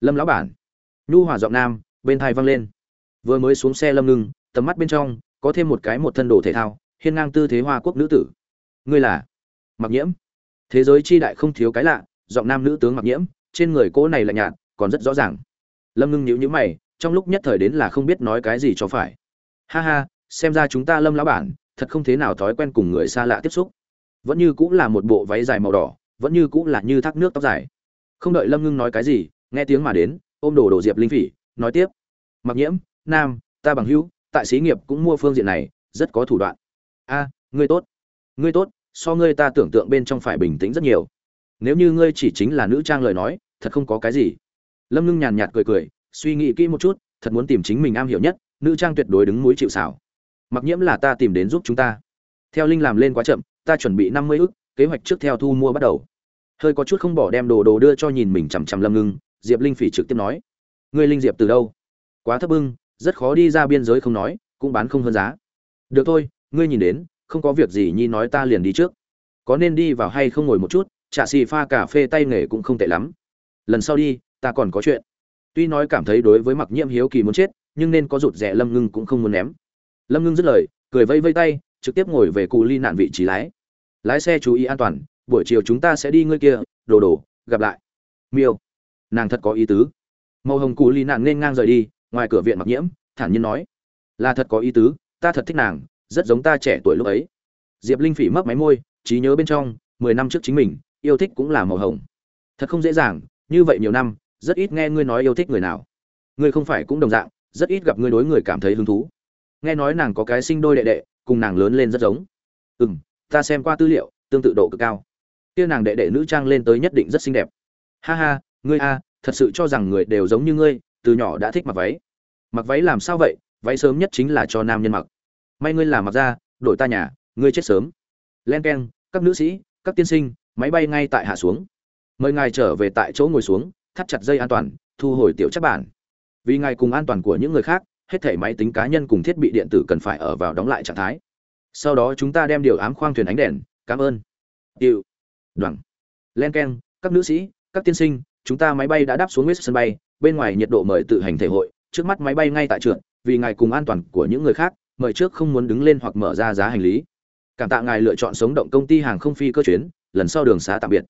lâm lão bản. Nhu hòa giọng nam, bên thai văng lên. Vừa mới xuống xe lâm ngưng, tầm mắt bên trong, có thêm một cái một thân đồ thể thao, hiên ngang tư thế hoa quốc nữ tử. Ngươi là? Mặc nhiễm. Thế giới chi đại không thiếu cái lạ, giọng nam nữ tướng mặc nhiễm, trên người cô này là nhạt, còn rất rõ ràng. Lâm ngưng nhíu nhíu mày, trong lúc nhất thời đến là không biết nói cái gì cho phải. Ha ha, xem ra chúng ta lâm lão bản, thật không thế nào thói quen cùng người xa lạ tiếp xúc. Vẫn như cũng là một bộ váy dài màu đỏ, vẫn như cũng là như thác nước tóc dài. Không đợi lâm ngưng nói cái gì nghe tiếng mà đến, ôm đồ đồ diệp linh phỉ, nói tiếp. Mặc nhiễm, nam, ta bằng hữu, tại xí nghiệp cũng mua phương diện này, rất có thủ đoạn. A, ngươi tốt. Ngươi tốt, so ngươi ta tưởng tượng bên trong phải bình tĩnh rất nhiều. Nếu như ngươi chỉ chính là nữ trang lời nói, thật không có cái gì. Lâm ngưng nhàn nhạt cười cười, suy nghĩ kỹ một chút, thật muốn tìm chính mình am hiểu nhất, nữ trang tuyệt đối đứng mũi chịu xảo mặc nhiễm là ta tìm đến giúp chúng ta. Theo linh làm lên quá chậm, ta chuẩn bị năm mươi ức, kế hoạch trước theo thu mua bắt đầu. Hơi có chút không bỏ đem đồ đồ đưa cho nhìn mình chằm chằm lâm ngưng diệp linh phỉ trực tiếp nói. Ngươi linh diệp từ đâu? Quá thấp bưng, rất khó đi ra biên giới không nói, cũng bán không hơn giá. Được thôi, ngươi nhìn đến, không có việc gì nhi nói ta liền đi trước. Có nên đi vào hay không ngồi một chút, Chả xì pha cà phê tay nghề cũng không tệ lắm. Lần sau đi, ta còn có chuyện. Tuy nói cảm thấy đối với mặc nhiễm hiếu kỳ muốn chết, nhưng nên có rụt rẻ lâm ngưng cũng không muốn ném. Lâm ngưng dứt lời, cười vây vây tay, trực tiếp ngồi về cụ ly nạn vị trí lái. Lái xe chú ý an toàn, buổi chiều chúng ta sẽ đi ngươi kia, đồ đồ, gặp lại. Miêu nàng thật có ý tứ. Màu hồng cù ly nạn nên ngang rời đi, ngoài cửa viện mặc nhiễm, thản nhiên nói. Là thật có ý tứ, ta thật thích nàng, rất giống ta trẻ tuổi lúc ấy. Diệp linh phỉ mấp máy môi, trí nhớ bên trong, mười năm trước chính mình, yêu thích cũng là màu hồng. Thật không dễ dàng, như vậy nhiều năm, rất ít nghe ngươi nói yêu thích người nào. Ngươi không phải cũng đồng dạng, rất ít gặp ngươi đối người cảm thấy hứng thú. Nghe nói nàng có cái sinh đôi đệ đệ, cùng nàng lớn lên rất giống. Ừ m ta xem qua tư liệu, tương tự độ cực cao. Kia nàng đệ đệ nữ trang lên tới nhất định rất xinh đẹp. Ha ha ngươi a, thật sự cho rằng người đều giống như ngươi, từ nhỏ đã thích mặc váy. Mặc váy làm sao vậy? Váy sớm nhất chính là cho nam nhân mặc. May ngươi làm mặc ra, đổi ta nhà, ngươi chết sớm. Len k e n các nữ sĩ, các tiên sinh, máy bay ngay tại hạ xuống. Mời ngài trở về tại chỗ ngồi xuống, thắt chặt dây an toàn, thu hồi tiểu chất bản. Vì ngài cùng an toàn của những người khác, hết thể máy tính cá nhân cùng thiết bị điện tử cần phải ở vào đóng lại trạng thái. Sau đó chúng ta đem điều ám khoang thuyền ánh đèn. Cảm ơn. Điệu. Đoằng len k e n các nữ sĩ, các tiên sinh chúng ta máy bay đã đáp xuống west sân bay bên ngoài nhiệt độ mời tự hành thể hội trước mắt máy bay ngay tại trượt vì ngài cùng an toàn của những người khác mời trước không muốn đứng lên hoặc mở ra giá hành lý. Cảm tạ ngài lựa chọn sống động công ty hàng không phi cơ chuyến lần sau đường xá tạm biệt.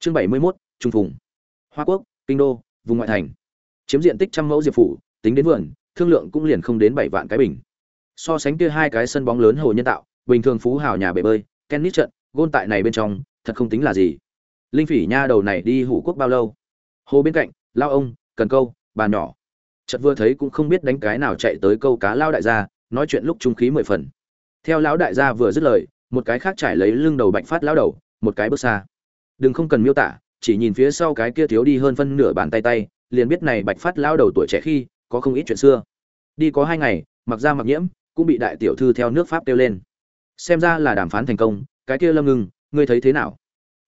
Chương bảy mươi 71, trung phùng. Hoa quốc kinh đô vùng ngoại thành. Chiếm diện tích trăm mẫu diệp phủ tính đến vườn thương lượng cũng liền không đến bảy vạn cái bình. So sánh kia hai cái sân bóng lớn hồ nhân tạo bình thường phú hào nhà bể bơi tennis trận gôn tại này bên trong thật không tính là gì. Linh phỉ nha đầu này đi hủ quốc bao lâu? Hồ bên cạnh, lao ông, cần câu, bà nhỏ. Chợt vừa thấy cũng không biết đánh cái nào chạy tới câu cá lao đại gia, nói chuyện lúc trung khí mười phần. Theo lão đại gia vừa dứt lời, một cái khác trải lấy lưng đầu bạch phát lão đầu, một cái bước xa. Đừng không cần miêu tả, chỉ nhìn phía sau cái kia thiếu đi hơn phân nửa bàn tay tay, liền biết này bạch phát lão đầu tuổi trẻ khi, có không ít chuyện xưa. Đi có hai ngày, mặc ra mặc nhiễm, cũng bị đại tiểu thư theo nước pháp kêu lên. Xem ra là đàm phán thành công, cái kia lâm ngưng, ngươi thấy thế nào?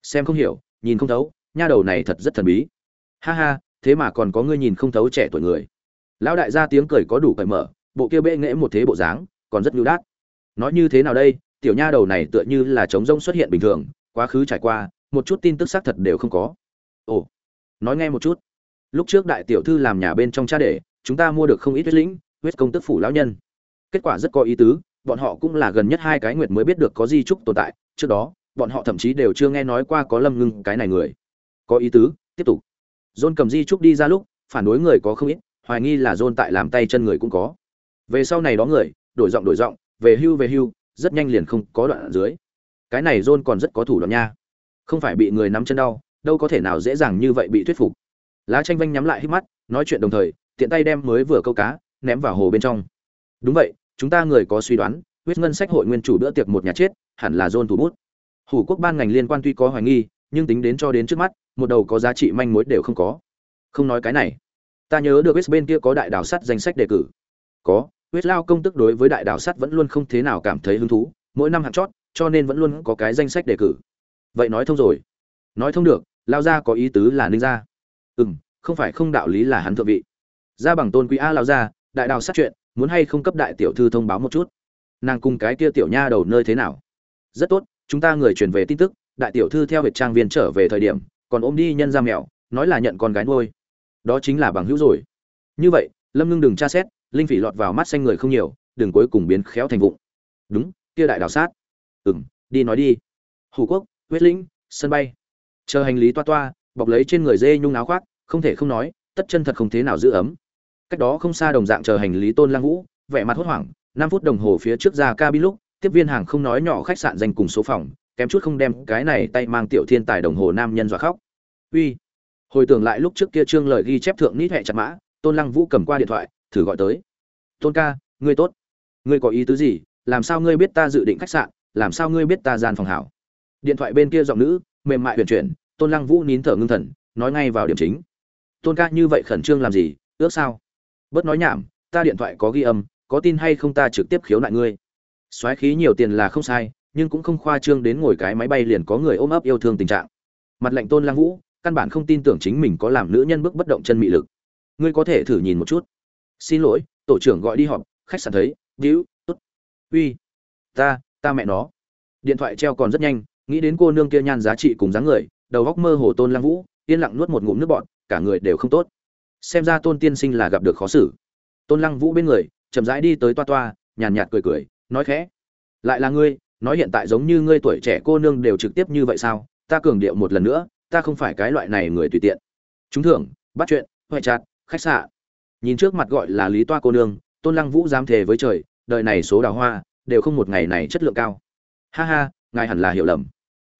Xem không hiểu, nhìn không thấu, nha đầu này thật rất thần bí ha ha, thế mà còn có ngươi nhìn không thấu trẻ tuổi người. Lão đại gia tiếng cười có đủ cởi mở, bộ kia bệ nghễ một thế bộ dáng, còn rất nhu đát. Nói như thế nào đây, tiểu nha đầu này tựa như là trống rông xuất hiện bình thường, quá khứ trải qua, một chút tin tức xác thật đều không có. Ồ, nói nghe một chút. Lúc trước đại tiểu thư làm nhà bên trong cha để, chúng ta mua được không ít huyết lĩnh, huyết công tức phủ lão nhân. Kết quả rất có ý tứ, bọn họ cũng là gần nhất hai cái nguyệt mới biết được có di trúc tồn tại, trước đó, bọn họ thậm chí đều chưa nghe nói qua có lâm ngưng cái này người. Có ý tứ, tiếp tục john cầm di trúc đi ra lúc, phản đối người có không ít, hoài nghi là john tại làm tay chân người cũng có. Về sau này đó người, đổi giọng đổi giọng, về hưu về hưu, rất nhanh liền không có đoạn ở dưới. Cái này john còn rất có thủ đoạn nha. Không phải bị người nắm chân đau, đâu có thể nào dễ dàng như vậy bị thuyết phục. Lá tranh vanh nhắm lại hít mắt, nói chuyện đồng thời, tiện tay đem mới vừa câu cá, ném vào hồ bên trong. Đúng vậy, chúng ta người có suy đoán, huyết ngân sách hội nguyên chủ bữa tiệc một nhà chết, hẳn là john thủ bút. Hủ quốc ban ngành liên quan tuy có hoài nghi, nhưng tính đến cho đến trước mắt một đầu có giá trị manh mối đều không có. Không nói cái này. Ta nhớ được west bên kia có đại đảo sắt danh sách đề cử. Có west lao công tức đối với đại đảo sắt vẫn luôn không thế nào cảm thấy hứng thú mỗi năm hạng chót cho nên vẫn luôn có cái danh sách đề cử. Vậy nói thông rồi. Nói thông được lao gia có ý tứ là ninh gia. Ừ m không phải không đạo lý là hắn thượng vị. Gia bằng tôn quý a lao gia, đại đào sát chuyện muốn hay không cấp đại tiểu thư thông báo một chút? Nàng cùng cái kia tiểu nha đầu nơi thế nào? Rất tốt chúng ta người truyền về tin tức đại tiểu thư theo việc trang viên trở về thời điểm còn ôm đi nhân ra mèo, nói là nhận con gái nuôi. Đó chính là bằng hữu rồi. Như vậy, lâm ngưng đừng tra xét, linh phỉ lọt vào mắt xanh người không nhiều đừng cuối cùng biến khéo thành vụng. Đúng, kia đại đào sát. Ừng đi nói đi. Hủ quốc, huyết lĩnh, sân bay. Chờ hành lý toa toa, bọc lấy trên người dê nhung áo khoác, không thể không nói, tất chân thật không thế nào giữ ấm. Cách đó không xa đồng dạng chờ hành lý tôn lang vũ, vẻ mặt hốt hoảng, năm phút đồng hồ phía trước ra cabin lúc, tiếp viên hàng không nói nhỏ khách sạn danh cùng số phòng, kém chút không đem cái này tay mang tiểu thiên tài đồng hồ nam nhân dọa khóc uy. Hồi tưởng lại lúc trước kia trương lời ghi chép thượng nít hệ chặt mã, tôn lăng vũ cầm qua điện thoại, thử gọi tới. Tôn ca, ngươi tốt. Ngươi có ý tứ gì? Làm sao ngươi biết ta dự định khách sạn? Làm sao ngươi biết ta gian phòng hảo? Điện thoại bên kia giọng nữ, mềm mại huyền chuyển, tôn lăng vũ nín thở ngưng thần, nói ngay vào điểm chính. Tôn ca, như vậy khẩn trương làm gì? Ước sao? Bớt nói nhảm, ta điện thoại có ghi âm, có tin hay không ta trực tiếp khiếu nại ngươi. Soái khí nhiều tiền là không sai, nhưng cũng không khoa trương đến ngồi cái máy bay liền có người ôm ấp yêu thương tình trạng. Mặt lệnh tôn lăng vũ căn bản không tin tưởng chính mình có làm nữ nhân bước bất động chân mị lực. Ngươi có thể thử nhìn một chút. Xin lỗi, tổ trưởng gọi đi họp, khách sạn thấy víu tốt. Uy, ta ta mẹ nó. Điện thoại treo còn rất nhanh, nghĩ đến cô nương kia nhan giá trị cùng dáng người, đầu góc mơ hồ tôn lăng vũ, yên lặng nuốt một ngụm nước bọt, cả người đều không tốt. Xem ra tôn tiên sinh là gặp được khó xử. Tôn lăng vũ bên người, chậm rãi đi tới toa toa, nhàn nhạt cười cười, nói khẽ. Lại là ngươi, nói hiện tại giống như ngươi tuổi trẻ cô nương đều trực tiếp như vậy sao? Ta cường điệu một lần nữa ta không phải cái loại này người tùy tiện. Chúng thưởng, bắt chuyện, huệ chặt, khách sạn. Nhìn trước mặt gọi là lý toa cô nương, tôn lăng vũ dám thề với trời, đời này số đào hoa, đều không một ngày này chất lượng cao. Ha ha, ngài hẳn là hiểu lầm.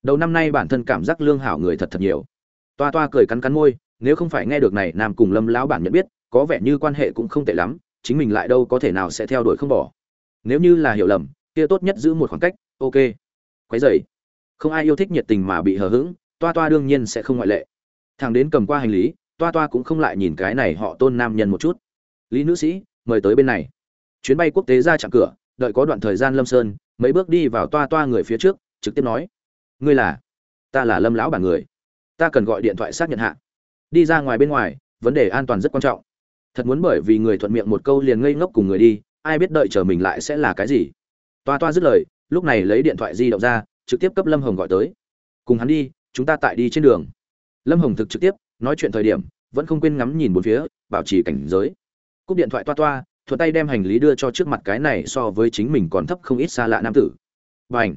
Đầu năm nay bản thân cảm giác lương hảo người thật thật nhiều. Toa toa cười cắn cắn môi, nếu không phải nghe được này nam cùng lâm lão bản nhận biết, có vẻ như quan hệ cũng không tệ lắm, chính mình lại đâu có thể nào sẽ theo đuổi không bỏ. Nếu như là hiểu lầm, kia tốt nhất giữ một khoảng cách, ok. Quấy dày không ai yêu thích nhiệt tình mà bị hờ hững toa toa đương nhiên sẽ không ngoại lệ. Thằng đến cầm qua hành lý, toa toa cũng không lại nhìn cái này họ tôn nam nhân một chút. Lý nữ sĩ, mời tới bên này. Chuyến bay quốc tế ra chặng cửa, đợi có đoạn thời gian lâm sơn, mấy bước đi vào toa toa người phía trước, trực tiếp nói, ngươi là, ta là lâm lão bản người. Ta cần gọi điện thoại xác nhận hạ. Đi ra ngoài bên ngoài, vấn đề an toàn rất quan trọng. Thật muốn bởi vì người thuận miệng một câu liền ngây ngốc cùng người đi, ai biết đợi chờ mình lại sẽ là cái gì. Toa toa dứt lời, lúc này lấy điện thoại di động ra, trực tiếp cấp lâm hồng gọi tới. Cùng hắn đi chúng ta tại đi trên đường. Lâm hồng thực trực tiếp, nói chuyện thời điểm, vẫn không quên ngắm nhìn bốn phía, bảo trì cảnh giới. Cúp điện thoại toa toa thuật tay đem hành lý đưa cho trước mặt cái này so với chính mình còn thấp không ít xa lạ nam tử. Và ảnh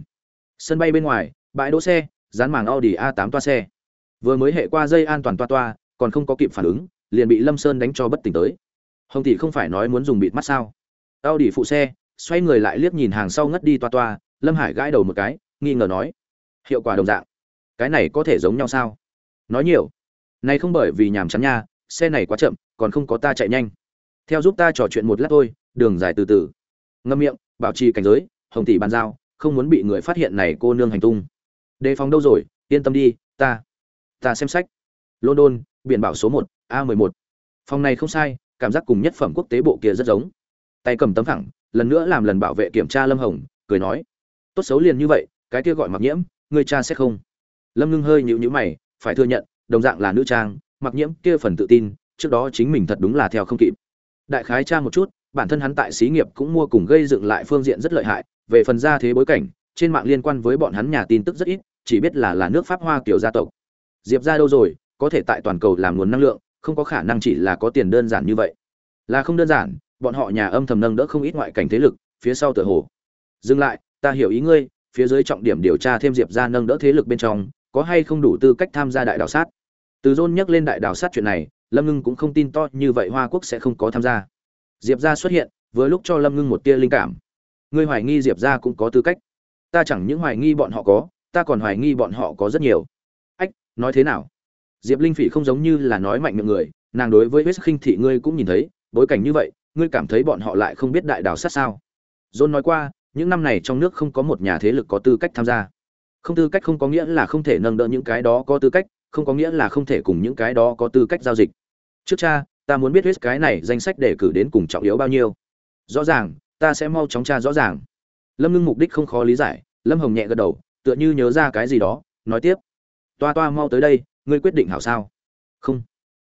sân bay bên ngoài, bãi đỗ xe, dán màng audi a 8 toa xe. Vừa mới hệ qua dây an toàn toa toa, còn không có kịp phản ứng, liền bị lâm sơn đánh cho bất tỉnh tới. Hồng tỷ không phải nói muốn dùng bịt mắt sao? Audi phụ xe, xoay người lại liếc nhìn hàng sau ngất đi toa toa, lâm hải gãi đầu một cái, nghi ngờ nói, hiệu quả đồng dạng cái này có thể giống nhau sao? Nói nhiều. Này không bởi vì nhàm chán nha, xe này quá chậm, còn không có ta chạy nhanh. Theo giúp ta trò chuyện một lát thôi, đường dài từ từ. Ngâm miệng, bảo trì cảnh giới, hồng tỷ bàn giao, không muốn bị người phát hiện này cô nương hành tung. Đề phòng đâu rồi? Yên tâm đi, ta ta xem sách. London, biển bảo số một, a mười một. Phòng này không sai, cảm giác cùng nhất phẩm quốc tế bộ kia rất giống. Tay cầm tấm thẳng, lần nữa làm lần bảo vệ kiểm tra lâm hồng, cười nói. Tốt xấu liền như vậy, cái kia gọi mặc nhiễm, người cha sẽ không lâm ngưng hơi nhịu nhữ mày, phải thừa nhận, đồng dạng là nữ trang, mặc nhiễm kia phần tự tin, trước đó chính mình thật đúng là theo không kịp. Đại khái tra một chút, bản thân hắn tại xí nghiệp cũng mua cùng gây dựng lại phương diện rất lợi hại, về phần gia thế bối cảnh, trên mạng liên quan với bọn hắn nhà tin tức rất ít, chỉ biết là là nước pháp hoa kiểu gia tộc. Diệp ra đâu rồi, có thể tại toàn cầu làm nguồn năng lượng, không có khả năng chỉ là có tiền đơn giản như vậy. Là không đơn giản, bọn họ nhà âm thầm nâng đỡ không ít ngoại cảnh thế lực, phía sau tựa hồ. Dừng lại, ta hiểu ý ngươi, phía dưới trọng điểm điều tra thêm diệp ra nâng đỡ thế lực bên trong có hay không đủ tư cách tham gia đại đảo sát? Từ dôn nhắc lên đại đảo sát chuyện này, lâm ngưng cũng không tin to như vậy hoa quốc sẽ không có tham gia. Diệp ra xuất hiện với lúc cho lâm ngưng một tia linh cảm. Ngươi hoài nghi diệp ra cũng có tư cách. Ta chẳng những hoài nghi bọn họ có, ta còn hoài nghi bọn họ có rất nhiều. Ách, nói thế nào? Diệp linh phỉ không giống như là nói mạnh miệng người, nàng đối với huyết khinh thị ngươi cũng nhìn thấy, bối cảnh như vậy, ngươi cảm thấy bọn họ lại không biết đại đào sát sao? John nói qua, những năm này trong nước không có một nhà thế lực có tư cách tham gia không tư cách không có nghĩa là không thể nâng đỡ những cái đó có tư cách, không có nghĩa là không thể cùng những cái đó có tư cách giao dịch. Trước cha, ta muốn biết hết cái này danh sách để cử đến cùng trọng yếu bao nhiêu. Rõ ràng, ta sẽ mau chóng tra rõ ràng. Lâm ngưng mục đích không khó lý giải, lâm hồng nhẹ gật đầu, tựa như nhớ ra cái gì đó, nói tiếp. Toa toa mau tới đây, ngươi quyết định hảo sao? Không.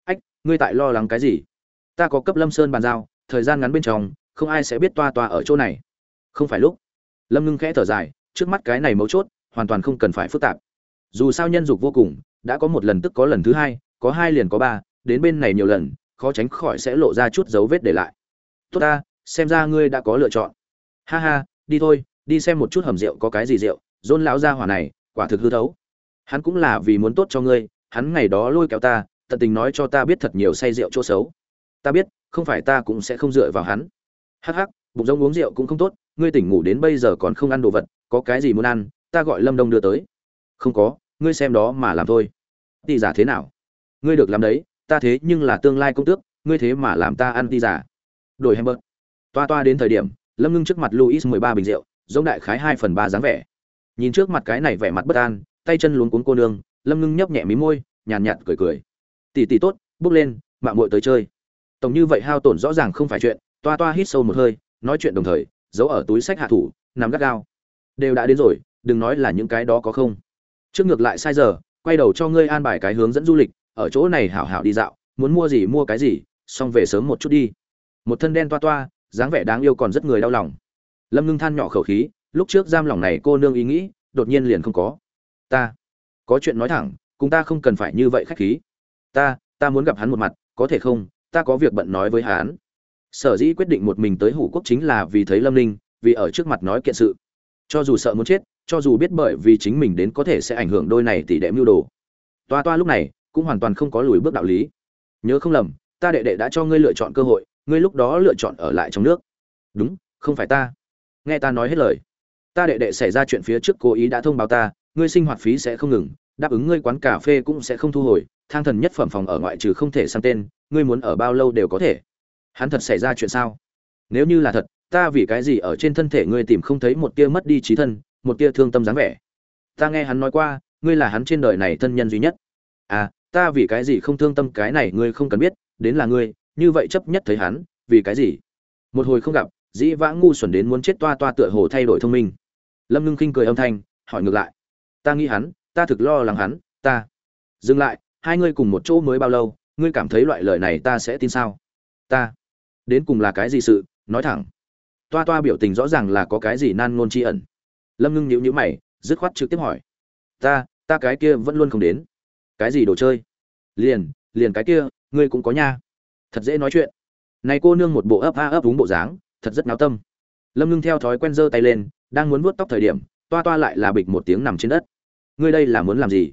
Ách, ngươi tại lo lắng cái gì? Ta có cấp lâm sơn bàn giao, thời gian ngắn bên trong, không ai sẽ biết toa toa ở chỗ này. Không phải lúc. Lâm ngưng khẽ thở dài, trước mắt cái này mấu chốt hoàn toàn không cần phải phức tạp. Dù sao nhân dục vô cùng, đã có một lần tức có lần thứ hai, có hai liền có ba, đến bên này nhiều lần, khó tránh khỏi sẽ lộ ra chút dấu vết để lại. Tốt ta, xem ra ngươi đã có lựa chọn. Ha ha, đi thôi, đi xem một chút hầm rượu có cái gì rượu dôn lão gia hỏa này, quả thực hư thấu. Hắn cũng là vì muốn tốt cho ngươi, hắn ngày đó lôi kéo ta, tận tình nói cho ta biết thật nhiều say rượu chỗ xấu. Ta biết, không phải ta cũng sẽ không dựa vào hắn. Hắc hắc, bụng rông uống rượu cũng không tốt, ngươi tỉnh ngủ đến bây giờ còn không ăn đồ vật, có cái gì muốn ăn ta gọi lâm đông đưa tới. Không có ngươi xem đó mà làm thôi. Ti giả thế nào? Ngươi được làm đấy ta thế nhưng là tương lai công tước ngươi thế mà làm ta ăn ti giả. Đổi hay bớt toa toa đến thời điểm lâm ngưng trước mặt luis mười ba bình rượu giống đại khái hai phần ba dáng vẻ. Nhìn trước mặt cái này vẻ mặt bất an tay chân luống cuống cô nương lâm ngưng nhấp nhẹ mí môi nhàn nhạt, nhạt cười cười. Tỉ tỉ tốt bước lên mạng muội tới chơi. Tổng như vậy hao tổn rõ ràng không phải chuyện toa toa hít sâu một hơi nói chuyện đồng thời giấu ở túi sách hạ thủ nằm gắt gao. Đều đã đến rồi đừng nói là những cái đó có không. Trước ngược lại sai giờ, quay đầu cho ngươi an bài cái hướng dẫn du lịch, ở chỗ này hảo hảo đi dạo, muốn mua gì mua cái gì, xong về sớm một chút đi. Một thân đen toa toa, dáng vẻ đáng yêu còn rất người đau lòng. Lâm ngưng than nhỏ khẩu khí, lúc trước giam lòng này cô nương ý nghĩ, đột nhiên liền không có. Ta, có chuyện nói thẳng, cùng ta không cần phải như vậy khách khí. Ta ta muốn gặp hắn một mặt, có thể không? Ta có việc bận nói với hắn. Sở dĩ quyết định một mình tới hủ quốc chính là vì thấy lâm ninh, vì ở trước mặt nói kiện sự. Cho dù sợ muốn chết cho dù biết bởi vì chính mình đến có thể sẽ ảnh hưởng đôi này tỷ đệ mưu đồ. Toa toa lúc này cũng hoàn toàn không có lùi bước đạo lý. Nhớ không lầm, ta đệ đệ đã cho ngươi lựa chọn cơ hội, ngươi lúc đó lựa chọn ở lại trong nước. Đúng, không phải ta. Nghe ta nói hết lời. Ta đệ đệ xảy ra chuyện phía trước cố ý đã thông báo ta, ngươi sinh hoạt phí sẽ không ngừng, đáp ứng ngươi quán cà phê cũng sẽ không thu hồi, thang thần nhất phẩm phòng ở ngoại trừ không thể sang tên, ngươi muốn ở bao lâu đều có thể. Hắn thật xảy ra chuyện sao? Nếu như là thật, ta vì cái gì ở trên thân thể ngươi tìm không thấy một tia mất đi trí thân một tia thương tâm dáng vẻ. Ta nghe hắn nói qua, ngươi là hắn trên đời này thân nhân duy nhất. À ta vì cái gì không thương tâm cái này ngươi không cần biết, đến là ngươi, như vậy chấp nhất thấy hắn, vì cái gì? Một hồi không gặp, dĩ vãng ngu xuẩn đến muốn chết toa toa tựa hồ thay đổi thông minh. Lâm ngưng khinh cười âm thanh, hỏi ngược lại. Ta nghĩ hắn, ta thực lo lắng hắn, ta. Dừng lại, hai ngươi cùng một chỗ mới bao lâu, ngươi cảm thấy loại lời này ta sẽ tin sao? Ta. Đến cùng là cái gì sự, nói thẳng. Toa toa biểu tình rõ ràng là có cái gì nan ngôn tri ẩn lâm ngưng nhíu nhíu mày, dứt khoát trực tiếp hỏi. Ta ta cái kia vẫn luôn không đến. Cái gì đồ chơi? Liền liền cái kia, ngươi cũng có nha. Thật dễ nói chuyện. Này cô nương một bộ ấp a ấp đúng bộ dáng, thật rất náo tâm. Lâm ngưng theo thói quen giơ tay lên, đang muốn vuốt tóc thời điểm, toa toa lại là bịch một tiếng nằm trên đất. Ngươi đây là muốn làm gì?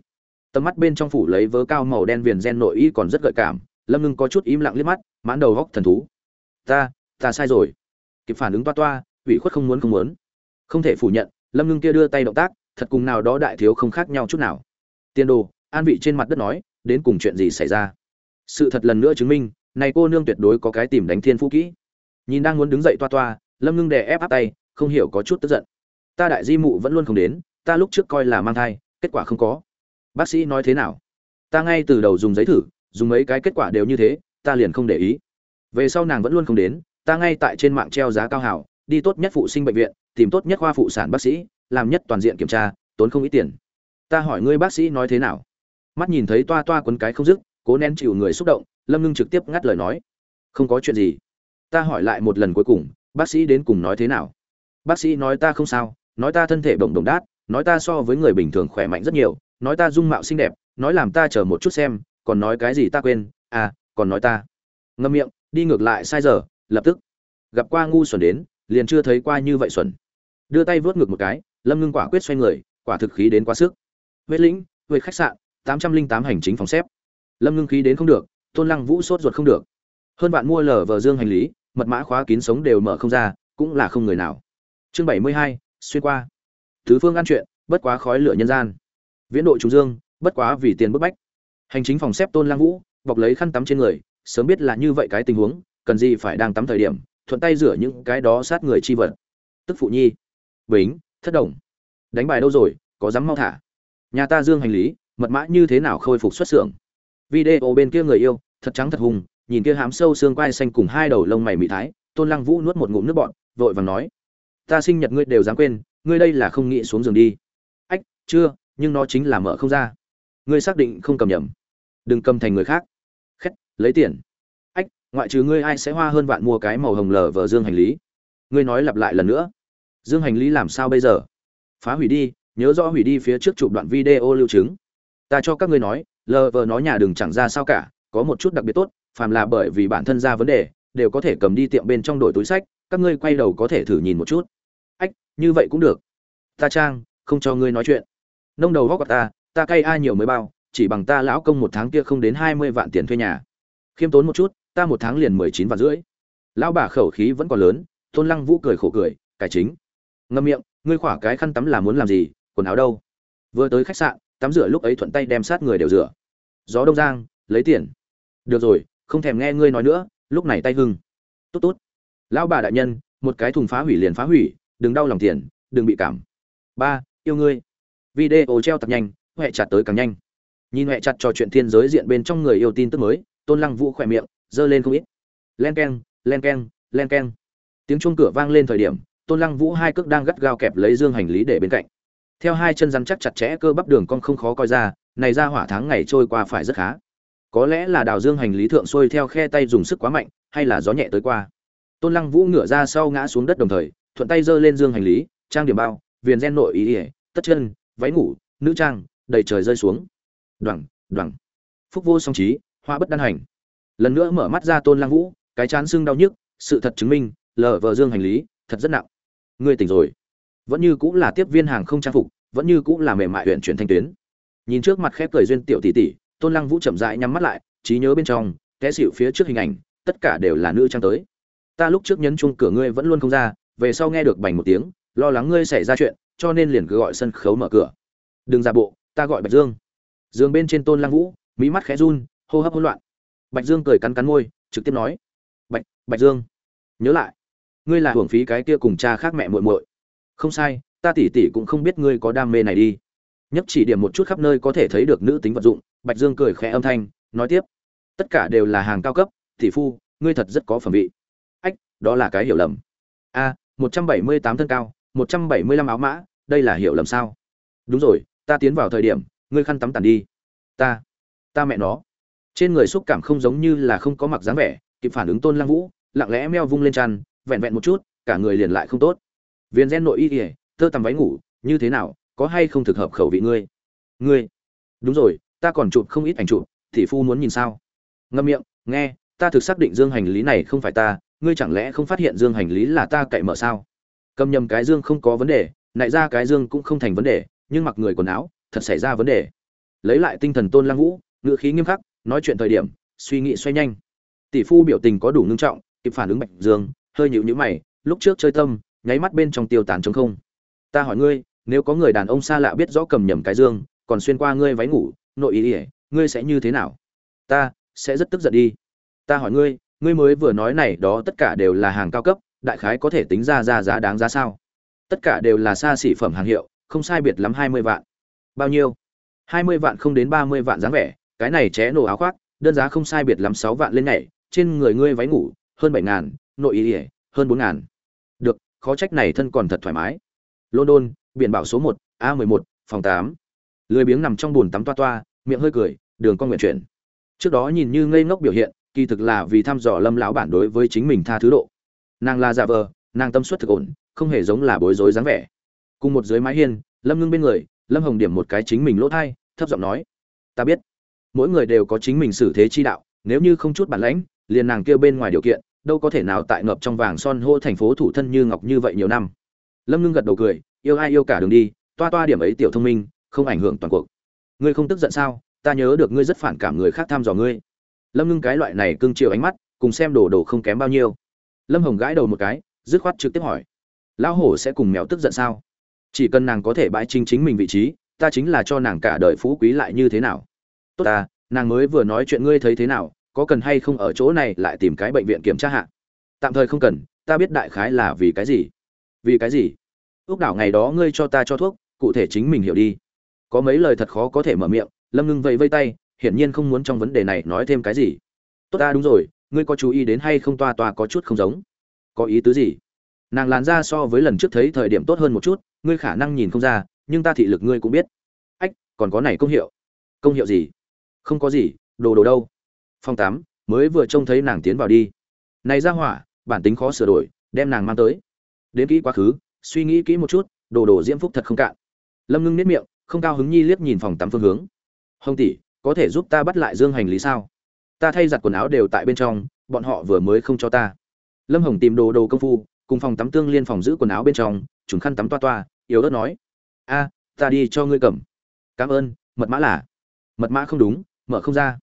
Tầm mắt bên trong phủ lấy vớ cao màu đen viền gen nội y còn rất gợi cảm, lâm ngưng có chút im lặng liếc mắt, mãn đầu góc thần thú. Ta ta sai rồi. Kịp phản ứng toa toa, ủy khuất không muốn không muốn. Không thể phủ nhận lâm ngưng kia đưa tay động tác, thật cùng nào đó đại thiếu không khác nhau chút nào. Tiên đồ, an vị trên mặt đất nói, đến cùng chuyện gì xảy ra? Sự thật lần nữa chứng minh, này cô nương tuyệt đối có cái tìm đánh thiên phú kỹ. Nhìn đang muốn đứng dậy toa toa, lâm ngưng đè ép áp tay, không hiểu có chút tức giận. Ta đại di mụ vẫn luôn không đến, ta lúc trước coi là mang thai, kết quả không có. Bác sĩ nói thế nào? Ta ngay từ đầu dùng giấy thử, dùng mấy cái kết quả đều như thế, ta liền không để ý. Về sau nàng vẫn luôn không đến, ta ngay tại trên mạng treo giá cao hảo đi tốt nhất phụ sinh bệnh viện, tìm tốt nhất khoa phụ sản bác sĩ, làm nhất toàn diện kiểm tra, tốn không ít tiền. Ta hỏi ngươi bác sĩ nói thế nào? Mắt nhìn thấy toa toa quấn cái không dứt, cố nén chịu người xúc động, lâm ngưng trực tiếp ngắt lời nói. Không có chuyện gì. Ta hỏi lại một lần cuối cùng, bác sĩ đến cùng nói thế nào? Bác sĩ nói ta không sao, nói ta thân thể bổng đồng đát, nói ta so với người bình thường khỏe mạnh rất nhiều, nói ta dung mạo xinh đẹp, nói làm ta chờ một chút xem, còn nói cái gì ta quên à còn nói ta. Ngâm miệng, đi ngược lại sai giờ, lập tức. Gặp qua ngu xuẩn đến liền chưa thấy qua như vậy xuẩn. Đưa tay vớt ngược một cái, lâm ngưng quả quyết xoay người, quả thực khí đến quá sức. Vết lĩnh vết khách sạn, tám trăm linh tám hành chính phòng xếp. Lâm ngưng khí đến không được, tôn lăng vũ sốt ruột không được. Hơn bạn mua lờ vờ dương hành lý, mật mã khóa kín sống đều mở không ra, cũng là không người nào. Chương bảy mươi hai, xuyên qua. Thứ phương ăn chuyện, bất quá khói lửa nhân gian. Viễn độ trùng dương, bất quá vì tiền bức bách. Hành chính phòng xếp tôn lang vũ, bọc lấy khăn tắm trên người, sớm biết là như vậy cái tình huống, cần gì phải đang tắm thời điểm thuận tay rửa những cái đó sát người chi vật. Tức phụ nhi. Bính, thất đồng. Đánh bài đâu rồi, có dám mau thả? Nhà ta dương hành lý, mật mã như thế nào khôi phục xuất xưởng? Video bên kia người yêu, thật trắng thật hùng, nhìn kia hám sâu xương quai xanh cùng hai đầu lông mày mị thái, tôn lăng vũ nuốt một ngụm nước bọn vội vàng nói, ta sinh nhật ngươi đều dám quên, ngươi đây là không nghĩ xuống giường đi. Ách, chưa, nhưng nó chính là mở không ra. Ngươi xác định không cầm nhầm. Đừng cầm thành người khác. Khét, lấy tiền ngoại trừ ngươi ai sẽ hoa hơn vạn mua cái màu hồng lờ vờ dương hành lý. Ngươi nói lặp lại lần nữa. Dương hành lý làm sao bây giờ? Phá hủy đi, nhớ rõ hủy đi phía trước chụp đoạn video lưu chứng ta cho các ngươi nói, lờ vờ nó nhà đừng chẳng ra sao cả, có một chút đặc biệt tốt, phàm là bởi vì bản thân ra vấn đề, đều có thể cầm đi tiệm bên trong đổi túi sách, các ngươi quay đầu có thể thử nhìn một chút. Ách, như vậy cũng được. Ta trang, không cho ngươi nói chuyện. Nông đầu góc ta ta cay ai nhiều mới bao, chỉ bằng ta lão công một tháng kia không đến hai mươi vạn tiền thuê nhà khiêm tốn một chút, ta một tháng liền mười chín vạn rưỡi. Lão bà khẩu khí vẫn còn lớn, tôn lăng vũ cười khổ cười, cải chính. Ngâm miệng, ngươi khỏa cái khăn tắm là muốn làm gì, quần áo đâu? Vừa tới khách sạn, tắm rửa lúc ấy thuận tay đem sát người đều rửa. Gió đông giang, lấy tiền. Được rồi, không thèm nghe ngươi nói nữa, lúc này tay hưng. Tốt tốt. Lão bà đại nhân, một cái thùng phá hủy liền phá hủy, đừng đau lòng tiền, đừng bị cảm. Ba, yêu ngươi. Video treo tập nhanh huệ chặt tới càng nhanh. Nhìn huệ chặt trò chuyện thiên giới diện bên trong người yêu tin tức mới tôn lăng vũ khỏe miệng, giơ lên không ít. Len keng len keng len keng. Tiếng chuông cửa vang lên thời điểm, tôn lăng vũ hai cước đang gắt gao kẹp lấy dương hành lý để bên cạnh. Theo hai chân rắn chắc chặt chẽ cơ bắp đường con không khó coi ra, này ra hỏa tháng ngày trôi qua phải rất khá. Có lẽ là đào dương hành lý thượng xuôi theo khe tay dùng sức quá mạnh, hay là gió nhẹ tới qua. Tôn lăng vũ ngửa ra sau ngã xuống đất đồng thời, thuận tay giơ lên dương hành lý, trang điểm bao, viền gen nội ý ỉa tất chân, váy ngủ, nữ trang, đầy trời rơi xuống. Đoẳng đoẳng phúc vô song trí hoa bất đan hành. Lần nữa mở mắt ra tôn lăng vũ, cái chán sưng đau nhức, sự thật chứng minh, lờ vờ dương hành lý, thật rất nặng. Ngươi tỉnh rồi. Vẫn như cũng là tiếp viên hàng không trang phục, vẫn như cũng là mềm mại huyện chuyển thanh tuyến. Nhìn trước mặt khép cười duyên tiểu tỷ tỷ, tôn lăng vũ chậm rãi nhắm mắt lại, trí nhớ bên trong, té xịu phía trước hình ảnh, tất cả đều là nữ trang tới. Ta lúc trước nhấn chung cửa ngươi vẫn luôn không ra, về sau nghe được bành một tiếng, lo lắng ngươi xảy ra chuyện, cho nên liền cứ gọi sân khấu mở cửa. Đừng ra bộ, ta gọi bạch dương. Dương bên trên tôn lăng vũ mỹ mắt khẽ run hô hấp hỗn loạn. Bạch dương cười cắn cắn môi, trực tiếp nói, bạch bạch dương, nhớ lại, ngươi là hưởng phí cái kia cùng cha khác mẹ muội muội. Không sai, ta tỷ tỷ cũng không biết ngươi có đam mê này đi. Nhấp chỉ điểm một chút khắp nơi có thể thấy được nữ tính vật dụng, bạch dương cười khẽ âm thanh, nói tiếp, tất cả đều là hàng cao cấp, tỷ phu, ngươi thật rất có phẩm vị. Ách, đó là cái hiểu lầm. A, một trăm bảy mươi tám thân cao, một trăm bảy mươi lăm áo mã, đây là hiểu lầm sao? Đúng rồi, ta tiến vào thời điểm, ngươi khăn tắm tàn đi. Ta ta mẹ nó trên người xúc cảm không giống như là không có mặc dáng vẻ, kịp phản ứng tôn lăng vũ, lặng lẽ meo vung lên chăn, vẹn vẹn một chút, cả người liền lại không tốt. Viên gen nội y ỉa thơ tầm váy ngủ, như thế nào, có hay không thực hợp khẩu vị ngươi? Ngươi. Đúng rồi, ta còn chụp không ít ảnh chụp, thì phu muốn nhìn sao? Ngâm miệng, nghe, ta thực xác định dương hành lý này không phải ta, ngươi chẳng lẽ không phát hiện dương hành lý là ta cậy mở sao? Cầm nhầm cái dương không có vấn đề, nại ra cái dương cũng không thành vấn đề, nhưng mặc người quần áo, thật xảy ra vấn đề. Lấy lại tinh thần tôn lăng vũ ngựa khí nghiêm khắc nói chuyện thời điểm, suy nghĩ xoay nhanh. Tỷ phu biểu tình có đủ ngưng trọng, kịp phản ứng bạch dương, hơi nhịu nhữ mày, lúc trước chơi tâm, nháy mắt bên trong tiêu tán trống không. Ta hỏi ngươi, nếu có người đàn ông xa lạ biết rõ cầm nhầm cái dương, còn xuyên qua ngươi váy ngủ, nội ý ỉa ngươi sẽ như thế nào? Ta sẽ rất tức giận đi. Ta hỏi ngươi ngươi mới vừa nói này đó tất cả đều là hàng cao cấp, đại khái có thể tính ra ra giá đáng giá sao? Tất cả đều là xa xỉ phẩm hàng hiệu, không sai biệt lắm hai mươi vạn. Bao nhiêu? Hai mươi vạn không đến ba mươi vạn dáng vẻ cái này ché nổ áo khoác, đơn giá không sai biệt lắm sáu vạn lên nhảy, trên người ngươi váy ngủ, hơn bảy ngàn, nội ý ỉa, hơn bốn ngàn. Được, khó trách này thân còn thật thoải mái. London, biển bảo số một, a mười một, phòng tám. Lười biếng nằm trong bồn tắm toa toa, miệng hơi cười, đường con nguyện chuyển. Trước đó nhìn như ngây ngốc biểu hiện, kỳ thực là vì thăm dò lâm lão bản đối với chính mình tha thứ độ. Nàng là giả vờ, nàng tâm suất thực ổn, không hề giống là bối rối dáng vẻ. Cùng một dưới mái hiên, lâm ngưng bên người, lâm hồng điểm một cái chính mình lỗ thai, thấp giọng nói, ta biết mỗi người đều có chính mình xử thế chi đạo, nếu như không chút bản lãnh, liền nàng kia bên ngoài điều kiện, đâu có thể nào tại ngập trong vàng son hô thành phố thủ thân như ngọc như vậy nhiều năm. Lâm ngưng gật đầu cười, yêu ai yêu cả đường đi, toa toa điểm ấy tiểu thông minh, không ảnh hưởng toàn cuộc. Ngươi không tức giận sao? Ta nhớ được ngươi rất phản cảm người khác thăm dò ngươi. Lâm ngưng cái loại này cưng chiều ánh mắt, cùng xem đồ đồ không kém bao nhiêu. Lâm hồng gãi đầu một cái, dứt khoát trực tiếp hỏi. Lão hổ sẽ cùng mèo tức giận sao? Chỉ cần nàng có thể bãi chính chính mình vị trí, ta chính là cho nàng cả đời phú quý lại như thế nào? Tốt ta, nàng mới vừa nói chuyện ngươi thấy thế nào, có cần hay không ở chỗ này lại tìm cái bệnh viện kiểm tra hạ? Tạm thời không cần, ta biết đại khái là vì cái gì? Vì cái gì? Ước đảo ngày đó ngươi cho ta cho thuốc, cụ thể chính mình hiểu đi. Có mấy lời thật khó có thể mở miệng, lâm ngưng vẫy vây tay, hiển nhiên không muốn trong vấn đề này nói thêm cái gì. Tốt ta, đúng rồi, ngươi có chú ý đến hay không toa toa có chút không giống? Có ý tứ gì? Nàng làn ra so với lần trước thấy thời điểm tốt hơn một chút, ngươi khả năng nhìn không ra, nhưng ta thị lực ngươi cũng biết. Ách, còn có này công hiệu. Công hiệu gì? Không có gì, đồ đồ đâu. Phòng tám, mới vừa trông thấy nàng tiến vào đi. Này ra hỏa, bản tính khó sửa đổi, đem nàng mang tới. Đến kỹ quá khứ, suy nghĩ kỹ một chút, đồ đồ diễm phúc thật không cạn. Lâm ngưng nếp miệng, không cao hứng nhi liếc nhìn phòng tắm phương hướng. Hồng tỷ, có thể giúp ta bắt lại dương hành lý sao? Ta thay giặt quần áo đều tại bên trong, bọn họ vừa mới không cho ta. Lâm hồng tìm đồ đồ công phu, cùng phòng tắm tương liên phòng giữ quần áo bên trong, chúng khăn tắm toa toa, yếu ớt nói. A, ta đi cho ngươi cầm. Cảm ơn, mật mã là. Mật mã không đúng mở không ra.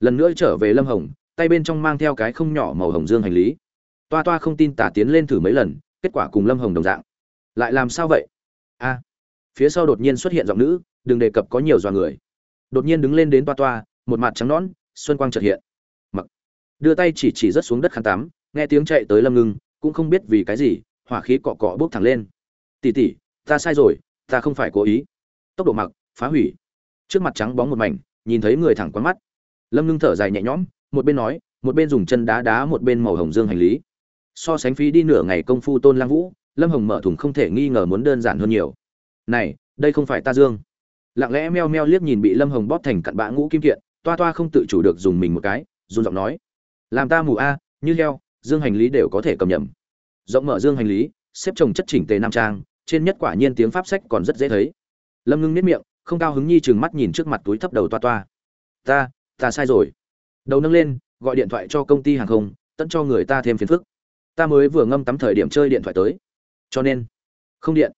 Lần nữa trở về lâm hồng, tay bên trong mang theo cái không nhỏ màu hồng dương hành lý. Toa toa không tin tả tiến lên thử mấy lần, kết quả cùng lâm hồng đồng dạng. Lại làm sao vậy? A, phía sau đột nhiên xuất hiện giọng nữ, đừng đề cập có nhiều dọa người. Đột nhiên đứng lên đến toa toa, một mặt trắng nõn, xuân quang chợt hiện. Mặc, đưa tay chỉ chỉ rất xuống đất khăn tắm, nghe tiếng chạy tới lâm ngưng, cũng không biết vì cái gì, hỏa khí cọ cọ bốc thẳng lên. Tỉ tỉ, ta sai rồi, ta không phải cố ý. Tốc độ mặc, phá hủy. Trước mặt trắng bóng một mảnh nhìn thấy người thẳng quán mắt. Lâm ngưng thở dài nhẹ nhõm, một bên nói, một bên dùng chân đá đá một bên màu hồng dương hành lý. So sánh phí đi nửa ngày công phu tôn lang vũ, lâm hồng mở thùng không thể nghi ngờ muốn đơn giản hơn nhiều. Này, đây không phải ta dương. Lặng lẽ meo meo liếc nhìn bị lâm hồng bóp thành cặn bã ngũ kim kiện, toa toa không tự chủ được dùng mình một cái, run giọng nói. Làm ta mù a, như heo, dương hành lý đều có thể cầm nhầm. Rộng mở dương hành lý, xếp chồng chất chỉnh tề nam trang, trên nhất quả nhiên tiếng pháp sách còn rất dễ thấy. Lâm ngưng nếp miệng không cao hứng nhi chừng mắt nhìn trước mặt túi thấp đầu toa toa. Ta ta sai rồi. Đầu nâng lên, gọi điện thoại cho công ty hàng không, tận cho người ta thêm phiền phức. Ta mới vừa ngâm tắm thời điểm chơi điện thoại tới. Cho nên? Không điện.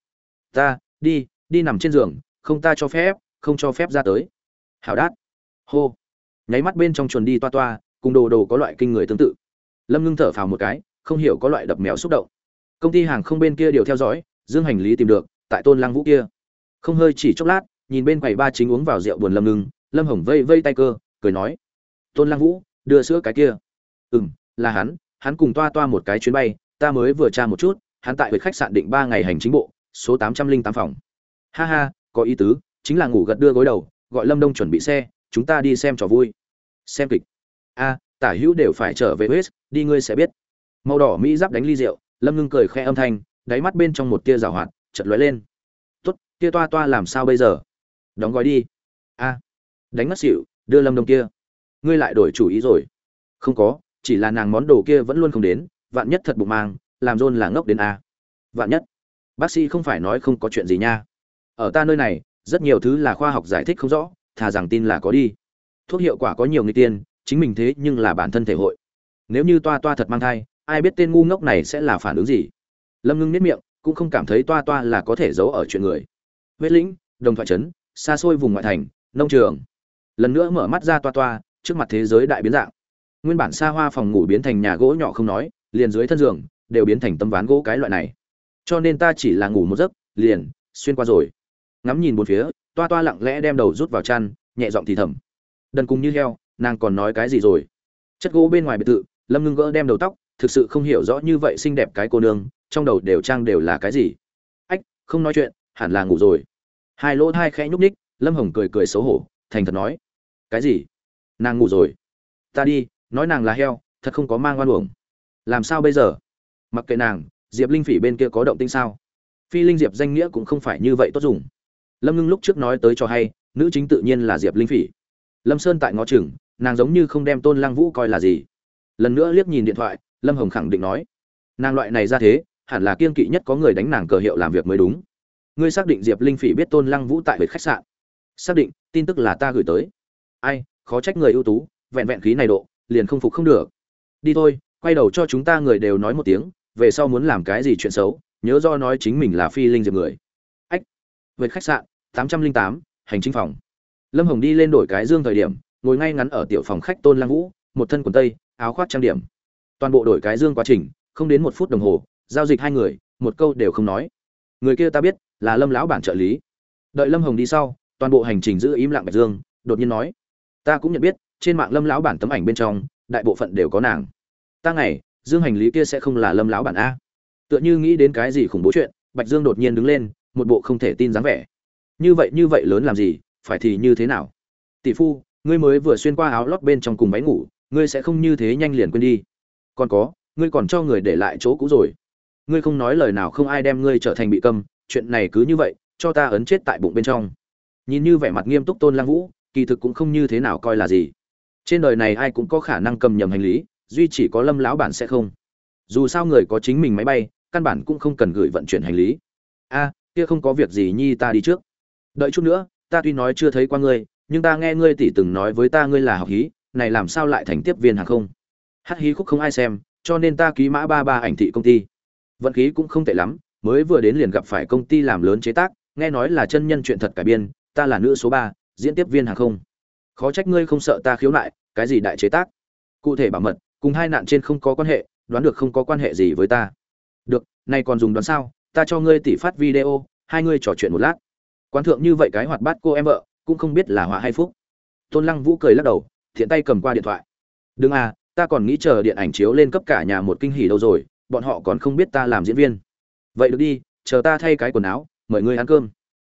Ta, đi đi nằm trên giường, không ta cho phép, không cho phép ra tới. Hảo đát. Hô. Nháy mắt bên trong chuồn đi toa toa, cùng đồ đồ có loại kinh người tương tự. Lâm ngưng thở phào một cái, không hiểu có loại đập mèo xúc động. Công ty hàng không bên kia đều theo dõi, dương hành lý tìm được, tại tôn lăng vũ kia. Không hơi chỉ chốc lát nhìn bên quầy ba chính uống vào rượu buồn lâm ngưng, lâm hồng vây vây tay cơ, cười nói, tôn lăng vũ, đưa sữa cái kia. Ừ m là hắn hắn cùng toa toa một cái chuyến bay, ta mới vừa tra một chút, hắn tại với khách sạn định ba ngày hành chính bộ, số tám trăm linh tám phòng. Ha ha, có ý tứ, chính là ngủ gật đưa gối đầu, gọi lâm đông chuẩn bị xe, chúng ta đi xem trò vui. Xem kịch. A, tả hữu đều phải trở về huế, đi ngươi sẽ biết. Màu đỏ mỹ giáp đánh ly rượu, lâm ngưng cười khẽ âm thanh, đáy mắt bên trong một tia rào hoạt chật lóe lên. Tốt tia toa toa làm sao bây giờ? Đóng gói đi. A. Đánh mất xỉu, đưa lâm đông kia. Ngươi lại đổi chủ ý rồi. Không có, chỉ là nàng món đồ kia vẫn luôn không đến, vạn nhất thật bụng mang, làm rôn là ngốc đến a. Vạn nhất. Bác sĩ không phải nói không có chuyện gì nha. Ở ta nơi này, rất nhiều thứ là khoa học giải thích không rõ, thà rằng tin là có đi. Thuốc hiệu quả có nhiều người tiên, chính mình thế nhưng là bản thân thể hội. Nếu như toa toa thật mang thai, ai biết tên ngu ngốc này sẽ là phản ứng gì? Lâm ngưng nếp miệng, cũng không cảm thấy toa toa là có thể giấu ở chuyện người. Huyết lĩnh, đồng thoại trấn xa xôi vùng ngoại thành, nông trường. Lần nữa mở mắt ra toa toa, trước mặt thế giới đại biến dạng. Nguyên bản xa hoa phòng ngủ biến thành nhà gỗ nhỏ không nói, liền dưới thân giường, đều biến thành tấm ván gỗ cái loại này. Cho nên ta chỉ là ngủ một giấc, liền, xuyên qua rồi. Ngắm nhìn một phía, toa toa lặng lẽ đem đầu rút vào chăn, nhẹ giọng thì thầm. Đần cùng như heo, nàng còn nói cái gì rồi? Chất gỗ bên ngoài biệt thự, lâm ngưng gỡ đem đầu tóc, thực sự không hiểu rõ như vậy xinh đẹp cái cô nương, trong đầu đều trang đều là cái gì. Ách, không nói chuyện, hẳn là ngủ rồi hai lỗ hai khẽ nhúc ních lâm hồng cười cười xấu hổ, thành thật nói, cái gì? Nàng ngủ rồi. Ta đi, nói nàng là heo, thật không có mang oan uổng. Làm sao bây giờ? Mặc kệ nàng, diệp linh phỉ bên kia có động tinh sao? Phi linh diệp danh nghĩa cũng không phải như vậy tốt dùng. Lâm ngưng lúc trước nói tới cho hay, nữ chính tự nhiên là diệp linh phỉ. Lâm sơn tại ngõ chừng, nàng giống như không đem tôn lăng vũ coi là gì. Lần nữa liếc nhìn điện thoại, lâm hồng khẳng định nói, nàng loại này ra thế, hẳn là kiên kỵ nhất có người đánh nàng cờ hiệu làm việc mới đúng ngươi xác định diệp linh phỉ biết tôn lăng vũ tại về khách sạn. Xác định, tin tức là ta gửi tới. Ai, khó trách người ưu tú, vẹn vẹn khí này độ, liền không phục không được. Đi thôi, quay đầu cho chúng ta người đều nói một tiếng, về sau muốn làm cái gì chuyện xấu, nhớ do nói chính mình là phi linh diệp người. Ách về khách sạn, tám trăm linh tám, hành chính phòng. Lâm hồng đi lên đổi cái dương thời điểm, ngồi ngay ngắn ở tiểu phòng khách tôn lăng vũ, một thân quần tây, áo khoác trang điểm. Toàn bộ đổi cái dương quá trình, không đến một phút đồng hồ, giao dịch hai người, một câu đều không nói. Người kia ta biết là lâm lão bản trợ lý. Đợi lâm hồng đi sau, toàn bộ hành trình giữ im lặng bạch dương, đột nhiên nói, ta cũng nhận biết, trên mạng lâm lão bản tấm ảnh bên trong, đại bộ phận đều có nàng. Ta ngày, dương hành lý kia sẽ không là lâm lão bản a. Tựa như nghĩ đến cái gì khủng bố chuyện, bạch dương đột nhiên đứng lên, một bộ không thể tin dáng vẻ. Như vậy như vậy lớn làm gì, phải thì như thế nào? Tỷ phu, ngươi mới vừa xuyên qua áo lót bên trong cùng váy ngủ, ngươi sẽ không như thế nhanh liền quên đi. Còn có, ngươi còn cho người để lại chỗ cũ rồi. Ngươi không nói lời nào không ai đem ngươi trở thành bị câm chuyện này cứ như vậy, cho ta ấn chết tại bụng bên trong. Nhìn như vẻ mặt nghiêm túc tôn lăng vũ, kỳ thực cũng không như thế nào coi là gì. Trên đời này ai cũng có khả năng cầm nhầm hành lý, duy chỉ có lâm lão bản sẽ không. Dù sao người có chính mình máy bay, căn bản cũng không cần gửi vận chuyển hành lý. A, kia không có việc gì nhi ta đi trước. Đợi chút nữa, ta tuy nói chưa thấy qua ngươi, nhưng ta nghe ngươi tỷ từng nói với ta ngươi là học hí, này làm sao lại thành tiếp viên hàng không? Hát hí khúc không ai xem, cho nên ta ký mã ba ba ảnh thị công ty. Vận khí cũng không tệ lắm mới vừa đến liền gặp phải công ty làm lớn chế tác, nghe nói là chân nhân chuyện thật cải biên, ta là nữ số ba, diễn tiếp viên hàng không. Khó trách ngươi không sợ ta khiếu nại, cái gì đại chế tác? Cụ thể bảo mật, cùng hai nạn trên không có quan hệ, đoán được không có quan hệ gì với ta. Được nay còn dùng đoán sao? Ta cho ngươi tỷ phát video, hai ngươi trò chuyện một lát. Quan thượng như vậy cái hoạt bát cô em vợ, cũng không biết là họa hay phúc. Tôn lăng vũ cười lắc đầu, thiện tay cầm qua điện thoại. Đừng à ta còn nghĩ chờ điện ảnh chiếu lên cấp cả nhà một kinh hỉ đâu rồi, bọn họ còn không biết ta làm diễn viên vậy được đi, chờ ta thay cái quần áo, mời ngươi ăn cơm.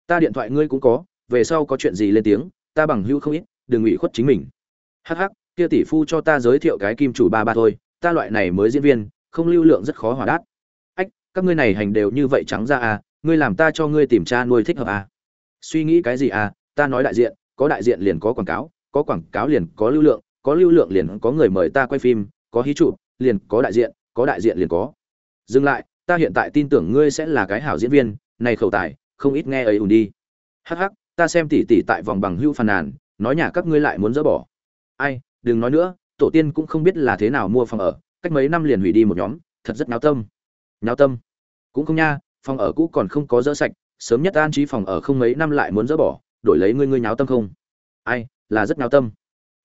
Ta điện thoại ngươi cũng có, về sau có chuyện gì lên tiếng, ta bằng hữu không ít, đừng ủy khuất chính mình. Hắc hắc, kia tỷ phu cho ta giới thiệu cái kim chủ ba ba thôi, ta loại này mới diễn viên, không lưu lượng rất khó hòa đát. Ách, các ngươi này hành đều như vậy trắng ra à ngươi làm ta cho ngươi tìm cha nuôi thích hợp à. Suy nghĩ cái gì à ta nói đại diện, có đại diện liền có quảng cáo, có quảng cáo liền có lưu lượng, có lưu lượng liền có người mời ta quay phim, có hí chụp, liền có đại diện, có đại diện liền có. Dừng lại ta hiện tại tin tưởng ngươi sẽ là cái hảo diễn viên, này khẩu tài, không ít nghe ấy ùn đi. Hắc hắc, ta xem tỉ tỉ tại vòng bằng hưu phàn nàn, nói nhà các ngươi lại muốn dỡ bỏ. Ai, đừng nói nữa, tổ tiên cũng không biết là thế nào mua phòng ở, cách mấy năm liền hủy đi một nhóm, thật rất náo tâm. Náo tâm. Cũng không nha, phòng ở cũ còn không có dỡ sạch, sớm nhất an trí phòng ở không mấy năm lại muốn dỡ bỏ, đổi lấy ngươi ngươi nháo tâm không? Ai, là rất náo tâm.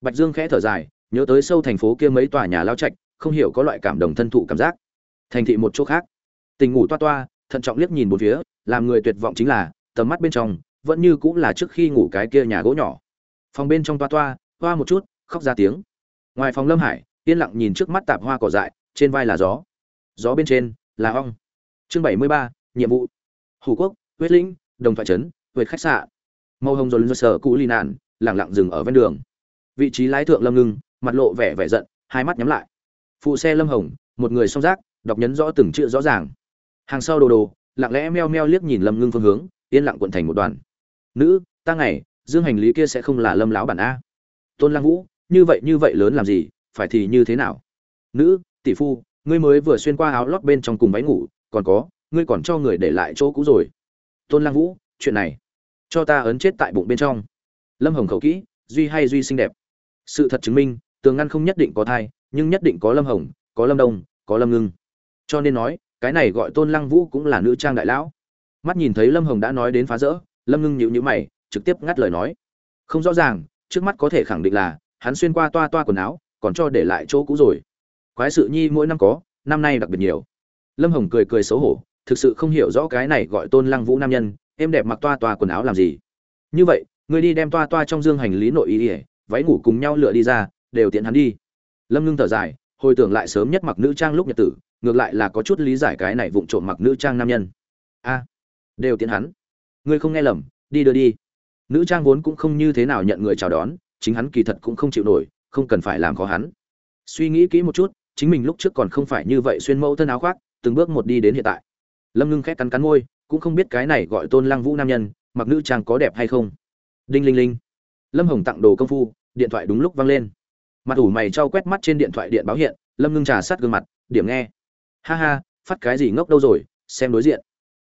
Bạch dương khẽ thở dài, nhớ tới sâu thành phố kia mấy tòa nhà lao trạch, không hiểu có loại cảm đồng thân thụ cảm giác. Thành thị một chỗ khác tình ngủ toa toa, thận trọng liếc nhìn một phía, làm người tuyệt vọng chính là, tầm mắt bên trong, vẫn như cũng là trước khi ngủ cái kia nhà gỗ nhỏ. Phòng bên trong toa toa, hoa một chút, khóc ra tiếng. Ngoài phòng lâm hải, yên lặng nhìn trước mắt tạp hoa cỏ dại, trên vai là gió. Gió bên trên là ong. Chương bảy mươi ba, nhiệm vụ. Hủ quốc, huyết lĩnh, đồng thoại trấn huyệt khách sạn. Màu hồng dồn dơ sở cũ lì nạn lẳng lặng dừng ở ven đường. Vị trí lái thượng lâm ngưng, mặt lộ vẻ vẻ giận, hai mắt nhắm lại. Phụ xe lâm hồng, một người song giác, đọc nhấn rõ từng chữ rõ ràng hàng sau đồ đồ, lặng lẽ meo meo liếc nhìn lâm ngưng phương hướng, yên lặng quận thành một đoàn. Nữ, ta ngày, dương hành lý kia sẽ không là lâm lão bản a. Tôn lăng vũ, như vậy như vậy lớn làm gì, phải thì như thế nào? Nữ, tỷ phu, ngươi mới vừa xuyên qua áo lót bên trong cùng váy ngủ, còn có, ngươi còn cho người để lại chỗ cũ rồi. Tôn lăng vũ, chuyện này, cho ta ấn chết tại bụng bên trong. Lâm hồng khẩu kỹ, duy hay duy xinh đẹp. Sự thật chứng minh, tường ngăn không nhất định có thai, nhưng nhất định có lâm hồng, có lâm đông, có lâm ngưng. Cho nên nói cái này gọi tôn lăng vũ cũng là nữ trang đại lão. Mắt nhìn thấy lâm hồng đã nói đến phá rỡ, lâm ngưng nhịu nhữ mày, trực tiếp ngắt lời nói. Không rõ ràng, trước mắt có thể khẳng định là, hắn xuyên qua toa toa quần áo, còn cho để lại chỗ cũ rồi. Quái sự nhi mỗi năm có, năm nay đặc biệt nhiều. Lâm hồng cười cười xấu hổ, thực sự không hiểu rõ cái này gọi tôn lăng vũ nam nhân, em đẹp mặc toa toa quần áo làm gì. Như vậy, người đi đem toa toa trong dương hành lý nội ý ỉa váy ngủ cùng nhau lựa đi ra, đều tiện hắn đi. Lâm ngưng thở dài, hồi tưởng lại sớm nhất mặc nữ trang lúc nhật tử ngược lại là có chút lý giải cái này vụng trộm mặc nữ trang nam nhân. A, đều tiến hắn. Ngươi không nghe lầm, đi đưa đi. Nữ trang vốn cũng không như thế nào nhận người chào đón, chính hắn kỳ thật cũng không chịu nổi, không cần phải làm khó hắn. Suy nghĩ kỹ một chút, chính mình lúc trước còn không phải như vậy xuyên mẫu thân áo khoác, từng bước một đi đến hiện tại. Lâm ngưng khét cắn cắn môi, cũng không biết cái này gọi tôn lăng vũ nam nhân, mặc nữ trang có đẹp hay không. Đinh linh linh. Lâm hồng tặng đồ công phu, điện thoại đúng lúc vang lên. Mặt ủ mày trao quét mắt trên điện thoại điện báo hiện, lâm ngưng trà sát gương mặt, điểm nghe ha ha phát cái gì ngốc đâu rồi xem đối diện.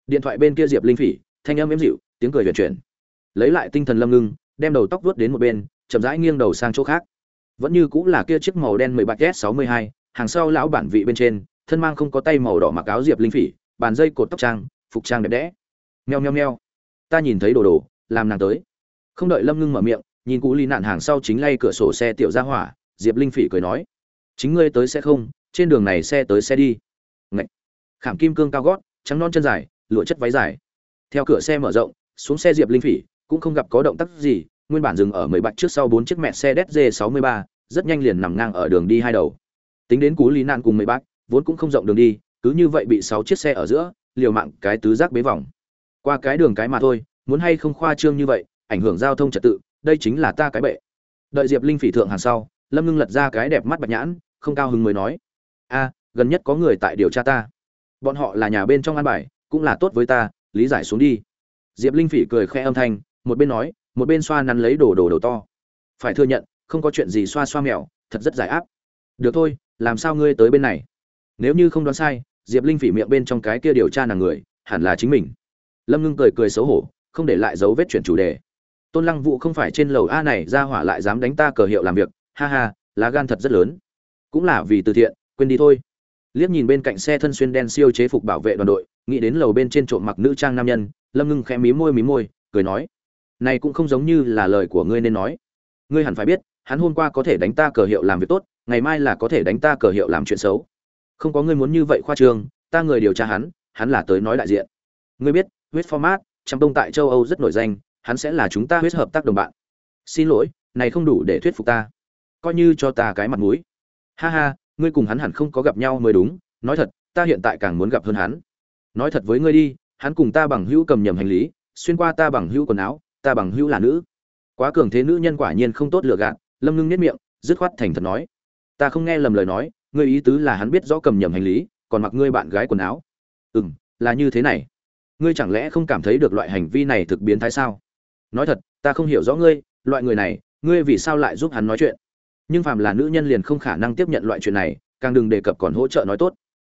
Điện thoại bên kia diệp linh phỉ thanh âm êm dịu tiếng cười vận chuyển. Lấy lại tinh thần lâm ngưng đem đầu tóc vuốt đến một bên chậm rãi nghiêng đầu sang chỗ khác. Vẫn như cũng là kia chiếc màu đen mười bạch s sáu mươi hai hàng sau lão bản vị bên trên thân mang không có tay màu đỏ mặc áo diệp linh phỉ bàn dây cột tóc trang phục trang đẹp đẽ. Nheo nheo nheo, ta nhìn thấy đồ đồ làm nàng tới. Không đợi lâm ngưng mở miệng nhìn cụ ly nạn hàng sau chính lay cửa sổ xe tiểu ra hỏa diệp linh phỉ cười nói chính ngươi tới xe không trên đường này xe tới xe đi khảm kim cương cao gót, trắng non chân dài, lụa chất váy dài. Theo cửa xe mở rộng, xuống xe diệp linh phỉ, cũng không gặp có động tác gì, nguyên bản dừng ở mười bạch trước sau bốn chiếc mẹ xe dz 63 rất nhanh liền nằm ngang ở đường đi hai đầu. Tính đến cú lý nạn cùng mười bạch, vốn cũng không rộng đường đi, cứ như vậy bị sáu chiếc xe ở giữa, liều mạng cái tứ giác bế vòng. Qua cái đường cái mà thôi, muốn hay không khoa trương như vậy, ảnh hưởng giao thông trật tự, đây chính là ta cái bệ. Đợi diệp linh phỉ thượng hàng sau, lâm ngưng lật ra cái đẹp mắt bạch nhãn, không cao hứng mới nói, a, gần nhất có người tại điều tra ta bọn họ là nhà bên trong an bài, cũng là tốt với ta, lý giải xuống đi. Diệp linh phỉ cười khẽ âm thanh, một bên nói, một bên xoa nắn lấy đồ đồ đầu to. Phải thừa nhận, không có chuyện gì xoa xoa mèo, thật rất giải áp. Được thôi, làm sao ngươi tới bên này? Nếu như không đoán sai, diệp linh phỉ miệng bên trong cái kia điều tra nàng người, hẳn là chính mình. Lâm ngưng cười cười xấu hổ, không để lại dấu vết chuyển chủ đề. Tôn lăng vụ không phải trên lầu a này, ra hỏa lại dám đánh ta cờ hiệu làm việc, ha ha, lá gan thật rất lớn. Cũng là vì từ thiện, quên đi thôi liếc nhìn bên cạnh xe thân xuyên đen siêu chế phục bảo vệ đoàn đội, nghĩ đến lầu bên trên trộm mặc nữ trang nam nhân, lâm ngưng khẽ mí môi mí môi, cười nói, này cũng không giống như là lời của ngươi nên nói. Ngươi hẳn phải biết, hắn hôm qua có thể đánh ta cờ hiệu làm việc tốt, ngày mai là có thể đánh ta cờ hiệu làm chuyện xấu. Không có ngươi muốn như vậy khoa trương, ta người điều tra hắn hắn là tới nói đại diện. Ngươi biết, huyết format trong đông tại châu âu rất nổi danh, hắn sẽ là chúng ta huyết hợp tác đồng bạn. Xin lỗi, này không đủ để thuyết phục ta. Coi như cho ta cái mặt mũi. Ha ha ngươi cùng hắn hẳn không có gặp nhau mới đúng, nói thật, ta hiện tại càng muốn gặp hơn hắn. Nói thật với ngươi đi, hắn cùng ta bằng hữu cầm nhầm hành lý, xuyên qua ta bằng hữu quần áo, ta bằng hữu là nữ. Quá cường thế nữ nhân quả nhiên không tốt lựa gạt, lâm ngưng nhất miệng, dứt khoát thành thật nói. Ta không nghe lầm lời nói, ngươi ý tứ là hắn biết rõ cầm nhầm hành lý, còn mặc ngươi bạn gái quần áo. Ừ m là như thế này. Ngươi chẳng lẽ không cảm thấy được loại hành vi này thực biến thái sao? Nói thật, ta không hiểu rõ ngươi, loại người này, ngươi vì sao lại giúp hắn nói chuyện? Nhưng phàm là nữ nhân liền không khả năng tiếp nhận loại chuyện này, càng đừng đề cập còn hỗ trợ nói tốt.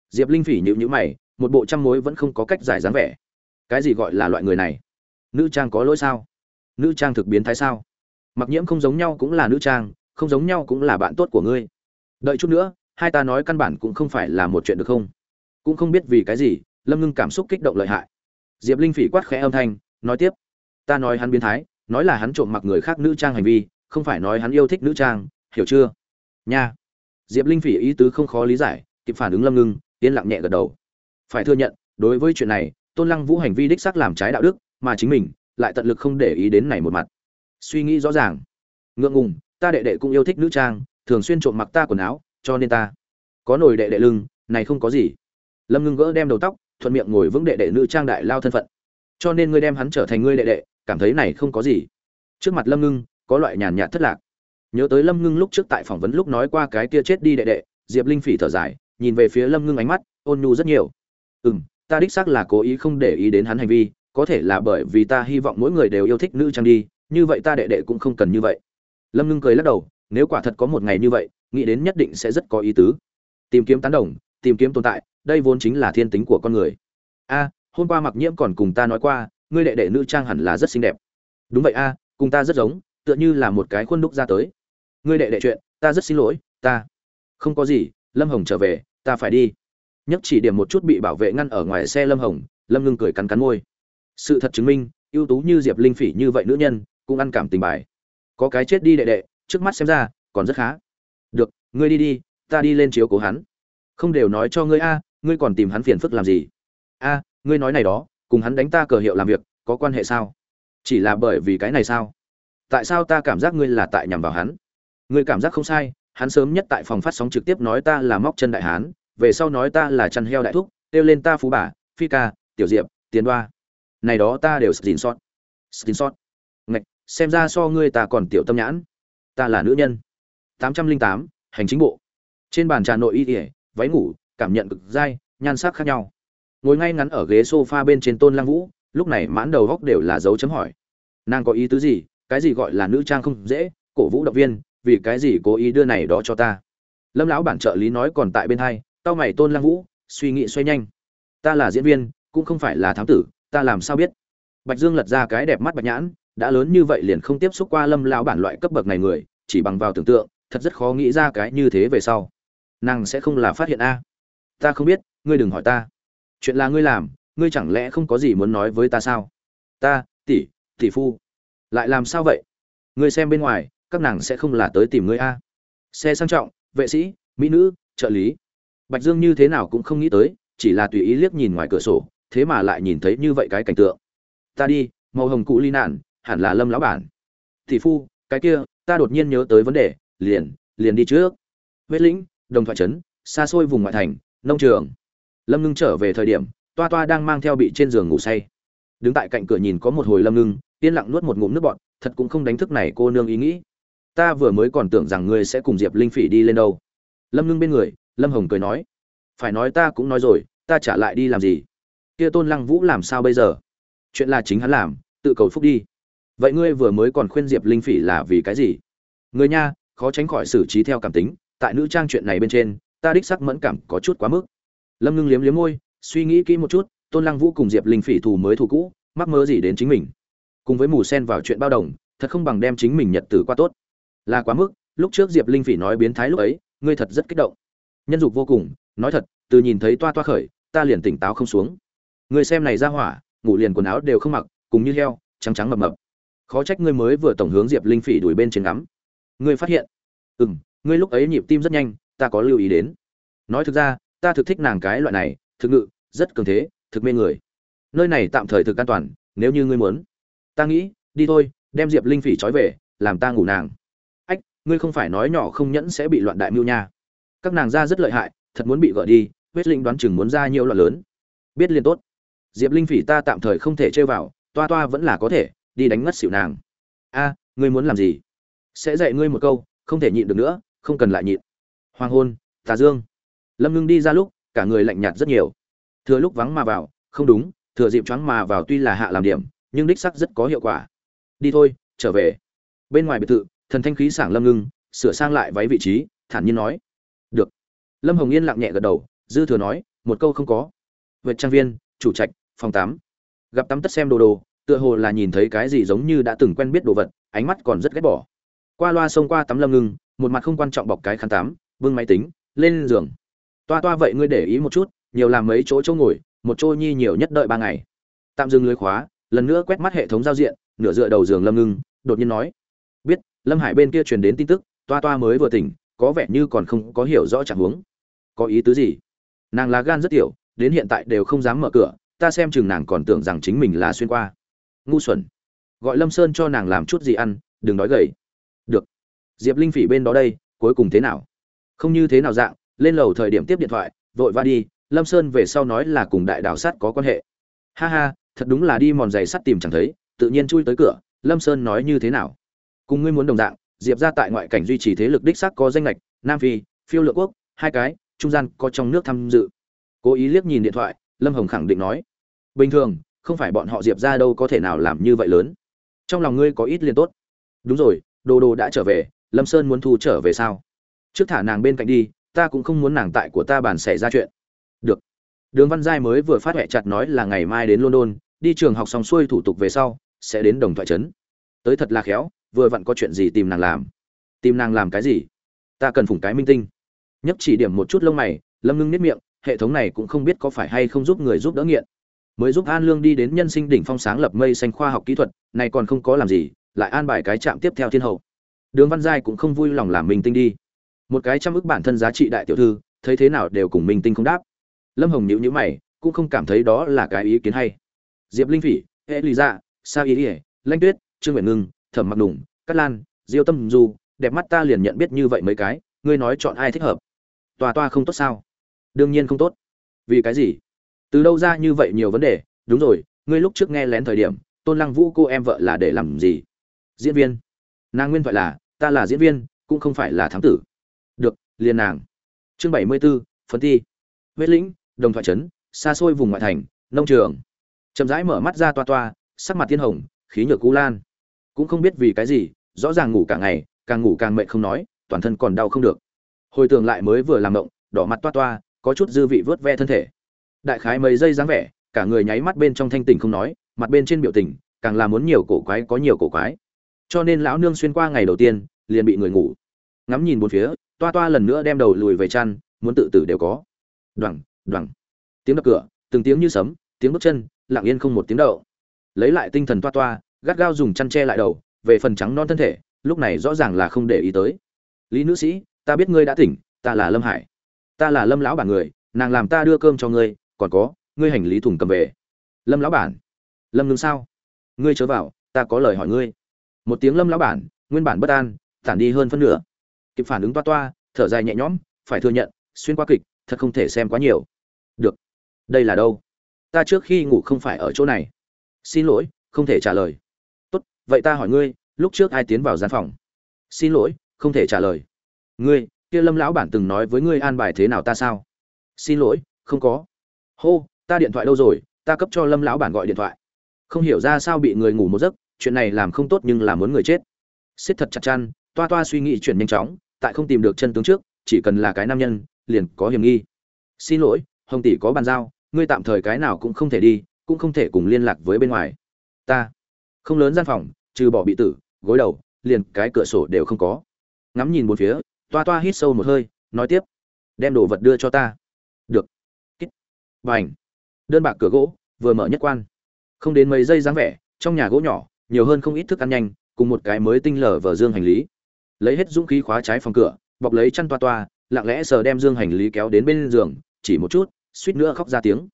Diệp linh phỉ nhịu nhữ mày, một bộ trăm mối vẫn không có cách giải dáng vẻ. Cái gì gọi là loại người này? Nữ trang có lỗi sao? Nữ trang thực biến thái sao? Mặc nhiễm không giống nhau cũng là nữ trang, không giống nhau cũng là bạn tốt của ngươi. Đợi chút nữa, hai ta nói căn bản cũng không phải là một chuyện được không? Cũng không biết vì cái gì, lâm ngưng cảm xúc kích động lợi hại. Diệp linh phỉ quát khẽ âm thanh, nói tiếp. Ta nói hắn biến thái, nói là hắn trộm mặc người khác nữ trang hành vi, không phải nói hắn yêu thích nữ trang hiểu chưa? Nha. Diệp linh phỉ ý tứ không khó lý giải, kịp phản ứng lâm ngưng, yên lặng nhẹ gật đầu. Phải thừa nhận, đối với chuyện này, tôn lăng vũ hành vi đích xác làm trái đạo đức, mà chính mình lại tận lực không để ý đến này một mặt. Suy nghĩ rõ ràng. Ngượng ngùng, ta đệ đệ cũng yêu thích nữ trang, thường xuyên trộm mặc ta quần áo, cho nên ta có nồi đệ đệ lưng, này không có gì. Lâm ngưng gỡ đem đầu tóc, thuận miệng ngồi vững đệ đệ nữ trang đại lao thân phận. Cho nên ngươi đem hắn trở thành ngươi đệ đệ, cảm thấy này không có gì. Trước mặt lâm ngưng, có loại nhàn nhạt thất lạc nhớ tới lâm ngưng lúc trước tại phỏng vấn lúc nói qua cái kia chết đi đệ đệ, diệp linh phỉ thở dài, nhìn về phía lâm ngưng ánh mắt, ôn nhu rất nhiều. Ừ m ta đích xác là cố ý không để ý đến hắn hành vi, có thể là bởi vì ta hy vọng mỗi người đều yêu thích nữ trang đi, như vậy ta đệ đệ cũng không cần như vậy. Lâm ngưng cười lắc đầu, nếu quả thật có một ngày như vậy, nghĩ đến nhất định sẽ rất có ý tứ. Tìm kiếm tán đồng, tìm kiếm tồn tại, đây vốn chính là thiên tính của con người. A, hôm qua mặc nhiễm còn cùng ta nói qua, ngươi đệ đệ nữ trang hẳn là rất xinh đẹp. Đúng vậy a, cùng ta rất giống, tựa như là một cái khuôn đúc ra tới ngươi đệ đệ chuyện, ta rất xin lỗi, ta. Không có gì, lâm hồng trở về, ta phải đi. Nhấc chỉ điểm một chút bị bảo vệ ngăn ở ngoài xe lâm hồng, lâm ngưng cười cắn cắn môi. Sự thật chứng minh, ưu tú như diệp linh phỉ như vậy nữ nhân, cũng ăn cảm tình bài. Có cái chết đi đệ đệ, trước mắt xem ra, còn rất khá. Được, ngươi đi đi, ta đi lên chiếu cố hắn. Không đều nói cho ngươi a, ngươi còn tìm hắn phiền phức làm gì? A, ngươi nói này đó, cùng hắn đánh ta cờ hiệu làm việc, có quan hệ sao? Chỉ là bởi vì cái này sao? Tại sao ta cảm giác ngươi là tại nhằm vào hắn? Ngươi cảm giác không sai hắn sớm nhất tại phòng phát sóng trực tiếp nói ta là móc chân đại hán về sau nói ta là chăn heo đại thúc kêu lên ta phú bà phi ca tiểu diệp tiến đoa. Này đó ta đều xin sót xin sót ngạch xem ra so ngươi ta còn tiểu tâm nhãn. Ta là nữ nhân. Tám trăm linh tám hành chính bộ. Trên bàn trà nội y y, váy ngủ cảm nhận cực dai nhan sắc khác nhau. Ngồi ngay ngắn ở ghế sofa bên trên tôn lăng vũ lúc này mãn đầu góc đều là dấu chấm hỏi. Nàng có ý tứ gì? Cái gì gọi là nữ trang không dễ? Cổ vũ động viên vì cái gì cố ý đưa này đó cho ta? Lâm lão bản trợ lý nói còn tại bên hai, tao mày tôn lăng vũ, suy nghĩ xoay nhanh. Ta là diễn viên, cũng không phải là thám tử, ta làm sao biết? Bạch dương lật ra cái đẹp mắt bạch nhãn, đã lớn như vậy liền không tiếp xúc qua lâm lão bản loại cấp bậc này người, chỉ bằng vào tưởng tượng, thật rất khó nghĩ ra cái như thế về sau. Nàng sẽ không là phát hiện a. Ta không biết, ngươi đừng hỏi ta. Chuyện là ngươi làm, ngươi chẳng lẽ không có gì muốn nói với ta sao? Ta, tỷ tỷ phu. Lại làm sao vậy? Ngươi xem bên ngoài các nàng sẽ không là tới tìm ngươi a. Xe sang trọng, vệ sĩ, mỹ nữ, trợ lý. Bạch dương như thế nào cũng không nghĩ tới, chỉ là tùy ý liếc nhìn ngoài cửa sổ, thế mà lại nhìn thấy như vậy cái cảnh tượng. Ta đi, màu hồng cụ ly nạn, hẳn là lâm lão bản. Thị phu, cái kia, ta đột nhiên nhớ tới vấn đề, liền liền đi trước. Huyết lĩnh, đồng thoại trấn, xa xôi vùng ngoại thành, nông trường. Lâm ngưng trở về thời điểm, toa toa đang mang theo bị trên giường ngủ say. Đứng tại cạnh cửa nhìn có một hồi lâm ngưng, yên lặng nuốt một ngụm nước bọt, thật cũng không đánh thức này cô nương ý nghĩ ta vừa mới còn tưởng rằng ngươi sẽ cùng diệp linh phỉ đi lên đâu. Lâm ngưng bên người, lâm hồng cười nói. Phải nói ta cũng nói rồi, ta trả lại đi làm gì? Kia tôn lăng vũ làm sao bây giờ? Chuyện là chính hắn làm, tự cầu phúc đi. Vậy ngươi vừa mới còn khuyên diệp linh phỉ là vì cái gì? Người nha, khó tránh khỏi xử trí theo cảm tính, tại nữ trang chuyện này bên trên, ta đích sắc mẫn cảm có chút quá mức. Lâm ngưng liếm liếm môi, suy nghĩ kỹ một chút, tôn lăng vũ cùng diệp linh phỉ thù mới thù cũ, mắc mơ gì đến chính mình. Cùng với mù sen vào chuyện bao đồng, thật không bằng đem chính mình nhật tử qua tốt là quá mức, lúc trước diệp linh phỉ nói biến thái lúc ấy, ngươi thật rất kích động. Nhân dục vô cùng, nói thật, từ nhìn thấy toa toa khởi, ta liền tỉnh táo không xuống. Ngươi xem này ra hỏa, ngủ liền quần áo đều không mặc, cùng như heo, trắng trắng mập mập. Khó trách ngươi mới vừa tổng hướng diệp linh phỉ đuổi bên trên ngắm. Ngươi phát hiện? Ừ m ngươi lúc ấy nhịp tim rất nhanh, ta có lưu ý đến. Nói thực ra, ta thực thích nàng cái loại này, thực ngự, rất cường thế, thực mê người. Nơi này tạm thời thực an toàn, nếu như ngươi muốn. Ta nghĩ, đi thôi, đem diệp linh phỉ trói về, làm ta ngủ nàng ngươi không phải nói nhỏ không nhẫn sẽ bị loạn đại mưu nha. Các nàng ra rất lợi hại, thật muốn bị gỡ đi, huyết linh đoán chừng muốn ra nhiều loạn lớn. Biết liên tốt. Diệp linh phỉ ta tạm thời không thể chơi vào, toa toa vẫn là có thể, đi đánh ngất xỉu nàng. A, ngươi muốn làm gì? Sẽ dạy ngươi một câu, không thể nhịn được nữa, không cần lại nhịn. Hoàng hôn, tà dương. Lâm ngưng đi ra lúc, cả người lạnh nhạt rất nhiều. Thừa lúc vắng mà vào, không đúng, thừa dịp choáng mà vào tuy là hạ làm điểm, nhưng đích sắc rất có hiệu quả. Đi thôi, trở về. Bên ngoài biệt thự thần thanh khí sảng lâm ngưng, sửa sang lại váy vị trí, thản nhiên nói. Được. Lâm hồng yên lặng nhẹ gật đầu, dư thừa nói, một câu không có. Vệ trang viên, chủ trạch, phòng tám gặp tắm tất xem đồ đồ, tựa hồ là nhìn thấy cái gì giống như đã từng quen biết đồ vật, ánh mắt còn rất ghét bỏ. Qua loa xông qua tắm lâm ngưng, một mặt không quan trọng bọc cái khăn tắm, vương máy tính, lên giường. Toa toa vậy ngươi để ý một chút, nhiều làm mấy chỗ chỗ ngồi, một chỗ nhi nhiều nhất đợi ba ngày. Tạm dừng lưới khóa, lần nữa quét mắt hệ thống giao diện, nửa dựa đầu giường lâm ngưng, đột nhiên nói lâm hải bên kia truyền đến tin tức, toa toa mới vừa tỉnh, có vẻ như còn không có hiểu rõ trạng huống. Có ý tứ gì? Nàng lá gan rất tiểu, đến hiện tại đều không dám mở cửa, ta xem chừng nàng còn tưởng rằng chính mình là xuyên qua. Ngu xuẩn. Gọi lâm sơn cho nàng làm chút gì ăn, đừng nói gầy. Được. Diệp linh phỉ bên đó đây, cuối cùng thế nào? Không như thế nào dạng, lên lầu thời điểm tiếp điện thoại, vội va đi, lâm sơn về sau nói là cùng đại đào sắt có quan hệ. Ha ha, thật đúng là đi mòn giày sắt tìm chẳng thấy, tự nhiên chui tới cửa, lâm sơn nói như thế nào? Cùng ngươi muốn đồng dạng, diệp ra tại ngoại cảnh duy trì thế lực đích sắc có danh lệch nam phi, phiêu lượng quốc, hai cái, trung gian có trong nước tham dự. Cố ý liếc nhìn điện thoại, lâm hồng khẳng định nói, bình thường, không phải bọn họ diệp ra đâu có thể nào làm như vậy lớn. Trong lòng ngươi có ít liền tốt. Đúng rồi, đồ đồ đã trở về, lâm sơn muốn thu trở về sao? Trước thả nàng bên cạnh đi, ta cũng không muốn nàng tại của ta bàn xảy ra chuyện. Được. Đường văn giai mới vừa phát huệ chặt nói là ngày mai đến london, đi trường học xong xuôi thủ tục về sau, sẽ đến đồng thoại trấn. Tới thật là khéo vừa vặn có chuyện gì tìm nàng làm. Tìm nàng làm cái gì? Ta cần phủng cái minh tinh. Nhấp chỉ điểm một chút lông mày, lâm ngưng nếp miệng, hệ thống này cũng không biết có phải hay không giúp người giúp đỡ nghiện. Mới giúp an lương đi đến nhân sinh đỉnh phong sáng lập mây xanh khoa học kỹ thuật, này còn không có làm gì, lại an bài cái chạm tiếp theo thiên hậu. Đường văn giai cũng không vui lòng làm minh tinh đi. Một cái trăm ức bản thân giá trị đại tiểu thư, thấy thế nào đều cùng minh tinh không đáp. Lâm hồng nhữ nhữ mày, cũng không cảm thấy đó là cái ý kiến hay. Diệp linh phỉ hệ lý dạ sa ý ỉa lanh tuyết, trương nguyện ngưng thẩm mặc đủng cát lan, diêu tâm du, đẹp mắt ta liền nhận biết như vậy mấy cái, ngươi nói chọn ai thích hợp? Tòa toa không tốt sao? Đương nhiên không tốt. Vì cái gì? Từ đâu ra như vậy nhiều vấn đề? Đúng rồi, ngươi lúc trước nghe lén thời điểm, tôn lăng vũ cô em vợ là để làm gì? Diễn viên. Nàng nguyên thoại là, ta là diễn viên, cũng không phải là thám tử. Được, liền nàng. Chương bảy mươi b ố phấn thi huyết lĩnh, đồng thoại trấn, xa xôi vùng ngoại thành, nông trường. Chậm rãi mở mắt ra toa toa, sắc mặt tiên hồng, khí nhược cú lan cũng không biết vì cái gì, rõ ràng ngủ cả ngày, càng ngủ càng mệt không nói, toàn thân còn đau không được. Hồi tưởng lại mới vừa làm động, đỏ mặt toa toa, có chút dư vị vớt ve thân thể. Đại khái mấy giây dáng vẻ, cả người nháy mắt bên trong thanh tình không nói, mặt bên trên biểu tình, càng là muốn nhiều cổ quái có nhiều cổ quái. Cho nên lão nương xuyên qua ngày đầu tiên, liền bị người ngủ. Ngắm nhìn bốn phía, toa toa lần nữa đem đầu lùi về chăn, muốn tự tử đều có. Đoằng đoằng. Tiếng đập cửa, từng tiếng như sấm, tiếng bước chân, lặng yên không một tiếng đậu lấy lại tinh thần toa toa gắt gao dùng chăn che lại đầu, về phần trắng non thân thể, lúc này rõ ràng là không để ý tới. Lý nữ sĩ, ta biết ngươi đã tỉnh, ta là lâm hải. Ta là lâm lão bản người, nàng làm ta đưa cơm cho ngươi, còn có, ngươi hành lý thùng cầm về. Lâm lão bản. Lâm ngưng sao? Ngươi chớ vào, ta có lời hỏi ngươi. Một tiếng lâm lão bản nguyên bản bất an, tản đi hơn phân nửa. Kịp phản ứng toa toa, thở dài nhẹ nhõm, phải thừa nhận, xuyên qua kịch, thật không thể xem quá nhiều. Được. Đây là đâu? Ta trước khi ngủ không phải ở chỗ này. Xin lỗi, không thể trả lời vậy ta hỏi ngươi, lúc trước ai tiến vào gian phòng? Xin lỗi, không thể trả lời. Ngươi, kia lâm lão bản từng nói với ngươi an bài thế nào ta sao? Xin lỗi, không có. Hô, ta điện thoại đâu rồi, ta cấp cho lâm lão bản gọi điện thoại. Không hiểu ra sao bị người ngủ một giấc, chuyện này làm không tốt nhưng là muốn người chết. Siết thật chặt chăn, toa toa suy nghĩ chuyển nhanh chóng, tại không tìm được chân tướng trước, chỉ cần là cái nam nhân, liền có hiểm nghi. Xin lỗi, hồng tỷ có bàn giao, ngươi tạm thời cái nào cũng không thể đi, cũng không thể cùng liên lạc với bên ngoài. Ta. Không lớn gian phòng trừ bỏ bị tử, gối đầu, liền cái cửa sổ đều không có. Ngắm nhìn một phía, toa toa hít sâu một hơi, nói tiếp. Đem đồ vật đưa cho ta. Được. Kít. Bành. Đơn bạc cửa gỗ, vừa mở nhất quan. Không đến mấy giây dáng vẻ, trong nhà gỗ nhỏ, nhiều hơn không ít thức ăn nhanh, cùng một cái mới tinh lở vở dương hành lý. Lấy hết dũng khí khóa trái phòng cửa, bọc lấy chăn toa toa, lặng lẽ sờ đem dương hành lý kéo đến bên giường, chỉ một chút, suýt nữa khóc ra tiếng.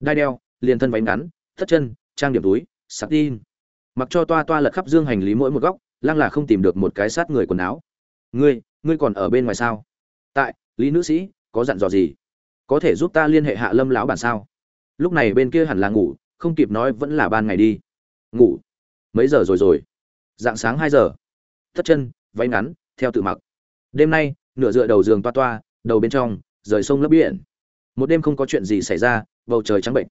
Đai đeo, liền thân váy ngắn, thất chân, trang điểm túi, sạc tin mặc cho toa toa lật khắp dương hành lý mỗi một góc, lăng là không tìm được một cái sát người quần áo. Ngươi ngươi còn ở bên ngoài sao? Tại, lý nữ sĩ, có dặn dò gì? Có thể giúp ta liên hệ hạ lâm lão bản sao? Lúc này bên kia hẳn là ngủ, không kịp nói vẫn là ban ngày đi. Ngủ. Mấy giờ rồi rồi? Dạng sáng hai giờ. Thất chân, váy ngắn, theo tự mặc. Đêm nay, nửa dựa đầu giường toa toa, đầu bên trong, rời sông lấp biển. Một đêm không có chuyện gì xảy ra, bầu trời trắng bệnh.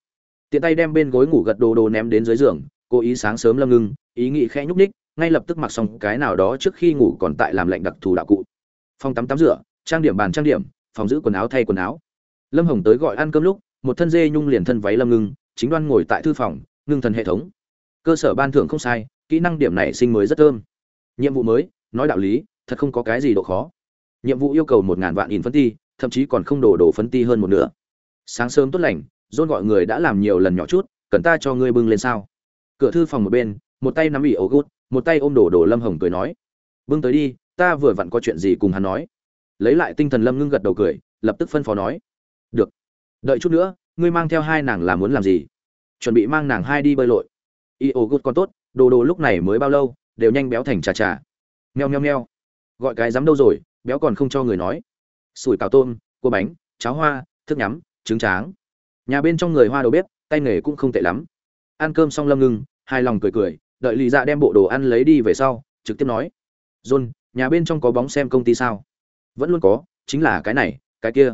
Tiện tay đem bên gối ngủ gật đồ đồ ném đến dưới giường cố ý sáng sớm lâm ngưng, ý nghĩ khẽ nhúc ních ngay lập tức mặc xong cái nào đó trước khi ngủ còn tại làm lệnh đặc thù đạo cụ. Phòng tắm tắm rửa, trang điểm bàn trang điểm, phòng giữ quần áo thay quần áo. Lâm hồng tới gọi ăn cơm lúc, một thân dê nhung liền thân váy lâm ngưng, chính đoan ngồi tại thư phòng, ngưng thần hệ thống. Cơ sở ban thưởng không sai, kỹ năng điểm này sinh mới rất thơm. Nhiệm vụ mới, nói đạo lý, thật không có cái gì độ khó. Nhiệm vụ yêu cầu một ngàn vạn in phân ti, thậm chí còn không đổ đổ phân ti hơn một nửa. Sáng sớm tốt lành dôn gọi người đã làm nhiều lần nhỏ chút, cần ta cho ngươi bưng lên sao? Cửa thư phòng một bên, một tay nắm ỉ ấu gút, một tay ôm đổ đồ lâm hồng cười nói, bưng tới đi, ta vừa vặn có chuyện gì cùng hắn nói. Lấy lại tinh thần lâm ngưng gật đầu cười, lập tức phân phó nói, được, đợi chút nữa, ngươi mang theo hai nàng là muốn làm gì? Chuẩn bị mang nàng hai đi bơi lội. Y ô gút còn tốt, đồ đồ lúc này mới bao lâu, đều nhanh béo thành trà trà. Nheo nheo nheo. gọi cái dám đâu rồi, béo còn không cho người nói. Sủi cào tôm, cua bánh, cháo hoa, thức nhắm, trứng tráng. Nhà bên trong người hoa đầu bếp, tay nghề cũng không tệ lắm ăn cơm xong lâm ngưng hai lòng cười cười, đợi lì dạ đem bộ đồ ăn lấy đi về sau, trực tiếp nói, john, nhà bên trong có bóng xem công ty sao? Vẫn luôn có, chính là cái này, cái kia.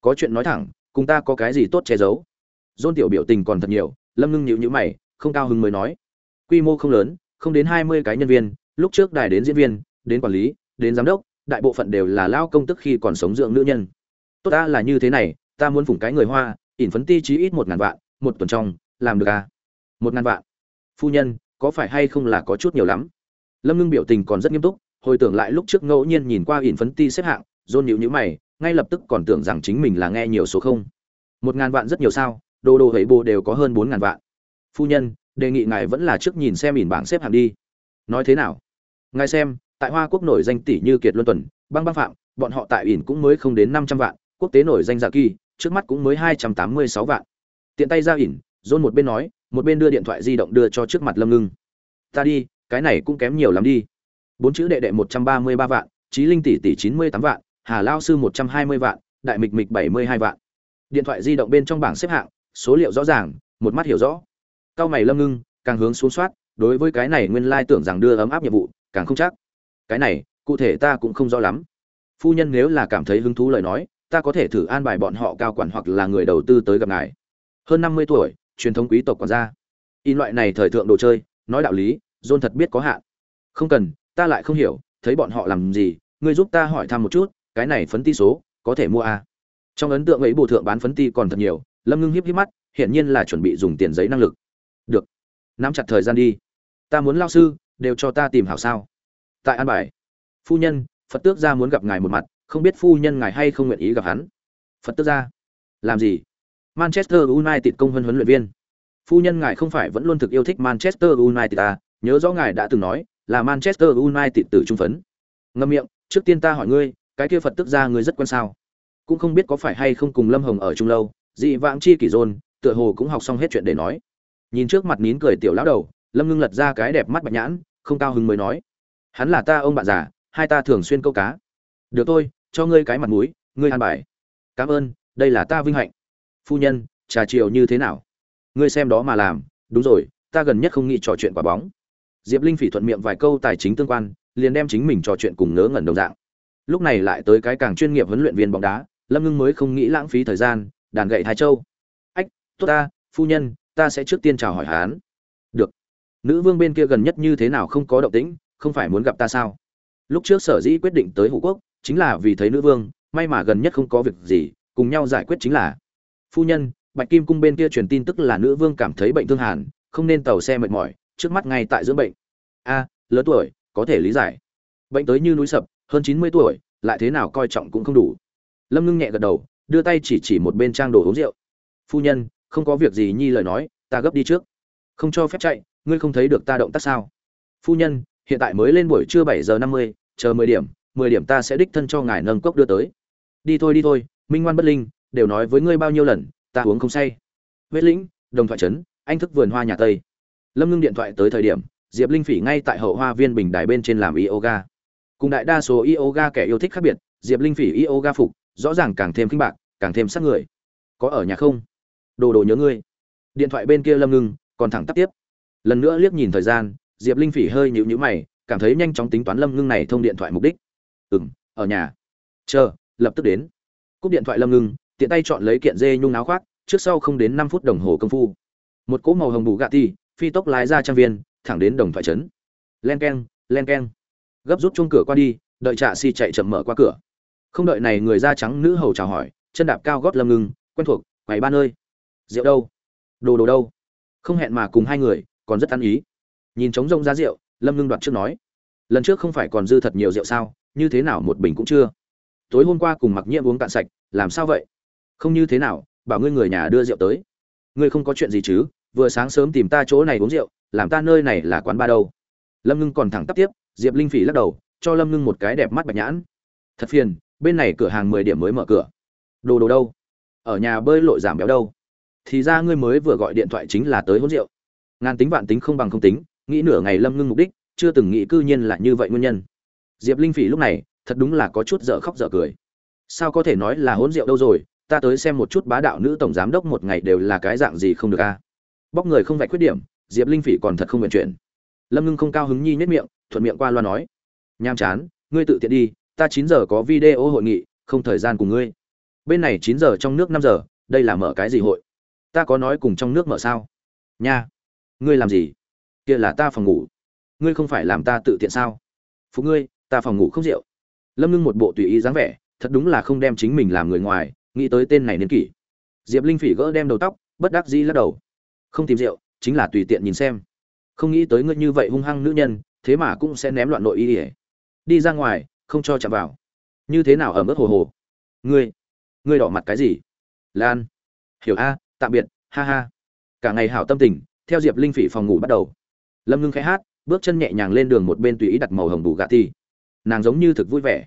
Có chuyện nói thẳng, cùng ta có cái gì tốt che giấu? John tiểu biểu tình còn thật nhiều, lâm ngưng nhịu nhữ mày, không cao hứng mới nói, quy mô không lớn, không đến hai mươi cái nhân viên, lúc trước đài đến diễn viên, đến quản lý, đến giám đốc, đại bộ phận đều là lao công tức khi còn sống dưỡng nữ nhân. Tốt ta là như thế này, ta muốn phủng cái người hoa, ỉn phấn ti chí ít một ngàn vạn, một tuần trong, làm được à? Một ngàn vạn. Phu nhân, có phải hay không là có chút nhiều lắm? Lâm ngưng biểu tình còn rất nghiêm túc, hồi tưởng lại lúc trước ngẫu nhiên nhìn qua ỉn phấn ti xếp hạng dôn nhịu nhữ mày, ngay lập tức còn tưởng rằng chính mình là nghe nhiều số không. Một ngàn vạn rất nhiều sao, đồ đồ hấy bồ đều có hơn bốn ngàn vạn. Phu nhân, đề nghị ngài vẫn là trước nhìn xem ỉn bảng xếp hạng đi. Nói thế nào? Ngài xem, tại hoa quốc nổi danh tỷ như kiệt luân tuần, băng băng phạm, bọn họ tại ỉn cũng mới không đến năm trăm vạn, quốc tế nổi danh giả kỳ, trước mắt cũng mới hai trăm tám mươi sáu vạn. Tiện tay ra ỉn dôn một bên nói một bên đưa điện thoại di động đưa cho trước mặt lâm ngưng. Ta đi, cái này cũng kém nhiều lắm đi. Bốn chữ đệ đệ một trăm ba mươi ba vạn trí linh tỷ tỷ chín mươi tám vạn, hà lao sư một trăm hai mươi vạn, đại mịch mịch bảy mươi hai vạn. Điện thoại di động bên trong bảng xếp hạng, số liệu rõ ràng, một mắt hiểu rõ. Cao mày lâm ngưng, càng hướng xuống soát, đối với cái này nguyên lai tưởng rằng đưa ấm áp nhiệm vụ, càng không chắc. Cái này, cụ thể ta cũng không rõ lắm. Phu nhân nếu là cảm thấy hứng thú lời nói, ta có thể thử an bài bọn họ cao quản hoặc là người đầu tư tới gặp ngài. Hơn năm mươi tuổi truyền thống quý tộc quản gia in loại này thời thượng đồ chơi, nói đạo lý, john thật biết có hạn. Không cần, ta lại không hiểu, thấy bọn họ làm gì, ngươi giúp ta hỏi thăm một chút, cái này phấn ti số, có thể mua à? trong ấn tượng ấy bộ thượng bán phấn ti còn thật nhiều, lâm ngưng hiếp hiếp mắt, hiển nhiên là chuẩn bị dùng tiền giấy năng lực. Được, nắm chặt thời gian đi. Ta muốn lao sư, đều cho ta tìm hảo sao? Tại an bài. Phu nhân, phật tước gia muốn gặp ngài một mặt, không biết phu nhân ngài hay không nguyện ý gặp hắn. Phật tước gia, làm gì? Manchester united công huấn huấn luyện viên. Phu nhân ngài không phải vẫn luôn thực yêu thích manchester united à? Nhớ rõ ngài đã từng nói là manchester united từ trung phấn. Ngâm miệng trước tiên ta hỏi ngươi cái kia phật tức ra ngươi rất quan sao? Cũng không biết có phải hay không cùng lâm hồng ở chung lâu dị vãng chi kỷ dồn, tựa hồ cũng học xong hết chuyện để nói. Nhìn trước mặt nín cười tiểu lão đầu lâm ngưng lật ra cái đẹp mắt bạch nhãn không cao hứng mới nói. Hắn là ta ông bạn già hai ta thường xuyên câu cá. Được thôi cho ngươi cái mặt mũi ngươi an bài. Cảm ơn đây là ta vinh hạnh phu nhân, trà chiều như thế nào? Ngươi xem đó mà làm, đúng rồi, ta gần nhất không nghĩ trò chuyện quả bóng. Diệp linh phỉ thuận miệng vài câu tài chính tương quan, liền đem chính mình trò chuyện cùng ngớ ngẩn đồng dạng. Lúc này lại tới cái càng chuyên nghiệp huấn luyện viên bóng đá, lâm ngưng mới không nghĩ lãng phí thời gian, đàn gậy thái châu. Ách, tốt ta, phu nhân, ta sẽ trước tiên chào hỏi hán được. Nữ vương bên kia gần nhất như thế nào không có động tĩnh, không phải muốn gặp ta sao? Lúc trước sở dĩ quyết định tới hữu quốc, chính là vì thấy nữ vương, may mà gần nhất không có việc gì, cùng nhau giải quyết chính là phu nhân, bạch kim cung bên kia truyền tin tức là nữ vương cảm thấy bệnh thương hàn, không nên tàu xe mệt mỏi, trước mắt ngay tại dưỡng bệnh. A, lớn tuổi, có thể lý giải. Bệnh tới như núi sập, hơn chín mươi tuổi, lại thế nào coi trọng cũng không đủ. Lâm ngưng nhẹ gật đầu, đưa tay chỉ chỉ một bên trang đồ uống rượu. Phu nhân, không có việc gì nhi lời nói, ta gấp đi trước. Không cho phép chạy, ngươi không thấy được ta động tác sao? Phu nhân, hiện tại mới lên buổi trưa bảy giờ năm mươi, chờ mười điểm mười điểm ta sẽ đích thân cho ngài nâng cốc đưa tới. Đi thôi đi thôi, minh ngoan bất linh đều nói với ngươi bao nhiêu lần, ta uống không say. Vệ lĩnh, đồng thoại trấn, anh thức vườn hoa nhà tây. Lâm ngưng điện thoại tới thời điểm, diệp linh phỉ ngay tại hậu hoa viên bình đài bên trên làm yoga. Cùng đại đa số yoga kẻ yêu thích khác biệt, diệp linh phỉ yoga phục, rõ ràng càng thêm kinh bạc, càng thêm sắc người. Có ở nhà không? Đồ đồ nhớ ngươi. Điện thoại bên kia lâm ngưng, còn thẳng tắp tiếp. Lần nữa liếc nhìn thời gian, diệp linh phỉ hơi nhịu nhữ mày, cảm thấy nhanh chóng tính toán lâm ngưng này thông điện thoại mục đích. Ừ m ở nhà. Chờ, lập tức đến. Cúp điện thoại lâm ngưng tiện tay chọn lấy kiện dê nhung áo khoác, trước sau không đến năm phút đồng hồ công phu. Một cỗ màu hồng bù gạ ti phi tốc lái ra trang viên, thẳng đến đồng thoại trấn. Len keng e n len gấp rút chung cửa qua đi, đợi trạ si chạy chậm mở qua cửa. Không đợi này người da trắng nữ hầu chào hỏi, chân đạp cao gót lâm ngưng, quen thuộc, quầy ba nơi. Rượu đâu? Đồ đồ đâu? Không hẹn mà cùng hai người, còn rất ăn ý. Nhìn trống rông giá rượu, lâm ngưng đoạt trước nói, lần trước không phải còn dư thật nhiều rượu sao, như thế nào một bình cũng chưa? Tối hôm qua cùng mặc nhiệm uống cạn sạch, làm sao vậy? Không như thế nào, bảo ngươi người nhà đưa rượu tới. Ngươi không có chuyện gì chứ, vừa sáng sớm tìm ta chỗ này uống rượu, làm ta nơi này là quán ba đâu. Lâm ngưng còn thẳng tắp tiếp, diệp linh phỉ lắc đầu, cho lâm ngưng một cái đẹp mắt bạch nhãn. Thật phiền, bên này cửa hàng mười điểm mới mở cửa. Đồ đồ đâu? Ở nhà bơi lội giảm béo đâu? Thì ra ngươi mới vừa gọi điện thoại chính là tới hôn rượu. Ngàn tính vạn tính không bằng không tính, nghĩ nửa ngày lâm ngưng mục đích, chưa từng nghĩ cư nhiên là như vậy nguyên nhân. Diệp linh phỉ lúc này, thật đúng là có chút dở khóc dở cười. Sao có thể nói là hôn rượu đâu rồi ta tới xem một chút bá đạo nữ tổng giám đốc một ngày đều là cái dạng gì không được a? Bóc người không vạch khuyết điểm, diệp linh phỉ còn thật không nguyện chuyển. lâm ngưng không cao hứng nhi nhất miệng, thuận miệng qua loa nói. Nham chán, ngươi tự tiện đi, ta chín giờ có video hội nghị, không thời gian cùng ngươi. Bên này chín giờ trong nước năm giờ, đây là mở cái gì hội? Ta có nói cùng trong nước mở sao? Nha. Ngươi làm gì? Kia là ta phòng ngủ. Ngươi không phải làm ta tự tiện sao? Phụ ngươi, ta phòng ngủ không rượu. Lâm ngưng một bộ tùy ý dáng vẻ, thật đúng là không đem chính mình làm người ngoài nghĩ tới tên này niên kỷ. Diệp linh phỉ gỡ đem đầu tóc, bất đắc dĩ lắc đầu. Không tìm rượu, chính là tùy tiện nhìn xem. Không nghĩ tới ngươi như vậy hung hăng nữ nhân, thế mà cũng sẽ ném loạn nội y ỉa đi ra ngoài, không cho chạm vào. Như thế nào ở mức hồ hồ? Ngươi ngươi đỏ mặt cái gì? Lan. Hiểu a, tạm biệt, ha ha. Cả ngày hảo tâm tình, theo diệp linh phỉ phòng ngủ bắt đầu. Lâm ngưng khẽ hát, bước chân nhẹ nhàng lên đường một bên tùy ý đặt màu hồng bù gà ti nàng giống như thực vui vẻ.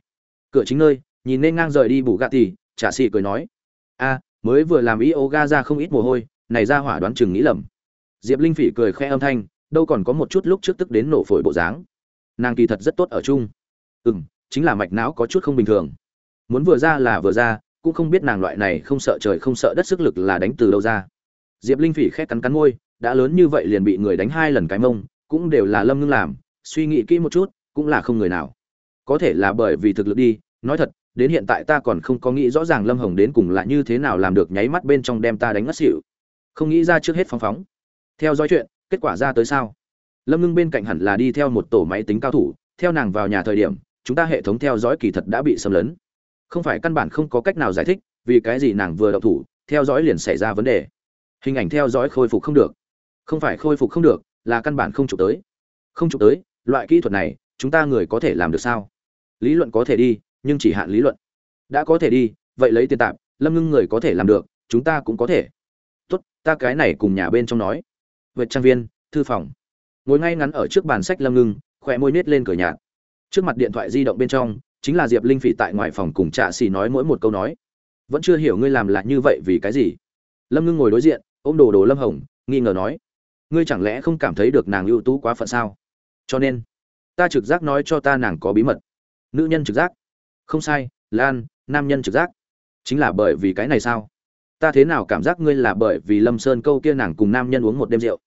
Cửa chính nơi, nhìn nên ngang rời đi bù gà ti trả xì cười nói, a, mới vừa làm yoga ra không ít mồ hôi, này ra hỏa đoán chừng nghĩ lầm. Diệp linh phỉ cười khẽ âm thanh, đâu còn có một chút lúc trước tức đến nổ phổi bộ dáng. Nàng kỳ thật rất tốt ở chung. Ừ m chính là mạch não có chút không bình thường. Muốn vừa ra là vừa ra, cũng không biết nàng loại này không sợ trời không sợ đất sức lực là đánh từ đâu ra. Diệp linh phỉ khét cắn cắn môi, đã lớn như vậy liền bị người đánh hai lần cái mông, cũng đều là lâm ngưng làm, suy nghĩ kỹ một chút, cũng là không người nào. Có thể là bởi vì thực lực đi, nói thật đến hiện tại ta còn không có nghĩ rõ ràng lâm hồng đến cùng là như thế nào làm được nháy mắt bên trong đem ta đánh ngất xỉu. Không nghĩ ra trước hết phóng phóng. Theo dõi chuyện, kết quả ra tới sao? Lâm ngưng bên cạnh hẳn là đi theo một tổ máy tính cao thủ, theo nàng vào nhà thời điểm, chúng ta hệ thống theo dõi kỳ thật đã bị xâm lấn. Không phải căn bản không có cách nào giải thích, vì cái gì nàng vừa đậu thủ, theo dõi liền xảy ra vấn đề. Hình ảnh theo dõi khôi phục không được. Không phải khôi phục không được, là căn bản không chụp tới. Không chụp tới, loại kỹ thuật này, chúng ta người có thể làm được sao? Lý luận có thể đi nhưng chỉ hạn lý luận. Đã có thể đi, vậy lấy tiền tạm lâm ngưng người có thể làm được, chúng ta cũng có thể. Tốt, ta cái này cùng nhà bên trong nói. Vượt trang viên, thư phòng. Ngồi ngay ngắn ở trước bàn sách lâm ngưng khỏe môi nết lên cửa nhạt. Trước mặt điện thoại di động bên trong, chính là diệp linh phỉ tại ngoài phòng cùng trạ xì nói mỗi một câu nói. Vẫn chưa hiểu ngươi làm lại như vậy vì cái gì. Lâm ngưng ngồi đối diện, ôm đồ đồ lâm hồng, nghi ngờ nói. Ngươi chẳng lẽ không cảm thấy được nàng ưu tú quá phận sao? Cho nên, ta trực giác nói cho ta nàng có bí mật. Nữ nhân trực giác không sai, lan, nam nhân trực giác. Chính là bởi vì cái này sao? Ta thế nào cảm giác ngươi là bởi vì lâm sơn câu kia nàng cùng nam nhân uống một đêm rượu?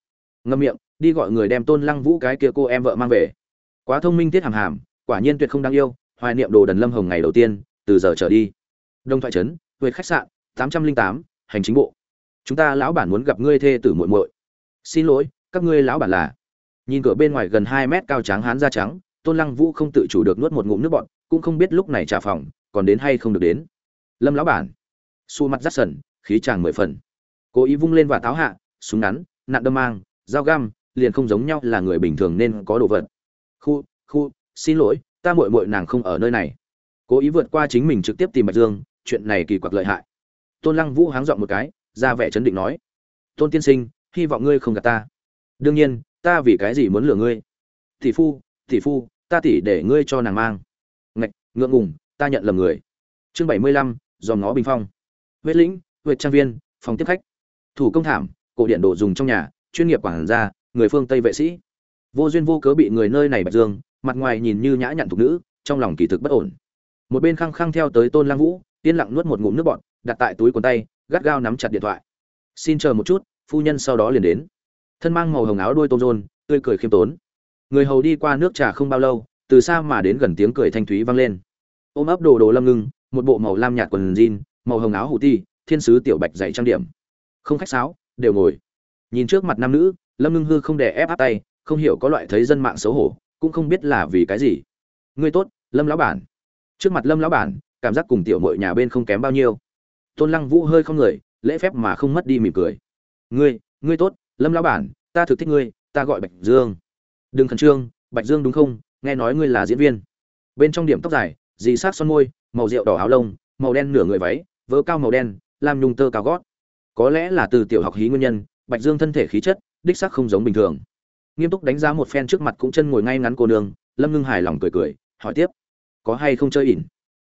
Ngâm miệng, đi gọi người đem tôn lăng vũ cái kia cô em vợ mang về. Quá thông minh tiết hàm hàm, quả nhiên tuyệt không đáng yêu, hoài niệm đồ đần lâm hồng ngày đầu tiên, từ giờ trở đi. Đông thoại trấn, huệ khách sạn, tám trăm linh tám, hành chính bộ. Chúng ta lão bản muốn gặp ngươi thê tử muội muội. Xin lỗi, các ngươi lão bản là. Nhìn cửa bên ngoài gần hai mét cao trắng hán da trắng, tôn lăng vũ không tự chủ được nuốt một ngụm nước bọt cũng không biết lúc này trả phòng, còn đến hay không được đến. Lâm lão bản. Su mặt rắt sần, khí chàng mười phần. Cố ý vung lên và táo hạ, súng ngắn nạn đâm mang, dao găm, liền không giống nhau là người bình thường nên có đồ vật. Khu khu, xin lỗi, ta muội muội nàng không ở nơi này. Cố ý vượt qua chính mình trực tiếp tìm bạch dương, chuyện này kỳ quặc lợi hại. Tôn lăng vũ háng dọn một cái, ra vẻ chấn định nói. Tôn tiên sinh, hy vọng ngươi không gạt ta. Đương nhiên, ta vì cái gì muốn lừa ngươi? Tỷ phu tỷ phu, ta tỷ để ngươi cho nàng mang ngượng ngùng, ta nhận lầm người. Chương bảy mươi lăm, dòm ngó bình phong. Huyết lĩnh huyệt trang viên, phòng tiếp khách. Thủ công thảm, cổ điện đồ dùng trong nhà, chuyên nghiệp quản gia, người phương tây vệ sĩ. Vô duyên vô cớ bị người nơi này bạch dương, mặt ngoài nhìn như nhã nhặn thục nữ, trong lòng kỳ thực bất ổn. Một bên khăng khăng theo tới tôn lang vũ, yên lặng nuốt một ngụm nước bọt, đặt tại túi quần tay, gắt gao nắm chặt điện thoại. Xin chờ một chút, phu nhân sau đó liền đến. Thân mang màu hồng áo đuôi tôm rôn, tươi cười khiêm tốn. Người hầu đi qua nước trà không bao lâu từ xa mà đến gần tiếng cười thanh thúy vang lên. Ôm ấp đồ đồ lâm ngưng, một bộ màu lam nhạt quần jean, màu hồng áo hủ ti, thiên sứ tiểu bạch dạy trang điểm. Không khách sáo, đều ngồi. Nhìn trước mặt nam nữ, lâm ngưng hư không đè ép áp tay, không hiểu có loại thấy dân mạng xấu hổ, cũng không biết là vì cái gì. Ngươi tốt, lâm lão bản. Trước mặt lâm lão bản, cảm giác cùng tiểu mội nhà bên không kém bao nhiêu. Tôn lăng vũ hơi không người, lễ phép mà không mất đi mỉm cười. Ngươi ngươi tốt, lâm lão bản, ta thực thích ngươi, ta gọi bạch dương. Đừng khẩn trương, bạch dương đúng không? Nghe nói ngươi là diễn viên. Bên trong điểm tóc dài, dì sát son môi, màu rượu đỏ áo lông, màu đen nửa người váy, vớ cao màu đen, làm nhung tơ cao gót. Có lẽ là từ tiểu học hí nguyên nhân, bạch dương thân thể khí chất, đích sắc không giống bình thường. Nghiêm túc đánh giá một phen trước mặt cũng chân ngồi ngay ngắn cô nương, lâm ngưng hài lòng cười cười, hỏi tiếp. Có hay không chơi ỉn?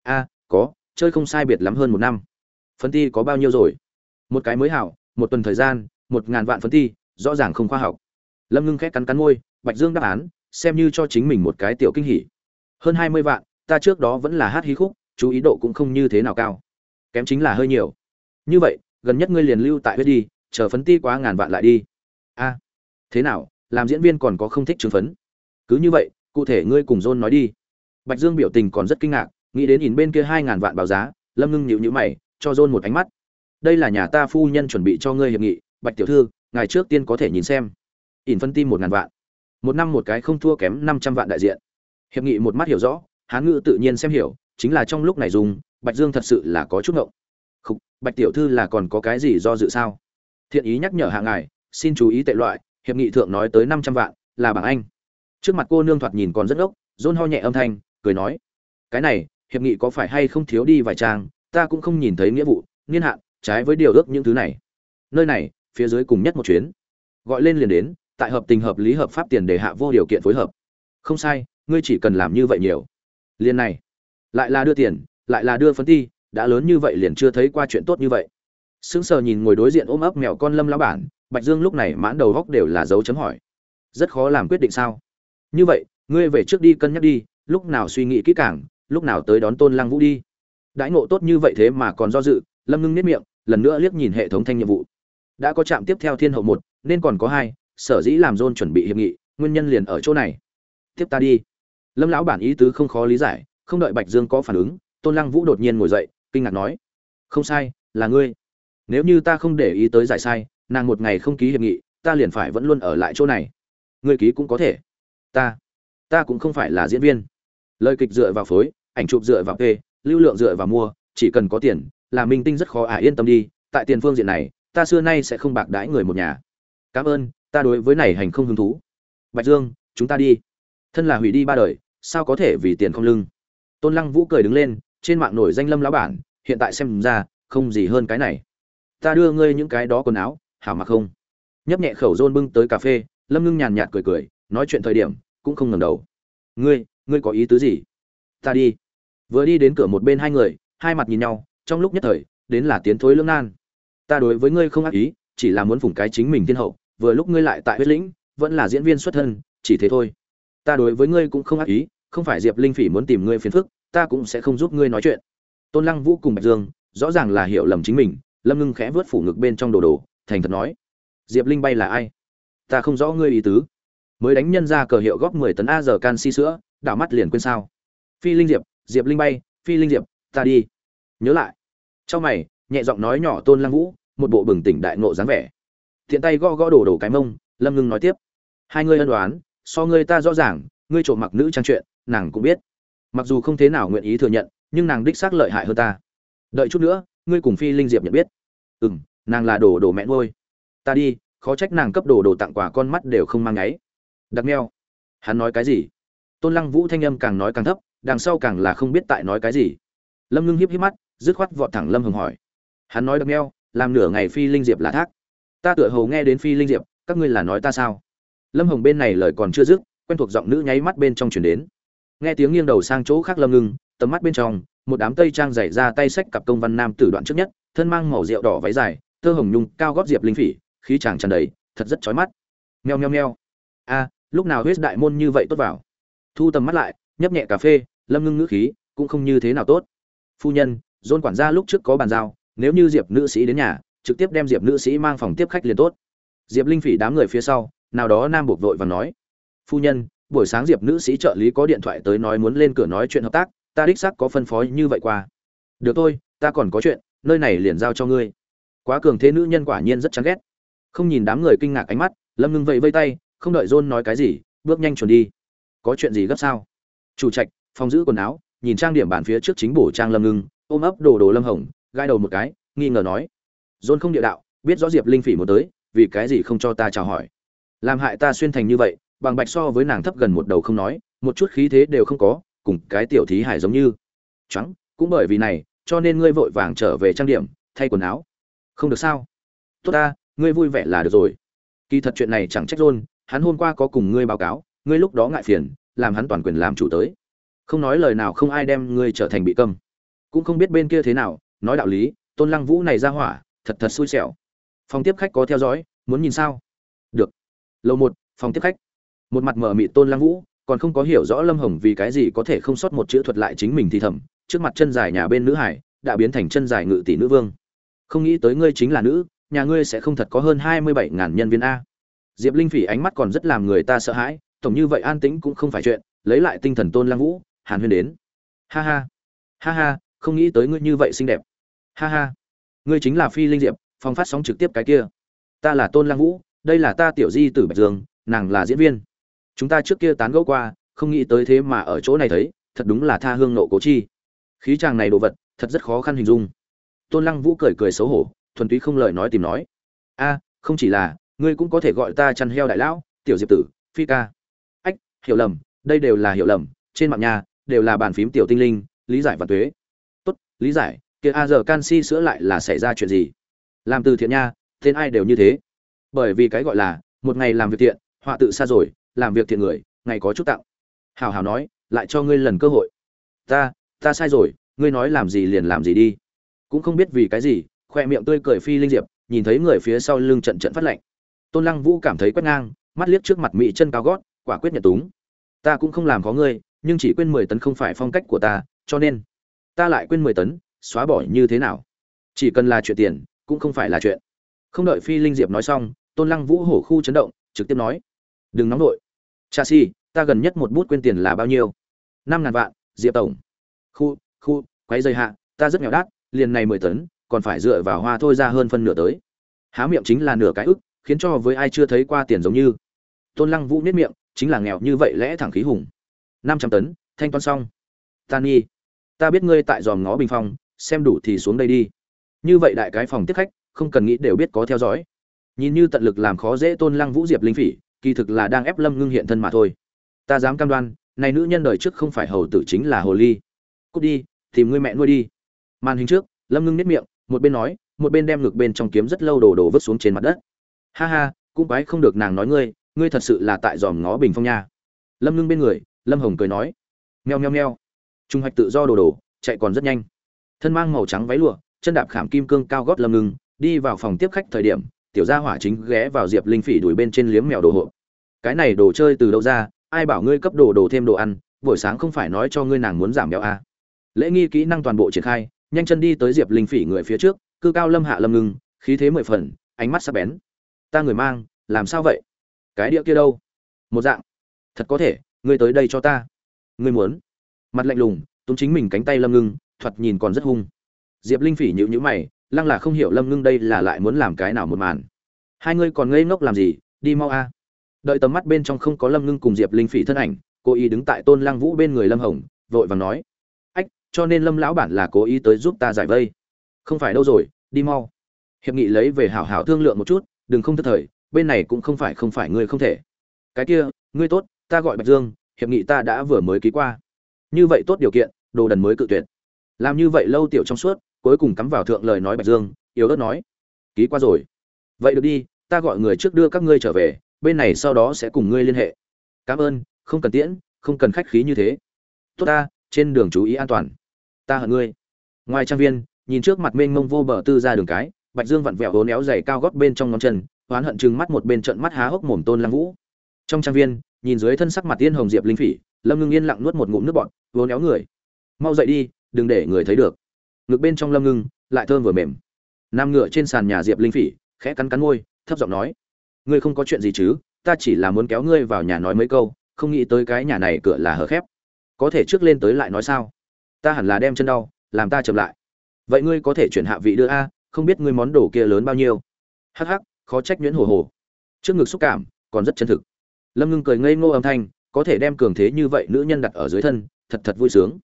A, có, chơi không sai biệt lắm hơn một năm. Phân ti có bao nhiêu rồi? Một cái mới hảo, một tuần thời gian, một ngàn vạn phân ti rõ ràng không khoa học. Lâm ngưng khét cắn cắn môi, bạch dương đáp án xem như cho chính mình một cái tiểu kinh hỉ. Hơn hai mươi vạn, ta trước đó vẫn là hát hí khúc, chú ý độ cũng không như thế nào cao. Kém chính là hơi nhiều. Như vậy, gần nhất ngươi liền lưu tại huyết đi, chờ phấn ti quá ngàn vạn lại đi. A, thế nào, làm diễn viên còn có không thích chứng phấn? Cứ như vậy, cụ thể ngươi cùng john nói đi. Bạch dương biểu tình còn rất kinh ngạc, nghĩ đến nhìn bên kia hai ngàn vạn báo giá, lâm ngưng nhíu nhíu mày, cho john một ánh mắt. Đây là nhà ta phu nhân chuẩn bị cho ngươi hiệp nghị, bạch tiểu thư, ngày trước tiên có thể nhìn xem. Ỉn phân tim một ngàn vạn một năm một cái không thua kém năm trăm vạn đại diện. Hiệp nghị một mắt hiểu rõ hán ngữ tự nhiên xem hiểu chính là trong lúc này dùng bạch dương thật sự là có chút ngộng. Khục, bạch tiểu thư là còn có cái gì do dự sao? Thiện ý nhắc nhở hạ ngài xin chú ý tệ loại hiệp nghị thượng nói tới năm trăm vạn là bảng anh. Trước mặt cô nương thoạt nhìn còn rất ốc dôn ho nhẹ âm thanh cười nói cái này hiệp nghị có phải hay không thiếu đi vài trang ta cũng không nhìn thấy nghĩa vụ niên hạn trái với điều ước những thứ này. Nơi này phía dưới cùng nhất một chuyến. Gọi lên liền đến tại hợp tình hợp lý hợp pháp tiền đề hạ vô điều kiện phối hợp. Không sai, ngươi chỉ cần làm như vậy nhiều. Liền này, lại là đưa tiền, lại là đưa phấn ti, đã lớn như vậy liền chưa thấy qua chuyện tốt như vậy. Sững sờ nhìn ngồi đối diện ôm ấp mèo con lâm lão bản, bạch dương lúc này mãn đầu góc đều là dấu chấm hỏi. Rất khó làm quyết định sao? Như vậy, ngươi về trước đi cân nhắc đi, lúc nào suy nghĩ kỹ càng, lúc nào tới đón tôn lăng vũ đi. Đãi ngộ tốt như vậy thế mà còn do dự, lâm ngưng nếp miệng, lần nữa liếc nhìn hệ thống thanh nhiệm vụ. Đã có trạm tiếp theo thiên hậu một, nên còn có hai sở dĩ làm dôn chuẩn bị hiệp nghị nguyên nhân liền ở chỗ này. Tiếp ta đi. Lâm lão bản ý tứ không khó lý giải không đợi bạch dương có phản ứng tôn lăng vũ đột nhiên ngồi dậy kinh ngạc nói không sai là ngươi. Nếu như ta không để ý tới giải sai nàng một ngày không ký hiệp nghị ta liền phải vẫn luôn ở lại chỗ này. Ngươi ký cũng có thể. Ta ta cũng không phải là diễn viên. Lời kịch dựa vào phối ảnh chụp dựa vào kê, lưu lượng dựa vào mua chỉ cần có tiền là minh tinh rất khó ả à yên tâm đi tại tiền phương diện này ta xưa nay sẽ không bạc đãi người một nhà. Cảm ơn ta đối với này hành không hứng thú. Bạch dương, chúng ta đi. Thân là hủy đi ba đời, sao có thể vì tiền không lưng? Tôn lăng vũ cười đứng lên, trên mạng nổi danh lâm lão bản, hiện tại xem ra, không gì hơn cái này. Ta đưa ngươi những cái đó quần áo, hảo mặc không? Nhấp nhẹ khẩu rôn bưng tới cà phê, lâm ngưng nhàn nhạt cười cười, nói chuyện thời điểm, cũng không ngẩng đầu. Ngươi ngươi có ý tứ gì? Ta đi. Vừa đi đến cửa một bên hai người, hai mặt nhìn nhau, trong lúc nhất thời, đến là tiến thối lưỡng nan. Ta đối với ngươi không ác ý, chỉ là muốn phủng cái chính mình thiên hậu vừa lúc ngươi lại tại huyết lĩnh, vẫn là diễn viên xuất thân, chỉ thế thôi. Ta đối với ngươi cũng không ác ý, không phải diệp linh phỉ muốn tìm ngươi phiền phức, ta cũng sẽ không giúp ngươi nói chuyện. Tôn lăng vũ cùng bạch dương, rõ ràng là hiểu lầm chính mình, lâm ngưng khẽ vớt phủ ngực bên trong đồ đồ, thành thật nói, diệp linh bay là ai? Ta không rõ ngươi ý tứ. Mới đánh nhân ra cờ hiệu góp mười tấn a giờ canxi sữa, đảo mắt liền quên sao. Phi linh diệp diệp linh bay, phi linh diệp, ta đi. Nhớ lại. Trong mày, nhẹ giọng nói nhỏ tôn lăng vũ, một bộ bừng tỉnh đại ngộ dáng vẻ tiện tay gõ gõ đổ đổ cái mông, lâm ngưng nói tiếp. Hai ngươi ân đoán so ngươi ta rõ ràng, ngươi trộm mặc nữ trang chuyện, nàng cũng biết. Mặc dù không thế nào nguyện ý thừa nhận, nhưng nàng đích xác lợi hại hơn ta. Đợi chút nữa, ngươi cùng phi linh diệp nhận biết. Ừ m nàng là đồ đồ mẹ nuôi. Ta đi, khó trách nàng cấp đồ đồ tặng quà con mắt đều không mang ngáy đặc neo hắn nói cái gì? Tôn lăng vũ thanh âm càng nói càng thấp, đằng sau càng là không biết tại nói cái gì. Lâm ngưng hiếp hiếp mắt, dứt khoát vọt thẳng lâm hồng hỏi. Hắn nói đặc neo làm nửa ngày phi linh diệp là thác ta tựa hồ nghe đến phi linh diệp, các ngươi là nói ta sao? Lâm hồng bên này lời còn chưa dứt, quen thuộc giọng nữ nháy mắt bên trong chuyển đến. Nghe tiếng nghiêng đầu sang chỗ khác lâm ngưng, tầm mắt bên trong, một đám tây trang dày ra tay sách cặp công văn nam tử đoạn trước nhất, thân mang màu rượu đỏ váy dài thơ hồng nhung, cao gót diệp linh phỉ, khí chàng tràn đầy, thật rất chói mắt. Meo meo meo. A, lúc nào huyết đại môn như vậy tốt vào? Thu tầm mắt lại, nhấp nhẹ cà phê, lâm ngưng ngữ khí cũng không như thế nào tốt. Phu nhân, dôn quản gia lúc trước có bàn giao, nếu như diệp nữ sĩ đến nhà trực tiếp đem diệp nữ sĩ mang phòng tiếp khách liền tốt. Diệp linh phỉ đám người phía sau, nào đó nam buộc vội và nói, phu nhân, buổi sáng diệp nữ sĩ trợ lý có điện thoại tới nói muốn lên cửa nói chuyện hợp tác, ta đích xác có phân phối như vậy qua. Được thôi, ta còn có chuyện, nơi này liền giao cho ngươi. Quá cường thế nữ nhân quả nhiên rất chán ghét. Không nhìn đám người kinh ngạc ánh mắt, lâm ngưng vẫy vây tay, không đợi john nói cái gì, bước nhanh chuẩn đi. Có chuyện gì gấp sao? Chủ trạch, phòng giữ quần áo, nhìn trang điểm bàn phía trước chính bổ trang lâm ngưng, ôm ấp đồ đồ lâm hồng gai đầu một cái, nghi ngờ nói john không địa đạo, biết rõ diệp linh phỉ muốn tới, vì cái gì không cho ta chào hỏi? Làm hại ta xuyên thành như vậy, bằng bạch so với nàng thấp gần một đầu không nói, một chút khí thế đều không có, cùng cái tiểu thí hải giống như. Trắng cũng bởi vì này, cho nên ngươi vội vàng trở về trang điểm, thay quần áo. Không được sao? Tốt ta, ngươi vui vẻ là được rồi. Kỳ thật chuyện này chẳng trách rôn hắn hôm qua có cùng ngươi báo cáo, ngươi lúc đó ngại phiền, làm hắn toàn quyền làm chủ tới. Không nói lời nào không ai đem ngươi trở thành bị câm. Cũng không biết bên kia thế nào, nói đạo lý, tôn lăng vũ này ra hỏa thật thật xui xẻo. Phòng tiếp khách có theo dõi, muốn nhìn sao? Được. Lầu một, phòng tiếp khách. Một mặt mở mị tôn lăng vũ, còn không có hiểu rõ lâm hồng vì cái gì có thể không sót một chữ thuật lại chính mình thì thầm, trước mặt chân dài nhà bên nữ hải, đã biến thành chân dài ngự tỷ nữ vương. Không nghĩ tới ngươi chính là nữ, nhà ngươi sẽ không thật có hơn hai mươi bảy ngàn nhân viên a. Diệp linh phỉ ánh mắt còn rất làm người ta sợ hãi, tổng như vậy an tĩnh cũng không phải chuyện, lấy lại tinh thần tôn lăng vũ, hàn huyên đến. Ha ha. Ha ha, không nghĩ tới ngươi như vậy xinh đẹp. Ha ha ngươi chính là phi linh diệp, phong phát sóng trực tiếp cái kia. Ta là tôn lăng vũ, đây là ta tiểu di tử bạch dương, nàng là diễn viên. Chúng ta trước kia tán gẫu qua, không nghĩ tới thế mà ở chỗ này thấy, thật đúng là tha hương nộ cố chi. Khí chàng này đồ vật, thật rất khó khăn hình dung. Tôn lăng vũ cười cười xấu hổ, thuần túy không lời nói tìm nói. A, không chỉ là, ngươi cũng có thể gọi ta chăn heo đại lão, tiểu diệp tử, phi ca. Ách, hiểu lầm, đây đều là hiểu lầm, trên mạng nhà, đều là bàn phím tiểu tinh linh, lý giải và tuế. Tốt, lý giải kia a giờ canxi sữa lại là xảy ra chuyện gì? Làm từ thiện nha, tên ai đều như thế. Bởi vì cái gọi là, một ngày làm việc thiện, họa tự xa rồi, làm việc thiện người, ngày có chút tạo hào hào nói, lại cho ngươi lần cơ hội. Ta ta sai rồi, ngươi nói làm gì liền làm gì đi. Cũng không biết vì cái gì, khoe miệng tươi cười phi linh diệp, nhìn thấy người phía sau lưng trận trận phát lạnh tôn lăng vũ cảm thấy quét ngang, mắt liếc trước mặt mỹ chân cao gót, quả quyết nhận túng. Ta cũng không làm có ngươi, nhưng chỉ quên mười tấn không phải phong cách của ta, cho nên, ta lại quên mười tấn xóa bỏ như thế nào? Chỉ cần là chuyện tiền cũng không phải là chuyện. Không đợi phi linh diệp nói xong tôn lăng vũ hổ khu chấn động trực tiếp nói đừng nóng vội. cha si ta gần nhất một bút quên tiền là bao nhiêu? Năm ngàn vạn diệp tổng. Khu khu quay dây hạ ta rất nghèo đát, liền này mười tấn còn phải dựa vào hoa thôi ra hơn phân nửa tới. Há miệng chính là nửa cái ức khiến cho với ai chưa thấy qua tiền giống như. Tôn lăng vũ nết miệng chính là nghèo như vậy lẽ thẳng khí hùng. Năm trăm tấn thanh toán xong. Ta nghi ta biết ngươi tại dòm ngó bình phong xem đủ thì xuống đây đi. Như vậy đại cái phòng tiếp khách, không cần nghĩ đều biết có theo dõi. Nhìn như tận lực làm khó dễ tôn lăng vũ diệp linh phỉ, kỳ thực là đang ép lâm ngưng hiện thân mà thôi. Ta dám cam đoan, này nữ nhân đời trước không phải hầu tử chính là hồ ly. Cút đi, tìm ngươi mẹ nuôi đi. Màn hình trước, lâm ngưng nếp miệng, một bên nói, một bên đem ngực bên trong kiếm rất lâu đồ đồ vứt xuống trên mặt đất. Ha ha, cũng quái không được nàng nói ngươi ngươi thật sự là tại dòm ngó bình phong nha. Lâm ngưng bên người, lâm hồng cười nói. Nheo nheo nheo trung hoạch tự do đồ đồ chạy còn rất nhanh thân mang màu trắng váy lụa, chân đạp khảm kim cương cao gót lâm ngưng đi vào phòng tiếp khách thời điểm, tiểu gia hỏa chính ghé vào diệp linh phỉ đuổi bên trên liếm mèo đồ hộ cái này đồ chơi từ đâu ra, ai bảo ngươi cấp đồ đồ thêm đồ ăn, buổi sáng không phải nói cho ngươi nàng muốn giảm béo à. lễ nghi kỹ năng toàn bộ triển khai, nhanh chân đi tới diệp linh phỉ người phía trước, cư cao lâm hạ lâm ngưng khí thế mười phần, ánh mắt sắc bén. Ta người mang, làm sao vậy? Cái đĩa kia đâu? Một dạng. Thật có thể, ngươi tới đây cho ta. Ngươi muốn. Mặt lạnh lùng, túm chính mình cánh tay lâm ngưng thoạt nhìn còn rất hung. Diệp linh phỉ nhữ nhữ mày, lăng là không hiểu lâm ngưng đây là lại muốn làm cái nào một màn. Hai ngươi còn ngây ngốc làm gì, đi mau a. À. Đợi tầm mắt bên trong không có lâm ngưng cùng diệp linh phỉ thân ảnh, cô ý đứng tại tôn lăng vũ bên người lâm hồng, vội vàng nói, ách, cho nên lâm lão bản là cố ý tới giúp ta giải vây. Không phải đâu rồi, đi mau. Hiệp nghị lấy về hảo hảo thương lượng một chút, đừng không thất thời, bên này cũng không phải không phải ngươi không thể. Cái kia, ngươi tốt, ta gọi bạch dương, hiệp nghị ta đã vừa mới ký qua. Như vậy tốt điều kiện, đồ đần mới cự tuyệt làm như vậy lâu tiểu trong suốt, cuối cùng cắm vào thượng lời nói bạch dương, yếu ớt nói, ký qua rồi. Vậy được đi, ta gọi người trước đưa các ngươi trở về, bên này sau đó sẽ cùng ngươi liên hệ. Cảm ơn, không cần tiễn, không cần khách khí như thế. Tốt ta, trên đường chú ý an toàn. Ta hận ngươi. Ngoài trang viên, nhìn trước mặt mênh mông vô bờ tư ra đường cái, bạch dương vặn vẹo hố néo dày cao gót bên trong ngón chân, oán hận chừng mắt một bên trận mắt há hốc mồm tôn lăng vũ. Trong trang viên, nhìn dưới thân sắc mặt tiên hồng diệp linh phỉ, lâm ngưng yên lặng nuốt một ngụm nước bọt vố néo người. Mau dậy đi đừng để người thấy được. Ngực bên trong lâm ngưng lại thơm vừa mềm. Nam ngựa trên sàn nhà diệp linh phỉ khẽ cắn cắn môi, thấp giọng nói, ngươi không có chuyện gì chứ? Ta chỉ là muốn kéo ngươi vào nhà nói mấy câu, không nghĩ tới cái nhà này cửa là hở khép. Có thể trước lên tới lại nói sao? Ta hẳn là đem chân đau, làm ta chậm lại. Vậy ngươi có thể chuyển hạ vị đưa a, không biết ngươi món đồ kia lớn bao nhiêu? Hắc hắc, khó trách nhuyễn hồ hồ. Trước ngực xúc cảm còn rất chân thực. Lâm ngưng cười ngây ngô âm thanh, có thể đem cường thế như vậy nữ nhân đặt ở dưới thân, thật thật vui sướng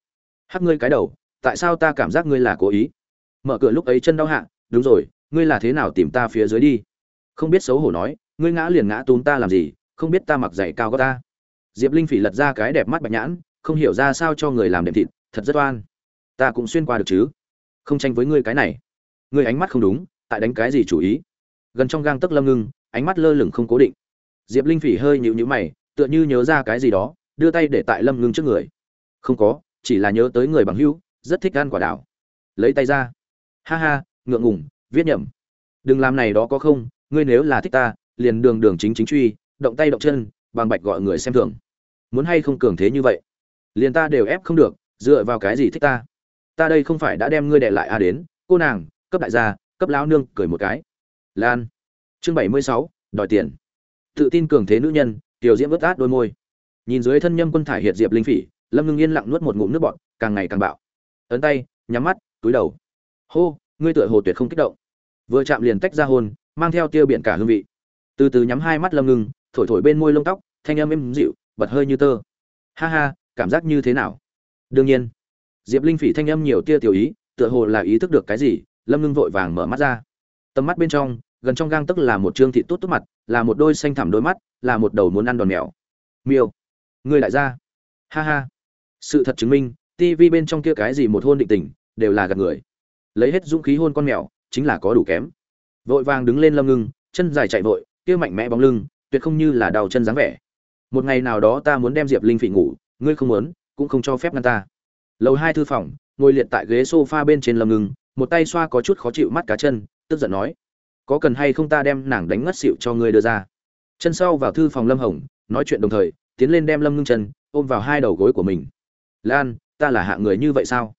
hắc ngươi cái đầu, tại sao ta cảm giác ngươi là cố ý? Mở cửa lúc ấy chân đau hạ, đúng rồi, ngươi là thế nào tìm ta phía dưới đi? Không biết xấu hổ nói, ngươi ngã liền ngã tốn ta làm gì, không biết ta mặc giày cao có ta. Diệp linh phỉ lật ra cái đẹp mắt bạch nhãn, không hiểu ra sao cho người làm đệm thịt, thật rất oan. Ta cũng xuyên qua được chứ. Không tranh với ngươi cái này. Ngươi ánh mắt không đúng, tại đánh cái gì chủ ý? Gần trong gang tấc lâm ngưng, ánh mắt lơ lửng không cố định. Diệp linh phỉ hơi nhịu nhữ mày, tựa như nhớ ra cái gì đó, đưa tay để tại lâm ngưng trước người. Không có chỉ là nhớ tới người bằng hữu, rất thích ăn quả đảo. Lấy tay ra. Ha ha, ngượng ngùng, viết nhầm. Đừng làm này đó có không, ngươi nếu là thích ta, liền đường đường chính chính truy, động tay động chân, bằng bạch gọi người xem thường. Muốn hay không cường thế như vậy? Liền ta đều ép không được, dựa vào cái gì thích ta? Ta đây không phải đã đem ngươi đệ lại a đến, cô nàng, cấp đại gia, cấp lão nương, cười một cái. Lan. Chương bảy mươi sáu, đòi tiền. Tự tin cường thế nữ nhân, tiểu diễm vớt át đôi môi. Nhìn dưới thân nhâm quân thải hiệt diệp linh phỉ lâm ngưng yên lặng nuốt một ngụm nước bọt, càng ngày càng bạo. Ấn tay, nhắm mắt, túi đầu. Hô, ngươi tựa hồ tuyệt không kích động. Vừa chạm liền tách ra hôn mang theo tiêu biển cả hương vị. Từ từ nhắm hai mắt lâm ngưng, thổi thổi bên môi lông tóc, thanh âm êm dịu, bật hơi như tơ. Ha ha, cảm giác như thế nào? Đương nhiên. Diệp linh phỉ thanh âm nhiều tia tiểu ý, tựa hồ là ý thức được cái gì, lâm ngưng vội vàng mở mắt ra. Tầm mắt bên trong, gần trong gang tức là một trương thị tốt tốt mặt, là một đôi xanh thẳm đôi mắt, là một đầu muốn ăn đòn mèo. Miêu. Người lại ra ha ha sự thật chứng minh TV bên trong kia cái gì một hôn định tình, đều là gạt người. Lấy hết dũng khí hôn con mèo, chính là có đủ kém. Vội vàng đứng lên lâm ngưng, chân dài chạy vội, kia mạnh mẽ bóng lưng, tuyệt không như là đau chân dáng vẻ. Một ngày nào đó ta muốn đem diệp linh phỉ ngủ, ngươi không muốn, cũng không cho phép ngăn ta. Lầu hai thư phòng, ngồi liệt tại ghế sofa bên trên lâm ngưng, một tay xoa có chút khó chịu mắt cá chân, tức giận nói, có cần hay không ta đem nàng đánh ngất xịu cho ngươi đưa ra? Chân sau vào thư phòng lâm hồng, nói chuyện đồng thời, tiến lên đem lâm ngưng chân, ôm vào hai đầu gối của mình lan, ta là hạ người như vậy sao?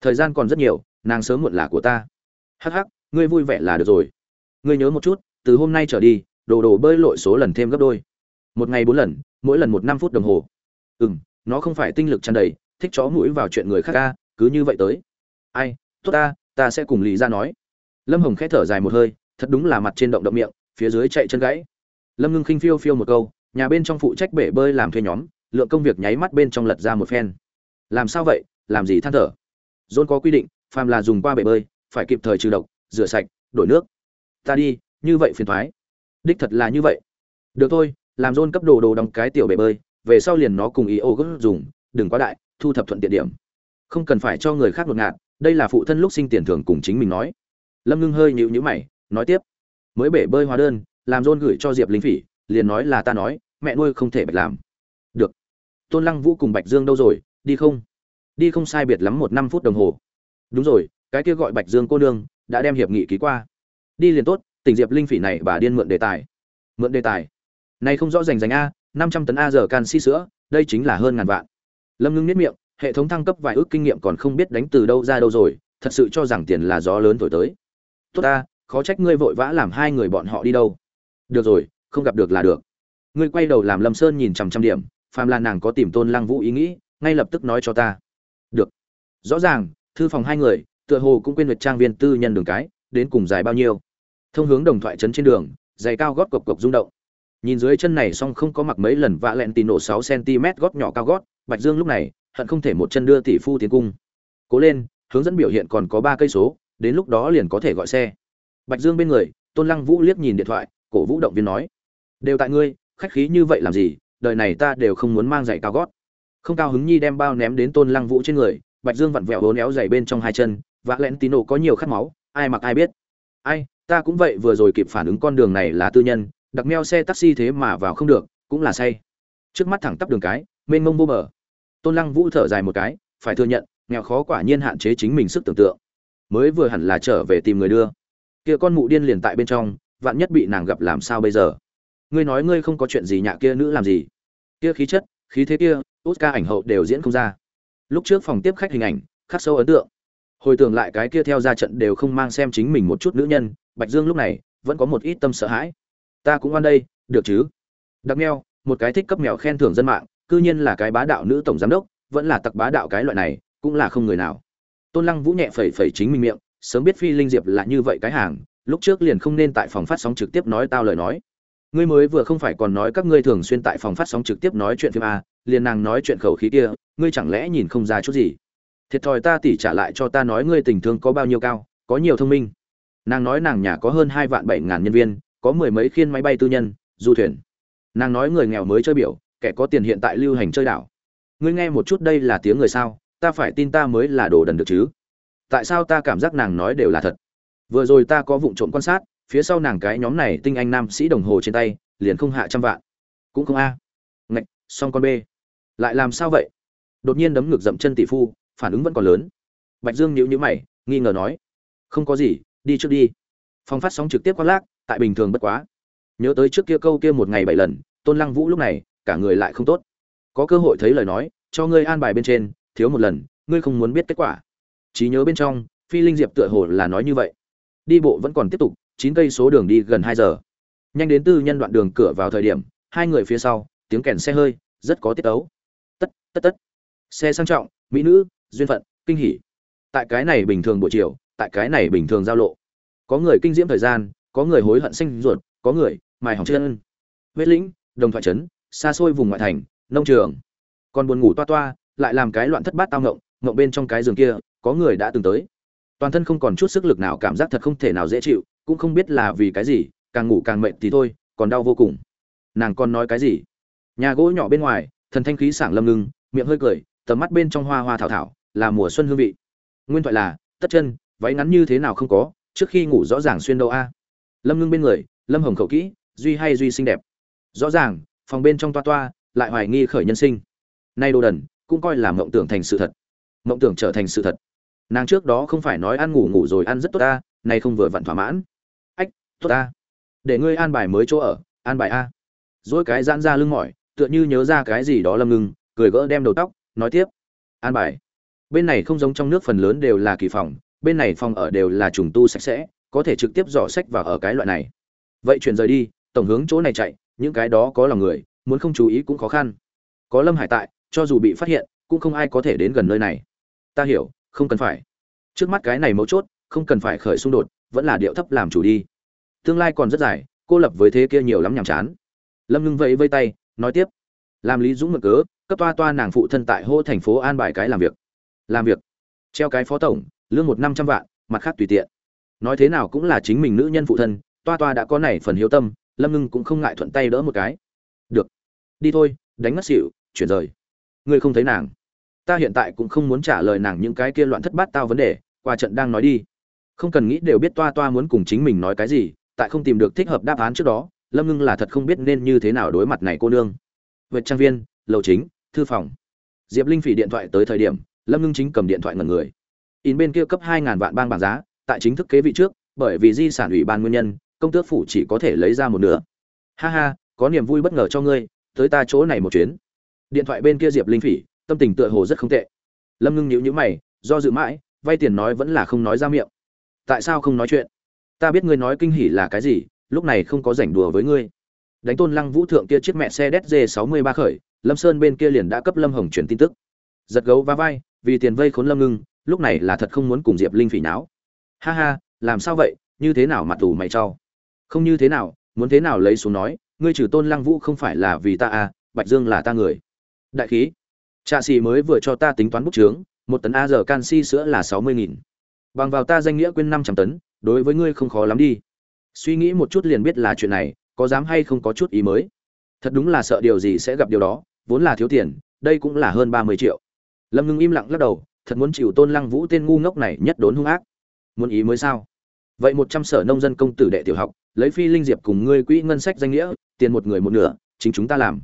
Thời gian còn rất nhiều, nàng sớm muộn là của ta. Hắc hắc, ngươi vui vẻ là được rồi. Ngươi nhớ một chút, từ hôm nay trở đi, đồ đồ bơi lội số lần thêm gấp đôi. Một ngày bốn lần, mỗi lần một năm phút đồng hồ. Ừ m nó không phải tinh lực tràn đầy, thích chó mũi vào chuyện người khác ca cứ như vậy tới. Ai, tốt ta ta sẽ cùng lý ra nói. Lâm hồng k h ẽ thở dài một hơi, thật đúng là mặt trên động động miệng, phía dưới chạy chân gãy. Lâm ngưng khinh phiêu phiêu một câu, nhà bên trong phụ trách bể bơi làm thuê nhóm, lượng công việc nháy mắt bên trong lật ra một phen làm sao vậy? Làm gì than thở? Dôn có quy định, phàm là dùng qua bể bơi, phải kịp thời trừ độc, rửa sạch, đổi nước. Ta đi, như vậy phiền thoái. Đích thật là như vậy. Được thôi, làm dôn cấp đồ đồ đóng cái tiểu bể bơi, về sau liền nó cùng ý ô gấp dùng, đừng quá đại, thu thập thuận tiện điểm. Không cần phải cho người khác ngột ngạt đây là phụ thân lúc sinh tiền thưởng cùng chính mình nói. Lâm ngưng hơi nhịu nhữ mày, nói tiếp. Mới bể bơi hóa đơn, làm dôn gửi cho diệp linh phỉ, liền nói là ta nói, mẹ nuôi không thể bạch làm. Được. Tôn lăng vũ cùng bạch dương đâu rồi? Đi không? Đi không sai biệt lắm một năm phút đồng hồ. Đúng rồi, cái kia gọi bạch dương cô nương đã đem hiệp nghị ký qua. Đi liền tốt, tỉnh diệp linh phỉ này bà điên mượn đề tài. Mượn đề tài. Này không rõ rành rành a, năm trăm tấn a giờ canxi sữa, đây chính là hơn ngàn vạn. Lâm ngưng nhất miệng, hệ thống thăng cấp vài ước kinh nghiệm còn không biết đánh từ đâu ra đâu rồi, thật sự cho rằng tiền là gió lớn thổi tới. Tốt ta khó trách ngươi vội vã làm hai người bọn họ đi đâu. Được rồi, không gặp được là được. Ngươi quay đầu làm lâm sơn nhìn chằm chằm điểm, phàm là nàng có tìm tôn lăng vũ ý nghĩ ngay lập tức nói cho ta. Được. Rõ ràng, thư phòng hai người, tựa hồ cũng quên nguyệt trang viên tư nhân đường cái, đến cùng dài bao nhiêu. Thông hướng đồng thoại trấn trên đường, giày cao gót cộc cộc rung động. Nhìn dưới chân này song không có mặc mấy lần vạ lẹn tì nổ sáu cm gót nhỏ cao gót, bạch dương lúc này, hận không thể một chân đưa tỷ phu tiến cung. Cố lên, hướng dẫn biểu hiện còn có ba cây số, đến lúc đó liền có thể gọi xe. Bạch dương bên người, tôn lăng vũ liếc nhìn điện thoại, cổ vũ động viên nói. Đều tại ngươi, khách khí như vậy làm gì, đời này ta đều không muốn mang giày cao gót không cao hứng nhi đem bao ném đến tôn lăng vũ trên người, bạch dương vặn vẹo hố néo dày bên trong hai chân vạ lẹn tín nổ có nhiều khát máu, ai mặc ai biết. Ai, ta cũng vậy vừa rồi kịp phản ứng con đường này là tư nhân, đặc meo xe taxi thế mà vào không được, cũng là say. Trước mắt thẳng tắp đường cái, mênh mông vô bờ. Tôn lăng vũ thở dài một cái, phải thừa nhận, nghèo khó quả nhiên hạn chế chính mình sức tưởng tượng. Mới vừa hẳn là trở về tìm người đưa. Kia con mụ điên liền tại bên trong, vạn nhất bị nàng gặp làm sao bây giờ? Ngươi nói ngươi không có chuyện gì nhạ kia nữ làm gì? Kia khí chất khí thế kia, oscar ảnh hậu đều diễn không ra. Lúc trước phòng tiếp khách hình ảnh, khắc sâu ấn tượng. Hồi tưởng lại cái kia theo ra trận đều không mang xem chính mình một chút nữ nhân, bạch dương lúc này vẫn có một ít tâm sợ hãi. Ta cũng ăn đây, được chứ? Đặc mèo, một cái thích cấp mèo khen thưởng dân mạng, cư nhiên là cái bá đạo nữ tổng giám đốc, vẫn là tặc bá đạo cái loại này, cũng là không người nào. Tôn lăng vũ nhẹ phẩy phẩy chính mình miệng, sớm biết phi linh diệp là như vậy cái hàng, lúc trước liền không nên tại phòng phát sóng trực tiếp nói tao lời nói ngươi mới vừa không phải còn nói các ngươi thường xuyên tại phòng phát sóng trực tiếp nói chuyện phim a liền nàng nói chuyện khẩu khí kia, ngươi chẳng lẽ nhìn không ra chút gì? Thiệt thòi ta tỉ trả lại cho ta nói ngươi tình thương có bao nhiêu cao, có nhiều thông minh. Nàng nói nàng nhà có hơn hai vạn bảy ngàn nhân viên, có mười mấy khiên máy bay tư nhân, du thuyền. Nàng nói người nghèo mới chơi biểu, kẻ có tiền hiện tại lưu hành chơi đảo. Ngươi nghe một chút đây là tiếng người sao, ta phải tin ta mới là đồ đần được chứ. Tại sao ta cảm giác nàng nói đều là thật? Vừa rồi ta có vụ trộm quan sát phía sau nàng cái nhóm này tinh anh nam sĩ đồng hồ trên tay, liền không hạ trăm vạn. Cũng không a. Ngạch, xong con b lại làm sao vậy? Đột nhiên đấm ngược dậm chân tỷ phu, phản ứng vẫn còn lớn. Bạch dương nhíu nhíu mày, nghi ngờ nói, không có gì, đi trước đi. Phong phát sóng trực tiếp khoác lác, tại bình thường bất quá. Nhớ tới trước kia câu kia một ngày bảy lần, tôn lăng vũ lúc này, cả người lại không tốt. Có cơ hội thấy lời nói, cho ngươi an bài bên trên, thiếu một lần, ngươi không muốn biết kết quả. Trí nhớ bên trong, phi linh diệp tựa hồ là nói như vậy. Đi bộ vẫn còn tiếp tục chín cây số đường đi gần hai giờ. Nhanh đến tư nhân đoạn đường cửa vào thời điểm, hai người phía sau, tiếng kèn xe hơi, rất có tiết ấu tất tất tất. Xe sang trọng, mỹ nữ, duyên phận, kinh hỉ. Tại cái này bình thường buổi chiều, tại cái này bình thường giao lộ. Có người kinh diễm thời gian, có người hối hận xanh ruột, có người mài hỏng chân. Huyết lĩnh, đồng thoại trấn, xa xôi vùng ngoại thành, nông trường. Còn buồn ngủ toa toa, lại làm cái loạn thất bát tao ngộng ngộng bên trong cái giường kia, có người đã từng tới. Toàn thân không còn chút sức lực nào, cảm giác thật không thể nào dễ chịu cũng không biết là vì cái gì, càng ngủ càng mệt thì thôi, còn đau vô cùng. Nàng còn nói cái gì? Nhà gỗ nhỏ bên ngoài, thần thanh khí sảng lâm ngưng, miệng hơi cười, tầm mắt bên trong hoa hoa thảo thảo, là mùa xuân hương vị. Nguyên thoại là, tất chân, váy ngắn như thế nào không có, trước khi ngủ rõ ràng xuyên đâu a? Lâm ngưng bên người, lâm hồng khẩu kỹ, duy hay duy xinh đẹp. Rõ ràng, phòng bên trong toa toa, lại hoài nghi khởi nhân sinh. Nay đồ đần, cũng coi là mộng tưởng thành sự thật. Mộng tưởng trở thành sự thật. Nàng trước đó không phải nói ăn ngủ ngủ rồi ăn rất tốt ta nay không vừa vặn thỏa mãn tốt ta. Để ngươi an bài mới chỗ ở, an bài a. Dỗi cái giãn ra lưng mỏi, tựa như nhớ ra cái gì đó lâm ngưng, cười gỡ đem đầu tóc, nói tiếp. An bài. Bên này không giống trong nước phần lớn đều là kỳ phòng, bên này phòng ở đều là trùng tu sạch sẽ, có thể trực tiếp dò sách vào ở cái loại này. Vậy chuyển rời đi, tổng hướng chỗ này chạy, những cái đó có lòng người, muốn không chú ý cũng khó khăn. Có lâm hải tại, cho dù bị phát hiện, cũng không ai có thể đến gần nơi này. Ta hiểu, không cần phải. Trước mắt cái này mấu chốt, không cần phải khởi xung đột, vẫn là điệu thấp làm chủ đi tương lai còn rất dài, cô lập với thế kia nhiều lắm nhàm chán. Lâm ngưng vẫy vây tay, nói tiếp. Làm lý dũng mực cớ, cấp toa toa nàng phụ thân tại hô thành phố an bài cái làm việc. Làm việc. Treo cái phó tổng, lương một năm trăm vạn, mặt khác tùy tiện. Nói thế nào cũng là chính mình nữ nhân phụ thân, toa toa đã có này phần hiếu tâm, lâm ngưng cũng không ngại thuận tay đỡ một cái. Được. Đi thôi, đánh mất xịu chuyển rời. Ngươi không thấy nàng. Ta hiện tại cũng không muốn trả lời nàng những cái kia loạn thất bát tao vấn đề, qua trận đang nói đi. Không cần nghĩ đều biết toa toa muốn cùng chính mình nói cái gì tại không tìm được thích hợp đáp án trước đó, lâm ngưng là thật không biết nên như thế nào đối mặt này cô nương. Vệ trang viên, lầu chính, thư phòng. Diệp linh phỉ điện thoại tới thời điểm, lâm ngưng chính cầm điện thoại ngần người. In bên kia cấp hai ngàn vạn bang bảng giá, tại chính thức kế vị trước, bởi vì di sản ủy ban nguyên nhân, công tước phủ chỉ có thể lấy ra một nửa. Ha ha, có niềm vui bất ngờ cho ngươi, tới ta chỗ này một chuyến. Điện thoại bên kia diệp linh phỉ, tâm tình tựa hồ rất không tệ. Lâm ngưng nhíu nhíu mày, do dự mãi, vay tiền nói vẫn là không nói ra miệng. Tại sao không nói chuyện? Ta biết ngươi nói kinh hỉ là cái gì, lúc này không có rảnh đùa với ngươi. Đánh tôn lăng vũ thượng kia chiếc mẹ xe dz sáu mươi ba khởi, lâm sơn bên kia liền đã cấp lâm hồng chuyển tin tức. Giật gấu va vai, vì tiền vây khốn lâm ngưng, lúc này là thật không muốn cùng diệp linh phỉ náo ha ha, làm sao vậy, như thế nào mặt tù mày cho? Không như thế nào, muốn thế nào lấy xuống nói, ngươi trừ tôn lăng vũ không phải là vì ta à bạch dương là ta người. Đại khí. Trạ xì mới vừa cho ta tính toán bút trướng một tấn a giờ canxi sữa là sáu mươi nghìn. Bằng vào ta danh nghĩa quyên năm trăm tấn đối với ngươi không khó lắm đi. Suy nghĩ một chút liền biết là chuyện này, có dám hay không có chút ý mới. Thật đúng là sợ điều gì sẽ gặp điều đó, vốn là thiếu tiền, đây cũng là hơn ba mươi triệu. Lâm ngưng im lặng lắc đầu, thật muốn chịu tôn lăng vũ tên ngu ngốc này nhất đốn hung ác. Muốn ý mới sao? Vậy một trăm sở nông dân công tử đệ tiểu học, lấy phi linh diệp cùng ngươi quỹ ngân sách danh nghĩa, tiền một người một nửa, chính chúng ta làm.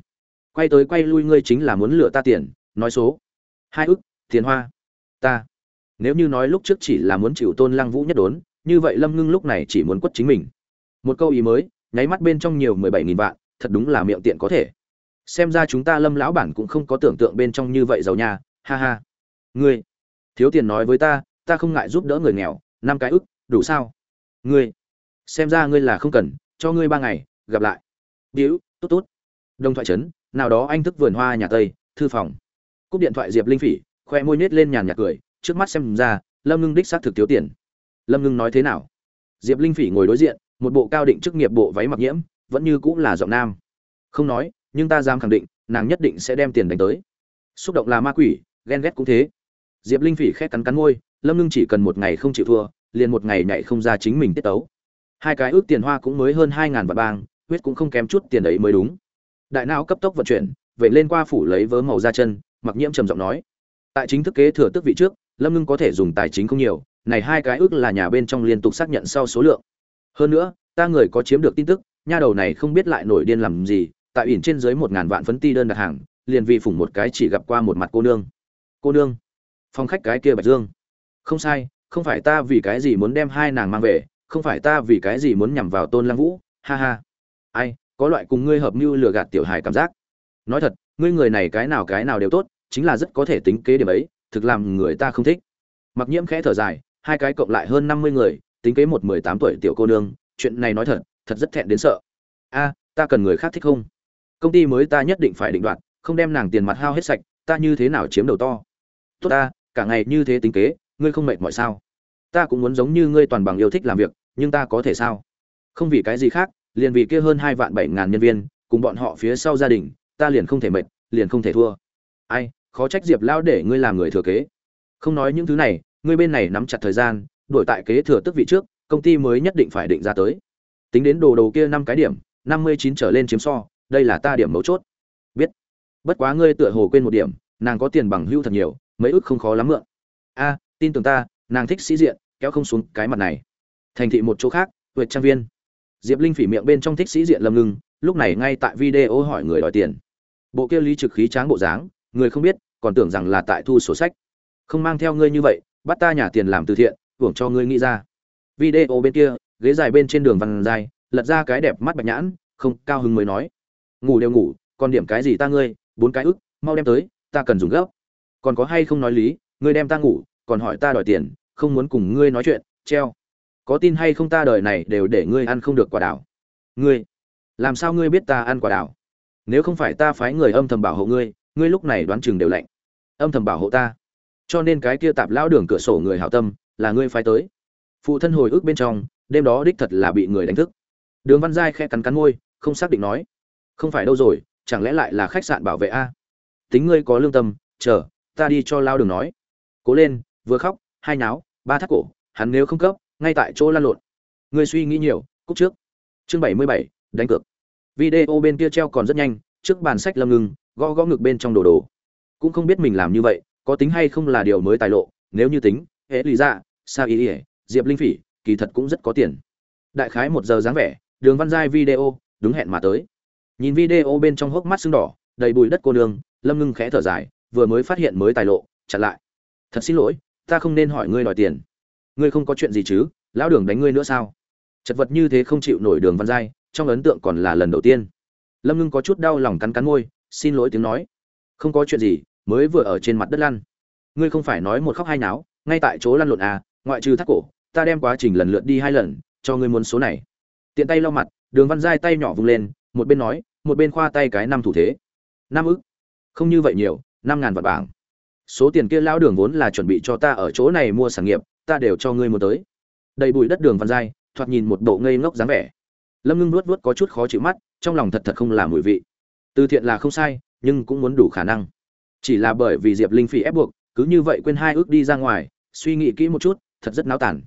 Quay tới quay lui ngươi chính là muốn lừa ta tiền, nói số. Hai ức, tiền hoa. Ta. Nếu như nói lúc trước chỉ là muốn chịu tôn lăng vũ nhất đốn như vậy lâm ngưng lúc này chỉ muốn quất chính mình. Một câu ý mới, nháy mắt bên trong nhiều mười bảy nghìn vạn, thật đúng là miệng tiện có thể. Xem ra chúng ta lâm lão bản cũng không có tưởng tượng bên trong như vậy giàu nhà ha ha. Ngươi, thiếu tiền nói với ta ta không ngại giúp đỡ người nghèo, năm cái ức, đủ sao? Ngươi, xem ra ngươi là không cần, cho ngươi ba ngày, gặp lại. Điếu, tốt tốt. Đồng thoại trấn, nào đó anh thức vườn hoa nhà tây, thư phòng. Cúp điện thoại diệp linh phỉ, khoe môi nết lên nhàn nhạt cười, trước mắt xem ra, lâm ngưng đích xác thực thiếu tiền lâm ngưng nói thế nào? Diệp linh phỉ ngồi đối diện, một bộ cao định chức nghiệp bộ váy mặc nhiễm, vẫn như cũng là giọng nam. Không nói, nhưng ta dám khẳng định, nàng nhất định sẽ đem tiền đánh tới. Xúc động là ma quỷ, ghen ghét cũng thế. Diệp linh phỉ khét cắn cắn môi, lâm ngưng chỉ cần một ngày không chịu thua, liền một ngày nhảy không ra chính mình tiết tấu. Hai cái ước tiền hoa cũng mới hơn hai ngàn vạn bang, huyết cũng không kém chút tiền ấy mới đúng. Đại não cấp tốc vận chuyển, vậy lên qua phủ lấy vớ màu ra chân, mặc nhiễm trầm giọng nói. Tại chính thức kế thừa tước vị trước, lâm ngưng có thể dùng tài chính không nhiều này hai cái ước là nhà bên trong liên tục xác nhận sau số lượng. Hơn nữa, ta người có chiếm được tin tức, nha đầu này không biết lại nổi điên làm gì, tại ỉn trên dưới một ngàn vạn phấn ti đơn đặt hàng, liền vì phủng một cái chỉ gặp qua một mặt cô nương. Cô nương? Phong khách cái kia bạch dương. Không sai, không phải ta vì cái gì muốn đem hai nàng mang về, không phải ta vì cái gì muốn nhằm vào tôn lăng vũ, ha ha. Ai, có loại cùng ngươi hợp mưu lừa gạt tiểu hài cảm giác. Nói thật, ngươi người này cái nào cái nào đều tốt, chính là rất có thể tính kế điểm ấy, thực làm người ta không thích. Mặc nhiễm khẽ thở dài hai cái cộng lại hơn năm mươi người, tính kế một mười tám tuổi tiểu cô nương, chuyện này nói thật thật rất thẹn đến sợ. A, ta cần người khác thích không? Công ty mới ta nhất định phải định đoạt, không đem nàng tiền mặt hao hết sạch, ta như thế nào chiếm đầu to? Tốt ta, cả ngày như thế tính kế, ngươi không mệt mỏi sao? Ta cũng muốn giống như ngươi toàn bằng yêu thích làm việc, nhưng ta có thể sao? Không vì cái gì khác, liền vì kia hơn hai vạn bảy ngàn nhân viên, cùng bọn họ phía sau gia đình, ta liền không thể mệt, liền không thể thua. Ai, khó trách diệp lão để ngươi làm người thừa kế. Không nói những thứ này ngươi bên này nắm chặt thời gian, đổi tại kế thừa tức vị trước, công ty mới nhất định phải định ra tới. Tính đến đồ đầu kia năm cái điểm, năm mươi chín trở lên chiếm so, đây là ta điểm mấu chốt. Biết. Bất quá ngươi tựa hồ quên một điểm, nàng có tiền bằng hưu thật nhiều, mấy ước không khó lắm mượn. A, tin tưởng ta, nàng thích sĩ diện, kéo không xuống cái mặt này. Thành thị một chỗ khác, huệ trang viên. Diệp linh phỉ miệng bên trong thích sĩ diện lầm ngưng lúc này ngay tại video hỏi người đòi tiền. Bộ kia lý trực khí tráng bộ dáng, người không biết, còn tưởng rằng là tại thu sổ sách. Không mang theo ngươi như vậy bắt ta nhà tiền làm từ thiện, hưởng cho ngươi nghĩ ra. Video bên kia, ghế dài bên trên đường văn dài, lật ra cái đẹp mắt bạch nhãn, không, cao hứng mới nói. Ngủ đều ngủ, còn điểm cái gì ta ngươi, bốn cái ức, mau đem tới, ta cần dùng gấp. Còn có hay không nói lý, ngươi đem ta ngủ, còn hỏi ta đòi tiền, không muốn cùng ngươi nói chuyện, treo. Có tin hay không ta đời này đều để ngươi ăn không được quả đảo. Ngươi, làm sao ngươi biết ta ăn quả đảo? Nếu không phải ta phái người âm thầm bảo hộ ngươi ngươi lúc này đoán chừng đều lạnh. Âm thầm bảo hộ ta cho nên cái kia tạp lão đường cửa sổ người hảo tâm, là ngươi phái tới. Phụ thân hồi ức bên trong, đêm đó đích thật là bị người đánh thức. Đường văn giai khe cắn cắn môi, không xác định nói, không phải đâu rồi, chẳng lẽ lại là khách sạn bảo vệ a? Tính ngươi có lương tâm, chờ, ta đi cho lao đường nói. Cố lên, vừa khóc, hai náo ba thắt cổ, hắn nếu không cấp, ngay tại chỗ lan lộn. Ngươi suy nghĩ nhiều cúc trước. Chương bảy mươi bảy, đánh cược. Video bên kia treo còn rất nhanh, trước bàn sách lâm ngưng gõ gõ ngực bên trong đồ đồ. Cũng không biết mình làm như vậy có tính hay không là điều mới tài lộ, nếu như tính hễ lý ra, sa ý ỉa diệp linh phỉ, kỳ thật cũng rất có tiền. Đại khái một giờ dáng vẻ, đường văn giai video, đúng hẹn mà tới. Nhìn video bên trong hốc mắt sưng đỏ, đầy bụi đất cô nương, lâm ngưng khẽ thở dài, vừa mới phát hiện mới tài lộ, chặn lại. Thật xin lỗi, ta không nên hỏi ngươi đòi tiền. Ngươi không có chuyện gì chứ, lão đường đánh ngươi nữa sao? Chật vật như thế không chịu nổi đường văn giai, trong ấn tượng còn là lần đầu tiên. Lâm ngưng có chút đau lòng cắn cắn môi, xin lỗi tiếng nói. Không có chuyện gì mới vừa ở trên mặt đất lăn. Ngươi không phải nói một khóc hai náo, ngay tại chỗ lăn lộn à ngoại trừ thắt cổ, ta đem quá trình lần lượt đi hai lần, cho ngươi muốn số này. Tiện tay lau mặt, đường văn giai tay nhỏ vung lên, một bên nói, một bên khoa tay cái năm thủ thế. Năm ức. Không như vậy nhiều, năm ngàn vạn bảng. Số tiền kia lão đường vốn là chuẩn bị cho ta ở chỗ này mua sản nghiệp, ta đều cho ngươi mua tới. Đầy bụi đất đường văn giai, thoạt nhìn một bộ ngây ngốc dáng vẻ. Lâm ngưng nuốt nuốt có chút khó chịu mắt, trong lòng thật thật không làm mùi vị. Từ thiện là không sai, nhưng cũng muốn đủ khả năng chỉ là bởi vì diệp linh phỉ ép buộc cứ như vậy quên hai ước đi ra ngoài suy nghĩ kỹ một chút thật rất náo tản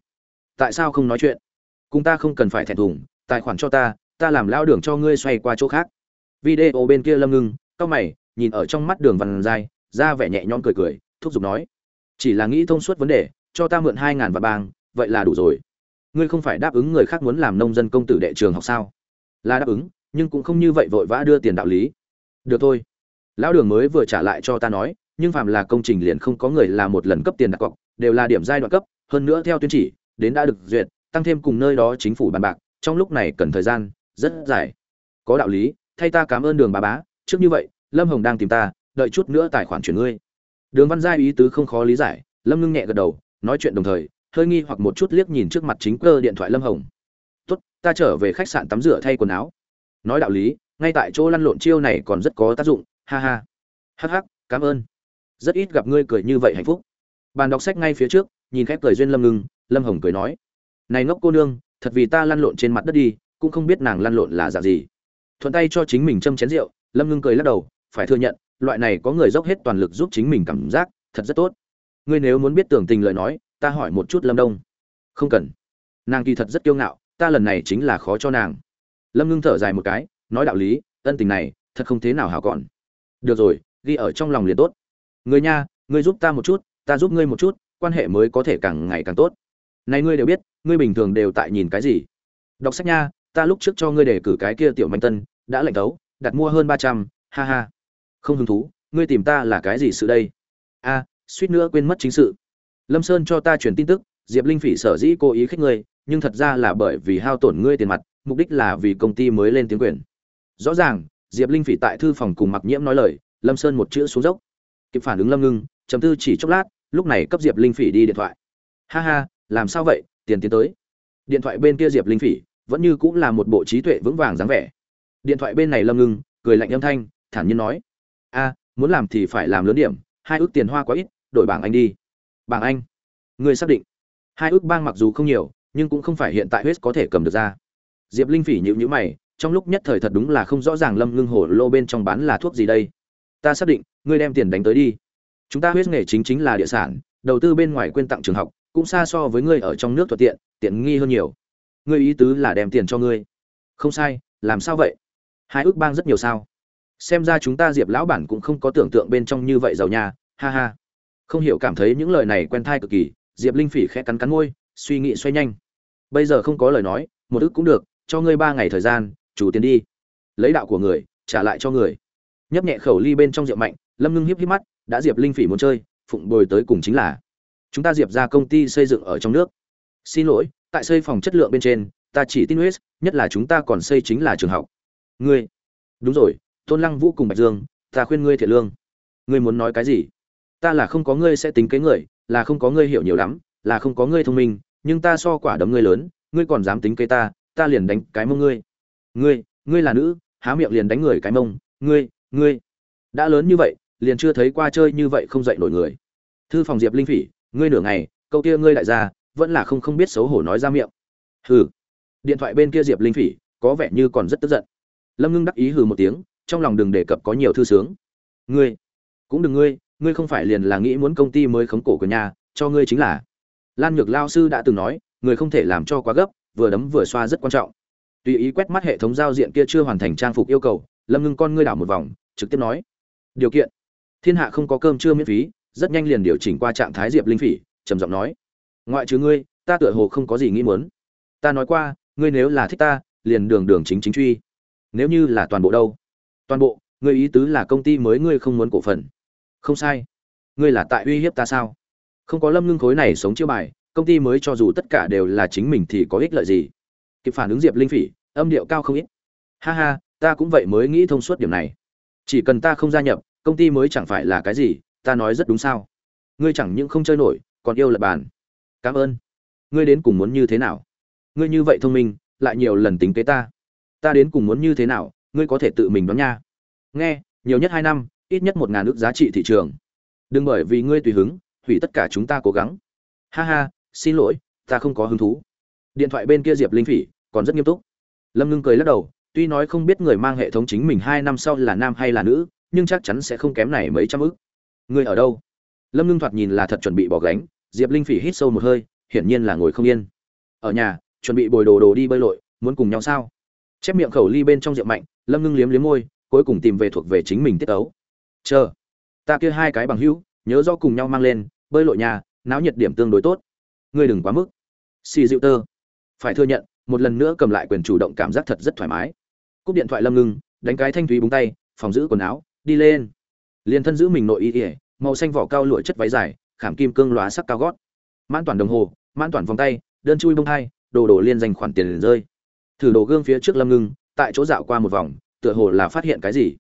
tại sao không nói chuyện? Cùng ta không cần phải thẹn thùng tài khoản cho ta ta làm lao đường cho ngươi xoay qua chỗ khác. Video bên kia lâm ngưng cao mày nhìn ở trong mắt đường văn dài, ra vẻ nhẹ nhõm cười cười thúc giục nói chỉ là nghĩ thông suốt vấn đề cho ta mượn hai ngàn vạn bang vậy là đủ rồi. Ngươi không phải đáp ứng người khác muốn làm nông dân công tử đệ trường học sao? Là đáp ứng nhưng cũng không như vậy vội vã đưa tiền đạo lý. Được thôi lão đường mới vừa trả lại cho ta nói, nhưng phạm là công trình liền không có người là một lần cấp tiền đặt cọc, đều là điểm giai đoạn cấp, hơn nữa theo tuyên chỉ, đến đã được duyệt, tăng thêm cùng nơi đó chính phủ bàn bạc, trong lúc này cần thời gian, rất dài. Có đạo lý, thay ta cảm ơn đường bà bá, trước như vậy, lâm hồng đang tìm ta, đợi chút nữa tài khoản chuyển ngươi. Đường văn giai ý tứ không khó lý giải, lâm ngưng nhẹ gật đầu, nói chuyện đồng thời, hơi nghi hoặc một chút liếc nhìn trước mặt chính cơ điện thoại lâm hồng. Tốt, ta trở về khách sạn tắm rửa thay quần áo. Nói đạo lý, ngay tại chỗ lăn lộn chiêu này còn rất có tác dụng ha ha. Hắc hắc, cảm ơn. Rất ít gặp ngươi cười như vậy hạnh phúc. Bàn đọc sách ngay phía trước, nhìn khép cười duyên lâm ngưng lâm hồng cười nói. Này ngốc cô nương, thật vì ta lăn lộn trên mặt đất đi, cũng không biết nàng lăn lộn là dạng gì. Thuận tay cho chính mình châm chén rượu, lâm ngưng cười lắc đầu, phải thừa nhận, loại này có người dốc hết toàn lực giúp chính mình cảm giác, thật rất tốt. Ngươi nếu muốn biết tưởng tình lời nói, ta hỏi một chút lâm đông. Không cần. Nàng kỳ thật rất kiêu ngạo, ta lần này chính là khó cho nàng. Lâm ngưng thở dài một cái, nói đạo lý, ân tình này, thật không thế nào hảo còn được rồi, ghi ở trong lòng liền tốt. Người nha ngươi giúp ta một chút, ta giúp ngươi một chút, quan hệ mới có thể càng ngày càng tốt. Này ngươi đều biết, ngươi bình thường đều tại nhìn cái gì? Đọc sách nha, ta lúc trước cho ngươi đề cử cái kia tiểu manh tân, đã lệnh tấu đặt mua hơn ba trăm, ha ha. Không hứng thú, ngươi tìm ta là cái gì sự đây? A, suýt nữa quên mất chính sự. Lâm sơn cho ta truyền tin tức, diệp linh phỉ sở dĩ cố ý khích ngươi, nhưng thật ra là bởi vì hao tổn ngươi tiền mặt, mục đích là vì công ty mới lên tiếng quyền. Rõ ràng diệp linh phỉ tại thư phòng cùng mặc nhiễm nói lời, lâm sơn một chữ xuống dốc. Kịp phản ứng lâm ngưng chấm tư chỉ chốc lát, lúc này cấp diệp linh phỉ đi điện thoại. Ha ha, làm sao vậy, tiền tiến tới. Điện thoại bên kia diệp linh phỉ, vẫn như cũng là một bộ trí tuệ vững vàng dáng vẻ. Điện thoại bên này lâm ngưng, cười lạnh âm thanh, thản nhiên nói. A, muốn làm thì phải làm lớn điểm, hai ước tiền hoa quá ít, đổi bảng anh đi. Bảng anh? Người xác định. Hai ước bang mặc dù không nhiều, nhưng cũng không phải hiện tại huyết có thể cầm được ra. Diệp linh phỉ nhịu nhữ mày trong lúc nhất thời thật đúng là không rõ ràng lâm ngưng hổ lô bên trong bán là thuốc gì đây. Ta xác định, ngươi đem tiền đánh tới đi. Chúng ta huyết nghề chính chính là địa sản, đầu tư bên ngoài quên tặng trường học, cũng xa so với ngươi ở trong nước thuận tiện tiện nghi hơn nhiều. Ngươi ý tứ là đem tiền cho ngươi. Không sai, làm sao vậy? Hai ước bang rất nhiều sao? Xem ra chúng ta diệp lão bản cũng không có tưởng tượng bên trong như vậy giàu nhà ha ha. Không hiểu cảm thấy những lời này quen thai cực kỳ, diệp linh phỉ khẽ cắn cắn môi, suy nghĩ xoay nhanh. Bây giờ không có lời nói, một ước cũng được, cho ngươi ba ngày thời gian chủ tiền đi. Lấy đạo của người, trả lại cho người. Nhấp nhẹ khẩu ly bên trong rượu mạnh, lâm ngưng hiếp hiếp mắt, đã diệp linh phỉ muốn chơi, phụng bồi tới cùng chính là. Chúng ta diệp ra công ty xây dựng ở trong nước. Xin lỗi, tại xây phòng chất lượng bên trên, ta chỉ tin huyết nhất là chúng ta còn xây chính là trường học. Ngươi. Đúng rồi, tôn lăng vũ cùng bạch dương, ta khuyên ngươi thiệt lương. Ngươi muốn nói cái gì? Ta là không có ngươi sẽ tính kế người, là không có ngươi hiểu nhiều lắm, là không có ngươi thông minh, nhưng ta so quả đấm ngươi lớn, ngươi còn dám tính kế ta ta liền đánh cái mông ngươi ngươi ngươi là nữ, há miệng liền đánh người cái mông, ngươi ngươi. Đã lớn như vậy, liền chưa thấy qua chơi như vậy không dạy nổi người. Thư phòng diệp linh phỉ, ngươi nửa ngày, câu kia ngươi lại ra vẫn là không không biết xấu hổ nói ra miệng. Hừ. Điện thoại bên kia diệp linh phỉ, có vẻ như còn rất tức giận. Lâm ngưng đắc ý hừ một tiếng, trong lòng đừng đề cập có nhiều thư sướng. Ngươi, cũng đừng ngươi ngươi không phải liền là nghĩ muốn công ty mới khống cổ của nhà, cho ngươi chính là. Lan nhược lao sư đã từng nói, người không thể làm cho quá gấp, vừa đấm vừa xoa rất quan trọng tùy ý quét mắt hệ thống giao diện kia chưa hoàn thành trang phục yêu cầu, lâm ngưng con ngươi đảo một vòng, trực tiếp nói, điều kiện. Thiên hạ không có cơm chưa miễn phí, rất nhanh liền điều chỉnh qua trạng thái diệp linh phỉ, trầm giọng nói, ngoại trừ ngươi, ta tựa hồ không có gì nghĩ muốn. Ta nói qua, ngươi nếu là thích ta, liền đường đường chính chính truy. Nếu như là toàn bộ đâu? Toàn bộ, ngươi ý tứ là công ty mới ngươi không muốn cổ phần. Không sai. Ngươi là tại uy hiếp ta sao? Không có lâm ngưng khối này sống chữa bài, công ty mới cho dù tất cả đều là chính mình thì có ích lợi gì? Kịp phản ứng diệp linh phỉ, âm điệu cao không ít. Ha ha, ta cũng vậy mới nghĩ thông suốt điểm này. Chỉ cần ta không gia nhập, công ty mới chẳng phải là cái gì, ta nói rất đúng sao? Ngươi chẳng những không chơi nổi, còn yêu lập bàn. Cảm ơn. Ngươi đến cùng muốn như thế nào? Ngươi như vậy thông minh, lại nhiều lần tính kế ta. Ta đến cùng muốn như thế nào, ngươi có thể tự mình đoán nha. Nghe, nhiều nhất hai năm, ít nhất một ngàn ước giá trị thị trường. Đừng bởi vì ngươi tùy hứng, hủy tất cả chúng ta cố gắng. Ha ha, xin lỗi, ta không có hứng thú điện thoại bên kia diệp linh phỉ còn rất nghiêm túc. Lâm ngưng cười lắc đầu, tuy nói không biết người mang hệ thống chính mình hai năm sau là nam hay là nữ, nhưng chắc chắn sẽ không kém này mấy trăm ức. Người ở đâu? Lâm ngưng thoạt nhìn là thật chuẩn bị bỏ gánh, diệp linh phỉ hít sâu một hơi, hiển nhiên là ngồi không yên. Ở nhà, chuẩn bị bồi đồ đồ đi bơi lội, muốn cùng nhau sao? Chép miệng khẩu ly bên trong rượu mạnh, lâm ngưng liếm liếm môi, cuối cùng tìm về thuộc về chính mình tiết ấu. Chờ, ta kia hai cái bằng hữu, nhớ do cùng nhau mang lên, bơi lội nhà, náo nhiệt điểm tương đối tốt. Ngươi đừng quá mức. Xì dịu tơ phải thừa nhận, một lần nữa cầm lại quyền chủ động cảm giác thật rất thoải mái. Cúp điện thoại lâm ngưng, đánh cái thanh thúy búng tay, phòng giữ quần áo, đi lên. Liền thân giữ mình nội y ỉa màu xanh vỏ cao lụa chất váy dài, khảm kim cương lóa sắc cao gót. Mãn toàn đồng hồ, mãn toàn vòng tay, đơn chui bông hai đồ đồ liên dành khoản tiền liền rơi. Thử đồ gương phía trước lâm ngưng, tại chỗ dạo qua một vòng, tựa hồ là phát hiện cái gì.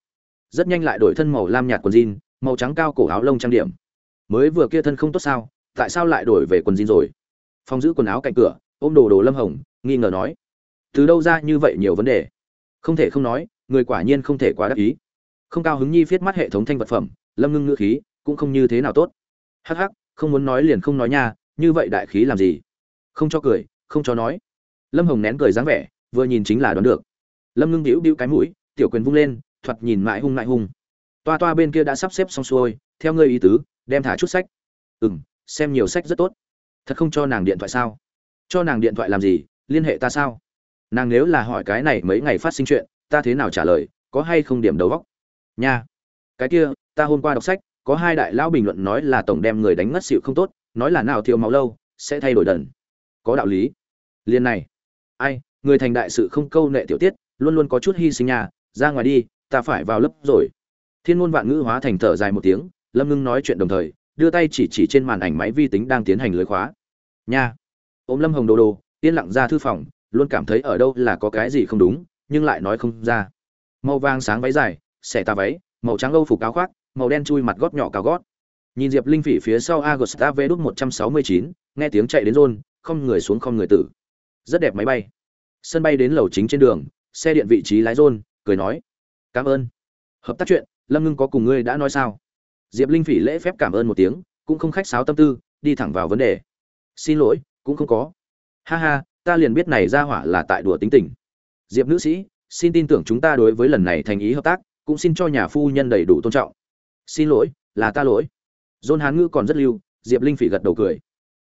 Rất nhanh lại đổi thân màu lam nhạt quần jean, màu trắng cao cổ áo lông trang điểm. Mới vừa kia thân không tốt sao, tại sao lại đổi về quần jean rồi? Phong giữ quần áo cạnh cửa ôm đồ đồ lâm hồng, nghi ngờ nói, từ đâu ra như vậy nhiều vấn đề? Không thể không nói, người quả nhiên không thể quá đắc ý. Không cao hứng nhi viết mắt hệ thống thanh vật phẩm, lâm ngưng ngữ khí cũng không như thế nào tốt. Hắc hắc, không muốn nói liền không nói nha, như vậy đại khí làm gì? Không cho cười, không cho nói. Lâm hồng nén cười dáng vẻ, vừa nhìn chính là đoán được. Lâm ngưng đĩu đĩu cái mũi, tiểu quyền vung lên, thoạt nhìn mãi hung mãi hung. Toa toa bên kia đã sắp xếp xong xuôi, theo ngươi ý tứ, đem thả chút sách. Ừ m xem nhiều sách rất tốt. Thật không cho nàng điện thoại sao? Cho nàng điện thoại làm gì, liên hệ ta sao? Nàng nếu là hỏi cái này mấy ngày phát sinh chuyện, ta thế nào trả lời, có hay không điểm đầu góc nha. Cái kia, ta hôm qua đọc sách, có hai đại lão bình luận nói là tổng đem người đánh ngất xịu không tốt, nói là nào thiếu máu lâu, sẽ thay đổi đần. Có đạo lý. Liên này. Ai, người thành đại sự không câu nệ tiểu tiết, luôn luôn có chút hy sinh nhà ra ngoài đi, ta phải vào lớp rồi. Thiên ngôn vạn ngữ hóa thành thở dài một tiếng, lâm ngưng nói chuyện đồng thời, đưa tay chỉ chỉ trên màn ảnh máy vi tính đang tiến hành lưới khóa. Nha ôm lâm hồng đồ đồ, yên lặng ra thư phòng, luôn cảm thấy ở đâu là có cái gì không đúng, nhưng lại nói không ra. Màu vàng sáng váy dài, xẻ tà váy, màu trắng âu phục áo khoác, màu đen chui mặt gót nhỏ cao gót. Nhìn diệp linh phỉ phía sau agosta v đút một trăm sáu mươi chín, nghe tiếng chạy đến rôn, không người xuống không người tử. Rất đẹp máy bay. Sân bay đến lầu chính trên đường, xe điện vị trí lái rôn, cười nói, cảm ơn. Hợp tác chuyện, lâm ngưng có cùng ngươi đã nói sao? Diệp linh phỉ lễ phép cảm ơn một tiếng, cũng không khách sáo tâm tư, đi thẳng vào vấn đề. Xin lỗi cũng không có. Ha ha, ta liền biết này ra hỏa là tại đùa tính tình. Diệp nữ sĩ, xin tin tưởng chúng ta đối với lần này thành ý hợp tác, cũng xin cho nhà phu nhân đầy đủ tôn trọng. Xin lỗi, là ta lỗi. Dôn hán ngữ còn rất lưu, diệp linh phỉ gật đầu cười.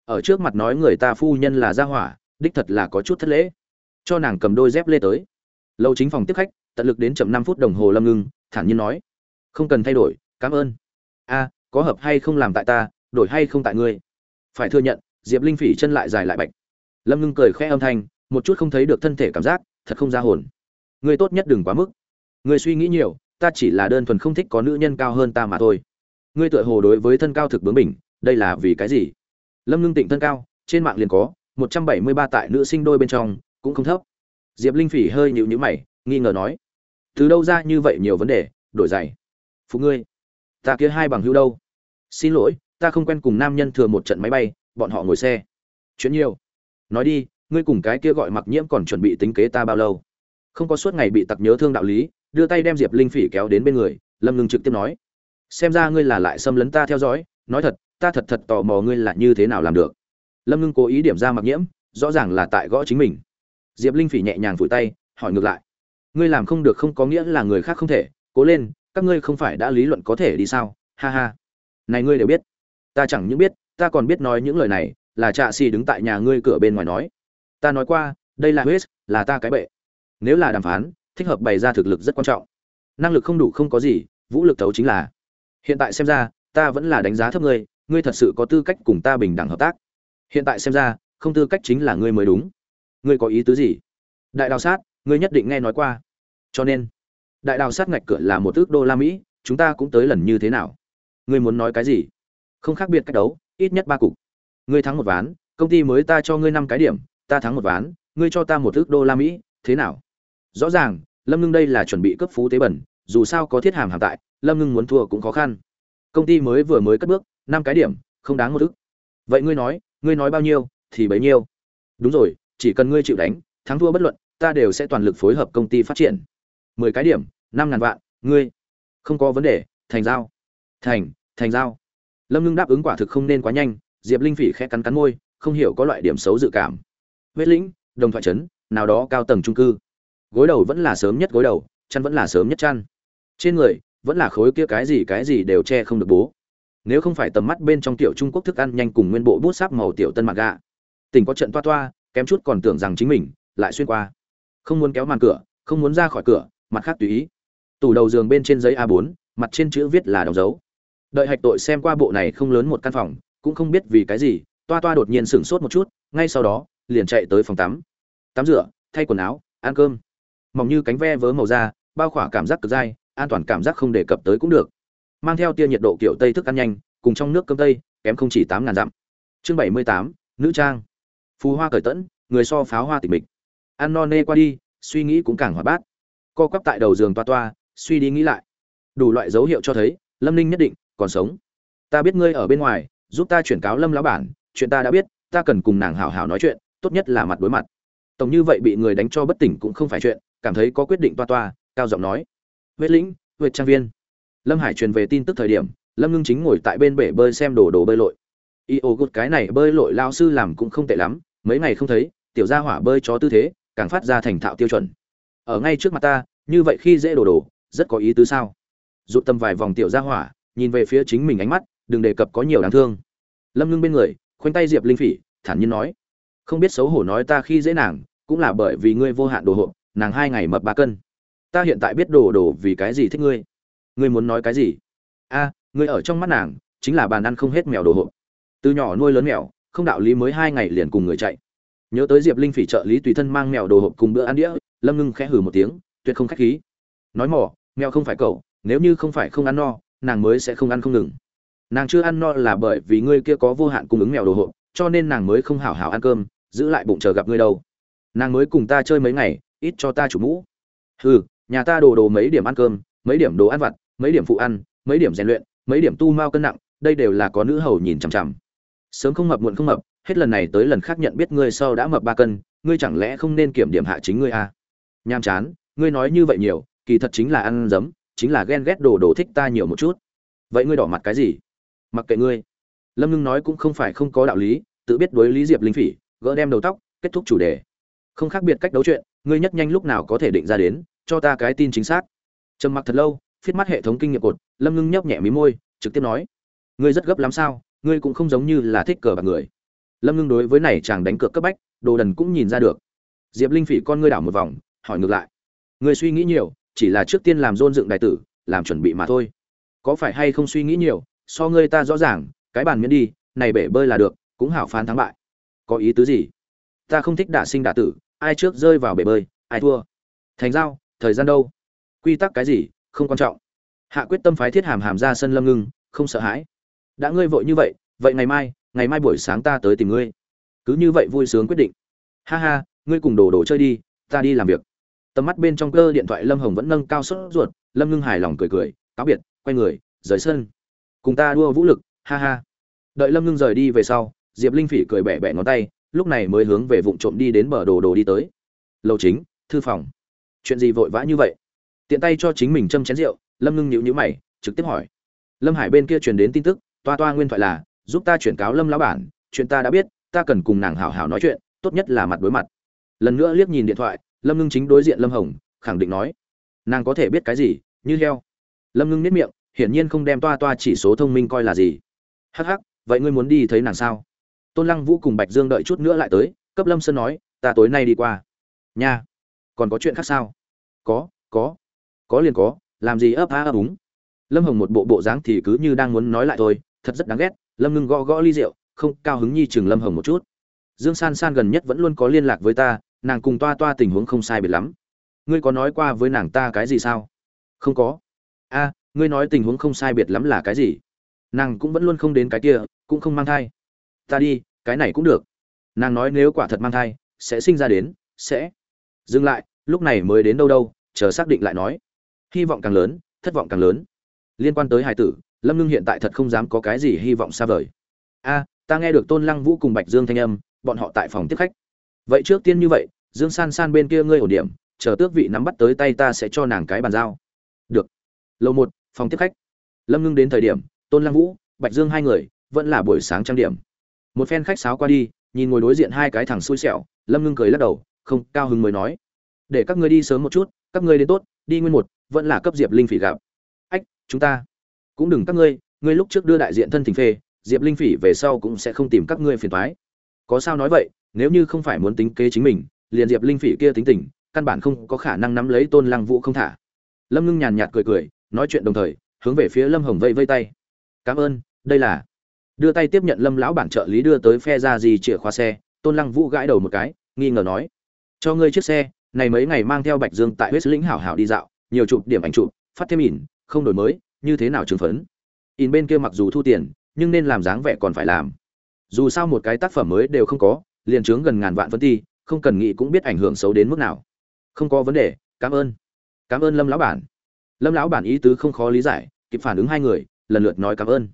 Ở trước mặt nói người ta phu nhân là gia hỏa, đích thật là có chút thất lễ. Cho nàng cầm đôi dép lê tới. Lâu chính phòng tiếp khách, tận lực đến chậm năm phút đồng hồ lâm ngưng, thản nhiên nói. Không cần thay đổi, cảm ơn. A, có hợp hay không làm tại ta, đổi hay không tại ngươi? Phải thừa nhận diệp linh phỉ chân lại dài lại bạch. Lâm ngưng cười khẽ âm thanh, một chút không thấy được thân thể cảm giác, thật không ra hồn. Ngươi tốt nhất đừng quá mức. Ngươi suy nghĩ nhiều, ta chỉ là đơn thuần không thích có nữ nhân cao hơn ta mà thôi. Ngươi tựa hồ đối với thân cao thực bướng bỉnh, đây là vì cái gì? Lâm ngưng tịnh thân cao, trên mạng liền có, một trăm bảy mươi ba tại nữ sinh đôi bên trong, cũng không thấp. Diệp linh phỉ hơi nhịu nhữ mày, nghi ngờ nói, từ đâu ra như vậy nhiều vấn đề, đổi giày? Phụ ngươi, ta kia hai bằng hữu đâu? Xin lỗi, ta không quen cùng nam nhân thừa một trận máy bay bọn họ ngồi xe. Chuyện nhiều. Nói đi, ngươi cùng cái kia gọi mặc nhiễm còn chuẩn bị tính kế ta bao lâu? Không có suốt ngày bị tặc nhớ thương đạo lý, đưa tay đem diệp linh phỉ kéo đến bên người, lâm ngưng trực tiếp nói. Xem ra ngươi là lại xâm lấn ta theo dõi, nói thật, ta thật thật tò mò ngươi là như thế nào làm được. Lâm ngưng cố ý điểm ra mặc nhiễm, rõ ràng là tại gõ chính mình. Diệp linh phỉ nhẹ nhàng vùi tay, hỏi ngược lại. Ngươi làm không được không có nghĩa là người khác không thể. Cố lên, các ngươi không phải đã lý luận có thể đi sao? Ha ha. Này ngươi đều biết. Ta chẳng những biết ta còn biết nói những lời này, là trạ xì đứng tại nhà ngươi cửa bên ngoài nói. Ta nói qua, đây là huyết là ta cái bệ. Nếu là đàm phán, thích hợp bày ra thực lực rất quan trọng. Năng lực không đủ không có gì, vũ lực thấu chính là. Hiện tại xem ra, ta vẫn là đánh giá thấp ngươi ngươi thật sự có tư cách cùng ta bình đẳng hợp tác. Hiện tại xem ra, không tư cách chính là ngươi mới đúng. Ngươi có ý tứ gì? Đại đào sát, ngươi nhất định nghe nói qua. Cho nên, đại đào sát ngạch cửa là một ước đô la mỹ, chúng ta cũng tới lần như thế nào? Ngươi muốn nói cái gì? Không khác biệt cách đấu ít nhất ba cục. Ngươi thắng một ván, công ty mới ta cho ngươi năm cái điểm, ta thắng một ván, ngươi cho ta một ước đô la mỹ, thế nào? Rõ ràng, lâm ngưng đây là chuẩn bị cấp phú tế bẩn, dù sao có thiết hàm hàm tại, lâm ngưng muốn thua cũng khó khăn. Công ty mới vừa mới cất bước, năm cái điểm, không đáng một ước. Vậy ngươi nói ngươi nói bao nhiêu, thì bấy nhiêu. Đúng rồi, chỉ cần ngươi chịu đánh, thắng thua bất luận, ta đều sẽ toàn lực phối hợp công ty phát triển. Mười cái điểm, năm ngàn vạn, ngươi. Không có vấn đề, thành giao. Thành thành giao lâm ngưng đáp ứng quả thực không nên quá nhanh, diệp linh phỉ khẽ cắn cắn môi, không hiểu có loại điểm xấu dự cảm. Huyết lĩnh, đồng thoại trấn, nào đó cao tầng trung cư. Gối đầu vẫn là sớm nhất gối đầu, chăn vẫn là sớm nhất chăn. Trên người, vẫn là khối kia cái gì cái gì đều che không được bố. Nếu không phải tầm mắt bên trong tiểu trung quốc thức ăn nhanh cùng nguyên bộ bút sáp màu tiểu tân mặt gạ. Tỉnh có trận toa toa, kém chút còn tưởng rằng chính mình lại xuyên qua. Không muốn kéo màn cửa, không muốn ra khỏi cửa, mặt khác tùy ý. Tủ đầu giường bên trên giấy a 4 mặt trên chữ viết là đóng dấu đợi hạch tội xem qua bộ này không lớn một căn phòng, cũng không biết vì cái gì, toa toa đột nhiên sửng sốt một chút, ngay sau đó, liền chạy tới phòng tắm. Tắm rửa, thay quần áo, ăn cơm. Mỏng như cánh ve vớ màu da, bao khỏa cảm giác cực dai, an toàn cảm giác không đề cập tới cũng được. Mang theo tia nhiệt độ kiểu tây thức ăn nhanh, cùng trong nước cơm tây, kém không chỉ tám ngàn dặm. Chương bảy mươi tám, nữ trang. Phù hoa cởi tẫn, người so pháo hoa tịch mịch. Ăn no nê qua đi, suy nghĩ cũng càng hoạt bát. Co quắp tại đầu giường toa toa, suy đi nghĩ lại. Đủ loại dấu hiệu cho thấy, lâm ninh nhất định còn sống. Ta biết ngươi ở bên ngoài, giúp ta chuyển cáo lâm lão bản, chuyện ta đã biết, ta cần cùng nàng hảo hảo nói chuyện, tốt nhất là mặt đối mặt. Tổng như vậy bị người đánh cho bất tỉnh cũng không phải chuyện, cảm thấy có quyết định toa toa, cao giọng nói. Huyết lĩnh huyệt trang viên. Lâm hải truyền về tin tức thời điểm, lâm ngưng chính ngồi tại bên bể bơi xem đồ đồ bơi lội. Y ô gột cái này bơi lội lao sư làm cũng không tệ lắm, mấy ngày không thấy, tiểu gia hỏa bơi cho tư thế, càng phát ra thành thạo tiêu chuẩn. Ở ngay trước mặt ta, như vậy khi dễ đồ đồ, rất có ý tứ sao? Dụ tâm vài vòng tiểu gia hỏa nhìn về phía chính mình ánh mắt, đừng đề cập có nhiều đáng thương. Lâm ngưng bên người, khoanh tay diệp linh phỉ, thản nhiên nói, không biết xấu hổ nói ta khi dễ nàng, cũng là bởi vì ngươi vô hạn đồ hộp nàng hai ngày mập ba cân. Ta hiện tại biết đồ đồ vì cái gì thích ngươi. Ngươi muốn nói cái gì? A, ngươi ở trong mắt nàng, chính là bàn ăn không hết mèo đồ hộp từ nhỏ nuôi lớn mèo, không đạo lý mới hai ngày liền cùng người chạy. Nhớ tới diệp linh phỉ trợ lý tùy thân mang mèo đồ hộp cùng bữa ăn đĩa, lâm ngưng khẽ hừ một tiếng, tuyệt không khách khí. Nói mỏ, mèo không phải cậu, nếu như không phải không ăn no nàng mới sẽ không ăn không ngừng. Nàng chưa ăn no là bởi vì ngươi kia có vô hạn cung ứng mèo đồ hộp, cho nên nàng mới không hảo hảo ăn cơm, giữ lại bụng chờ gặp ngươi đâu. Nàng mới cùng ta chơi mấy ngày, ít cho ta chủ mũ. Hừ, nhà ta đồ đồ mấy điểm ăn cơm, mấy điểm đồ ăn vặt, mấy điểm phụ ăn, mấy điểm rèn luyện, mấy điểm tu mao cân nặng, đây đều là có nữ hầu nhìn chằm chằm. Sớm không mập muộn không mập, hết lần này tới lần khác nhận biết ngươi sau đã mập ba cân, ngươi chẳng lẽ không nên kiểm điểm hạ chính ngươi à? nham chán, ngươi nói như vậy nhiều, kỳ thật chính là ăn dấm chính là ghen ghét đồ đồ thích ta nhiều một chút. Vậy ngươi đỏ mặt cái gì? Mặc kệ ngươi. Lâm ngưng nói cũng không phải không có đạo lý, tự biết đối lý diệp linh phỉ, gỡ đem đầu tóc, kết thúc chủ đề. Không khác biệt cách đấu chuyện, ngươi nhất nhanh lúc nào có thể định ra đến, cho ta cái tin chính xác. Trầm mặc thật lâu, phiết mắt hệ thống kinh nghiệm cột, lâm ngưng nhấp nhẹ mí môi, trực tiếp nói. Ngươi rất gấp lắm sao, ngươi cũng không giống như là thích cờ bạc người. Lâm ngưng đối với này chàng đánh cược cấp bách, đồ đần cũng nhìn ra được. Diệp linh phỉ con ngươi đảo một vòng, hỏi ngược lại. Ngươi suy nghĩ nhiều chỉ là trước tiên làm rôn dựng đại tử, làm chuẩn bị mà thôi. Có phải hay không suy nghĩ nhiều, so ngươi ta rõ ràng, cái bàn miễn đi, này bể bơi là được, cũng hảo phán thắng bại. Có ý tứ gì? Ta không thích đả sinh đả tử, ai trước rơi vào bể bơi, ai thua. Thành giao, thời gian đâu? Quy tắc cái gì, không quan trọng. Hạ quyết tâm phái thiết hàm hàm ra sân lâm ngưng, không sợ hãi. Đã ngươi vội như vậy vậy ngày mai ngày mai buổi sáng ta tới tìm ngươi. Cứ như vậy vui sướng quyết định. Ha ha, ngươi cùng đồ đồ chơi đi, ta đi làm việc tầm mắt bên trong cơ điện thoại lâm hồng vẫn nâng cao sốt ruột, lâm ngưng hài lòng cười cười, cáo biệt, quay người, rời sân. Cùng ta đua vũ lực, ha ha. Đợi lâm ngưng rời đi về sau, diệp linh phỉ cười bẻ bẻ ngón tay, lúc này mới hướng về vụ trộm đi đến bờ đồ đồ đi tới. Lầu chính, thư phòng. Chuyện gì vội vã như vậy? Tiện tay cho chính mình châm chén rượu, lâm ngưng nhịu nhữ mày, trực tiếp hỏi. Lâm hải bên kia truyền đến tin tức, toa toa nguyên thoại là, giúp ta chuyển cáo lâm lão bản, chuyện ta đã biết, ta cần cùng nàng hảo hảo nói chuyện, tốt nhất là mặt đối mặt. Lần nữa liếc nhìn điện thoại lâm ngưng chính đối diện lâm hồng, khẳng định nói, nàng có thể biết cái gì? Như heo. Lâm ngưng nếp miệng, hiển nhiên không đem toa toa chỉ số thông minh coi là gì. Hắc hắc, vậy ngươi muốn đi thấy nàng sao? Tôn lăng vũ cùng bạch dương đợi chút nữa lại tới, cấp lâm sơn nói, ta tối nay đi qua. Nha, còn có chuyện khác sao? Có có có liền có, làm gì ấp á ấp úng? Lâm hồng một bộ bộ dáng thì cứ như đang muốn nói lại thôi, thật rất đáng ghét, lâm ngưng gõ gõ ly rượu, không, cao hứng nhi chừng lâm hồng một chút. Dương san san gần nhất vẫn luôn có liên lạc với ta nàng cùng toa toa tình huống không sai biệt lắm. Ngươi có nói qua với nàng ta cái gì sao? Không có. A, ngươi nói tình huống không sai biệt lắm là cái gì? Nàng cũng vẫn luôn không đến cái kia, cũng không mang thai. Ta đi, cái này cũng được. Nàng nói nếu quả thật mang thai, sẽ sinh ra đến, sẽ. Dừng lại, lúc này mới đến đâu đâu, chờ xác định lại nói. Hy vọng càng lớn, thất vọng càng lớn. Liên quan tới hải tử, lâm ngưng hiện tại thật không dám có cái gì hy vọng xa vời. A, ta nghe được tôn lăng vũ cùng bạch dương thanh âm, bọn họ tại phòng tiếp khách vậy trước tiên như vậy, dương san san bên kia ngươi ổn điểm, chờ tước vị nắm bắt tới tay ta sẽ cho nàng cái bàn giao. Được. Lầu một, phòng tiếp khách. Lâm ngưng đến thời điểm, tôn lăng vũ, bạch dương hai người, vẫn là buổi sáng trang điểm. Một phen khách sáo qua đi, nhìn ngồi đối diện hai cái thằng xui xẻo, lâm ngưng cười lắc đầu, không, cao hứng mới nói. Để các ngươi đi sớm một chút, các ngươi đến tốt, đi nguyên một, vẫn là cấp diệp linh phỉ gặp. Ách, chúng ta. Cũng đừng các ngươi ngươi lúc trước đưa đại diện thân thỉnh phê, diệp linh phỉ về sau cũng sẽ không tìm các ngươi phiền thoái có sao nói vậy nếu như không phải muốn tính kế chính mình, liền diệp linh phỉ kia tính tình, căn bản không có khả năng nắm lấy tôn lăng vũ không thả. Lâm ngưng nhàn nhạt cười cười, nói chuyện đồng thời, hướng về phía lâm hồng vây vây tay. Cảm ơn, đây là đưa tay tiếp nhận lâm lão bản trợ lý đưa tới phe ra gì chìa khóa xe, tôn lăng vũ gãi đầu một cái, nghi ngờ nói, cho ngươi chiếc xe, này mấy ngày mang theo bạch dương tại huyết lĩnh hảo hảo đi dạo, nhiều chụp điểm ảnh chụp, phát thêm ỉn, không đổi mới, như thế nào trừng phấn? Ỉn bên kia mặc dù thu tiền, nhưng nên làm dáng vẻ còn phải làm. Dù sao một cái tác phẩm mới đều không có liền chướng gần ngàn vạn phân ti, không cần nghĩ cũng biết ảnh hưởng xấu đến mức nào. Không có vấn đề, cảm ơn. Cảm ơn lâm lão bản. Lâm lão bản ý tứ không khó lý giải, kịp phản ứng hai người, lần lượt nói cảm ơn.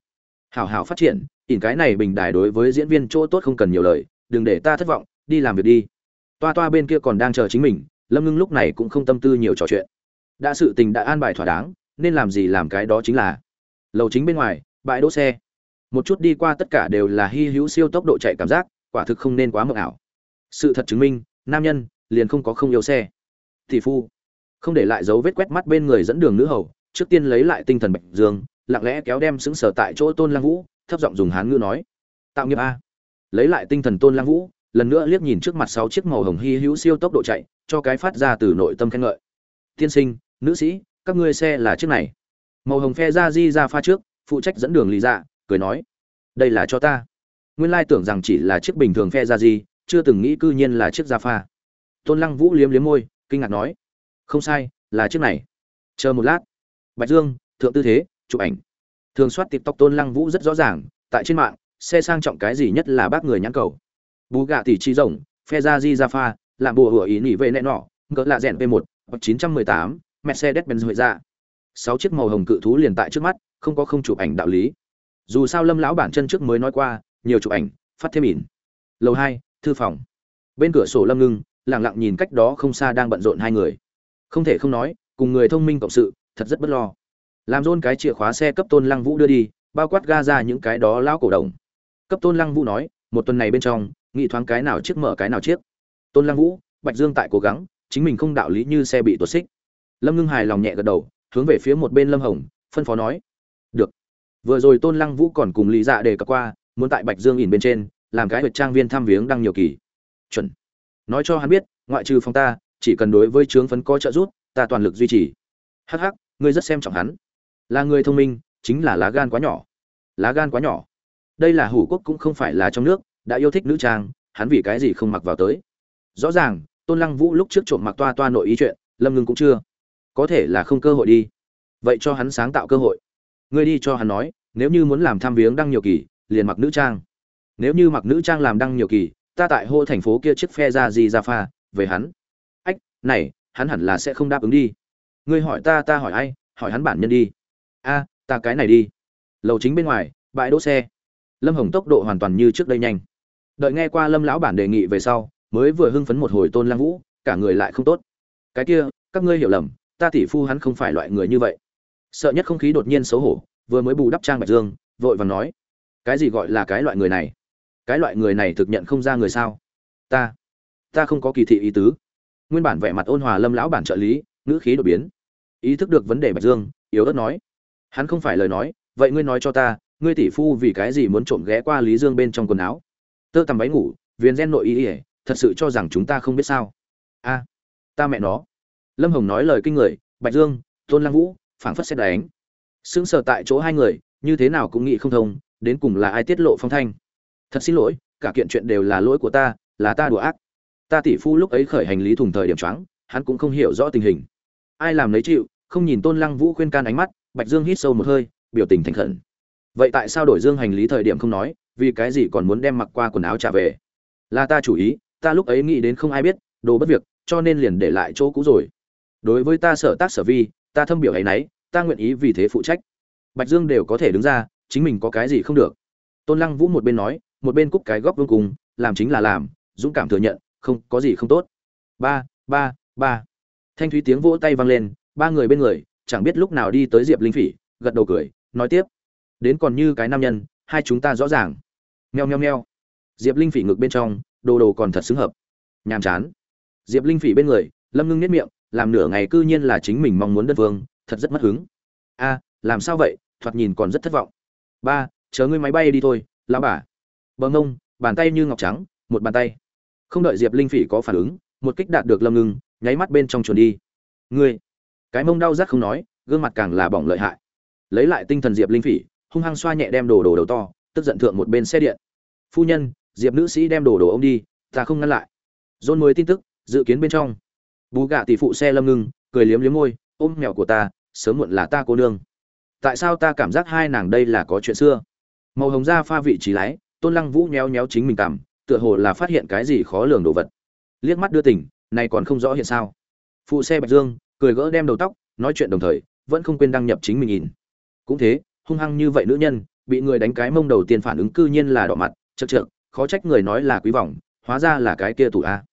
Hảo hảo phát triển, ỉn cái này bình đài đối với diễn viên chỗ tốt không cần nhiều lời, đừng để ta thất vọng, đi làm việc đi. Toa toa bên kia còn đang chờ chính mình, lâm ngưng lúc này cũng không tâm tư nhiều trò chuyện. Đã sự tình đã an bài thỏa đáng, nên làm gì làm cái đó chính là. Lầu chính bên ngoài, bãi đỗ xe. Một chút đi qua tất cả đều là hy hữu siêu tốc độ chạy cảm giác quả thực không nên quá mộng ảo. Sự thật chứng minh, nam nhân liền không có không yêu xe. Thị phu, không để lại dấu vết quét mắt bên người dẫn đường nữ hầu, trước tiên lấy lại tinh thần bạch dương, lặng lẽ kéo đem xứng sở tại chỗ tôn lang vũ, thấp giọng dùng hán ngữ nói, tạo nghiệp a. Lấy lại tinh thần tôn lang vũ, lần nữa liếc nhìn trước mặt sáu chiếc màu hồng hy hữu siêu tốc độ chạy, cho cái phát ra từ nội tâm khen ngợi. Tiên sinh, nữ sĩ, các ngươi xe là chiếc này. Màu hồng phe ra di ra pha trước, phụ trách dẫn đường lý dạ cười nói, đây là cho ta nguyên lai tưởng rằng chỉ là chiếc bình thường phe ra gì chưa từng nghĩ cư nhiên là chiếc gia pha. Tôn lăng vũ liếm liếm môi, kinh ngạc nói, không sai, là chiếc này. Chờ một lát. Bạch dương, thượng tư thế, chụp ảnh. Thường soát tiktok tôn lăng vũ rất rõ ràng, tại trên mạng, xe sang trọng cái gì nhất là bác người nhãn cầu. Bú gạ tỷ chi rồng, phe ra di ra pha làm bùa hửa ý nỉ về nẹ nọ ngỡ lạ rèn v một chín trăm mười tám mercedes benz huệ ra. Sáu chiếc màu hồng cự thú liền tại trước mắt, không có không chụp ảnh đạo lý. Dù sao lâm lão bản chân trước mới nói qua nhiều chụp ảnh, phát thêm ỉn. Lầu hai, thư phòng. Bên cửa sổ lâm ngưng lẳng lặng nhìn cách đó không xa đang bận rộn hai người. Không thể không nói, cùng người thông minh cộng sự, thật rất bất lo. Làm rôn cái chìa khóa xe cấp tôn lăng vũ đưa đi, bao quát ga ra những cái đó lão cổ đồng cấp tôn lăng vũ nói, một tuần này bên trong, nghị thoáng cái nào chiếc mở cái nào chiếc. Tôn lăng vũ, bạch dương tại cố gắng, chính mình không đạo lý như xe bị tuột xích. Lâm ngưng hài lòng nhẹ gật đầu, hướng về phía một bên lâm hồng, phân phó nói, được. Vừa rồi tôn lăng vũ còn cùng lý dạ đề cập qua muốn tại bạch dương ỉn bên trên, làm cái huyệt trang viên thăm viếng đăng nhiều kỳ. Chuẩn. Nói cho hắn biết, ngoại trừ phòng ta, chỉ cần đối với trướng phấn có trợ giúp, ta toàn lực duy trì. Hh ngươi rất xem trọng hắn. Là người thông minh, chính là lá gan quá nhỏ. Lá gan quá nhỏ. Đây là hủ quốc cũng không phải là trong nước, đã yêu thích nữ trang, hắn vì cái gì không mặc vào tới. Rõ ràng, tôn lăng vũ lúc trước trộm mặc toa toa nội ý chuyện, lâm ngưng cũng chưa. Có thể là không cơ hội đi. Vậy cho hắn sáng tạo cơ hội. Ngươi đi cho hắn nói, nếu như muốn làm tham viếng đăng nhiều kỳ liền mặc nữ trang. Nếu như mặc nữ trang làm đăng nhiều kỳ, ta tại hô thành phố kia chiếc phe ra gì ra pha, về hắn. Ách, này, hắn hẳn là sẽ không đáp ứng đi. Ngươi hỏi ta ta hỏi ai, hỏi hắn bản nhân đi. A, ta cái này đi. Lầu chính bên ngoài, bãi đỗ xe. Lâm hồng tốc độ hoàn toàn như trước đây nhanh. Đợi nghe qua lâm lão bản đề nghị về sau, mới vừa hưng phấn một hồi tôn lang vũ, cả người lại không tốt. Cái kia, các ngươi hiểu lầm, ta tỷ phu hắn không phải loại người như vậy. Sợ nhất không khí đột nhiên xấu hổ, vừa mới bù đắp trang bạch dương, vội vàng nói cái gì gọi là cái loại người này? Cái loại người này thực nhận không ra người sao? Ta ta không có kỳ thị ý tứ. Nguyên bản vẻ mặt ôn hòa lâm lão bản trợ lý, ngữ khí đột biến. Ý thức được vấn đề bạch dương, yếu ớt nói. Hắn không phải lời nói, vậy ngươi nói cho ta, ngươi tỷ phu vì cái gì muốn trộm ghé qua lý dương bên trong quần áo? Tơ tằm váy ngủ viên gen nội ý ỉa thật sự cho rằng chúng ta không biết sao. A, ta mẹ nó. Lâm hồng nói lời kinh người, bạch dương, tôn lăng vũ, phảng phất xét đánh. Sững sờ tại chỗ hai người, như thế nào cũng nghĩ không thông đến cùng là ai tiết lộ phong thanh. Thật xin lỗi, cả kiện chuyện đều là lỗi của ta, là ta đùa ác. Ta tỷ phu lúc ấy khởi hành lý thùng thời điểm choáng, hắn cũng không hiểu rõ tình hình. Ai làm lấy chịu, không nhìn tôn lăng vũ khuyên can ánh mắt, bạch dương hít sâu một hơi, biểu tình thành khẩn. Vậy tại sao đổi dương hành lý thời điểm không nói, vì cái gì còn muốn đem mặc qua quần áo trả về? Là ta chủ ý, ta lúc ấy nghĩ đến không ai biết, đồ bất việc, cho nên liền để lại chỗ cũ rồi. Đối với ta sở tác sở vi, ta thâm biểu hay nấy, ta nguyện ý vì thế phụ trách. Bạch dương đều có thể đứng ra chính mình có cái gì không được. Tôn lăng vũ một bên nói, một bên cúc cái góc vương cùng, làm chính là làm, dũng cảm thừa nhận, không, có gì không tốt. Ba ba ba. Thanh thúy tiếng vỗ tay vang lên, ba người bên người, chẳng biết lúc nào đi tới diệp linh phỉ, gật đầu cười, nói tiếp. Đến còn như cái nam nhân, hai chúng ta rõ ràng. Nheo nheo nheo diệp linh phỉ ngực bên trong, đồ đồ còn thật xứng hợp. Nhàm chán. Diệp linh phỉ bên người, lâm ngưng nếp miệng, làm nửa ngày cư nhiên là chính mình mong muốn đất vương thật rất mất hứng. A, làm sao vậy? Thoạt nhìn còn rất thất vọng ba, chờ ngươi máy bay đi thôi, lão bà. Bờ ngông, bàn tay như ngọc trắng, một bàn tay. Không đợi diệp linh phỉ có phản ứng, một kích đạt được lâm ngưng, nháy mắt bên trong chuồn đi. Ngươi. Cái mông đau rát không nói, gương mặt càng là bỏng lợi hại. Lấy lại tinh thần diệp linh phỉ, hung hăng xoa nhẹ đem đồ đồ đầu to, tức giận thượng một bên xe điện. Phu nhân, diệp nữ sĩ đem đồ đồ ông đi, ta không ngăn lại. Dôn mới tin tức, dự kiến bên trong. Bú gạ tỷ phụ xe lâm ngưng, cười liếm liếm môi, ôm mèo của ta, sớm muộn là ta cô nương tại sao ta cảm giác hai nàng đây là có chuyện xưa? Màu hồng da pha vị trí lái, tôn lăng vũ nhéo nhéo chính mình cảm tựa hồ là phát hiện cái gì khó lường đồ vật. Liếc mắt đưa tỉnh này còn không rõ hiện sao. Phụ xe bạch dương, cười gỡ đem đầu tóc, nói chuyện đồng thời, vẫn không quên đăng nhập chính mình nhìn. Cũng thế, hung hăng như vậy nữ nhân, bị người đánh cái mông đầu tiên phản ứng cư nhiên là đỏ mặt, chật trượt khó trách người nói là quý vọng, hóa ra là cái kia tủ a.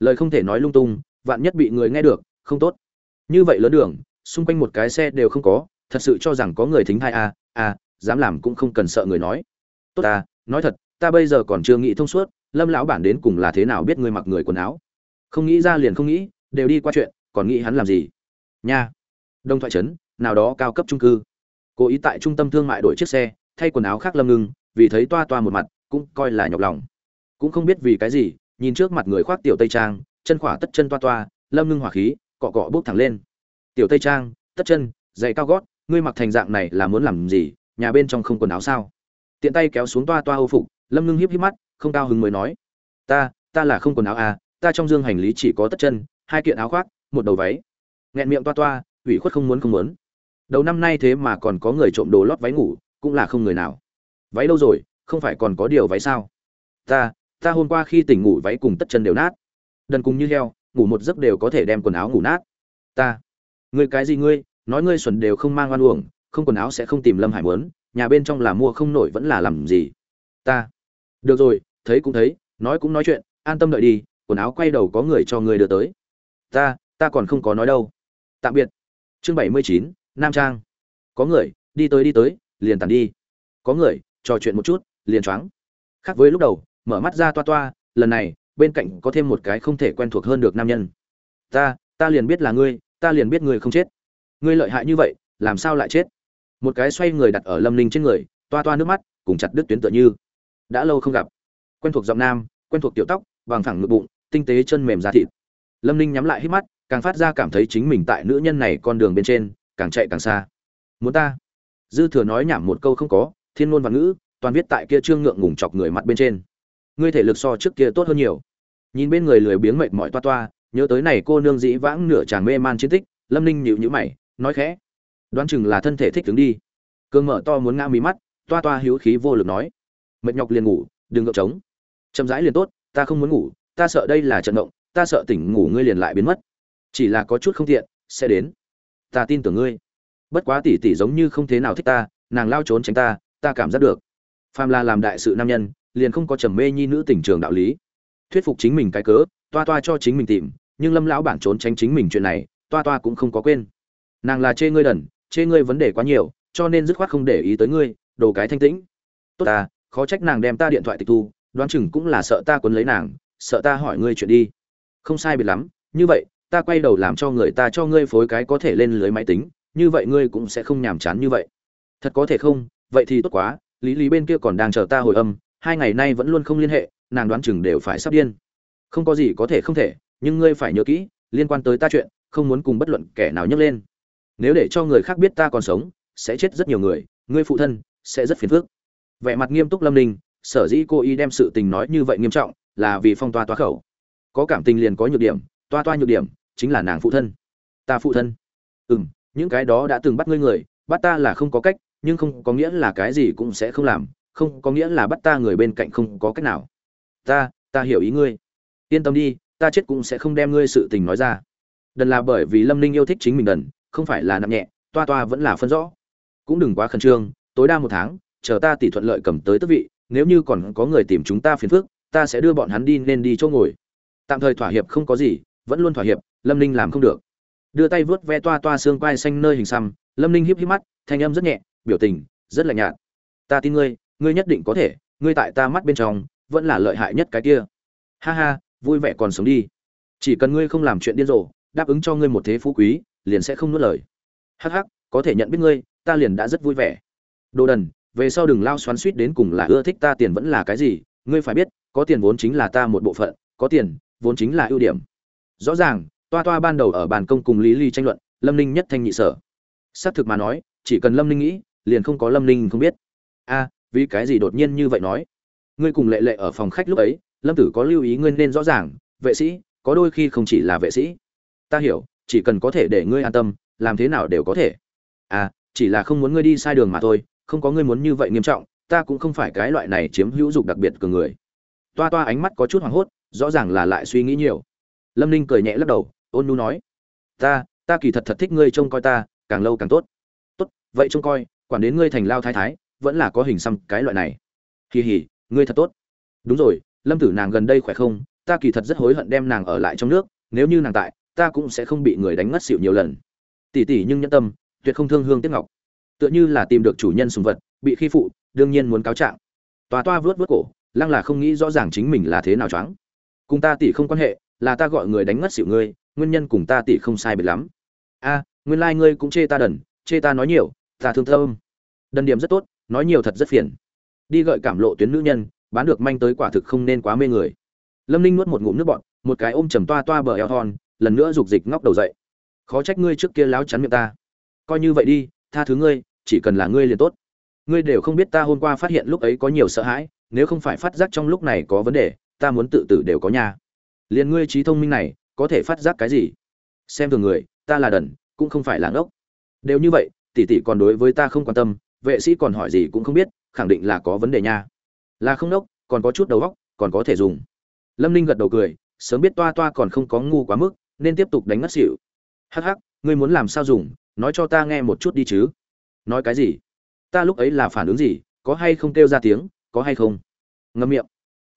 Lời không thể nói lung tung, vạn nhất bị người nghe được, không tốt. Như vậy lớn đường, xung quanh một cái xe đều không có thật sự cho rằng có người thính thai a a dám làm cũng không cần sợ người nói. Tốt ta, nói thật, ta bây giờ còn chưa nghĩ thông suốt, lâm lão bản đến cùng là thế nào biết ngươi mặc người quần áo. Không nghĩ ra liền không nghĩ, đều đi qua chuyện, còn nghĩ hắn làm gì? Nha. Đông thoại trấn, nào đó cao cấp trung cư. Cố ý tại trung tâm thương mại đổi chiếc xe, thay quần áo khác lâm ngưng, vì thấy toa toa một mặt, cũng coi là nhọc lòng. Cũng không biết vì cái gì, nhìn trước mặt người khoác tiểu tây trang, chân khỏa tất chân toa toa, lâm ngưng hỏa khí, cọ cọ bốc thẳng lên. Tiểu tây trang, tất chân, giày cao gót ngươi mặc thành dạng này là muốn làm gì, nhà bên trong không quần áo sao? Tiện tay kéo xuống toa toa âu phục, lâm ngưng hiếp hiếp mắt, không cao hứng mới nói. Ta ta là không quần áo à ta trong dương hành lý chỉ có tất chân, hai kiện áo khoác, một đầu váy. Nghẹn miệng toa toa, ủy khuất không muốn không muốn. Đầu năm nay thế mà còn có người trộm đồ lót váy ngủ, cũng là không người nào. Váy lâu rồi, không phải còn có điều váy sao? Ta ta hôm qua khi tỉnh ngủ váy cùng tất chân đều nát. Đần cùng như heo, ngủ một giấc đều có thể đem quần áo ngủ nát. Ta, ngươi cái gì ngươi? Nói ngươi xuẩn đều không mang oan uổng không quần áo sẽ không tìm lâm hải muốn, nhà bên trong là mua không nổi vẫn là làm gì? Ta. Được rồi thấy cũng thấy nói cũng nói chuyện an tâm đợi đi quần áo quay đầu có người cho người đưa tới. Ta ta còn không có nói đâu. Tạm biệt. Chương bảy mươi chín nam trang. Có người đi tới đi tới liền tàn đi. Có người trò chuyện một chút liền choáng. Khác với lúc đầu mở mắt ra toa toa lần này bên cạnh có thêm một cái không thể quen thuộc hơn được nam nhân. Ta ta liền biết là ngươi ta liền biết ngươi không chết ngươi lợi hại như vậy, làm sao lại chết? Một cái xoay người đặt ở lâm ninh trên người, toa toa nước mắt, cùng chặt đứt tuyến tựa như. Đã lâu không gặp. Quen thuộc giọng nam, quen thuộc tiểu tóc vàng thẳng ngực bụng, tinh tế chân mềm da thịt. Lâm ninh nhắm lại hít mắt, càng phát ra cảm thấy chính mình tại nữ nhân này con đường bên trên, càng chạy càng xa. Muốn ta? Dư thừa nói nhảm một câu không có, thiên ngôn và ngữ, toàn viết tại kia trương ngượng ngùng chọc người mặt bên trên. Ngươi thể lực so trước kia tốt hơn nhiều. Nhìn bên người lười biếng mệt mỏi toa toa, nhớ tới này cô nương dĩ vãng nửa tràn mê man chiến tích, lâm ninh nhịu nhữ mày nói khẽ. Đoán chừng là thân thể thích đứng đi. Cương mở to muốn ngã mí mắt, toa toa hiếu khí vô lực nói. Mệt nhọc liền ngủ, đừng ngậm trống. Chậm rãi liền tốt, ta không muốn ngủ, ta sợ đây là trận động ta sợ tỉnh ngủ ngươi liền lại biến mất. Chỉ là có chút không tiện, sẽ đến. Ta tin tưởng ngươi. Bất quá tỷ tỷ giống như không thế nào thích ta, nàng lao trốn tránh ta ta cảm giác được. Phàm là làm đại sự nam nhân, liền không có trầm mê nhi nữ tình trường đạo lý. Thuyết phục chính mình cái cớ, toa toa cho chính mình tìm, nhưng lâm lão bản trốn tránh chính mình chuyện này, toa toa cũng không có quên nàng là chê ngươi đần, chê ngươi vấn đề quá nhiều, cho nên dứt khoát không để ý tới ngươi, đồ cái thanh tĩnh. Tốt ta, khó trách nàng đem ta điện thoại tịch thu, đoán chừng cũng là sợ ta quấn lấy nàng, sợ ta hỏi ngươi chuyện đi. Không sai biệt lắm, như vậy, ta quay đầu làm cho người ta cho ngươi phối cái có thể lên lưới máy tính, như vậy ngươi cũng sẽ không nhàm chán như vậy. Thật có thể không? Vậy thì tốt quá, lý lý bên kia còn đang chờ ta hồi âm, hai ngày nay vẫn luôn không liên hệ, nàng đoán chừng đều phải sắp điên. Không có gì có thể không thể, nhưng ngươi phải nhớ kỹ, liên quan tới ta chuyện, không muốn cùng bất luận kẻ nào nhấc lên nếu để cho người khác biết ta còn sống, sẽ chết rất nhiều người, ngươi phụ thân sẽ rất phiền phức. Vẻ mặt nghiêm túc lâm ninh, sở dĩ cô y đem sự tình nói như vậy nghiêm trọng là vì phong toa toa khẩu. Có cảm tình liền có nhược điểm, toa toa nhược điểm chính là nàng phụ thân. Ta phụ thân. Ừ m những cái đó đã từng bắt ngươi người, bắt ta là không có cách, nhưng không có nghĩa là cái gì cũng sẽ không làm, không có nghĩa là bắt ta người bên cạnh không có cách nào. Ta ta hiểu ý ngươi. Yên tâm đi, ta chết cũng sẽ không đem ngươi sự tình nói ra. Đần là bởi vì lâm ninh yêu thích chính mình đần không phải là nặng nhẹ, toa toa vẫn là phân rõ. Cũng đừng quá khẩn trương, tối đa một tháng, chờ ta tỷ thuận lợi cầm tới tước vị, nếu như còn có người tìm chúng ta phiền phức, ta sẽ đưa bọn hắn đi nên đi chỗ ngồi. Tạm thời thỏa hiệp không có gì, vẫn luôn thỏa hiệp, lâm ninh làm không được. Đưa tay vớt ve toa toa xương quai xanh nơi hình xăm, lâm ninh híp híp mắt, thanh âm rất nhẹ, biểu tình rất lạnh nhạt. Ta tin ngươi ngươi nhất định có thể, ngươi tại ta mắt bên trong, vẫn là lợi hại nhất cái kia. Ha ha, vui vẻ còn sống đi. Chỉ cần ngươi không làm chuyện điên rồ, đáp ứng cho ngươi một thế phú quý liền sẽ không nuốt lời. Hắc hắc, có thể nhận biết ngươi, ta liền đã rất vui vẻ. Đồ đần, về sau đừng lao xoắn suýt đến cùng là ưa thích ta tiền vẫn là cái gì, ngươi phải biết, có tiền vốn chính là ta một bộ phận, có tiền, vốn chính là ưu điểm. Rõ ràng, toa toa ban đầu ở bàn công cùng lý ly tranh luận, lâm ninh nhất thanh nhị sở. Xác thực mà nói, chỉ cần lâm ninh nghĩ, liền không có lâm ninh không biết. A, vì cái gì đột nhiên như vậy nói? Ngươi cùng lệ lệ ở phòng khách lúc ấy, lâm tử có lưu ý ngươi nên rõ ràng, vệ sĩ, có đôi khi không chỉ là vệ sĩ. Ta hiểu chỉ cần có thể để ngươi an tâm, làm thế nào đều có thể. À chỉ là không muốn ngươi đi sai đường mà thôi, không có ngươi muốn như vậy nghiêm trọng, ta cũng không phải cái loại này chiếm hữu dục đặc biệt cường người. Toa toa ánh mắt có chút hoảng hốt, rõ ràng là lại suy nghĩ nhiều. Lâm ninh cười nhẹ lắc đầu, ôn nu nói, ta ta kỳ thật thật thích ngươi trông coi ta, càng lâu càng tốt. Tốt, vậy trông coi, quản đến ngươi thành lao thái thái, vẫn là có hình xăm cái loại này. Kỳ hỉ ngươi thật tốt. Đúng rồi, lâm tử nàng gần đây khỏe không? Ta kỳ thật rất hối hận đem nàng ở lại trong nước, nếu như nàng tại ta cũng sẽ không bị người đánh ngất xỉu nhiều lần. Tỷ tỷ nhưng nhẫn tâm, tuyệt không thương hương tiếc ngọc. Tựa như là tìm được chủ nhân sùng vật, bị khi phụ, đương nhiên muốn cáo trạng. Toa toa vớt vớt cổ, lăng là không nghĩ rõ ràng chính mình là thế nào choáng. Cùng ta tỷ không quan hệ, là ta gọi người đánh ngất xỉu ngươi, nguyên nhân cùng ta tỷ không sai biệt lắm. A, nguyên lai ngươi cũng chê ta đần, chê ta nói nhiều, ta thương thơm. Đần điểm rất tốt, nói nhiều thật rất phiền. Đi gợi cảm lộ tuyến nữ nhân, bán được manh tới quả thực không nên quá mê người. Lâm ninh nuốt một ngụm nước bọn một cái ôm chầm toa toa bờ eo thon lần nữa rục dịch ngóc đầu dậy. Khó trách ngươi trước kia láo chắn miệng ta. Coi như vậy đi, tha thứ ngươi, chỉ cần là ngươi liền tốt. Ngươi đều không biết ta hôm qua phát hiện lúc ấy có nhiều sợ hãi, nếu không phải phát giác trong lúc này có vấn đề, ta muốn tự tử đều có nhà liền ngươi trí thông minh này, có thể phát giác cái gì? Xem thường người, ta là đần, cũng không phải là ngốc. Đều như vậy, tỷ tỷ còn đối với ta không quan tâm, vệ sĩ còn hỏi gì cũng không biết, khẳng định là có vấn đề nha. Là không ngốc, còn có chút đầu óc, còn có thể dùng. Lâm ninh gật đầu cười, sớm biết toa toa còn không có ngu quá mức nên tiếp tục đánh ngất xỉu. Hắc hắc, ngươi muốn làm sao dùng? Nói cho ta nghe một chút đi chứ. Nói cái gì? Ta lúc ấy là phản ứng gì? Có hay không kêu ra tiếng? Có hay không? Ngâm miệng.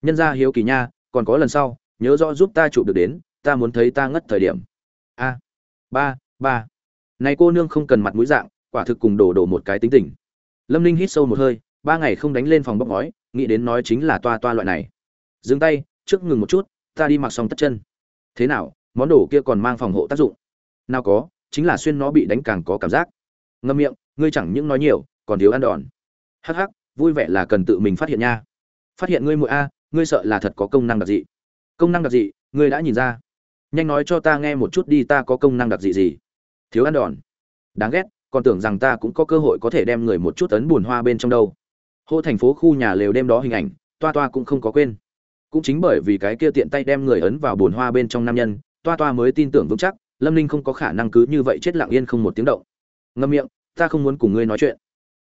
Nhân ra hiếu kỳ nha, còn có lần sau, nhớ rõ giúp ta chụp được đến, ta muốn thấy ta ngất thời điểm. A. Ba ba. Này cô nương không cần mặt mũi dạng, quả thực cùng đổ đổ một cái tính tình. Lâm ninh hít sâu một hơi, ba ngày không đánh lên phòng bóc ngói, nghĩ đến nói chính là toa toa loại này. Dừng tay, trước ngừng một chút, ta đi mặc xong tất chân. Thế nào món đồ kia còn mang phòng hộ tác dụng. Nào có, chính là xuyên nó bị đánh càng có cảm giác. Ngâm miệng, ngươi chẳng những nói nhiều, còn thiếu ăn đòn. Hắc hắc, vui vẻ là cần tự mình phát hiện nha. Phát hiện ngươi muội a, ngươi sợ là thật có công năng đặc dị. Công năng đặc dị, ngươi đã nhìn ra. Nhanh nói cho ta nghe một chút đi, ta có công năng đặc dị gì? Thiếu ăn đòn. Đáng ghét, còn tưởng rằng ta cũng có cơ hội có thể đem người một chút tấn buồn hoa bên trong đâu. Hô thành phố khu nhà lều đêm đó hình ảnh, toa toa cũng không có quên. Cũng chính bởi vì cái kia tiện tay đem người ấn vào buồn hoa bên trong nam nhân toa toa mới tin tưởng vững chắc, lâm ninh không có khả năng cứ như vậy chết lặng yên không một tiếng động. Ngâm miệng, ta không muốn cùng ngươi nói chuyện.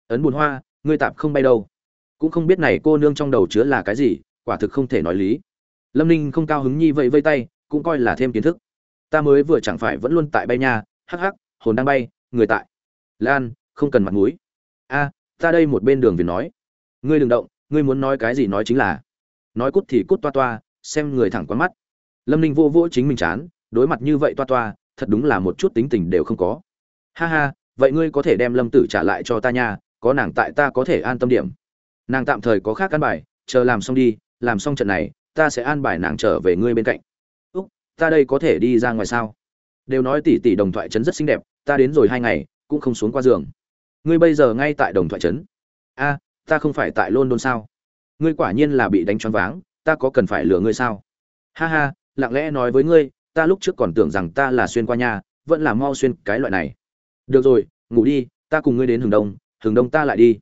Ấn bùn hoa, ngươi tạp không bay đâu. Cũng không biết này cô nương trong đầu chứa là cái gì, quả thực không thể nói lý. Lâm ninh không cao hứng nhi vậy vây tay, cũng coi là thêm kiến thức. Ta mới vừa chẳng phải vẫn luôn tại bay nha, hắc hắc, hồn đang bay, người tại. Lan, không cần mặt mũi. A, ta đây một bên đường viền nói. Ngươi đừng động, ngươi muốn nói cái gì nói chính là. Nói cút thì cút toa toa, xem người thẳng quán mắt. Lâm ninh vô vỗ chính mình chán đối mặt như vậy toa toa, thật đúng là một chút tính tình đều không có. Ha ha, vậy ngươi có thể đem lâm tử trả lại cho ta nha, có nàng tại ta có thể an tâm điểm. Nàng tạm thời có khác căn bài, chờ làm xong đi, làm xong trận này, ta sẽ an bài nàng trở về ngươi bên cạnh. Úc, ta đây có thể đi ra ngoài sao? Đều nói tỷ tỷ đồng thoại trấn rất xinh đẹp, ta đến rồi hai ngày, cũng không xuống qua giường. Ngươi bây giờ ngay tại đồng thoại trấn. A, ta không phải tại london sao? Ngươi quả nhiên là bị đánh choáng váng, ta có cần phải lừa ngươi sao? Ha ha, lặng lẽ nói với ngươi ta lúc trước còn tưởng rằng ta là xuyên qua nhà vẫn là mau xuyên cái loại này. Được rồi, ngủ đi, ta cùng ngươi đến hừng đông hừng đông ta lại đi.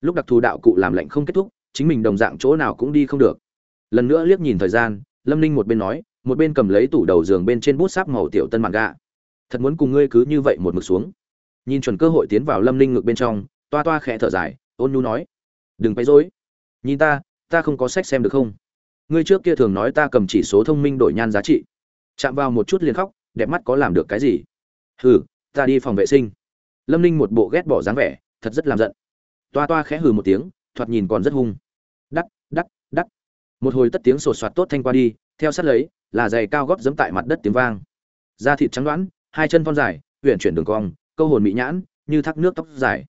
Lúc đặc thù đạo cụ làm lệnh không kết thúc, chính mình đồng dạng chỗ nào cũng đi không được. Lần nữa liếc nhìn thời gian, lâm ninh một bên nói, một bên cầm lấy tủ đầu giường bên trên bút sáp màu tiểu tân mạng gạ thật muốn cùng ngươi cứ như vậy một mực xuống. Nhìn chuẩn cơ hội tiến vào lâm ninh ngực bên trong, toa toa khẽ thở dài, ôn nhu nói, đừng quấy rối. Nhìn ta ta không có sách xem được không? Ngươi trước kia thường nói ta cầm chỉ số thông minh đổi nhan giá trị chạm vào một chút liền khóc, đẹp mắt có làm được cái gì? Hừ, ta đi phòng vệ sinh. Lâm ninh một bộ ghét bỏ dáng vẻ, thật rất làm giận. Toa toa khẽ hừ một tiếng, thoạt nhìn còn rất hung. Đắc đắc đắc. Một hồi tất tiếng sột soạt tốt thanh qua đi, theo sát lấy, là giày cao góp dẫm tại mặt đất tiếng vang. Da thịt trắng đoãn hai chân thon dài huyện chuyển đường cong, câu hồn mỹ nhãn, như thác nước tóc dài.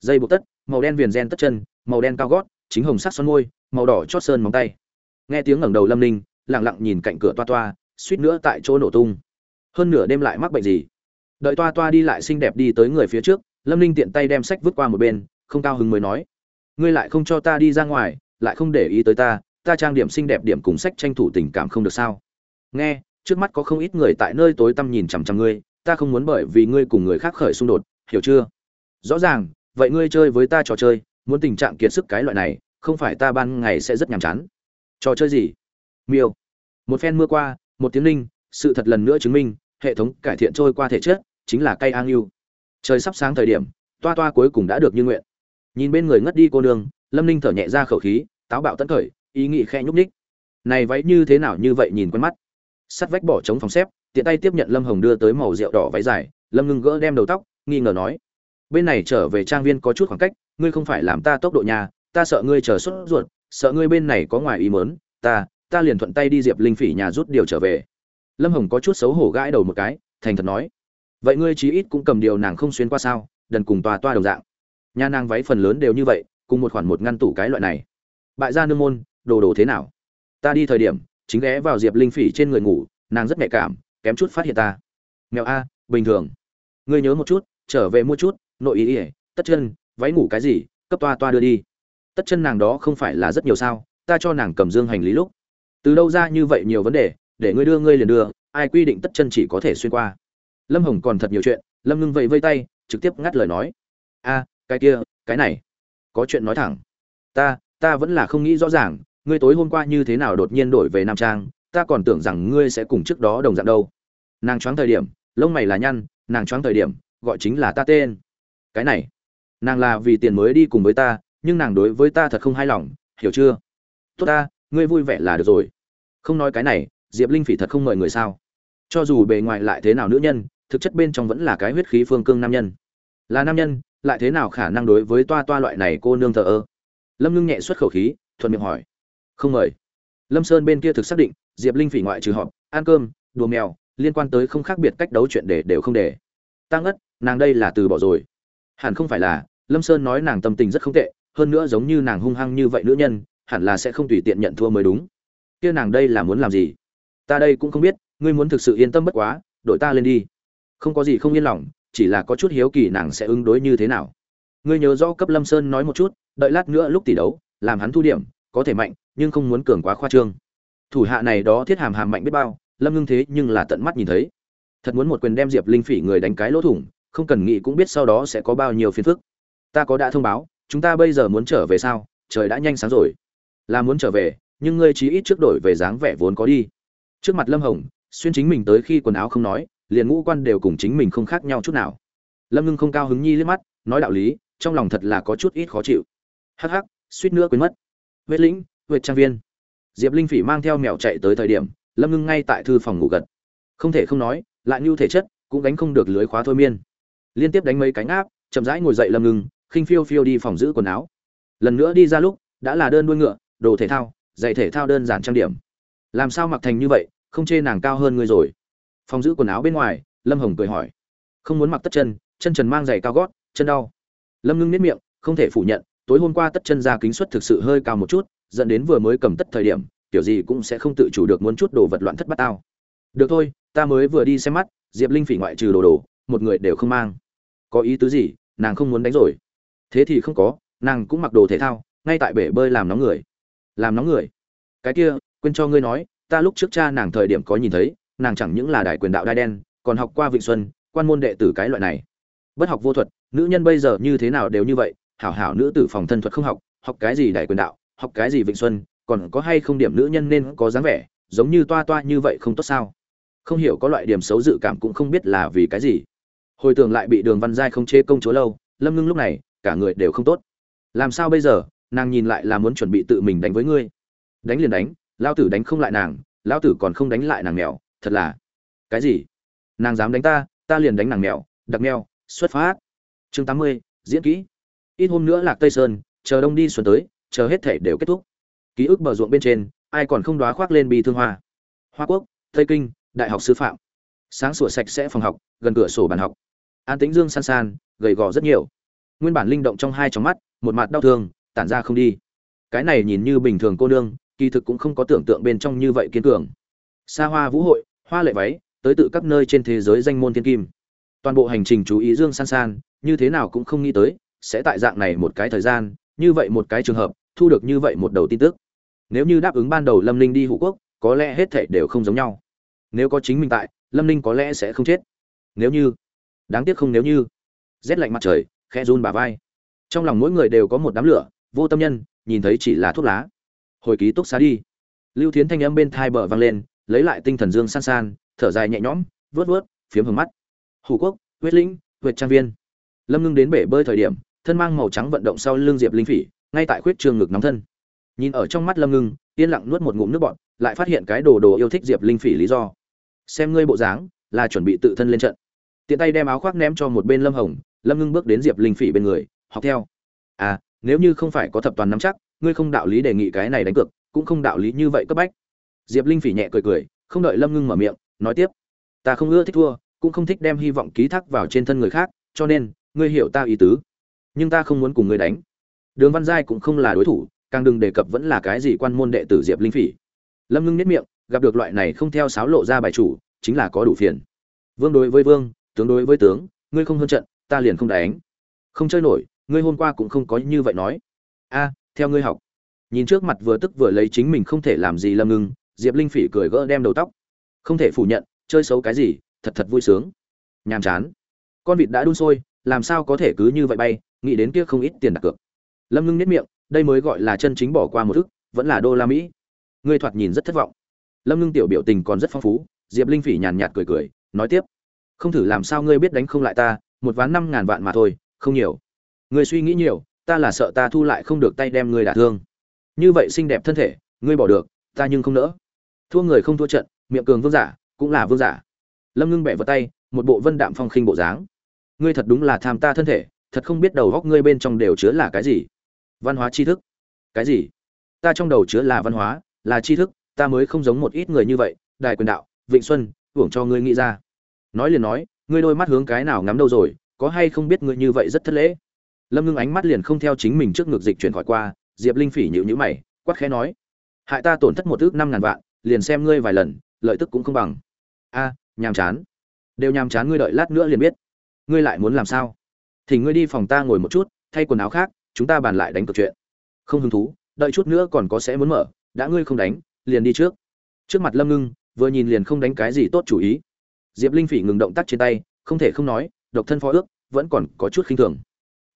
Dây buộc tất, màu đen viền gen tất chân, màu đen cao gót, chính hồng sắc son môi, màu đỏ chót sơn móng tay. Nghe tiếng ngẩng đầu lâm ninh lẳng lặng nhìn cạnh cửa toa toa suýt nữa tại chỗ nổ tung. Hơn nửa đêm lại mắc bệnh gì. Đợi toa toa đi lại xinh đẹp đi tới người phía trước, lâm ninh tiện tay đem sách vứt qua một bên, không cao hứng mới nói. Ngươi lại không cho ta đi ra ngoài, lại không để ý tới ta ta trang điểm xinh đẹp điểm cùng sách tranh thủ tình cảm không được sao? Nghe, trước mắt có không ít người tại nơi tối tăm nhìn chằm chằm ngươi, ta không muốn bởi vì ngươi cùng người khác khởi xung đột, hiểu chưa? Rõ ràng, vậy ngươi chơi với ta trò chơi, muốn tình trạng kiệt sức cái loại này, không phải ta ban ngày sẽ rất nhàm chán. Trò chơi gì? Miêu. Một phen mưa qua một tiếng linh, sự thật lần nữa chứng minh, hệ thống cải thiện trôi qua thể chất, chính là cây an yêu trời sắp sáng thời điểm, toa toa cuối cùng đã được như nguyện. Nhìn bên người ngất đi cô nương, lâm ninh thở nhẹ ra khẩu khí, táo bạo tấn khởi, ý nghĩ khe nhúc ních này váy như thế nào như vậy nhìn quen mắt. Sắt vách bỏ trống phòng xếp, tiện tay tiếp nhận lâm hồng đưa tới màu rượu đỏ váy dài, lâm ngưng gỡ đem đầu tóc, nghi ngờ nói. Bên này trở về trang viên có chút khoảng cách, ngươi không phải làm ta tốc độ nhà, ta sợ ngươi chờ sốt ruột, sợ ngươi bên này có ngoài ý mớn ta ta liền thuận tay đi diệp linh phỉ nhà rút điều trở về. Lâm hồng có chút xấu hổ gãi đầu một cái, thành thật nói, vậy ngươi chí ít cũng cầm điều nàng không xuyên qua sao, đần cùng toa toa đồng dạng. Nhà nàng váy phần lớn đều như vậy, cùng một khoản một ngăn tủ cái loại này. Bại gia nương môn, đồ đồ thế nào? Ta đi thời điểm, chính ghé vào diệp linh phỉ trên người ngủ, nàng rất nhạy cảm, kém chút phát hiện ta. Mèo a, bình thường. Ngươi nhớ một chút, trở về mua chút, nội ý ỉa tất chân, váy ngủ cái gì, cấp toa toa đưa đi. Tất chân nàng đó không phải là rất nhiều sao, ta cho nàng cầm dương hành lý lúc từ đâu ra như vậy nhiều vấn đề, để ngươi đưa ngươi liền đưa, ai quy định tất chân chỉ có thể xuyên qua. Lâm hồng còn thật nhiều chuyện, lâm ngưng vẫy vây tay, trực tiếp ngắt lời nói. A, cái kia, cái này, có chuyện nói thẳng. Ta ta vẫn là không nghĩ rõ ràng, ngươi tối hôm qua như thế nào đột nhiên đổi về nam trang, ta còn tưởng rằng ngươi sẽ cùng trước đó đồng dạng đâu. Nàng choáng thời điểm, lông mày là nhăn, nàng choáng thời điểm, gọi chính là ta tên. Cái này, nàng là vì tiền mới đi cùng với ta, nhưng nàng đối với ta thật không hài lòng, hiểu chưa? Tốt ta, ngươi vui vẻ là được rồi không nói cái này, diệp linh phỉ thật không mời người sao? Cho dù bề ngoài lại thế nào nữ nhân, thực chất bên trong vẫn là cái huyết khí phương cương nam nhân. Là nam nhân, lại thế nào khả năng đối với toa toa loại này cô nương thờ ơ? Lâm ngưng nhẹ xuất khẩu khí, thuận miệng hỏi. Không mời. Lâm sơn bên kia thực xác định, diệp linh phỉ ngoại trừ họp, ăn cơm, đùa mèo, liên quan tới không khác biệt cách đấu chuyện để đều không để. Tăng ất nàng đây là từ bỏ rồi. Hẳn không phải là, lâm sơn nói nàng tâm tình rất không tệ, hơn nữa giống như nàng hung hăng như vậy nữ nhân, hẳn là sẽ không tùy tiện nhận thua mới đúng kia nàng đây là muốn làm gì? Ta đây cũng không biết, ngươi muốn thực sự yên tâm bất quá đội ta lên đi. Không có gì không yên lòng, chỉ là có chút hiếu kỳ nàng sẽ ứng đối như thế nào. Ngươi nhớ rõ cấp lâm sơn nói một chút, đợi lát nữa lúc tỷ đấu, làm hắn thu điểm, có thể mạnh, nhưng không muốn cường quá khoa trương. Thủ hạ này đó thiết hàm hàm mạnh biết bao, lâm ngưng thế nhưng là tận mắt nhìn thấy. Thật muốn một quyền đem diệp linh phỉ người đánh cái lỗ thủng, không cần nghĩ cũng biết sau đó sẽ có bao nhiêu phiền phức. Ta có đã thông báo, chúng ta bây giờ muốn trở về sao? Trời đã nhanh sáng rồi. Là muốn trở về nhưng ngươi chí ít trước đổi về dáng vẻ vốn có đi. Trước mặt lâm hồng, xuyên chính mình tới khi quần áo không nói, liền ngũ quan đều cùng chính mình không khác nhau chút nào. Lâm ngưng không cao hứng nhi liếc mắt, nói đạo lý, trong lòng thật là có chút ít khó chịu. Hắc hắc, suýt nữa quên mất. Vết lĩnh vết trang viên. Diệp linh phỉ mang theo mèo chạy tới thời điểm, lâm ngưng ngay tại thư phòng ngủ gật. Không thể không nói, lại như thể chất, cũng đánh không được lưới khóa thôi miên. Liên tiếp đánh mấy cánh áp chậm rãi ngồi dậy lâm ngưng, khinh phiêu phiêu đi phòng giữ quần áo. Lần nữa đi ra lúc, đã là đơn đuôi ngựa, đồ thể thao giày thể thao đơn giản trang điểm. Làm sao mặc thành như vậy, không chê nàng cao hơn ngươi rồi. Phòng giữ quần áo bên ngoài, lâm hồng cười hỏi. Không muốn mặc tất chân chân trần mang giày cao gót, chân đau. Lâm ngưng nếp miệng, không thể phủ nhận, tối hôm qua tất chân ra kính suất thực sự hơi cao một chút, dẫn đến vừa mới cầm tất thời điểm, kiểu gì cũng sẽ không tự chủ được muốn chút đồ vật loạn thất bát tao. Được thôi, ta mới vừa đi xem mắt, diệp linh phỉ ngoại trừ đồ đồ, một người đều không mang. Có ý tứ gì, nàng không muốn đánh rồi. Thế thì không có, nàng cũng mặc đồ thể thao, ngay tại bể bơi làm nóng người làm nóng người. Cái kia, quên cho ngươi nói, ta lúc trước cha nàng thời điểm có nhìn thấy, nàng chẳng những là đại quyền đạo đai đen, còn học qua vịnh xuân, quan môn đệ tử cái loại này. Bất học vô thuật, nữ nhân bây giờ như thế nào đều như vậy, hảo hảo nữ tử phòng thân thuật không học học cái gì đại quyền đạo, học cái gì vịnh xuân, còn có hay không điểm nữ nhân nên có dáng vẻ, giống như toa toa như vậy không tốt sao? Không hiểu có loại điểm xấu dự cảm cũng không biết là vì cái gì. Hồi tưởng lại bị đường văn giai không chế công chúa lâu, lâm ngưng lúc này, cả người đều không tốt. Làm sao bây giờ? Nàng nhìn lại là muốn chuẩn bị tự mình đánh với ngươi. Đánh liền đánh, lao tử đánh không lại nàng, lao tử còn không đánh lại nàng mèo, thật là. Cái gì? Nàng dám đánh ta ta liền đánh nàng mèo, đặc mèo, xuất phát. Chương tám mươi, diễn kỹ. Ít hôm nữa lạc tây sơn, chờ đông đi xuân tới, chờ hết thể đều kết thúc. Ký ức bờ ruộng bên trên, ai còn không đoá khoác lên bi thương hoa. Hoa quốc, tây kinh, đại học sư phạm. Sáng sủa sạch sẽ phòng học, gần cửa sổ bàn học. An tĩnh dương san san, gầy gò rất nhiều. Nguyên bản linh động trong hai trong mắt, một mặt đau thương tản ra không đi. Cái này nhìn như bình thường cô nương, kỳ thực cũng không có tưởng tượng bên trong như vậy kiên cường. Xa hoa vũ hội, hoa lệ váy, tới tự các nơi trên thế giới danh môn thiên kim. Toàn bộ hành trình chú ý dương san san, như thế nào cũng không nghĩ tới, sẽ tại dạng này một cái thời gian, như vậy một cái trường hợp, thu được như vậy một đầu tin tức. Nếu như đáp ứng ban đầu lâm ninh đi hữu quốc, có lẽ hết thảy đều không giống nhau. Nếu có chính mình tại, lâm ninh có lẽ sẽ không chết. Nếu như, đáng tiếc không nếu như. Rét lạnh mặt trời, khẽ run bà vai. Trong lòng mỗi người đều có một đám lửa vô tâm nhân, nhìn thấy chỉ là thuốc lá. Hồi ký túc xá đi. Lưu thiến thanh âm bên thai bờ vang lên, lấy lại tinh thần dương san san, thở dài nhẹ nhõm vớt vớt phiếm hướng mắt. Hủ quốc, huyết lĩnh, huyệt trang viên. Lâm ngưng đến bể bơi thời điểm, thân mang màu trắng vận động sau lưng diệp linh phỉ, ngay tại khuyết trường ngực nóng thân. Nhìn ở trong mắt lâm ngưng, yên lặng nuốt một ngụm nước bọt, lại phát hiện cái đồ đồ yêu thích diệp linh phỉ lý do. Xem ngươi bộ dáng, là chuẩn bị tự thân lên trận. Tiện tay đem áo khoác ném cho một bên lâm hồng, lâm ngưng bước đến diệp linh phỉ bên người, học theo. À nếu như không phải có thập toàn nắm chắc, ngươi không đạo lý đề nghị cái này đánh cược, cũng không đạo lý như vậy cấp bách. Diệp linh phỉ nhẹ cười cười, không đợi lâm ngưng mở miệng, nói tiếp. Ta không ưa thích thua, cũng không thích đem hy vọng ký thác vào trên thân người khác, cho nên, ngươi hiểu ta ý tứ. Nhưng ta không muốn cùng ngươi đánh. Đường văn giai cũng không là đối thủ, càng đừng đề cập vẫn là cái gì quan môn đệ tử diệp linh phỉ. Lâm ngưng nếp miệng, gặp được loại này không theo sáo lộ ra bài chủ, chính là có đủ phiền. Vương đối với vương, tướng đối với tướng, ngươi không hơn trận, ta liền không đánh. Không chơi nổi ngươi hôm qua cũng không có như vậy nói. A, theo ngươi học. Nhìn trước mặt vừa tức vừa lấy chính mình không thể làm gì lâm ngưng diệp linh phỉ cười gỡ đem đầu tóc. Không thể phủ nhận, chơi xấu cái gì, thật thật vui sướng. Nhàm chán. Con vịt đã đun sôi, làm sao có thể cứ như vậy bay, nghĩ đến kia không ít tiền đặt cược. Lâm ngưng nếp miệng, đây mới gọi là chân chính bỏ qua một thức, vẫn là đô la mỹ. Ngươi thoạt nhìn rất thất vọng. Lâm ngưng tiểu biểu tình còn rất phong phú, diệp linh phỉ nhàn nhạt cười cười, nói tiếp. Không thử làm sao ngươi biết đánh không lại ta, một ván năm ngàn vạn mà thôi, không nhiều ngươi suy nghĩ nhiều, ta là sợ ta thu lại không được tay đem ngươi đả thương. Như vậy xinh đẹp thân thể, ngươi bỏ được, ta nhưng không nỡ. Thua người không thua trận, miệng cường vương giả, cũng là vương giả. Lâm ngưng bẻ vào tay, một bộ vân đạm phong khinh bộ dáng. Ngươi thật đúng là tham ta thân thể, thật không biết đầu góc ngươi bên trong đều chứa là cái gì. Văn hóa tri thức. Cái gì? Ta trong đầu chứa là văn hóa, là tri thức, ta mới không giống một ít người như vậy, đài quyền đạo, vịnh xuân, hưởng cho ngươi nghĩ ra. Nói liền nói, ngươi đôi mắt hướng cái nào ngắm đâu rồi, có hay không biết ngươi như vậy rất thất lễ? Lâm ngưng ánh mắt liền không theo chính mình trước ngược dịch chuyển khỏi qua, diệp linh phỉ nhịu nhữ mày quắt khẽ nói, hại ta tổn thất một ước năm ngàn vạn, liền xem ngươi vài lần, lợi tức cũng không bằng. A, nhàm chán. Đều nhàm chán ngươi đợi lát nữa liền biết. Ngươi lại muốn làm sao? Thì ngươi đi phòng ta ngồi một chút, thay quần áo khác, chúng ta bàn lại đánh cược chuyện. Không hứng thú, đợi chút nữa còn có sẽ muốn mở, đã ngươi không đánh, liền đi trước. Trước mặt lâm ngưng, vừa nhìn liền không đánh cái gì tốt chủ ý. Diệp linh phỉ ngừng động tác trên tay, không thể không nói, độc thân phó ước, vẫn còn có chút khinh thường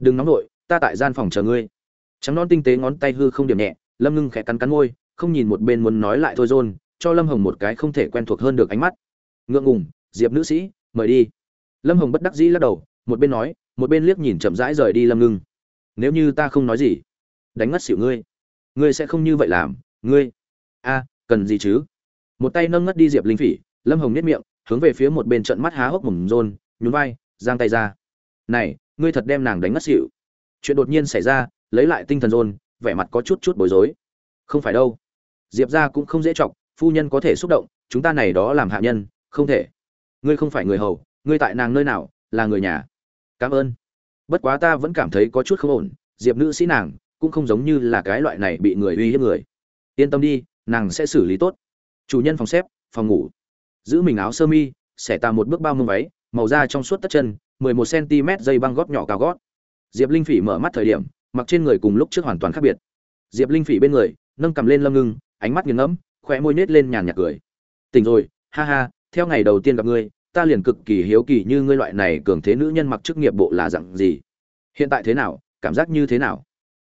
đừng nóng nổi ta tại gian phòng chờ ngươi. Trắng non tinh tế ngón tay hư không điểm nhẹ, lâm ngưng khẽ cắn cắn môi, không nhìn một bên muốn nói lại thôi rôn cho lâm hồng một cái không thể quen thuộc hơn được ánh mắt. Ngượng ngùng, diệp nữ sĩ, mời đi. Lâm hồng bất đắc dĩ lắc đầu, một bên nói, một bên liếc nhìn chậm rãi rời đi lâm ngưng. Nếu như ta không nói gì, đánh ngất xỉu ngươi. Ngươi sẽ không như vậy làm, ngươi. A, cần gì chứ? Một tay nâng ngất đi diệp linh phỉ, lâm hồng nếp miệng, hướng về phía một bên trận mắt há hốc mồm rôn nhún vai, giang tay ra. Này ngươi thật đem nàng đánh ngất xỉu. Chuyện đột nhiên xảy ra, lấy lại tinh thần rôn vẻ mặt có chút chút bối rối. Không phải đâu. Diệp ra cũng không dễ chọc, phu nhân có thể xúc động, chúng ta này đó làm hạ nhân, không thể. Ngươi không phải người hầu, ngươi tại nàng nơi nào, là người nhà. Cảm ơn. Bất quá ta vẫn cảm thấy có chút không ổn, diệp nữ sĩ nàng, cũng không giống như là cái loại này bị người uy hiếp người. Yên tâm đi, nàng sẽ xử lý tốt. Chủ nhân phòng xếp, phòng ngủ. Giữ mình áo sơ mi, xẻ tà một bước bao mông váy, màu da trong suốt tất chân 11 cm dây băng gót nhỏ cao gót. Diệp linh phỉ mở mắt thời điểm, mặc trên người cùng lúc trước hoàn toàn khác biệt. Diệp linh phỉ bên người, nâng cầm lên lâm ngưng, ánh mắt nghiền ngẫm, khóe môi nết lên nhàn nhạt cười. Tỉnh rồi, ha ha, theo ngày đầu tiên gặp ngươi, ta liền cực kỳ hiếu kỳ như ngươi loại này cường thế nữ nhân mặc chức nghiệp bộ là dạng gì. Hiện tại thế nào, cảm giác như thế nào?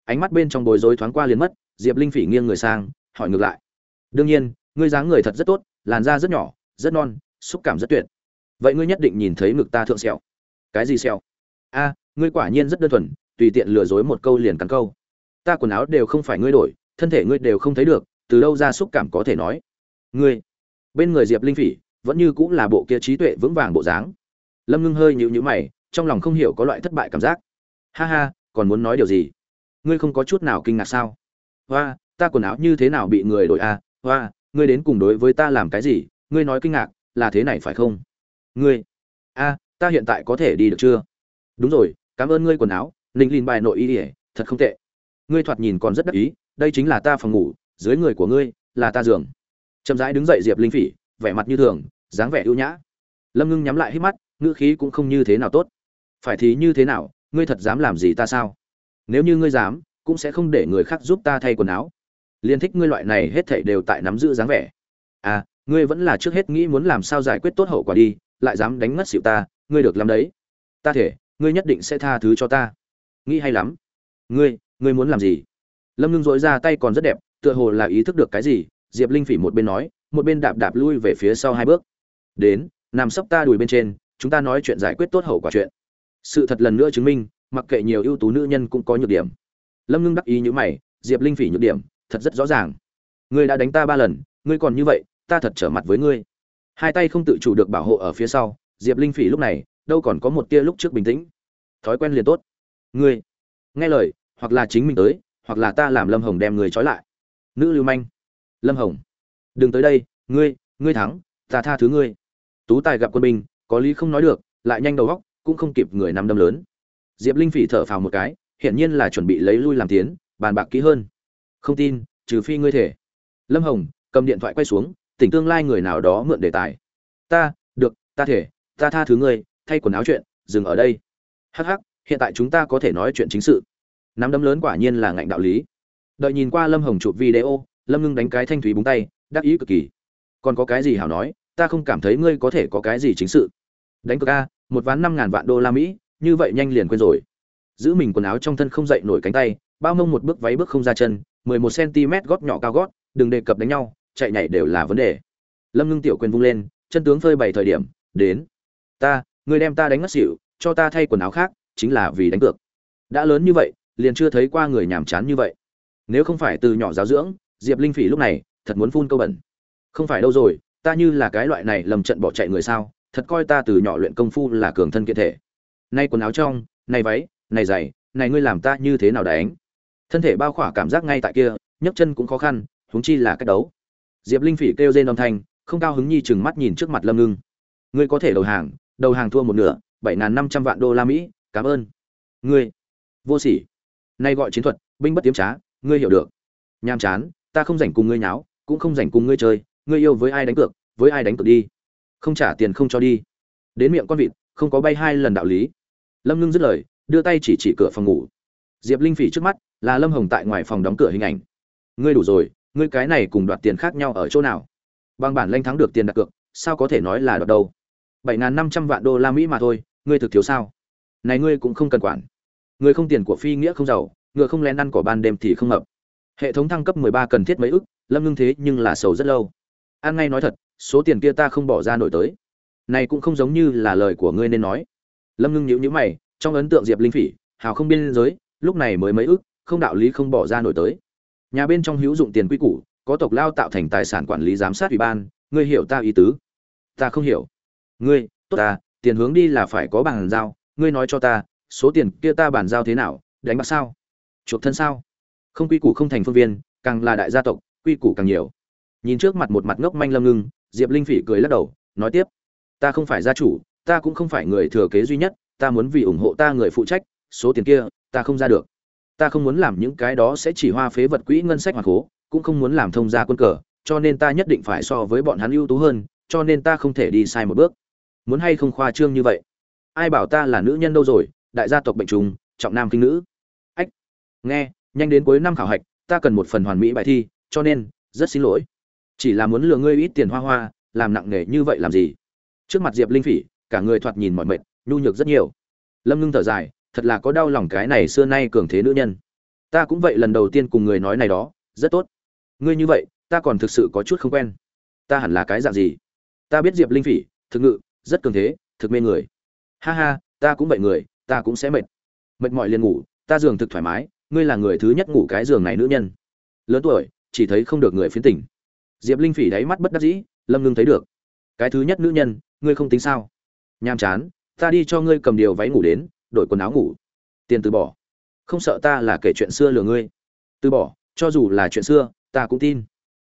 Ánh mắt bên trong bối rối thoáng qua liền mất, diệp linh phỉ nghiêng người sang, hỏi ngược lại. Đương nhiên, ngươi dáng người thật rất tốt, làn da rất nhỏ, rất non, xúc cảm rất tuyệt. Vậy ngươi nhất định nhìn thấy ngực ta thượng sẹo cái gì sẹo a, ngươi quả nhiên rất đơn thuần, tùy tiện lừa dối một câu liền cắn câu. Ta quần áo đều không phải ngươi đổi, thân thể ngươi đều không thấy được, từ đâu ra xúc cảm có thể nói? Ngươi, bên người diệp linh phỉ, vẫn như cũng là bộ kia trí tuệ vững vàng bộ dáng. Lâm ngưng hơi nhịu nhữ mày, trong lòng không hiểu có loại thất bại cảm giác. Ha ha, còn muốn nói điều gì? Ngươi không có chút nào kinh ngạc sao? Hoa, ta quần áo như thế nào bị người đổi à? Hoa, ngươi đến cùng đối với ta làm cái gì? Ngươi nói kinh ngạc, là thế này phải không? Ngươi, a ta hiện tại có thể đi được chưa? Đúng rồi, cảm ơn ngươi quần áo, ninh linh bài nội y ỉa thật không tệ. Ngươi thoạt nhìn còn rất đắc ý, đây chính là ta phòng ngủ, dưới người của ngươi là ta giường. Chậm rãi đứng dậy diệp linh phỉ, vẻ mặt như thường, dáng vẻ ưu nhã. Lâm ngưng nhắm lại hít mắt, ngữ khí cũng không như thế nào tốt. Phải thì như thế nào, ngươi thật dám làm gì ta sao? Nếu như ngươi dám, cũng sẽ không để người khác giúp ta thay quần áo. Liên thích ngươi loại này hết thảy đều tại nắm giữ dáng vẻ. À ngươi vẫn là trước hết nghĩ muốn làm sao giải quyết tốt hậu quả đi, lại dám đánh ngất xịu ta ngươi được làm đấy. Ta thể, ngươi nhất định sẽ tha thứ cho ta. Nghĩ hay lắm. Ngươi ngươi muốn làm gì? Lâm ngưng dội ra tay còn rất đẹp, tựa hồ là ý thức được cái gì, diệp linh phỉ một bên nói, một bên đạp đạp lui về phía sau hai bước. Đến, nằm sấp ta đùi bên trên, chúng ta nói chuyện giải quyết tốt hậu quả chuyện. Sự thật lần nữa chứng minh, mặc kệ nhiều ưu tú nữ nhân cũng có nhược điểm. Lâm ngưng đắc ý như mày, diệp linh phỉ nhược điểm, thật rất rõ ràng. Ngươi đã đánh ta ba lần, ngươi còn như vậy, ta thật trở mặt với ngươi. Hai tay không tự chủ được bảo hộ ở phía sau diệp linh phỉ lúc này, đâu còn có một tia lúc trước bình tĩnh. Thói quen liền tốt. Ngươi, nghe lời, hoặc là chính mình tới, hoặc là ta làm lâm hồng đem người trói lại. Nữ lưu manh. Lâm hồng, đừng tới đây, ngươi ngươi thắng, ta tha thứ ngươi. Tú tài gặp quân binh, có lý không nói được, lại nhanh đầu góc, cũng không kịp người nằm đâm lớn. Diệp linh phỉ thở phào một cái, hiển nhiên là chuẩn bị lấy lui làm tiến, bàn bạc kỹ hơn. Không tin, trừ phi ngươi thể. Lâm hồng, cầm điện thoại quay xuống, tỉnh tương lai người nào đó mượn đề tài. Ta, được, ta thể ta tha thứ ngươi, thay quần áo chuyện, dừng ở đây. Hắc hắc, hiện tại chúng ta có thể nói chuyện chính sự. Nắm đấm lớn quả nhiên là ngạnh đạo lý. Đợi nhìn qua lâm hồng chụp video, lâm ngưng đánh cái thanh thúy búng tay, đắc ý cực kỳ. Còn có cái gì hảo nói, ta không cảm thấy ngươi có thể có cái gì chính sự. Đánh cược a, một ván năm ngàn vạn đô la mỹ, như vậy nhanh liền quên rồi. Giữ mình quần áo trong thân không dậy nổi cánh tay, bao mông một bước váy bước không ra chân, mười một cm gót nhỏ cao gót, đừng đề cập đánh nhau, chạy nhảy đều là vấn đề. Lâm ngưng tiểu quyền vung lên, chân tướng phơi bày thời điểm, đến ta, ngươi đem ta đánh ngất xỉu, cho ta thay quần áo khác, chính là vì đánh cược. Đã lớn như vậy, liền chưa thấy qua người nhàm chán như vậy. Nếu không phải từ nhỏ giáo dưỡng, diệp linh phỉ lúc này, thật muốn phun câu bẩn. Không phải đâu rồi, ta như là cái loại này lầm trận bỏ chạy người sao, thật coi ta từ nhỏ luyện công phu là cường thân kiện thể. Nay quần áo trong này váy này giày, này ngươi làm ta như thế nào đánh? Thân thể bao khỏa cảm giác ngay tại kia, nhấc chân cũng khó khăn, huống chi là cách đấu. Diệp linh phỉ kêu rên âm thanh, không cao hứng nhi chừng mắt nhìn trước mặt lâm ngưng. Ngươi có thể đầu hàng đầu hàng thua một nửa, bảy n năm trăm vạn đô la mỹ, cảm ơn. Ngươi, vô sỉ. Nay gọi chiến thuật, binh bất tiếm trá, ngươi hiểu được. Nham chán, ta không rảnh cùng ngươi nháo, cũng không rảnh cùng ngươi chơi, ngươi yêu với ai đánh cược, với ai đánh cược đi. Không trả tiền không cho đi. Đến miệng con vịt, không có bay hai lần đạo lý. Lâm ngưng dứt lời, đưa tay chỉ chỉ cửa phòng ngủ. Diệp linh phỉ trước mắt, là lâm hồng tại ngoài phòng đóng cửa hình ảnh. Ngươi đủ rồi, ngươi cái này cùng đoạt tiền khác nhau ở chỗ nào? Bằng bản lanh thắng được tiền đặt cược, sao có thể nói là đoạt đâu? Bảy n g h n năm trăm vạn đô la mỹ mà thôi, ngươi thực thiếu sao? Này ngươi cũng không cần quản. Người không tiền của phi nghĩa không giàu, ngựa không lén ăn cỏ ban đêm thì không ngập. hệ thống thăng cấp mười ba cần thiết mấy ức, lâm ngưng thế nhưng là sầu rất lâu. An ngay nói thật, số tiền kia ta không bỏ ra nổi tới. Này cũng không giống như là lời của ngươi nên nói. Lâm ngưng nhíu nhíu mày, trong ấn tượng diệp linh phỉ, hào không biên giới, lúc này mới mấy ức, không đạo lý không bỏ ra nổi tới. Nhà bên trong hữu dụng tiền quy củ, có tộc lao tạo thành tài sản quản lý giám sát ủy ban, ngươi hiểu ta ý tứ? Ta không hiểu ngươi tốt ta tiền hướng đi là phải có bàn giao ngươi nói cho ta số tiền kia ta bàn giao thế nào đánh bạc sao? Chuộc thân sao? Không quy củ không thành phương viên càng là đại gia tộc quy củ càng nhiều. Nhìn trước mặt một mặt ngốc manh lâm ngưng diệp linh phỉ cười lắc đầu nói tiếp. Ta không phải gia chủ ta cũng không phải người thừa kế duy nhất ta muốn vì ủng hộ ta người phụ trách số tiền kia ta không ra được. Ta không muốn làm những cái đó sẽ chỉ hoa phế vật quỹ ngân sách hoặc hố, cũng không muốn làm thông gia quân cờ cho nên ta nhất định phải so với bọn hắn ưu tú hơn cho nên ta không thể đi sai một bước muốn hay không khoa trương như vậy? Ai bảo ta là nữ nhân đâu rồi, đại gia tộc bệnh trùng, trọng nam kinh nữ. Ách, nghe, nhanh đến cuối năm khảo hạch, ta cần một phần hoàn mỹ bài thi, cho nên, rất xin lỗi. Chỉ là muốn lừa ngươi ít tiền hoa hoa, làm nặng nề như vậy làm gì? Trước mặt diệp linh phỉ, cả người thoạt nhìn mọi mệt, nhu nhược rất nhiều. Lâm ngưng thở dài, thật là có đau lòng cái này xưa nay cường thế nữ nhân. Ta cũng vậy lần đầu tiên cùng người nói này đó, rất tốt. Ngươi như vậy, ta còn thực sự có chút không quen. Ta hẳn là cái dạng gì? Ta biết diệp linh phỉ, thực ngự rất cường thế, thực mê người. Ha ha, ta cũng vậy người, ta cũng sẽ mệt. Mệt mỏi liền ngủ, ta giường thực thoải mái, ngươi là người thứ nhất ngủ cái giường này nữ nhân. Lớn tuổi, chỉ thấy không được người phiến tỉnh. Diệp linh phỉ đáy mắt bất đắc dĩ, lâm ngưng thấy được. Cái thứ nhất nữ nhân, ngươi không tính sao? Nham chán, ta đi cho ngươi cầm điều váy ngủ đến, đổi quần áo ngủ. Tiền từ bỏ. Không sợ ta là kể chuyện xưa lừa ngươi. Từ bỏ, cho dù là chuyện xưa, ta cũng tin.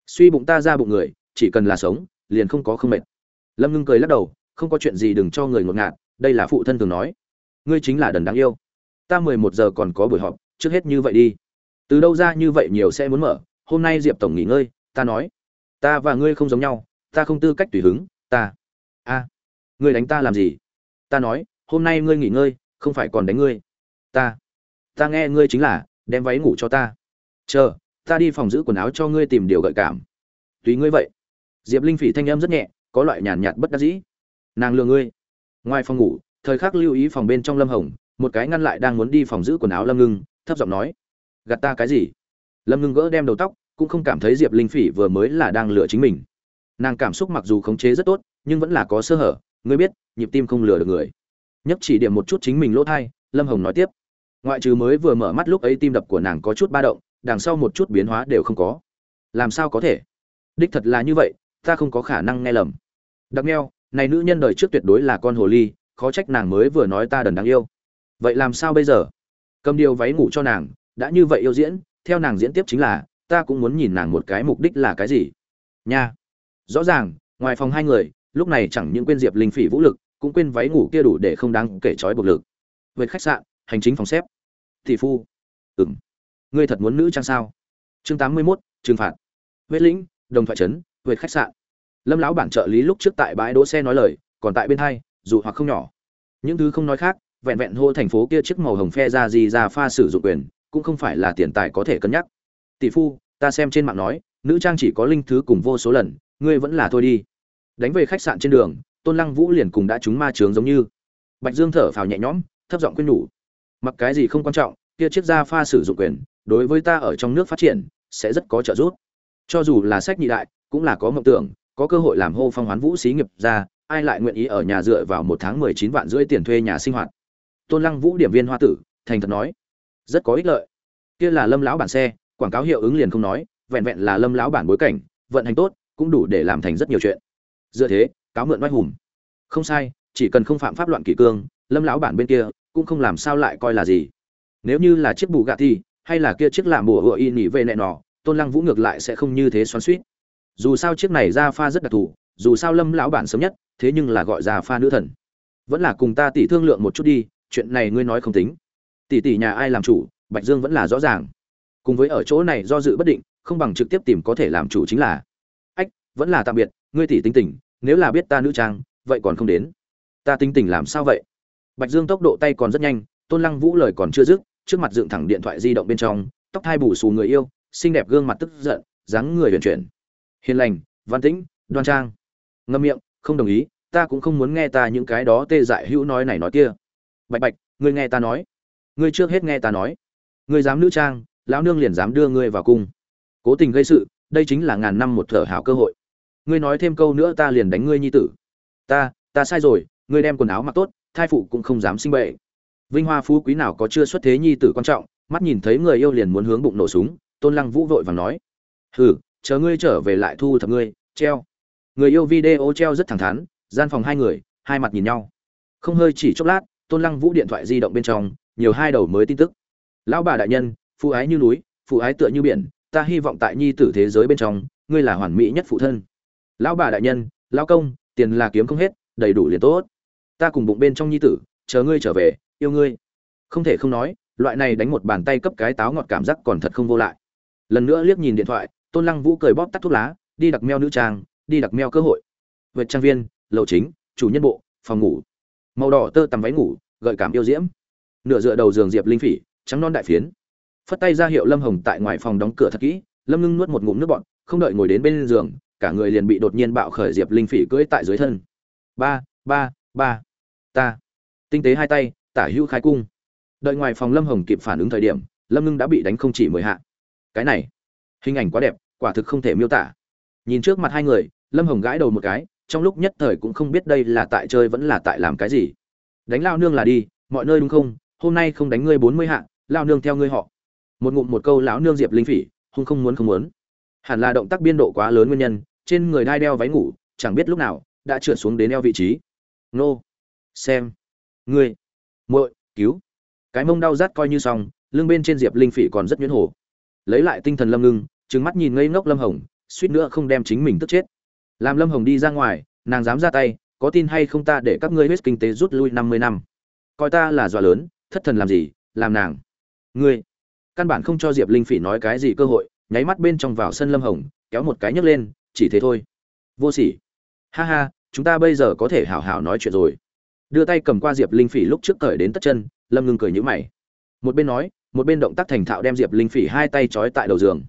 Suy bụng ta ra bụng người, chỉ cần là sống, liền không có không mệt. Lâm ngưng cười lắc đầu không có chuyện gì đừng cho người ngột ngạt, đây là phụ thân thường nói. Ngươi chính là đần đáng yêu. Ta mười một giờ còn có buổi họp, trước hết như vậy đi. Từ đâu ra như vậy nhiều sẽ muốn mở, hôm nay diệp tổng nghỉ ngơi, ta nói. Ta và ngươi không giống nhau, ta không tư cách tùy hứng, ta. A, ngươi đánh ta làm gì? Ta nói, hôm nay ngươi nghỉ ngơi, không phải còn đánh ngươi. Ta ta nghe ngươi chính là, đem váy ngủ cho ta. Chờ, ta đi phòng giữ quần áo cho ngươi tìm điều gợi cảm. Tùy ngươi vậy. Diệp linh phỉ thanh âm rất nhẹ, có loại nhàn nhạt bất đắc dĩ nàng lừa ngươi. Ngoài phòng ngủ, thời khắc lưu ý phòng bên trong lâm hồng, một cái ngăn lại đang muốn đi phòng giữ quần áo lâm ngưng, thấp giọng nói, gạt ta cái gì? Lâm ngưng gỡ đem đầu tóc, cũng không cảm thấy diệp linh phỉ vừa mới là đang lừa chính mình. Nàng cảm xúc mặc dù khống chế rất tốt, nhưng vẫn là có sơ hở, ngươi biết, nhịp tim không lừa được người. Nhấp chỉ điểm một chút chính mình lỗ thai, lâm hồng nói tiếp, ngoại trừ mới vừa mở mắt lúc ấy tim đập của nàng có chút ba động, đằng sau một chút biến hóa đều không có. Làm sao có thể? Đích thật là như vậy, ta không có khả năng nghe lầm. Đặc neo này nữ nhân đời trước tuyệt đối là con hồ ly khó trách nàng mới vừa nói ta đần đáng yêu. Vậy làm sao bây giờ? Cầm điều váy ngủ cho nàng đã như vậy yêu diễn theo nàng diễn tiếp chính là ta cũng muốn nhìn nàng một cái mục đích là cái gì? Nha. Rõ ràng ngoài phòng hai người lúc này chẳng những quên diệp linh phỉ vũ lực cũng quên váy ngủ kia đủ để không đáng kể trói buộc lực. Về khách sạn hành chính phòng xếp. Thị phu. Ừng ngươi thật muốn nữ trang sao? Chương tám mươi 81, trừng phạt. Huyết lĩnh đồng thoại trấn về khách sạn lâm lão bản trợ lý lúc trước tại bãi đỗ xe nói lời, còn tại bên hai, dù hoặc không nhỏ. Những thứ không nói khác, vẹn vẹn hô thành phố kia chiếc màu hồng phe ra gì ra pha sử dụng quyền, cũng không phải là tiền tài có thể cân nhắc. Tỷ phu, ta xem trên mạng nói, nữ trang chỉ có linh thứ cùng vô số lần, ngươi vẫn là thôi đi. Đánh về khách sạn trên đường, tôn lăng vũ liền cùng đã trúng ma trướng giống như. Bạch dương thở phào nhẹ nhõm, thấp giọng khuyên nhủ. Mặc cái gì không quan trọng, kia chiếc da pha sử dụng quyền, đối với ta ở trong nước phát triển, sẽ rất có trợ giúp. Cho dù là sách nhị đại, cũng là có mộng tưởng có cơ hội làm hô phong hoán vũ xí nghiệp ra, ai lại nguyện ý ở nhà dựa vào một tháng mười chín vạn rưỡi tiền thuê nhà sinh hoạt? Tôn lăng vũ điểm viên hoa tử, thành thật nói, rất có ích lợi. Kia là lâm lão bản xe, quảng cáo hiệu ứng liền không nói, vẹn vẹn là lâm lão bản bối cảnh, vận hành tốt, cũng đủ để làm thành rất nhiều chuyện. Dựa thế, cáo mượn oai hùng. Không sai, chỉ cần không phạm pháp loạn kỷ cương, lâm lão bản bên kia cũng không làm sao lại coi là gì. Nếu như là chiếc bù gạ thi hay là kia chiếc làm bùa hựa y nỉ về nẹ nọ, tôn lăng vũ ngược lại sẽ không như thế xoắn suýt dù sao chiếc này ra pha rất đặc thù, dù sao lâm lão bản sớm nhất, thế nhưng là gọi ra pha nữ thần. Vẫn là cùng ta tỷ thương lượng một chút đi, chuyện này ngươi nói không tính. Tỷ tỷ nhà ai làm chủ, bạch dương vẫn là rõ ràng. Cùng với ở chỗ này do dự bất định, không bằng trực tiếp tìm có thể làm chủ chính là. Ách, vẫn là tạm biệt, ngươi tỷ tính tình, nếu là biết ta nữ trang, vậy còn không đến. Ta tính tình làm sao vậy? Bạch dương tốc độ tay còn rất nhanh, tôn lăng vũ lời còn chưa dứt, trước mặt dựng thẳng điện thoại di động bên trong, tóc thai bù xù người yêu, xinh đẹp gương mặt tức giận, dáng người huyền chuyển hiền lành, văn tĩnh, đoan trang. Ngâm miệng, không đồng ý, ta cũng không muốn nghe ta những cái đó tê dại hữu nói này nói kia. Bạch bạch, ngươi nghe ta nói. Ngươi trước hết nghe ta nói. Ngươi dám nữ trang, lão nương liền dám đưa ngươi vào cung. Cố tình gây sự, đây chính là ngàn năm một thở hảo cơ hội. Ngươi nói thêm câu nữa ta liền đánh ngươi nhi tử. Ta ta sai rồi, ngươi đem quần áo mặc tốt, thai phụ cũng không dám sinh bệ vinh hoa phú quý nào có chưa xuất thế nhi tử quan trọng, mắt nhìn thấy người yêu liền muốn hướng bụng nổ súng, tôn lăng vũ vội vàng nói. Hừ chờ ngươi trở về lại thu thập ngươi, treo. Người yêu video treo rất thẳng thắn, gian phòng hai người, hai mặt nhìn nhau. Không hơi chỉ chốc lát, tôn lăng vũ điện thoại di động bên trong, nhiều hai đầu mới tin tức. Lão bà đại nhân, phụ ái như núi, phụ ái tựa như biển, ta hy vọng tại nhi tử thế giới bên trong, ngươi là hoàn mỹ nhất phụ thân. Lão bà đại nhân, lão công, tiền là kiếm không hết, đầy đủ liền tốt. Ta cùng bụng bên trong nhi tử, chờ ngươi trở về, yêu ngươi. Không thể không nói, loại này đánh một bàn tay cấp cái táo ngọt cảm giác còn thật không vô lại. Lần nữa liếc nhìn điện thoại tôn lăng vũ cười bóp tắt thuốc lá, đi đặc meo nữ trang, đi đặc meo cơ hội. Vượt trang viên, lầu chính, chủ nhân bộ, phòng ngủ. Màu đỏ tơ tằm váy ngủ, gợi cảm yêu diễm. Nửa dựa đầu giường diệp linh phỉ, trắng non đại phiến. Phất tay ra hiệu lâm hồng tại ngoài phòng đóng cửa thật kỹ, lâm ngưng nuốt một ngụm nước bọn không đợi ngồi đến bên giường, cả người liền bị đột nhiên bạo khởi diệp linh phỉ cưỡi tại dưới thân. Ba ba ba. Ta. Tinh tế hai tay, tả hữu khai cung. Đợi ngoài phòng lâm hồng kịp phản ứng thời điểm, lâm ngưng đã bị đánh không chỉ mười hạ. Cái này, hình ảnh quá đẹp quả thực không thể miêu tả. Nhìn trước mặt hai người, lâm hồng gãi đầu một cái, trong lúc nhất thời cũng không biết đây là tại chơi vẫn là tại làm cái gì. Đánh lao nương là đi, mọi nơi đúng không? Hôm nay không đánh ngươi bốn mươi hạ, lao nương theo ngươi họ. Một ngụm một câu lão nương diệp linh phỉ, hung không muốn không muốn. Hẳn là động tác biên độ quá lớn nguyên nhân, trên người đai đeo váy ngủ, chẳng biết lúc nào, đã trượt xuống đến eo vị trí. Nô. Xem. Ngươi. Muội, cứu. Cái mông đau rát coi như xong, lưng bên trên diệp linh phỉ còn rất nhuyễn hổ lấy lại tinh thần lâm ngưng trừng mắt nhìn ngây ngốc lâm hồng, suýt nữa không đem chính mình tức chết. Làm lâm hồng đi ra ngoài, nàng dám ra tay, có tin hay không ta để các ngươi huyết kinh tế rút lui năm mươi năm. Coi ta là dọa lớn, thất thần làm gì, làm nàng. Ngươi, căn bản không cho diệp linh phỉ nói cái gì cơ hội, nháy mắt bên trong vào sân lâm hồng, kéo một cái nhấc lên, chỉ thế thôi. Vô sỉ. Ha ha, chúng ta bây giờ có thể hảo hảo nói chuyện rồi. Đưa tay cầm qua diệp linh phỉ lúc trước cởi đến tất chân, lâm ngưng cười nhữ mày. Một bên nói, một bên động tác thành thạo đem diệp linh phỉ hai tay trói tại đầu giường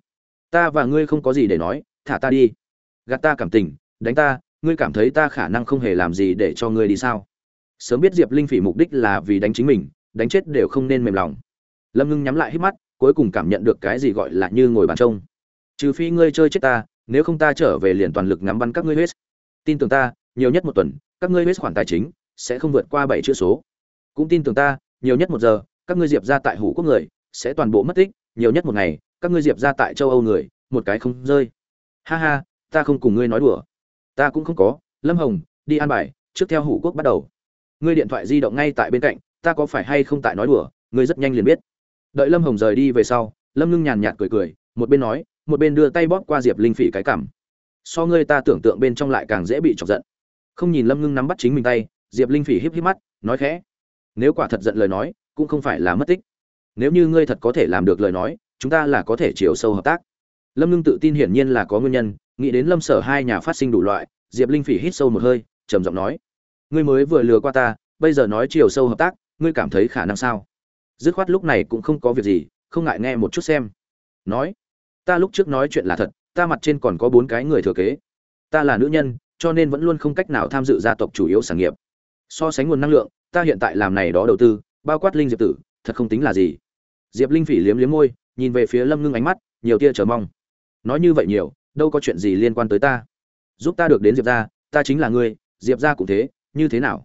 ta và ngươi không có gì để nói, thả ta đi. Gạt ta cảm tình, đánh ta, ngươi cảm thấy ta khả năng không hề làm gì để cho ngươi đi sao? Sớm biết diệp linh phỉ mục đích là vì đánh chính mình, đánh chết đều không nên mềm lòng. Lâm ngưng nhắm lại hít mắt, cuối cùng cảm nhận được cái gì gọi là như ngồi bàn trông. Trừ phi ngươi chơi chết ta, nếu không ta trở về liền toàn lực ngắm bắn các ngươi huyết tin tưởng ta, nhiều nhất một tuần, các ngươi huyết khoản tài chính, sẽ không vượt qua bảy chữ số. Cũng tin tưởng ta, nhiều nhất một giờ, các ngươi diệp ra tại hủ quốc người, sẽ toàn bộ mất tích, nhiều nhất một ngày các ngươi diệp ra tại châu âu người, một cái không rơi. Ha ha, ta không cùng ngươi nói đùa. Ta cũng không có. Lâm hồng, đi an bài, trước theo hủ quốc bắt đầu. Ngươi điện thoại di động ngay tại bên cạnh, ta có phải hay không tại nói đùa? Ngươi rất nhanh liền biết. Đợi lâm hồng rời đi về sau, lâm ngưng nhàn nhạt cười cười, một bên nói, một bên đưa tay bóp qua diệp linh phỉ cái cảm so ngươi ta tưởng tượng bên trong lại càng dễ bị chọc giận. Không nhìn lâm ngưng nắm bắt chính mình tay, diệp linh phỉ híp híp mắt, nói khẽ. Nếu quả thật giận lời nói, cũng không phải là mất tích. Nếu như ngươi thật có thể làm được lời nói chúng ta là có thể chiều sâu hợp tác. Lâm ngưng tự tin hiển nhiên là có nguyên nhân, nghĩ đến lâm sở hai nhà phát sinh đủ loại, diệp linh phỉ hít sâu một hơi, trầm giọng nói, ngươi mới vừa lừa qua ta, bây giờ nói chiều sâu hợp tác, ngươi cảm thấy khả năng sao? Dứt khoát lúc này cũng không có việc gì, không ngại nghe một chút xem. Nói, ta lúc trước nói chuyện là thật, ta mặt trên còn có bốn cái người thừa kế. Ta là nữ nhân, cho nên vẫn luôn không cách nào tham dự gia tộc chủ yếu sản nghiệp. So sánh nguồn năng lượng, ta hiện tại làm này đó đầu tư, bao quát linh diệp tử, thật không tính là gì. Diệp linh phỉ liếm liếm môi nhìn về phía lâm ngưng ánh mắt, nhiều tia chờ mong. Nói như vậy nhiều, đâu có chuyện gì liên quan tới ta. Giúp ta được đến diệp ra ta chính là ngươi, diệp ra cũng thế, như thế nào?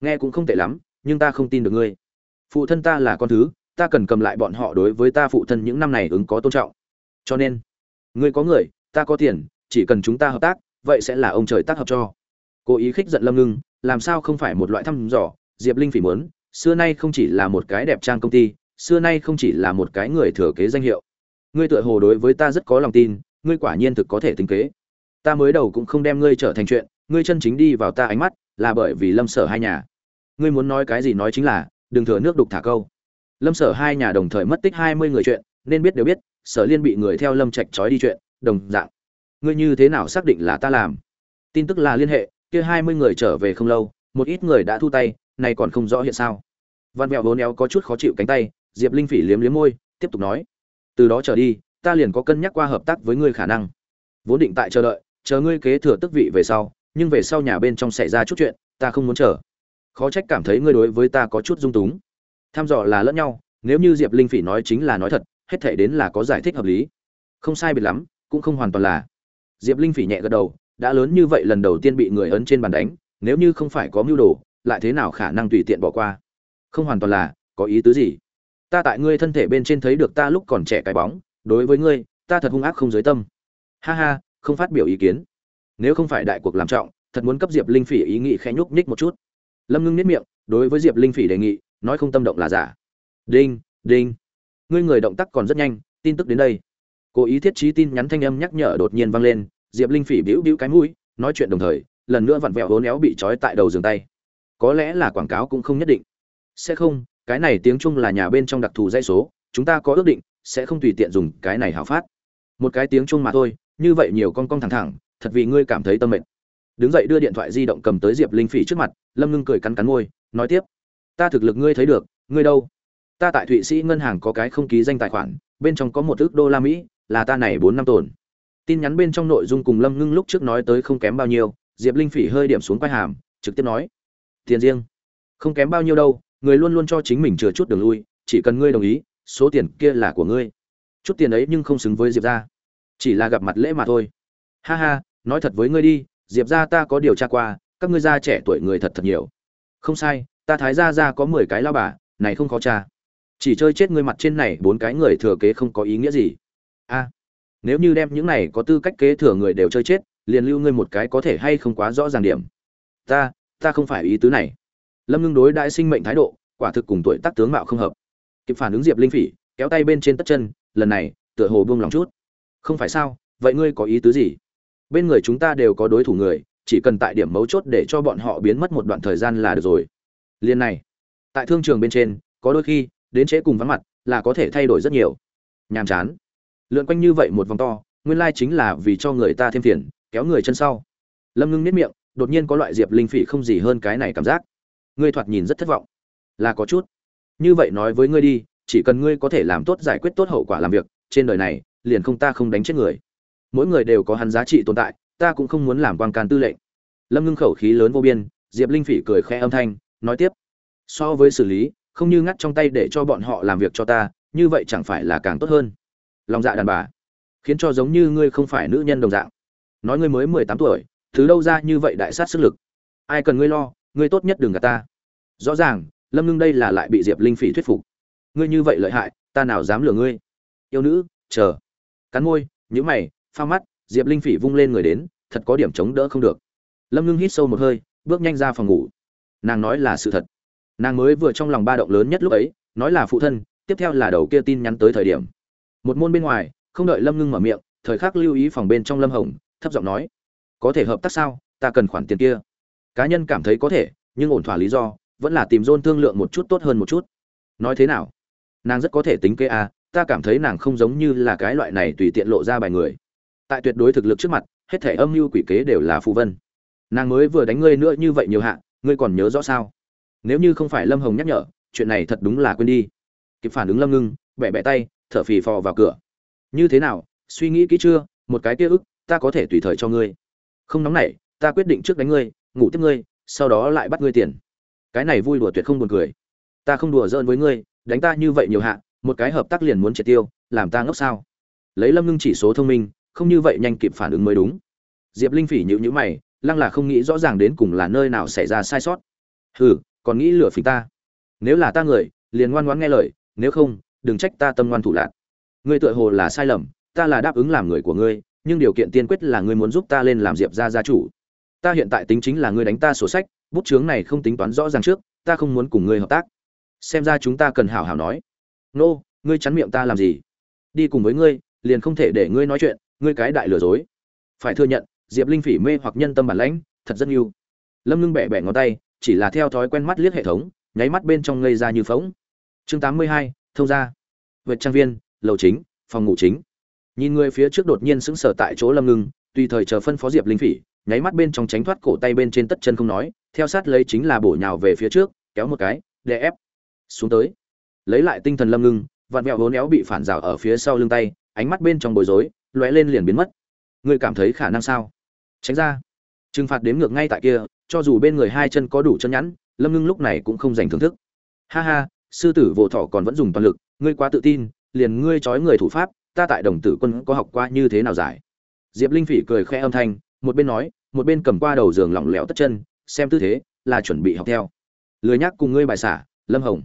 Nghe cũng không tệ lắm, nhưng ta không tin được ngươi. Phụ thân ta là con thứ, ta cần cầm lại bọn họ đối với ta phụ thân những năm này ứng có tôn trọng. Cho nên, ngươi có người, ta có tiền, chỉ cần chúng ta hợp tác, vậy sẽ là ông trời tác hợp cho. Cố ý khích giận lâm ngưng, làm sao không phải một loại thăm dò, diệp linh phỉ muốn xưa nay không chỉ là một cái đẹp trang công ty xưa nay không chỉ là một cái người thừa kế danh hiệu. Ngươi tựa hồ đối với ta rất có lòng tin, ngươi quả nhiên thực có thể tính kế. Ta mới đầu cũng không đem ngươi trở thành chuyện, ngươi chân chính đi vào ta ánh mắt, là bởi vì lâm sở hai nhà. Ngươi muốn nói cái gì nói chính là, đừng thừa nước đục thả câu. Lâm sở hai nhà đồng thời mất tích hai mươi người chuyện, nên biết đều biết, sở liên bị người theo lâm trạch trói đi chuyện, đồng dạng. Ngươi như thế nào xác định là ta làm? Tin tức là liên hệ, kia hai mươi người trở về không lâu, một ít người đã thu tay này còn không rõ hiện sao. Văn mẹo vốn éo có chút khó chịu cánh tay diệp linh phỉ liếm liếm môi, tiếp tục nói, từ đó trở đi, ta liền có cân nhắc qua hợp tác với ngươi khả năng. Vốn định tại chờ đợi, chờ ngươi kế thừa tức vị về sau, nhưng về sau nhà bên trong xảy ra chút chuyện, ta không muốn chờ. Khó trách cảm thấy ngươi đối với ta có chút dung túng. Tham dò là lẫn nhau, nếu như diệp linh phỉ nói chính là nói thật, hết thể đến là có giải thích hợp lý. Không sai biệt lắm, cũng không hoàn toàn là. Diệp linh phỉ nhẹ gật đầu, đã lớn như vậy lần đầu tiên bị người ấn trên bàn đánh, nếu như không phải có mưu đồ, lại thế nào khả năng tùy tiện bỏ qua? Không hoàn toàn là, có ý tứ gì? Ta tại ngươi thân thể bên trên thấy được ta lúc còn trẻ cái bóng, đối với ngươi, ta thật hung ác không giới tâm. Ha ha, không phát biểu ý kiến. Nếu không phải đại cuộc làm trọng, thật muốn cấp diệp linh phỉ ý nghị khẽ nhúc nhích một chút. Lâm ngưng nếp miệng, đối với diệp linh phỉ đề nghị, nói không tâm động là giả. Đinh đinh. Ngươi người động tác còn rất nhanh, tin tức đến đây. Cố ý thiết trí tin nhắn thanh âm nhắc nhở đột nhiên vang lên, diệp linh phỉ bĩu bĩu cái mũi, nói chuyện đồng thời, lần nữa vặn vẹo hố néo bị trói tại đầu giường tay. Có lẽ là quảng cáo cũng không nhất định. Sẽ không cái này tiếng trung là nhà bên trong đặc thù dây số, chúng ta có ước định, sẽ không tùy tiện dùng cái này hảo phát. Một cái tiếng chung mà thôi, như vậy nhiều con con thẳng thẳng, thật vì ngươi cảm thấy tâm mệnh đứng dậy đưa điện thoại di động cầm tới diệp linh phỉ trước mặt, lâm ngưng cười cắn cắn môi, nói tiếp. Ta thực lực ngươi thấy được, ngươi đâu? Ta tại thụy sĩ ngân hàng có cái không ký danh tài khoản, bên trong có một ước đô la mỹ, là ta này bốn năm tồn. Tin nhắn bên trong nội dung cùng lâm ngưng lúc trước nói tới không kém bao nhiêu, diệp linh phỉ hơi điểm xuống quai hàm, trực tiếp nói. Tiền riêng. Không kém bao nhiêu đâu người luôn luôn cho chính mình chừa chút đường lui, chỉ cần ngươi đồng ý, số tiền kia là của ngươi. Chút tiền ấy nhưng không xứng với diệp ra chỉ là gặp mặt lễ mà thôi. Ha ha, nói thật với ngươi đi, diệp ra ta có điều tra qua, các ngươi gia trẻ tuổi người thật thật nhiều. Không sai, ta thái gia ra có mười cái lao bà, này không khó cha chỉ chơi chết ngươi mặt trên này bốn cái người thừa kế không có ý nghĩa gì. A, nếu như đem những này có tư cách kế thừa người đều chơi chết, liền lưu ngươi một cái có thể hay không quá rõ ràng điểm. Ta ta không phải ý tứ này lâm ngưng đối đại sinh mệnh thái độ quả thực cùng tuổi tác tướng mạo không hợp. Kịp phản ứng diệp linh phỉ kéo tay bên trên tất chân lần này tựa hồ buông lòng chút. Không phải sao vậy ngươi có ý tứ gì? Bên người chúng ta đều có đối thủ người chỉ cần tại điểm mấu chốt để cho bọn họ biến mất một đoạn thời gian là được rồi. Liên này tại thương trường bên trên có đôi khi đến trễ cùng vắng mặt là có thể thay đổi rất nhiều. Nhàm chán. Lượn quanh như vậy một vòng to nguyên lai chính là vì cho người ta thêm tiền, kéo người chân sau. Lâm ngưng nếp miệng đột nhiên có loại diệp linh phỉ không gì hơn cái này cảm giác ngươi thoạt nhìn rất thất vọng. Là có chút. Như vậy nói với ngươi đi, chỉ cần ngươi có thể làm tốt giải quyết tốt hậu quả làm việc, trên đời này, liền không ta không đánh chết người. Mỗi người đều có hắn giá trị tồn tại, ta cũng không muốn làm quan can tư lệnh. Lâm ngưng khẩu khí lớn vô biên, diệp linh phỉ cười khẽ âm thanh, nói tiếp. So với xử lý, không như ngắt trong tay để cho bọn họ làm việc cho ta, như vậy chẳng phải là càng tốt hơn. Lòng dạ đàn bà, khiến cho giống như ngươi không phải nữ nhân đồng dạng. Nói ngươi mới mười tám tuổi thứ đâu ra như vậy đại sát sức lực? Ai cần ngươi lo? Ngươi tốt nhất đừng gạt ta. Rõ ràng, lâm ngưng đây là lại bị diệp linh phỉ thuyết phục. Ngươi như vậy lợi hại, ta nào dám lừa ngươi? Yêu nữ, chờ. Cắn môi nhữ mày pha mắt, diệp linh phỉ vung lên người đến, thật có điểm chống đỡ không được. Lâm ngưng hít sâu một hơi, bước nhanh ra phòng ngủ. Nàng nói là sự thật. Nàng mới vừa trong lòng ba động lớn nhất lúc ấy, nói là phụ thân, tiếp theo là đầu kia tin nhắn tới thời điểm. Một môn bên ngoài, không đợi lâm ngưng mở miệng, thời khắc lưu ý phòng bên trong lâm hồng, thấp giọng nói, có thể hợp tác sao? Ta cần khoản tiền kia cá nhân cảm thấy có thể, nhưng ổn thỏa lý do, vẫn là tìm dôn thương lượng một chút tốt hơn một chút. Nói thế nào? Nàng rất có thể tính kê a, ta cảm thấy nàng không giống như là cái loại này tùy tiện lộ ra bài người. Tại tuyệt đối thực lực trước mặt, hết thể âm mưu quỷ kế đều là phù vân. Nàng mới vừa đánh ngươi nữa như vậy nhiều hạ, ngươi còn nhớ rõ sao? Nếu như không phải lâm hồng nhắc nhở, chuyện này thật đúng là quên đi. Kịp phản ứng lâm ngưng, bẻ bẻ tay, thở phì phò vào cửa. Như thế nào? Suy nghĩ kỹ chưa? Một cái kia ức, ta có thể tùy thời cho ngươi. Không nóng nảy, ta quyết định trước đánh ngươi ngủ tiếp ngươi, sau đó lại bắt ngươi tiền. Cái này vui đùa tuyệt không buồn cười. Ta không đùa giỡn với ngươi, đánh ta như vậy nhiều hạ, một cái hợp tác liền muốn triệt tiêu, làm ta ngốc sao? Lấy lâm ngưng chỉ số thông minh, không như vậy nhanh kịp phản ứng mới đúng. Diệp linh phỉ nhịu nhữ mày, lăng là không nghĩ rõ ràng đến cùng là nơi nào xảy ra sai sót. Hừ, còn nghĩ lừa phỉnh ta. Nếu là ta người, liền ngoan ngoãn nghe lời, nếu không, đừng trách ta tâm ngoan thủ lạc. Ngươi tựa hồ là sai lầm, ta là đáp ứng làm người của ngươi, nhưng điều kiện tiên quyết là ngươi muốn giúp ta lên làm diệp gia gia chủ ta hiện tại tính chính là ngươi đánh ta sổ sách, bút chướng này không tính toán rõ ràng trước, ta không muốn cùng ngươi hợp tác. Xem ra chúng ta cần hảo hảo nói. Nô, ngươi chắn miệng ta làm gì? Đi cùng với ngươi, liền không thể để ngươi nói chuyện, ngươi cái đại lừa dối. Phải thừa nhận, diệp linh phỉ mê hoặc nhân tâm bản lãnh, thật rất yêu lâm ngưng bẻ bẻ ngón tay, chỉ là theo thói quen mắt liếc hệ thống, nháy mắt bên trong ngây ra như phóng chương tám mươi hai, thông ra vượt trang viên, lầu chính, phòng ngủ chính. Nhìn người phía trước đột nhiên sững sờ tại chỗ lâm ngưng, tùy thời chờ phân phó diệp linh phỉ nháy mắt bên trong tránh thoát cổ tay bên trên tất chân không nói, theo sát lấy chính là bổ nhào về phía trước, kéo một cái, đè ép, xuống tới. Lấy lại tinh thần lâm ngưng, vặn vẹo vốn éo bị phản rào ở phía sau lưng tay, ánh mắt bên trong bối rối, lóe lên liền biến mất. Ngươi cảm thấy khả năng sao? Tránh ra. Trừng phạt đếm ngược ngay tại kia, cho dù bên người hai chân có đủ chân nhẵn, lâm ngưng lúc này cũng không dành thưởng thức. Ha ha, sư tử vô thọ còn vẫn dùng toàn lực, ngươi quá tự tin, liền ngươi trói người thủ pháp, ta tại đồng tử quân có học qua như thế nào giải? Diệp linh phỉ cười khẽ âm thanh một bên nói, một bên cầm qua đầu giường lỏng lẻo tất chân, xem tư thế, là chuẩn bị học theo. Lười nhắc cùng ngươi bài xả, lâm hồng.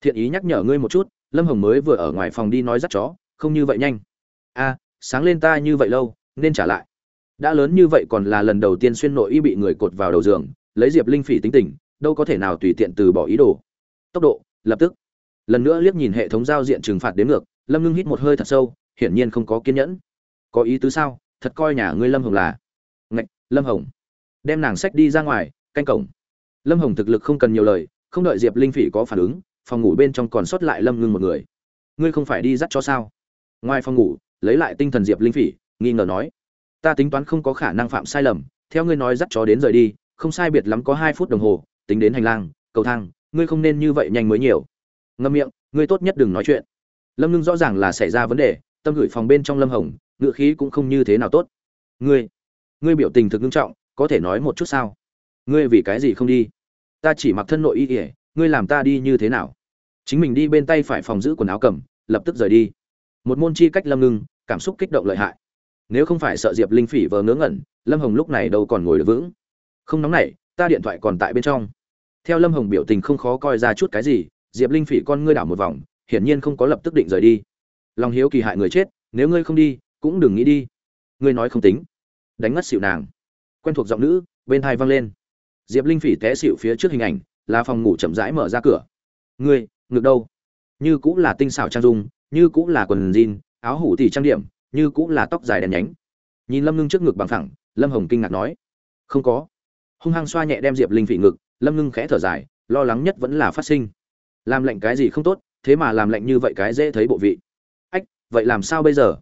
Thiện ý nhắc nhở ngươi một chút, lâm hồng mới vừa ở ngoài phòng đi nói dắt chó, không như vậy nhanh. A, sáng lên ta như vậy lâu, nên trả lại. Đã lớn như vậy còn là lần đầu tiên xuyên nội y bị người cột vào đầu giường, lấy diệp linh phỉ tính tình, đâu có thể nào tùy tiện từ bỏ ý đồ. Tốc độ, lập tức. Lần nữa liếc nhìn hệ thống giao diện trừng phạt đến ngược, lâm ngưng hít một hơi thật sâu, hiển nhiên không có kiên nhẫn. Có ý tứ sao? Thật coi nhà ngươi lâm hồng là lâm hồng. Đem nàng sách đi ra ngoài, canh cổng. Lâm hồng thực lực không cần nhiều lời, không đợi diệp linh phỉ có phản ứng, phòng ngủ bên trong còn sót lại lâm ngưng một người. Ngươi không phải đi dắt cho sao? Ngoài phòng ngủ, lấy lại tinh thần diệp linh phỉ, nghi ngờ nói. Ta tính toán không có khả năng phạm sai lầm, theo ngươi nói dắt chó đến rời đi, không sai biệt lắm có hai phút đồng hồ, tính đến hành lang, cầu thang, ngươi không nên như vậy nhanh mới nhiều. Ngâm miệng, ngươi tốt nhất đừng nói chuyện. Lâm ngưng rõ ràng là xảy ra vấn đề, tâm gửi phòng bên trong lâm hồng ngựa khí cũng không như thế nào tốt. Ngươi ngươi biểu tình thực nghiêm trọng, có thể nói một chút sao? Ngươi vì cái gì không đi? Ta chỉ mặc thân nội y ỉa ngươi làm ta đi như thế nào? Chính mình đi bên tay phải phòng giữ quần áo cầm, lập tức rời đi. Một môn chi cách lâm ngưng, cảm xúc kích động lợi hại. Nếu không phải sợ diệp linh phỉ vờ ngớ ngẩn, lâm hồng lúc này đâu còn ngồi được vững. Không nóng nảy, ta điện thoại còn tại bên trong. Theo lâm hồng biểu tình không khó coi ra chút cái gì, diệp linh phỉ con ngươi đảo một vòng, hiển nhiên không có lập tức định rời đi. Lòng hiếu kỳ hại người chết, nếu ngươi không đi, cũng đừng nghĩ đi. Ngươi nói không tính đánh ngất xịu nàng. Quen thuộc giọng nữ, bên thai văng lên. Diệp linh phỉ té xịu phía trước hình ảnh, là phòng ngủ chậm rãi mở ra cửa. Ngươi ngược đâu? Như cũng là tinh xảo trang dung, như cũng là quần jean, áo hủ thì trang điểm, như cũng là tóc dài đèn nhánh. Nhìn lâm ngưng trước ngực bằng thẳng lâm hồng kinh ngạc nói, không có. Hung hăng xoa nhẹ đem diệp linh phỉ ngực, lâm ngưng khẽ thở dài, lo lắng nhất vẫn là phát sinh. Làm lệnh cái gì không tốt, thế mà làm lệnh như vậy cái dễ thấy bộ vị. Ách, vậy làm sao bây giờ?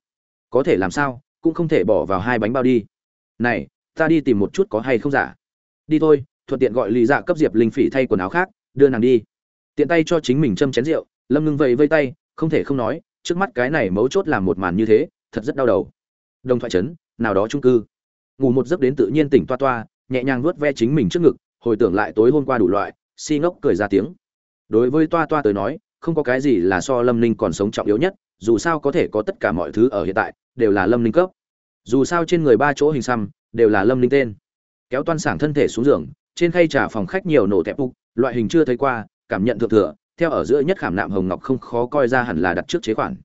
Có thể làm sao, cũng không thể bỏ vào hai bánh bao đi này, ta đi tìm một chút có hay không giả. Đi thôi, thuận tiện gọi lì dạ cấp diệp linh phỉ thay quần áo khác, đưa nàng đi. Tiện tay cho chính mình châm chén rượu, lâm ngưng vẫy vây tay, không thể không nói, trước mắt cái này mấu chốt làm một màn như thế, thật rất đau đầu. Đồng thoại trấn nào đó trung cư. Ngủ một giấc đến tự nhiên tỉnh toa toa, nhẹ nhàng vuốt ve chính mình trước ngực, hồi tưởng lại tối hôm qua đủ loại, si ngốc cười ra tiếng. Đối với toa toa tới nói, không có cái gì là so lâm ninh còn sống trọng yếu nhất, dù sao có thể có tất cả mọi thứ ở hiện tại, đều là lâm ninh cấp dù sao trên người ba chỗ hình xăm đều là lâm Linh tên. Kéo toan sảng thân thể xuống giường, trên khay trà phòng khách nhiều nổ tẹp bục loại hình chưa thấy qua, cảm nhận thượng thừa, theo ở giữa nhất khảm nạm hồng ngọc không khó coi ra hẳn là đặt trước chế khoản.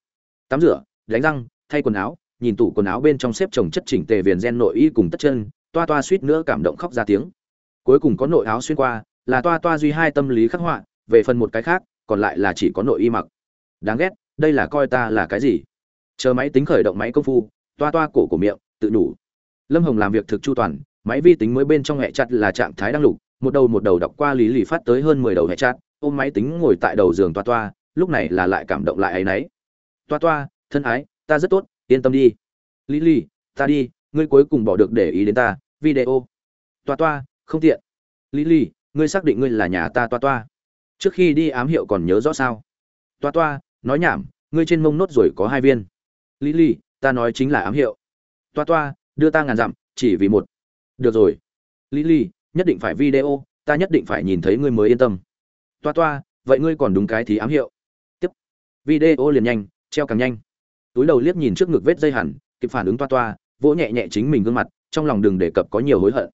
Tắm rửa, đánh răng, thay quần áo, nhìn tủ quần áo bên trong xếp chồng chất chỉnh tề viền gen nội y cùng tất chân, toa toa suýt nữa cảm động khóc ra tiếng. Cuối cùng có nội áo xuyên qua, là toa toa duy hai tâm lý khắc họa, về phần một cái khác, còn lại là chỉ có nội y mặc. Đáng ghét, đây là coi ta là cái gì? Chờ máy tính khởi động máy công phu toa toa cổ của miệng, tự nhủ. Lâm hồng làm việc thực chu toàn, máy vi tính mới bên trong hệ chặt là trạng thái đang lục, một đầu một đầu đọc qua lý lì phát tới hơn mười đầu hệ chặt ôm máy tính ngồi tại đầu giường toa toa, lúc này là lại cảm động lại ấy nấy toa toa, thân ái, ta rất tốt, yên tâm đi. Lý lì, ta đi, ngươi cuối cùng bỏ được để ý đến ta, video. Toa toa, không tiện. Lý lì, ngươi xác định ngươi là nhà ta toa toa? Trước khi đi ám hiệu còn nhớ rõ sao? Toa toa, nói nhảm, ngươi trên mông nốt rồi có hai viên. Lý lì ta nói chính là ám hiệu. Toa toa, đưa ta ngàn dặm, chỉ vì một. Được rồi. Lý lý, nhất định phải video, ta nhất định phải nhìn thấy ngươi mới yên tâm. Toa toa, vậy ngươi còn đúng cái thì ám hiệu. Tiếp. Video liền nhanh, treo càng nhanh. Túi đầu liếc nhìn trước ngực vết dây hẳn, kịp phản ứng toa toa, vỗ nhẹ nhẹ chính mình gương mặt, trong lòng đừng đề cập có nhiều hối hận.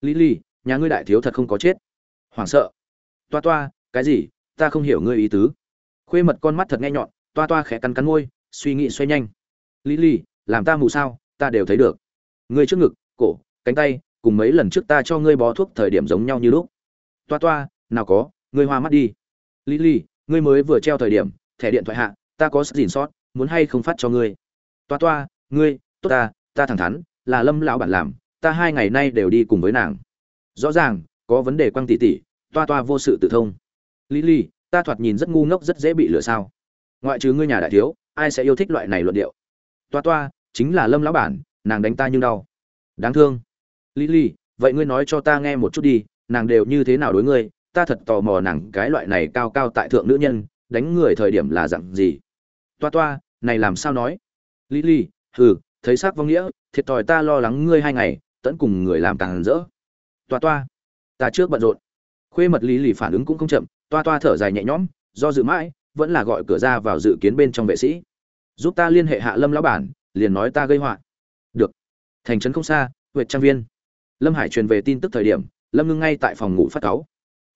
Lý lý, nhà ngươi đại thiếu thật không có chết. Hoảng sợ. Toa toa, cái gì? Ta không hiểu ngươi ý tứ. Khuê mật con mắt thật nghe nhọn, toa toa khẽ cắn cắn môi, suy nghĩ xoay nhanh lý lý, làm ta mù sao? Ta đều thấy được. Ngươi trước ngực, cổ, cánh tay, cùng mấy lần trước ta cho ngươi bó thuốc thời điểm giống nhau như lúc. Toa toa, nào có, ngươi hoa mắt đi. Lý lý, ngươi mới vừa treo thời điểm, thẻ điện thoại hạ, ta có dìn sót, muốn hay không phát cho ngươi? Toa toa, ngươi, tốt ta ta thẳng thắn, là lâm lão bản làm, ta hai ngày nay đều đi cùng với nàng. Rõ ràng, có vấn đề quăng tỉ tỉ, toa toa vô sự tự thông. Lý lý, ta thoạt nhìn rất ngu ngốc rất dễ bị lừa sao. Ngoại trừ ngươi nhà đại thiếu, ai sẽ yêu thích loại này luận điệu? Toa toa, chính là lâm lão bản, nàng đánh ta nhưng đau. Đáng thương. Lý lý vậy ngươi nói cho ta nghe một chút đi, nàng đều như thế nào đối ngươi? Ta thật tò mò nàng cái loại này cao cao tại thượng nữ nhân, đánh người thời điểm là dặn gì? Toa toa, này làm sao nói? Lý lý hừ, thấy xác vong nghĩa, thiệt thòi ta lo lắng ngươi hai ngày, tẫn cùng người làm càng rỡ. Toa toa, ta trước bận rộn. Khuê mật lý lì phản ứng cũng không chậm, toa toa thở dài nhẹ nhõm, do dự mãi, vẫn là gọi cửa ra vào dự kiến bên trong vệ sĩ giúp ta liên hệ hạ lâm lão bản, liền nói ta gây họa. Được. Thành trấn không xa huyện trang viên. Lâm hải truyền về tin tức thời điểm, lâm ngưng ngay tại phòng ngủ phát cáu.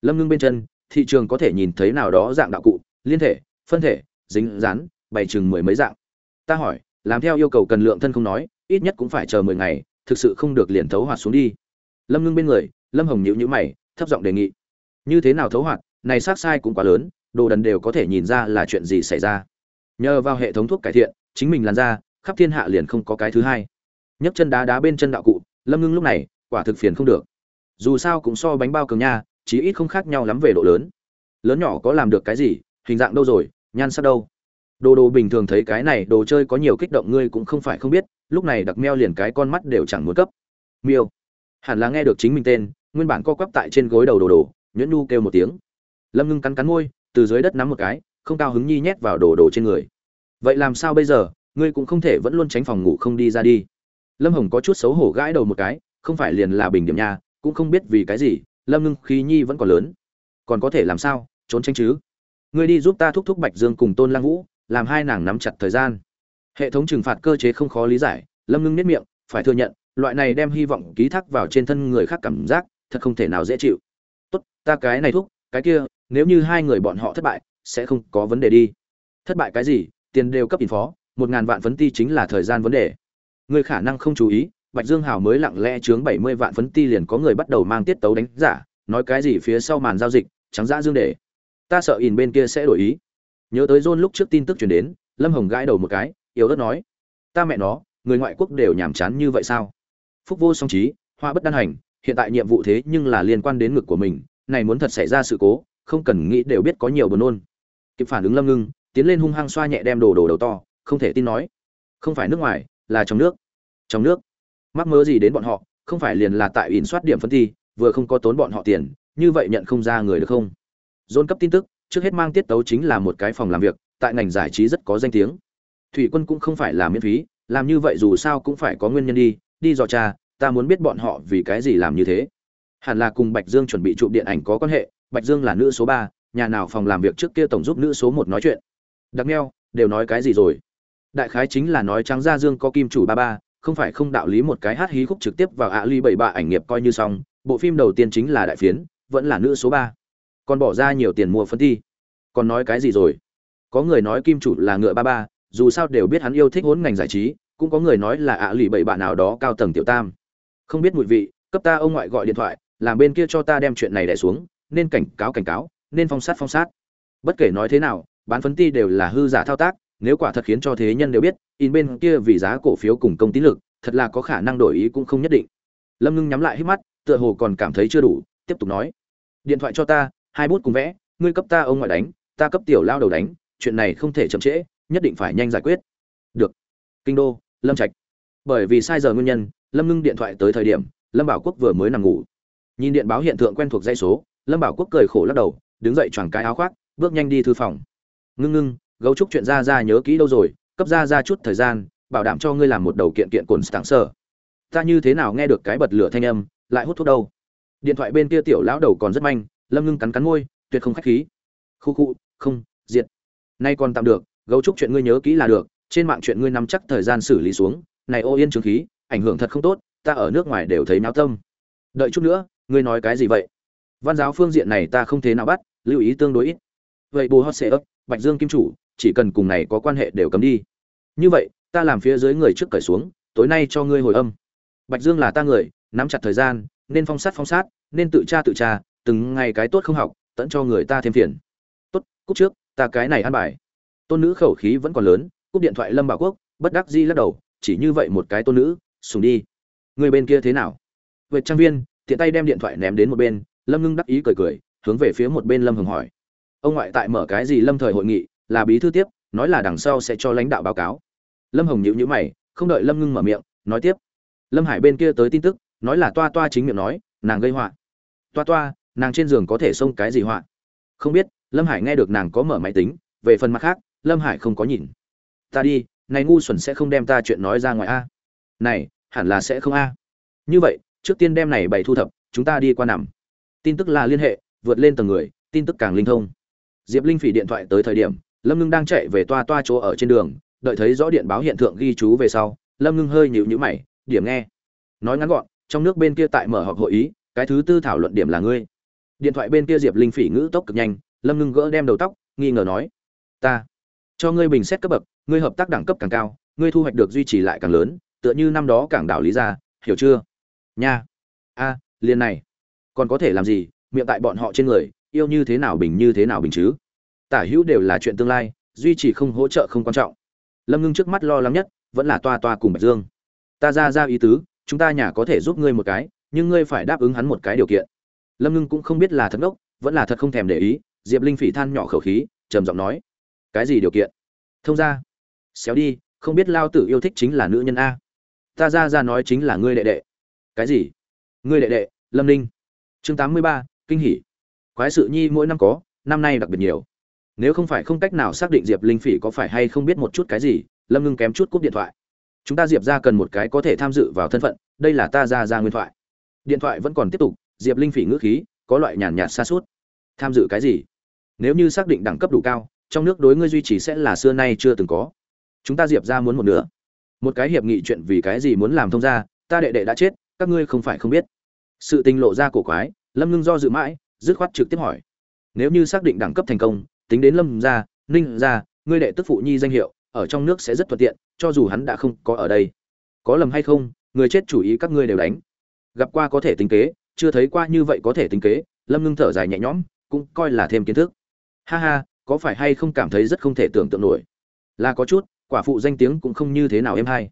Lâm ngưng bên chân, thị trường có thể nhìn thấy nào đó dạng đạo cụ, liên thể, phân thể, dính rán bày chừng mười mấy dạng. Ta hỏi, làm theo yêu cầu cần lượng thân không nói, ít nhất cũng phải chờ mười ngày, thực sự không được liền thấu hoạt xuống đi. Lâm ngưng bên người, lâm hồng nhịu nhữ mày, thấp giọng đề nghị. Như thế nào thấu hoạt, này sát sai cũng quá lớn, đồ đần đều có thể nhìn ra là chuyện gì xảy ra nhờ vào hệ thống thuốc cải thiện, chính mình làn ra khắp thiên hạ liền không có cái thứ hai. Nhấc chân đá đá bên chân đạo cụ, lâm ngưng lúc này, quả thực phiền không được. Dù sao cũng so bánh bao cường nha, chí ít không khác nhau lắm về độ lớn. Lớn nhỏ có làm được cái gì, hình dạng đâu rồi, nhan sắc đâu. Đồ đồ bình thường thấy cái này, đồ chơi có nhiều kích động ngươi cũng không phải không biết, lúc này đặc meo liền cái con mắt đều chẳng muốn cấp. Miêu. Hẳn là nghe được chính mình tên, nguyên bản co quắp tại trên gối đầu đồ đồ, nhuyễn nu kêu một tiếng. Lâm ngưng cắn cắn môi, từ dưới đất nắm một cái không cao hứng nhi nhét vào đồ đồ trên người. Vậy làm sao bây giờ? Ngươi cũng không thể vẫn luôn tránh phòng ngủ không đi ra đi. Lâm hồng có chút xấu hổ gãi đầu một cái, không phải liền là bình điểm nha, cũng không biết vì cái gì, lâm ngưng khí nhi vẫn còn lớn. Còn có thể làm sao? Trốn tránh chứ. Ngươi đi giúp ta thúc thúc bạch dương cùng tôn lang vũ, làm hai nàng nắm chặt thời gian. Hệ thống trừng phạt cơ chế không khó lý giải, lâm ngưng nếp miệng, phải thừa nhận, loại này đem hy vọng ký thác vào trên thân người khác cảm giác, thật không thể nào dễ chịu. Tốt, ta cái này thúc, cái kia, nếu như hai người bọn họ thất bại sẽ không có vấn đề đi. Thất bại cái gì, tiền đều cấp in phó, một ngàn vạn phấn ti chính là thời gian vấn đề. Người khả năng không chú ý, bạch dương hào mới lặng lẽ chướng bảy mươi vạn phấn ti liền có người bắt đầu mang tiết tấu đánh giả, nói cái gì phía sau màn giao dịch, trắng dã dương để. Ta sợ in bên kia sẽ đổi ý. Nhớ tới john lúc trước tin tức chuyển đến, lâm hồng gãi đầu một cái, yếu ớt nói, ta mẹ nó, người ngoại quốc đều nhàm chán như vậy sao? Phúc vô song trí, hoa bất đan hành, hiện tại nhiệm vụ thế nhưng là liên quan đến ngực của mình, này muốn thật xảy ra sự cố, không cần nghĩ đều biết có nhiều buồn nôn kịp phản ứng lâm ngưng, tiến lên hung hăng xoa nhẹ đem đồ đồ đầu to, không thể tin nói. Không phải nước ngoài, là trong nước. Trong nước. Mắc mớ gì đến bọn họ, không phải liền là tại ỉn soát điểm phân thi, vừa không có tốn bọn họ tiền, như vậy nhận không ra người được không? Dôn cấp tin tức, trước hết mang tiết tấu chính là một cái phòng làm việc, tại ngành giải trí rất có danh tiếng. Thủy quân cũng không phải là miễn phí, làm như vậy dù sao cũng phải có nguyên nhân đi đi dò cha ta muốn biết bọn họ vì cái gì làm như thế. Hẳn là cùng bạch dương chuẩn bị chụp điện ảnh có quan hệ, bạch dương là nữ số ba nhà nào phòng làm việc trước kia tổng giúp nữ số một nói chuyện. Đặc neo đều nói cái gì rồi? Đại khái chính là nói trắng ra dương có kim chủ ba ba, không phải không đạo lý một cái hát hí khúc trực tiếp vào ạ ly bảy bạ ảnh nghiệp coi như xong, bộ phim đầu tiên chính là đại phiến, vẫn là nữ số ba. Còn bỏ ra nhiều tiền mua phân thi. Còn nói cái gì rồi? Có người nói kim chủ là ngựa ba ba, dù sao đều biết hắn yêu thích hốn ngành giải trí, cũng có người nói là ạ à lì bảy bạn nào đó cao tầng tiểu tam. Không biết mùi vị, cấp ta ông ngoại gọi điện thoại, làm bên kia cho ta đem chuyện này đẻ xuống, nên cảnh cáo cảnh cáo nên phong sát phong sát. Bất kể nói thế nào, bán phấn ti đều là hư giả thao tác, nếu quả thật khiến cho thế nhân đều biết, in bên kia vì giá cổ phiếu cùng công tín lực, thật là có khả năng đổi ý cũng không nhất định. Lâm ngưng nhắm lại hít mắt, tựa hồ còn cảm thấy chưa đủ, tiếp tục nói. Điện thoại cho ta, hai bút cùng vẽ, ngươi cấp ta ông ngoại đánh, ta cấp tiểu lao đầu đánh, chuyện này không thể chậm trễ, nhất định phải nhanh giải quyết. Được. Kinh đô, lâm trạch. Bởi vì sai giờ nguyên nhân, lâm ngưng điện thoại tới thời điểm, lâm bảo quốc vừa mới nằm ngủ. Nhìn điện báo hiện tượng quen thuộc dây số, lâm bảo quốc cười khổ lắc đầu đứng dậy choàng cái áo khoác, bước nhanh đi thư phòng. Ngưng ngưng, gấu trúc chuyện ra ra nhớ kỹ đâu rồi, cấp ra ra chút thời gian, bảo đảm cho ngươi làm một đầu kiện kiện cồn tảng sở ta như thế nào nghe được cái bật lửa thanh âm, lại hút thuốc đâu? Điện thoại bên kia tiểu lão đầu còn rất manh, lâm ngưng cắn cắn môi, tuyệt không khách khí. Khu khu, không, diệt. Nay còn tạm được, gấu trúc chuyện ngươi nhớ kỹ là được, trên mạng chuyện ngươi nắm chắc thời gian xử lý xuống. Này ô yên trường khí, ảnh hưởng thật không tốt, ta ở nước ngoài đều thấy náo tâm. Đợi chút nữa, ngươi nói cái gì vậy? Văn giáo phương diện này ta không thế nào bắt lưu ý tương đối ít. Vậy bù hot sẽ ấp, bạch dương kim chủ, chỉ cần cùng này có quan hệ đều cấm đi. Như vậy, ta làm phía dưới người trước cởi xuống, tối nay cho ngươi hồi âm. Bạch dương là ta người, nắm chặt thời gian, nên phong sát phong sát, nên tự tra tự tra, từng ngày cái tốt không học tẫn cho người ta thêm phiền. Tốt cúc trước, ta cái này ăn bài. Tôn nữ khẩu khí vẫn còn lớn, cúp điện thoại lâm bảo quốc, bất đắc di lắc đầu, chỉ như vậy một cái tôn nữ, sùng đi. Người bên kia thế nào? Vệ trang viên, tiện tay đem điện thoại ném đến một bên, lâm ngưng đắc ý cười cười hướng về phía một bên lâm hồng hỏi. Ông ngoại tại mở cái gì lâm thời hội nghị, là bí thư tiếp, nói là đằng sau sẽ cho lãnh đạo báo cáo. Lâm hồng nhịu nhữ mày, không đợi lâm ngưng mở miệng, nói tiếp. Lâm hải bên kia tới tin tức, nói là toa toa chính miệng nói, nàng gây họa. Toa toa, nàng trên giường có thể xông cái gì họa? Không biết, lâm hải nghe được nàng có mở máy tính, về phần mặt khác, lâm hải không có nhìn. Ta đi, này ngu xuẩn sẽ không đem ta chuyện nói ra ngoài a. Này, hẳn là sẽ không a. Như vậy, trước tiên đem này bày thu thập, chúng ta đi qua nằm. Tin tức là liên hệ vượt lên tầng người, tin tức càng linh thông. Diệp linh phỉ điện thoại tới thời điểm, lâm ngưng đang chạy về toa toa chỗ ở trên đường, đợi thấy rõ điện báo hiện tượng ghi chú về sau, lâm ngưng hơi nhịu nhữ mày, điểm nghe. Nói ngắn gọn, trong nước bên kia tại mở họp hội ý, cái thứ tư thảo luận điểm là ngươi. Điện thoại bên kia diệp linh phỉ ngữ tốc cực nhanh, lâm ngưng gỡ đem đầu tóc, nghi ngờ nói, ta, cho ngươi bình xét cấp bậc, ngươi hợp tác đẳng cấp càng cao, ngươi thu hoạch được duy trì lại càng lớn, tựa như năm đó cảng đảo lý ra hiểu chưa? Nha, a, liền này, còn có thể làm gì? Miệng tại bọn họ trên người, yêu như thế nào bình như thế nào bình chứ. Tả hữu đều là chuyện tương lai, duy trì không hỗ trợ không quan trọng. Lâm ngưng trước mắt lo lắng nhất, vẫn là toa toa cùng bạch dương. Ta ra ra ý tứ, chúng ta nhà có thể giúp ngươi một cái, nhưng ngươi phải đáp ứng hắn một cái điều kiện. Lâm ngưng cũng không biết là thật ngốc, vẫn là thật không thèm để ý, diệp linh phỉ than nhỏ khẩu khí, trầm giọng nói. Cái gì điều kiện? Thông ra. Xéo đi, không biết lao tử yêu thích chính là nữ nhân a. Ta ra ra nói chính là ngươi đệ đệ. Cái gì? Ngươi đệ đệ, lâm ninh. Chương tám mươi ba kinh hỉ, quái sự nhi mỗi năm có năm nay đặc biệt nhiều. Nếu không phải không cách nào xác định diệp linh phỉ có phải hay không biết một chút cái gì lâm ngưng kém chút cúp điện thoại. Chúng ta diệp ra cần một cái có thể tham dự vào thân phận đây là ta ra ra nguyên thoại. Điện thoại vẫn còn tiếp tục diệp linh phỉ ngữ khí có loại nhàn nhạt xa suốt tham dự cái gì? Nếu như xác định đẳng cấp đủ cao trong nước đối ngươi duy trì sẽ là xưa nay chưa từng có. Chúng ta diệp ra muốn một nửa. Một cái hiệp nghị chuyện vì cái gì muốn làm thông ra ta đệ đệ đã chết các ngươi không phải không biết. Sự tình lộ ra cổ quái lâm ngưng do dự mãi, dứt khoát trực tiếp hỏi. Nếu như xác định đẳng cấp thành công, tính đến lâm gia, ninh gia, ngươi đệ tức phụ nhi danh hiệu, ở trong nước sẽ rất thuận tiện, cho dù hắn đã không có ở đây. Có lầm hay không, người chết chủ ý các ngươi đều đánh. Gặp qua có thể tính kế, chưa thấy qua như vậy có thể tính kế, lâm ngưng thở dài nhẹ nhõm, cũng coi là thêm kiến thức. Ha ha, có phải hay không cảm thấy rất không thể tưởng tượng nổi? Là có chút, quả phụ danh tiếng cũng không như thế nào em hay.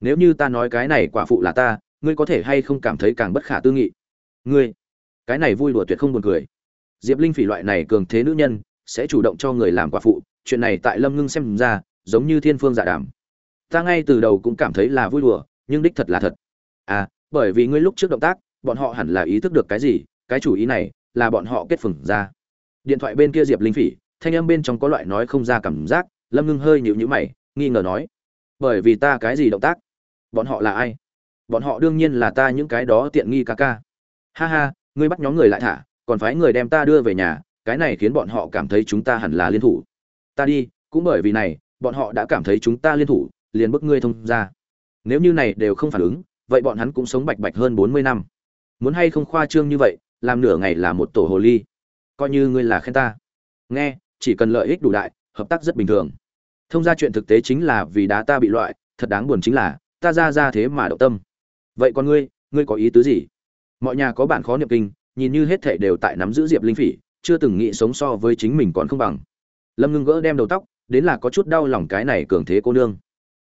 Nếu như ta nói cái này quả phụ là ta, ngươi có thể hay không cảm thấy càng bất khả tư nghị? Ngươi cái này vui đùa tuyệt không buồn cười. Diệp linh phỉ loại này cường thế nữ nhân sẽ chủ động cho người làm quả phụ chuyện này tại lâm ngưng xem ra giống như thiên phương giả đảm, đàm. Ta ngay từ đầu cũng cảm thấy là vui đùa nhưng đích thật là thật. À bởi vì ngươi lúc trước động tác bọn họ hẳn là ý thức được cái gì cái chủ ý này là bọn họ kết phừng ra. Điện thoại bên kia diệp linh phỉ thanh âm bên trong có loại nói không ra cảm giác lâm ngưng hơi nhịu nhữ mày nghi ngờ nói bởi vì ta cái gì động tác? Bọn họ là ai? Bọn họ đương nhiên là ta những cái đó tiện nghi ca ca. Ha ha ngươi bắt nhóm người lại thả, còn phái người đem ta đưa về nhà, cái này khiến bọn họ cảm thấy chúng ta hẳn là liên thủ. Ta đi, cũng bởi vì này, bọn họ đã cảm thấy chúng ta liên thủ, liền bức ngươi thông ra nếu như này đều không phản ứng, vậy bọn hắn cũng sống bạch bạch hơn bốn mươi năm. Muốn hay không khoa trương như vậy, làm nửa ngày là một tổ hồ ly. Coi như ngươi là khen ta. Nghe, chỉ cần lợi ích đủ đại, hợp tác rất bình thường. Thông ra chuyện thực tế chính là vì đá ta bị loại, thật đáng buồn chính là, ta ra ra thế mà động tâm. Vậy còn ngươi ngươi có ý tứ gì? Mọi nhà có bạn khó niệm kinh, nhìn như hết thảy đều tại nắm giữ diệp linh phỉ, chưa từng nghĩ sống so với chính mình còn không bằng. Lâm ngưng gỡ đem đầu tóc, đến là có chút đau lòng cái này cường thế cô nương.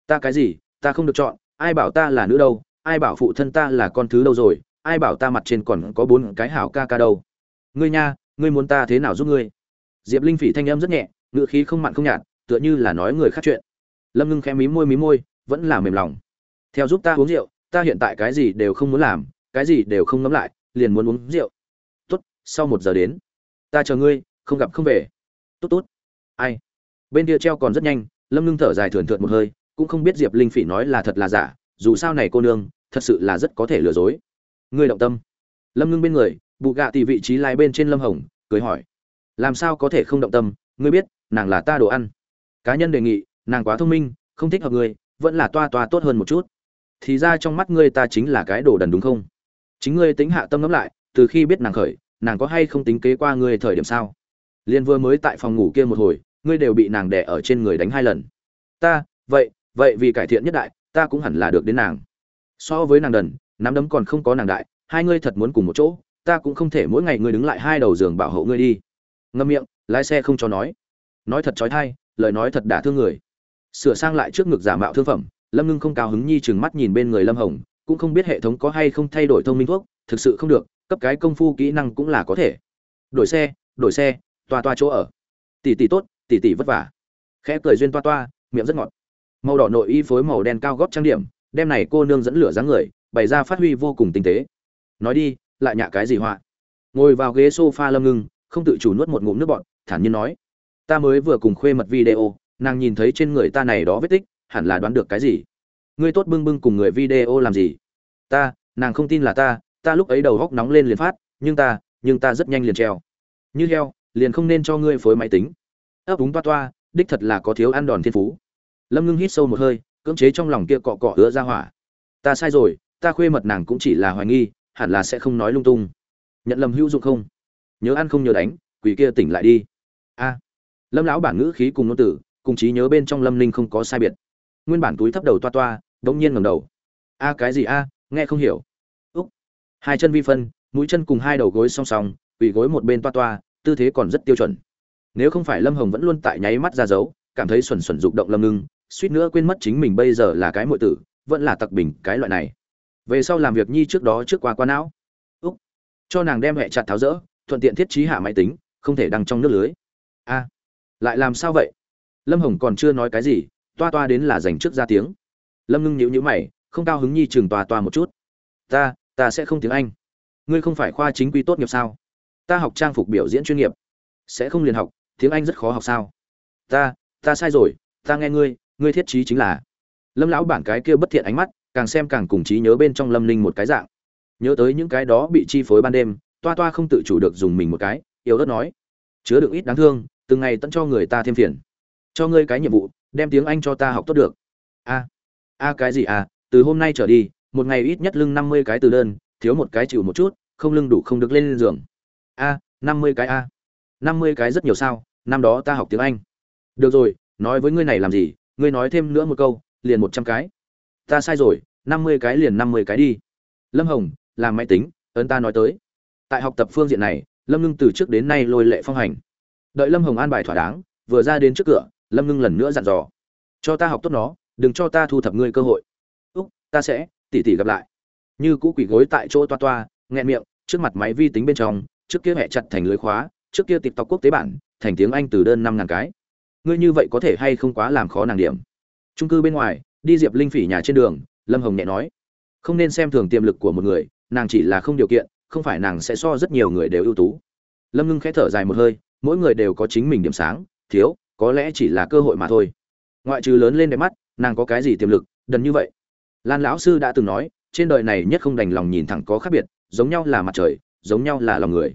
Ta cái gì? Ta không được chọn, ai bảo ta là nữ đâu, ai bảo phụ thân ta là con thứ đâu rồi, ai bảo ta mặt trên còn có bốn cái hảo ca ca đâu. Ngươi nha, ngươi muốn ta thế nào giúp ngươi? Diệp linh phỉ thanh âm rất nhẹ ngựa khí không mặn không nhạt, tựa như là nói người khác chuyện. Lâm ngưng khẽ mí môi mí môi, vẫn là mềm lòng. Theo giúp ta uống rượu, ta hiện tại cái gì đều không muốn làm cái gì đều không ngấm lại, liền muốn uống rượu. Tốt, sau một giờ đến, ta chờ ngươi, không gặp không về. Tốt tốt. Ai? Bên kia treo còn rất nhanh, lâm ngưng thở dài thườn thượt một hơi, cũng không biết diệp linh phỉ nói là thật là giả, dù sao này cô nương, thật sự là rất có thể lừa dối. Ngươi động tâm. Lâm ngưng bên người, bụ gạ tì vị trí lai bên trên lâm hồng, cười hỏi. Làm sao có thể không động tâm? Ngươi biết, nàng là ta đồ ăn. Cá nhân đề nghị, nàng quá thông minh, không thích hợp ngươi, vẫn là toa toa tốt hơn một chút. Thì ra trong mắt ngươi ta chính là cái đồ đần đúng không? Chính ngươi tính hạ tâm ngẫm lại, từ khi biết nàng khởi, nàng có hay không tính kế qua ngươi thời điểm sao? Liên vừa mới tại phòng ngủ kia một hồi, ngươi đều bị nàng đẻ ở trên người đánh hai lần. Ta, vậy vậy vì cải thiện nhất đại, ta cũng hẳn là được đến nàng. So với nàng đần, nắm đấm còn không có nàng đại, hai ngươi thật muốn cùng một chỗ, ta cũng không thể mỗi ngày ngươi đứng lại hai đầu giường bảo hộ ngươi đi. Ngâm miệng, lái xe không cho nói. Nói thật trói thai, lời nói thật đả thương người. Sửa sang lại trước ngực giả mạo thương phẩm, lâm ngưng không cao hứng nhi chừng mắt nhìn bên người lâm hồng cũng không biết hệ thống có hay không thay đổi thông minh thuốc, thực sự không được, cấp cái công phu kỹ năng cũng là có thể. Đổi xe đổi xe, toa toa chỗ ở. Tỷ tỷ tốt tỷ tỷ vất vả. Khẽ cười duyên toa toa, miệng rất ngọt. Màu đỏ nội y phối màu đen cao gót trang điểm, đem này cô nương dẫn lửa dáng người, bày ra phát huy vô cùng tinh tế. Nói đi, lại nhạ cái gì họa? Ngồi vào ghế sofa lâm ngưng, không tự chủ nuốt một ngụm nước bọt, thản nhiên nói. Ta mới vừa cùng khuê mật video, nàng nhìn thấy trên người ta này đó vết tích, hẳn là đoán được cái gì? Ngươi tốt bưng bưng cùng người video làm gì? Ta, nàng không tin là ta ta lúc ấy đầu góc nóng lên liền phát, nhưng ta nhưng ta rất nhanh liền treo như heo, liền không nên cho ngươi phối máy tính. Ấp úng toa toa, đích thật là có thiếu ăn đòn thiên phú. Lâm ngưng hít sâu một hơi, cưỡng chế trong lòng kia cọ cọ ứa ra hỏa. Ta sai rồi, ta khuê mật nàng cũng chỉ là hoài nghi, hẳn là sẽ không nói lung tung. Nhận lầm hữu dụng không? Nhớ ăn không nhớ đánh, quỷ kia tỉnh lại đi. A. Lâm lão bản ngữ khí cùng nô tử, cùng trí nhớ bên trong lâm linh không có sai biệt. Nguyên bản túi thấp đầu toa toa, đống nhiên ngầm đầu. A, cái gì a? Nghe không hiểu. Úc. Hai chân vi phân, mũi chân cùng hai đầu gối song song, quỳ gối một bên toa toa, tư thế còn rất tiêu chuẩn. Nếu không phải lâm hồng vẫn luôn tại nháy mắt ra dấu, cảm thấy xuẩn xuẩn rụng động lâm ngưng, suýt nữa quên mất chính mình bây giờ là cái muội tử, vẫn là tặc bình cái loại này. Về sau làm việc nhi trước đó trước qua qua não. Úc. Cho nàng đem hẹ chặt tháo rỡ, thuận tiện thiết trí hạ máy tính, không thể đăng trong nước lưới. A. Lại làm sao vậy? Lâm hồng còn chưa nói cái gì, toa toa đến là dành trước ra tiếng. Lâm ngưng nhíu nhữ mày không cao hứng nhi trường tòa tòa một chút. Ta ta sẽ không tiếng anh. Ngươi không phải khoa chính quy tốt nghiệp sao? Ta học trang phục biểu diễn chuyên nghiệp. Sẽ không liền học, tiếng anh rất khó học sao? Ta ta sai rồi, ta nghe ngươi ngươi thiết trí chính là. Lâm lão bản cái kia bất thiện ánh mắt, càng xem càng cùng trí nhớ bên trong lâm linh một cái dạng. Nhớ tới những cái đó bị chi phối ban đêm, toa toa không tự chủ được dùng mình một cái, yếu ớt nói. Chứa được ít đáng thương, từng ngày tận cho người ta thêm phiền. Cho ngươi cái nhiệm vụ, đem tiếng anh cho ta học tốt được. A a cái gì à? Từ hôm nay trở đi, một ngày ít nhất lưng năm mươi cái từ đơn, thiếu một cái chịu một chút, không lưng đủ không được lên giường. A, năm mươi cái a. Năm mươi cái rất nhiều sao, năm đó ta học tiếng anh. Được rồi, nói với ngươi này làm gì, ngươi nói thêm nữa một câu, liền một trăm cái. Ta sai rồi, năm mươi cái liền năm mươi cái đi. Lâm hồng, làm máy tính, ấn ta nói tới. Tại học tập phương diện này, lâm ngưng từ trước đến nay lôi lệ phong hành. Đợi lâm hồng an bài thỏa đáng, vừa ra đến trước cửa, lâm ngưng lần nữa dặn dò. Cho ta học tốt nó, đừng cho ta thu thập ngươi cơ hội ta sẽ, tỉ tỉ gặp lại. Như cũ quỷ gối tại chỗ toa toa, nghẹn miệng, trước mặt máy vi tính bên trong, trước kia hẹ chặt thành lưới khóa, trước kia tịp tộc quốc tế bản, thành tiếng anh từ đơn năm ngàn cái. Ngươi như vậy có thể hay không quá làm khó nàng điểm. Trung cư bên ngoài, đi diệp linh phỉ nhà trên đường, lâm hồng nhẹ nói. Không nên xem thường tiềm lực của một người, nàng chỉ là không điều kiện, không phải nàng sẽ so rất nhiều người đều ưu tú. Lâm ngưng khẽ thở dài một hơi, mỗi người đều có chính mình điểm sáng, thiếu, có lẽ chỉ là cơ hội mà thôi. Ngoại trừ lớn lên đẹp mắt, nàng có cái gì tiềm lực, đần như vậy lan lão sư đã từng nói trên đời này nhất không đành lòng nhìn thẳng có khác biệt giống nhau là mặt trời giống nhau là lòng người.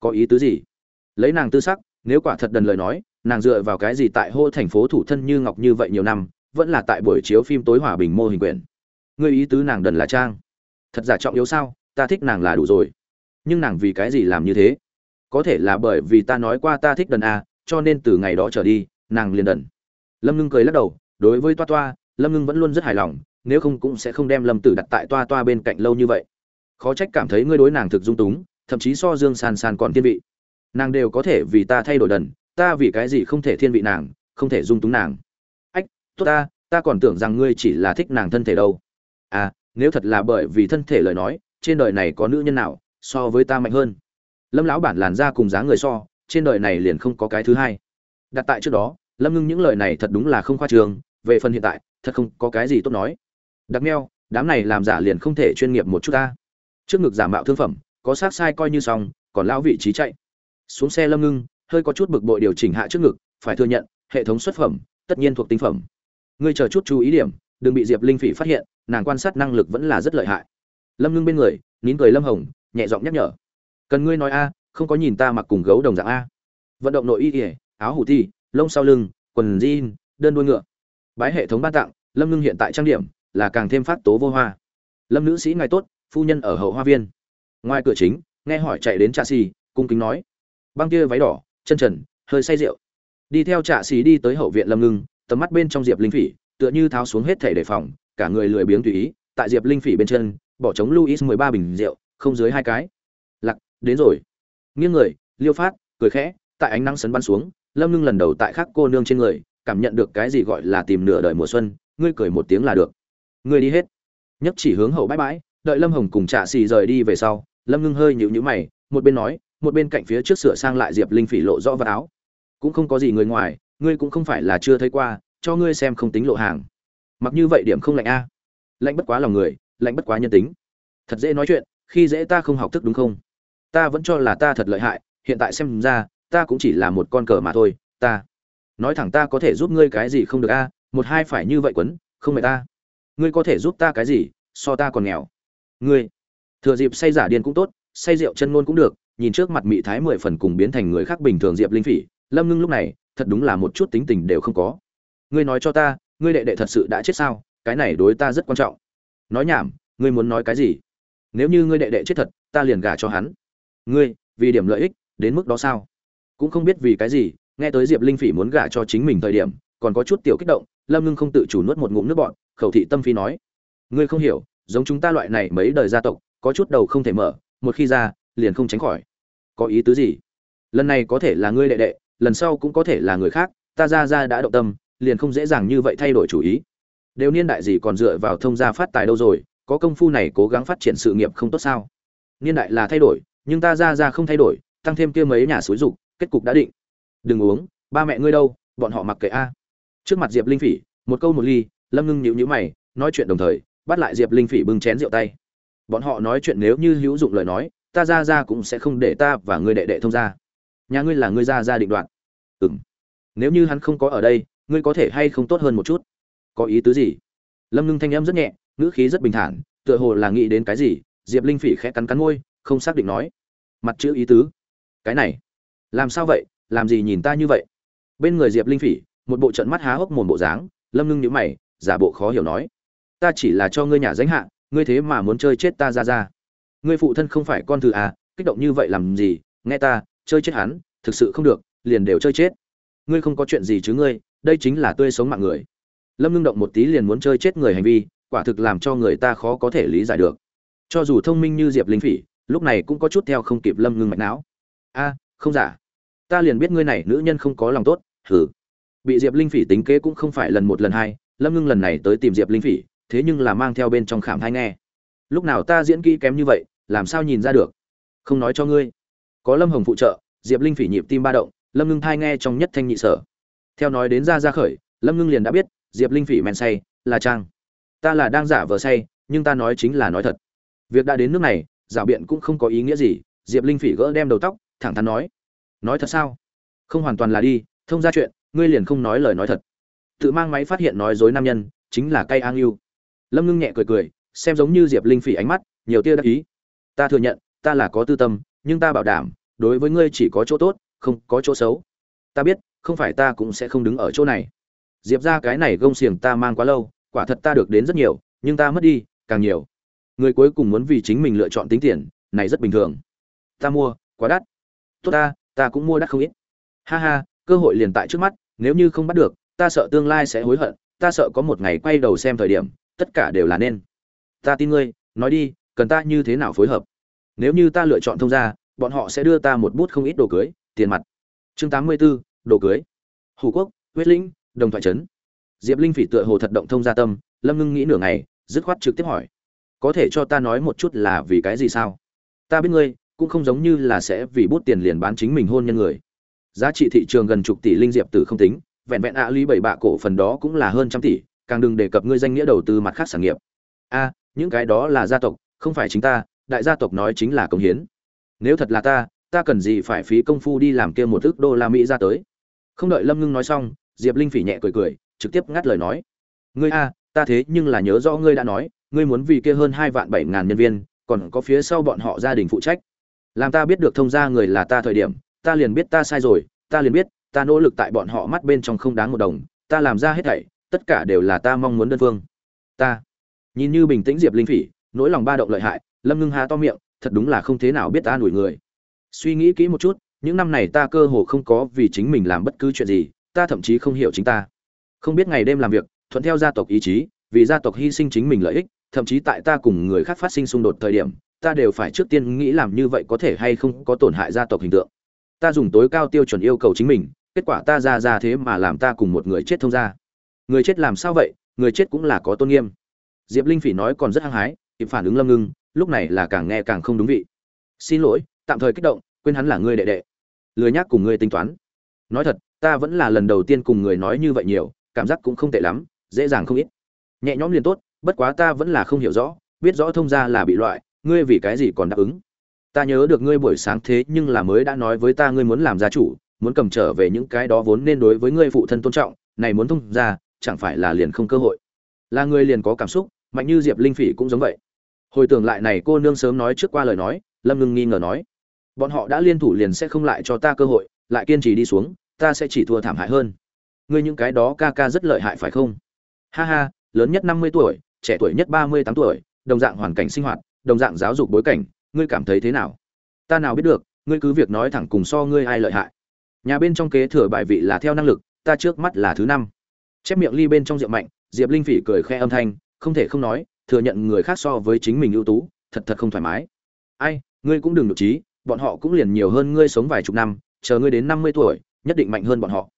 Có ý tứ gì? Lấy nàng tư sắc nếu quả thật đần lời nói nàng dựa vào cái gì tại hô thành phố thủ thân như ngọc như vậy nhiều năm vẫn là tại buổi chiếu phim tối hòa bình mô hình quyển? Ngươi ý tứ nàng đần là trang. Thật giả trọng yếu sao? Ta thích nàng là đủ rồi. Nhưng nàng vì cái gì làm như thế? Có thể là bởi vì ta nói qua ta thích đần a à, cho nên từ ngày đó trở đi nàng liền đần. Lâm ngưng cười lắc đầu đối với toa toa lâm ngưng vẫn luôn rất hài lòng nếu không cũng sẽ không đem lâm tử đặt tại toa toa bên cạnh lâu như vậy. Khó trách cảm thấy ngươi đối nàng thực dung túng, thậm chí so dương sàn sàn còn thiên vị. Nàng đều có thể vì ta thay đổi đần, ta vì cái gì không thể thiên vị nàng, không thể dung túng nàng. Ách, tốt ta ta còn tưởng rằng ngươi chỉ là thích nàng thân thể đâu. À nếu thật là bởi vì thân thể lời nói, trên đời này có nữ nhân nào so với ta mạnh hơn? Lâm lão bản làn ra cùng giá người so, trên đời này liền không có cái thứ hai. Đặt tại trước đó, lâm ngưng những lời này thật đúng là không khoa trường, về phần hiện tại, thật không có cái gì tốt nói đặc neo đám này làm giả liền không thể chuyên nghiệp một chút ta. Trước ngực giả mạo thương phẩm, có sát sai coi như xong, còn lão vị trí chạy. Xuống xe lâm ngưng, hơi có chút bực bội điều chỉnh hạ trước ngực, phải thừa nhận, hệ thống xuất phẩm, tất nhiên thuộc tinh phẩm. Ngươi chờ chút chú ý điểm, đừng bị diệp linh phỉ phát hiện, nàng quan sát năng lực vẫn là rất lợi hại. Lâm ngưng bên người, nín cười lâm hồng, nhẹ giọng nhắc nhở. Cần ngươi nói a, không có nhìn ta mặc cùng gấu đồng dạng a. Vận động nội y ỉa áo hủ thi lông sau lưng, quần jean, đơn đuôi ngựa. Bái hệ thống ban tặng, lâm ngưng hiện tại trang điểm là càng thêm phát tố vô hoa. Lâm nữ sĩ ngài tốt, phu nhân ở hậu hoa viên. Ngoài cửa chính, nghe hỏi chạy đến trà xì cung kính nói. Băng kia váy đỏ, chân trần, hơi say rượu. Đi theo trà xì đi tới hậu viện lâm ngưng, tầm mắt bên trong diệp linh phỉ, tựa như tháo xuống hết thể đề phòng, cả người lười biếng tùy ý, tại diệp linh phỉ bên chân, bỏ trống luis mười ba bình rượu, không dưới hai cái. Lặc đến rồi. Nghiêng người, liêu phát, cười khẽ, tại ánh nắng sấn bắn xuống, lâm ngưng lần đầu tại khắc cô nương trên người, cảm nhận được cái gì gọi là tìm nửa đời mùa xuân, ngươi cười một tiếng là được ngươi đi hết. Nhấc chỉ hướng hậu bãi bãi, đợi lâm hồng cùng trạ xì rời đi về sau, lâm ngưng hơi nhịu nhữ mày, một bên nói, một bên cạnh phía trước sửa sang lại diệp linh phỉ lộ rõ vật áo. Cũng không có gì người ngoài, ngươi cũng không phải là chưa thấy qua, cho ngươi xem không tính lộ hàng. Mặc như vậy điểm không lạnh a. Lạnh bất quá lòng người, lạnh bất quá nhân tính. Thật dễ nói chuyện, khi dễ ta không học thức đúng không? Ta vẫn cho là ta thật lợi hại, hiện tại xem ra, ta cũng chỉ là một con cờ mà thôi, ta. Nói thẳng ta có thể giúp ngươi cái gì không được a, một hai phải như vậy quấn, không mẹ ta ngươi có thể giúp ta cái gì, so ta còn nghèo. Ngươi, thừa dịp say giả điên cũng tốt, say rượu chân ngôn cũng được, nhìn trước mặt mị thái mười phần cùng biến thành người khác bình thường diệp linh phỉ, lâm ngưng lúc này, thật đúng là một chút tính tình đều không có. Ngươi nói cho ta, ngươi đệ đệ thật sự đã chết sao, cái này đối ta rất quan trọng. Nói nhảm, ngươi muốn nói cái gì? Nếu như ngươi đệ đệ chết thật, ta liền gả cho hắn. Ngươi, vì điểm lợi ích, đến mức đó sao? Cũng không biết vì cái gì, nghe tới diệp linh phỉ muốn gả cho chính mình thời điểm, còn có chút tiểu kích động lâm ngưng không tự chủ nuốt một ngụm nước bọn khẩu thị tâm phi nói, ngươi không hiểu, giống chúng ta loại này mấy đời gia tộc, có chút đầu không thể mở, một khi ra, liền không tránh khỏi. Có ý tứ gì? Lần này có thể là ngươi đệ đệ, lần sau cũng có thể là người khác, ta ra ra đã động tâm, liền không dễ dàng như vậy thay đổi chủ ý. Đều niên đại gì còn dựa vào thông gia phát tài đâu rồi, có công phu này cố gắng phát triển sự nghiệp không tốt sao? Niên đại là thay đổi, nhưng ta ra ra không thay đổi, tăng thêm kia mấy nhà xúi dục, kết cục đã định. Đừng uống, ba mẹ ngươi đâu, bọn họ mặc kệ a trước mặt diệp linh phỉ, một câu một ly, lâm ngưng nhịu nhữ mày, nói chuyện đồng thời, bắt lại diệp linh phỉ bưng chén rượu tay. Bọn họ nói chuyện nếu như hữu dụng lời nói, ta ra ra cũng sẽ không để ta và ngươi đệ đệ thông ra nhà ngươi là ngươi ra ra định đoạn ừ m nếu như hắn không có ở đây, ngươi có thể hay không tốt hơn một chút? Có ý tứ gì? Lâm ngưng thanh em rất nhẹ, ngữ khí rất bình thản, tựa hồ là nghĩ đến cái gì, diệp linh phỉ khẽ cắn cắn môi, không xác định nói. Mặt chữ ý tứ. Cái này. Làm sao vậy? Làm gì nhìn ta như vậy? Bên người diệp linh phỉ một bộ trận mắt há hốc mồm bộ dáng, lâm ngưng nhíu mày, giả bộ khó hiểu nói, ta chỉ là cho ngươi nhà danh hạ, ngươi thế mà muốn chơi chết ta ra ra. Ngươi phụ thân không phải con thứ à kích động như vậy làm gì, nghe ta, chơi chết hắn, thực sự không được, liền đều chơi chết. Ngươi không có chuyện gì chứ ngươi, đây chính là tươi sống mạng người. Lâm ngưng động một tí liền muốn chơi chết người hành vi, quả thực làm cho người ta khó có thể lý giải được. Cho dù thông minh như diệp linh phỉ, lúc này cũng có chút theo không kịp lâm ngưng mạch não. A, không giả. Ta liền biết ngươi này nữ nhân không có lòng tốt hử bị diệp linh phỉ tính kế cũng không phải lần một lần hai, lâm ngưng lần này tới tìm diệp linh phỉ, thế nhưng là mang theo bên trong khảm thai nghe. Lúc nào ta diễn kỹ kém như vậy, làm sao nhìn ra được? Không nói cho ngươi. Có lâm hồng phụ trợ, diệp linh phỉ nhịp tim ba động, lâm ngưng thai nghe trong nhất thanh nhị sở. Theo nói đến ra ra khởi, lâm ngưng liền đã biết, diệp linh phỉ men say, là trang. Ta là đang giả vờ say, nhưng ta nói chính là nói thật. Việc đã đến nước này, giả biện cũng không có ý nghĩa gì, diệp linh phỉ gỡ đem đầu tóc, thẳng thắn nói. Nói thật sao? Không hoàn toàn là đi, thông ra chuyện ngươi liền không nói lời nói thật. Tự mang máy phát hiện nói dối nam nhân, chính là cay an yêu lâm ngưng nhẹ cười cười, xem giống như diệp linh phỉ ánh mắt, nhiều tia đắc ý. Ta thừa nhận, ta là có tư tâm, nhưng ta bảo đảm, đối với ngươi chỉ có chỗ tốt, không có chỗ xấu. Ta biết, không phải ta cũng sẽ không đứng ở chỗ này. Diệp ra cái này gông xiềng ta mang quá lâu, quả thật ta được đến rất nhiều, nhưng ta mất đi, càng nhiều. Người cuối cùng muốn vì chính mình lựa chọn tính tiền, này rất bình thường. Ta mua, quá đắt. Tốt ta ta cũng mua đắt không ít. Ha ha, cơ hội liền tại trước mắt nếu như không bắt được ta sợ tương lai sẽ hối hận ta sợ có một ngày quay đầu xem thời điểm tất cả đều là nên. Ta tin ngươi nói đi cần ta như thế nào phối hợp? Nếu như ta lựa chọn thông gia bọn họ sẽ đưa ta một bút không ít đồ cưới tiền mặt. Chương tám mươi 84, đồ cưới. Hủ quốc huyết linh đồng thoại trấn. Diệp linh phỉ tựa hồ thật động thông gia tâm lâm ngưng nghĩ nửa ngày dứt khoát trực tiếp hỏi. Có thể cho ta nói một chút là vì cái gì sao? Ta biết ngươi cũng không giống như là sẽ vì bút tiền liền bán chính mình hôn nhân người giá trị thị trường gần chục tỷ linh diệp tử không tính, vẹn vẹn ạ à ly bảy bạ cổ phần đó cũng là hơn trăm tỷ, càng đừng đề cập ngươi danh nghĩa đầu tư mặt khác sản nghiệp. A, những cái đó là gia tộc, không phải chính ta, đại gia tộc nói chính là công hiến. Nếu thật là ta ta cần gì phải phí công phu đi làm kia một ước đô la mỹ ra tới? Không đợi lâm ngưng nói xong, diệp linh phỉ nhẹ cười cười, trực tiếp ngắt lời nói. Ngươi a, ta thế nhưng là nhớ rõ ngươi đã nói, ngươi muốn vì kia hơn hai vạn bảy ngàn nhân viên, còn có phía sau bọn họ gia đình phụ trách. Làm ta biết được thông gia người là ta thời điểm ta liền biết ta sai rồi, ta liền biết, ta nỗ lực tại bọn họ mắt bên trong không đáng một đồng, ta làm ra hết thảy, tất cả đều là ta mong muốn đơn phương. Ta, nhìn như bình tĩnh diệp linh phỉ, nỗi lòng ba động lợi hại, lâm ngưng há to miệng, thật đúng là không thế nào biết ta đuổi người. Suy nghĩ kỹ một chút, những năm này ta cơ hồ không có vì chính mình làm bất cứ chuyện gì, ta thậm chí không hiểu chính ta. Không biết ngày đêm làm việc, thuận theo gia tộc ý chí, vì gia tộc hy sinh chính mình lợi ích, thậm chí tại ta cùng người khác phát sinh xung đột thời điểm, ta đều phải trước tiên nghĩ làm như vậy có thể hay không có tổn hại gia tộc hình tượng ta dùng tối cao tiêu chuẩn yêu cầu chính mình, kết quả ta ra ra thế mà làm ta cùng một người chết thông ra người chết làm sao vậy? Người chết cũng là có tôn nghiêm. Diệp linh phỉ nói còn rất hăng hái, kịp phản ứng lâm ngưng, lúc này là càng nghe càng không đúng vị. Xin lỗi, tạm thời kích động, quên hắn là ngươi đệ đệ. Lười nhác cùng ngươi tính toán. Nói thật, ta vẫn là lần đầu tiên cùng người nói như vậy nhiều, cảm giác cũng không tệ lắm, dễ dàng không ít. Nhẹ nhõm liền tốt, bất quá ta vẫn là không hiểu rõ, biết rõ thông gia là bị loại, ngươi vì cái gì còn đáp ứng? Ta nhớ được ngươi buổi sáng thế nhưng là mới đã nói với ta ngươi muốn làm gia chủ muốn cầm trở về những cái đó vốn nên đối với ngươi phụ thân tôn trọng này muốn thông ra, chẳng phải là liền không cơ hội. Là ngươi liền có cảm xúc mạnh như diệp linh phỉ cũng giống vậy. Hồi tưởng lại này cô nương sớm nói trước qua lời nói lâm ngưng nghi ngờ nói bọn họ đã liên thủ liền sẽ không lại cho ta cơ hội lại kiên trì đi xuống ta sẽ chỉ thua thảm hại hơn. Ngươi những cái đó ca ca rất lợi hại phải không? Ha ha lớn nhất năm mươi tuổi trẻ tuổi nhất ba mươi tám tuổi đồng dạng hoàn cảnh sinh hoạt đồng dạng giáo dục bối cảnh ngươi cảm thấy thế nào? Ta nào biết được, ngươi cứ việc nói thẳng cùng so ngươi ai lợi hại. Nhà bên trong kế thừa bài vị là theo năng lực, ta trước mắt là thứ năm. Chép miệng ly bên trong rượu mạnh, diệp linh phỉ cười khe âm thanh, không thể không nói, thừa nhận người khác so với chính mình ưu tú, thật thật không thoải mái. Ai, ngươi cũng đừng nhục trí, bọn họ cũng liền nhiều hơn ngươi sống vài chục năm, chờ ngươi đến năm mươi tuổi, nhất định mạnh hơn bọn họ.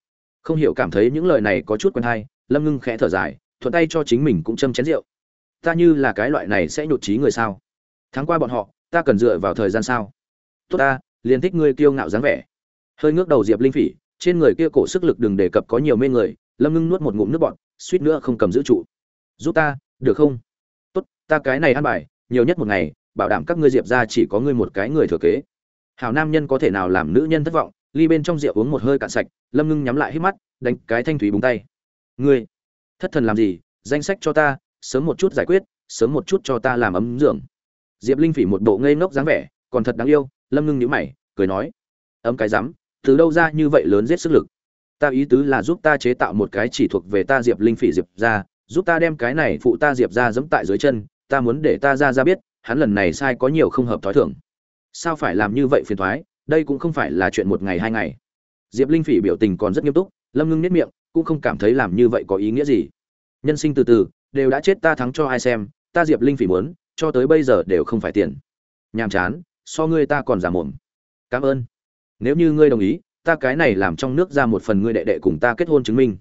Không hiểu cảm thấy những lời này có chút quen hay, lâm ngưng khẽ thở dài, thuận tay cho chính mình cũng châm chén rượu. Ta như là cái loại này sẽ nhụt trí người sao? Tháng qua bọn họ ta cần dựa vào thời gian sao? Tốt ta, liền thích ngươi kiêu ngạo dáng vẻ. Hơi ngước đầu diệp linh phỉ, trên người kia cổ sức lực đừng đề cập có nhiều mê người, lâm ngưng nuốt một ngụm nước bọn suýt nữa không cầm giữ trụ. Giúp ta, được không? Tốt, ta cái này ăn bài, nhiều nhất một ngày, bảo đảm các ngươi diệp ra chỉ có ngươi một cái người thừa kế. Hảo nam nhân có thể nào làm nữ nhân thất vọng, ly bên trong rượu uống một hơi cạn sạch, lâm ngưng nhắm lại hít mắt, đánh cái thanh thúy búng tay. Ngươi, thất thần làm gì? Danh sách cho ta, sớm một chút giải quyết, sớm một chút cho ta làm ấm dưỡng diệp linh phỉ một bộ ngây ngốc dáng vẻ, còn thật đáng yêu, lâm ngưng nhíu mày, cười nói, ấm cái rắm, từ đâu ra như vậy lớn giết sức lực? Ta ý tứ là giúp ta chế tạo một cái chỉ thuộc về ta diệp linh phỉ diệp ra, giúp ta đem cái này phụ ta diệp ra giẫm tại dưới chân, ta muốn để ta ra ra biết, hắn lần này sai có nhiều không hợp thói thường. Sao phải làm như vậy phiền thoái? Đây cũng không phải là chuyện một ngày hai ngày. Diệp linh phỉ biểu tình còn rất nghiêm túc, lâm ngưng nếp miệng, cũng không cảm thấy làm như vậy có ý nghĩa gì. Nhân sinh từ từ, đều đã chết ta thắng cho ai xem, ta diệp linh phỉ muốn cho tới bây giờ đều không phải tiền. Nhàm chán, so ngươi ta còn giả mồm. Cảm ơn. Nếu như ngươi đồng ý, ta cái này làm trong nước ra một phần ngươi đệ đệ cùng ta kết hôn chứng minh.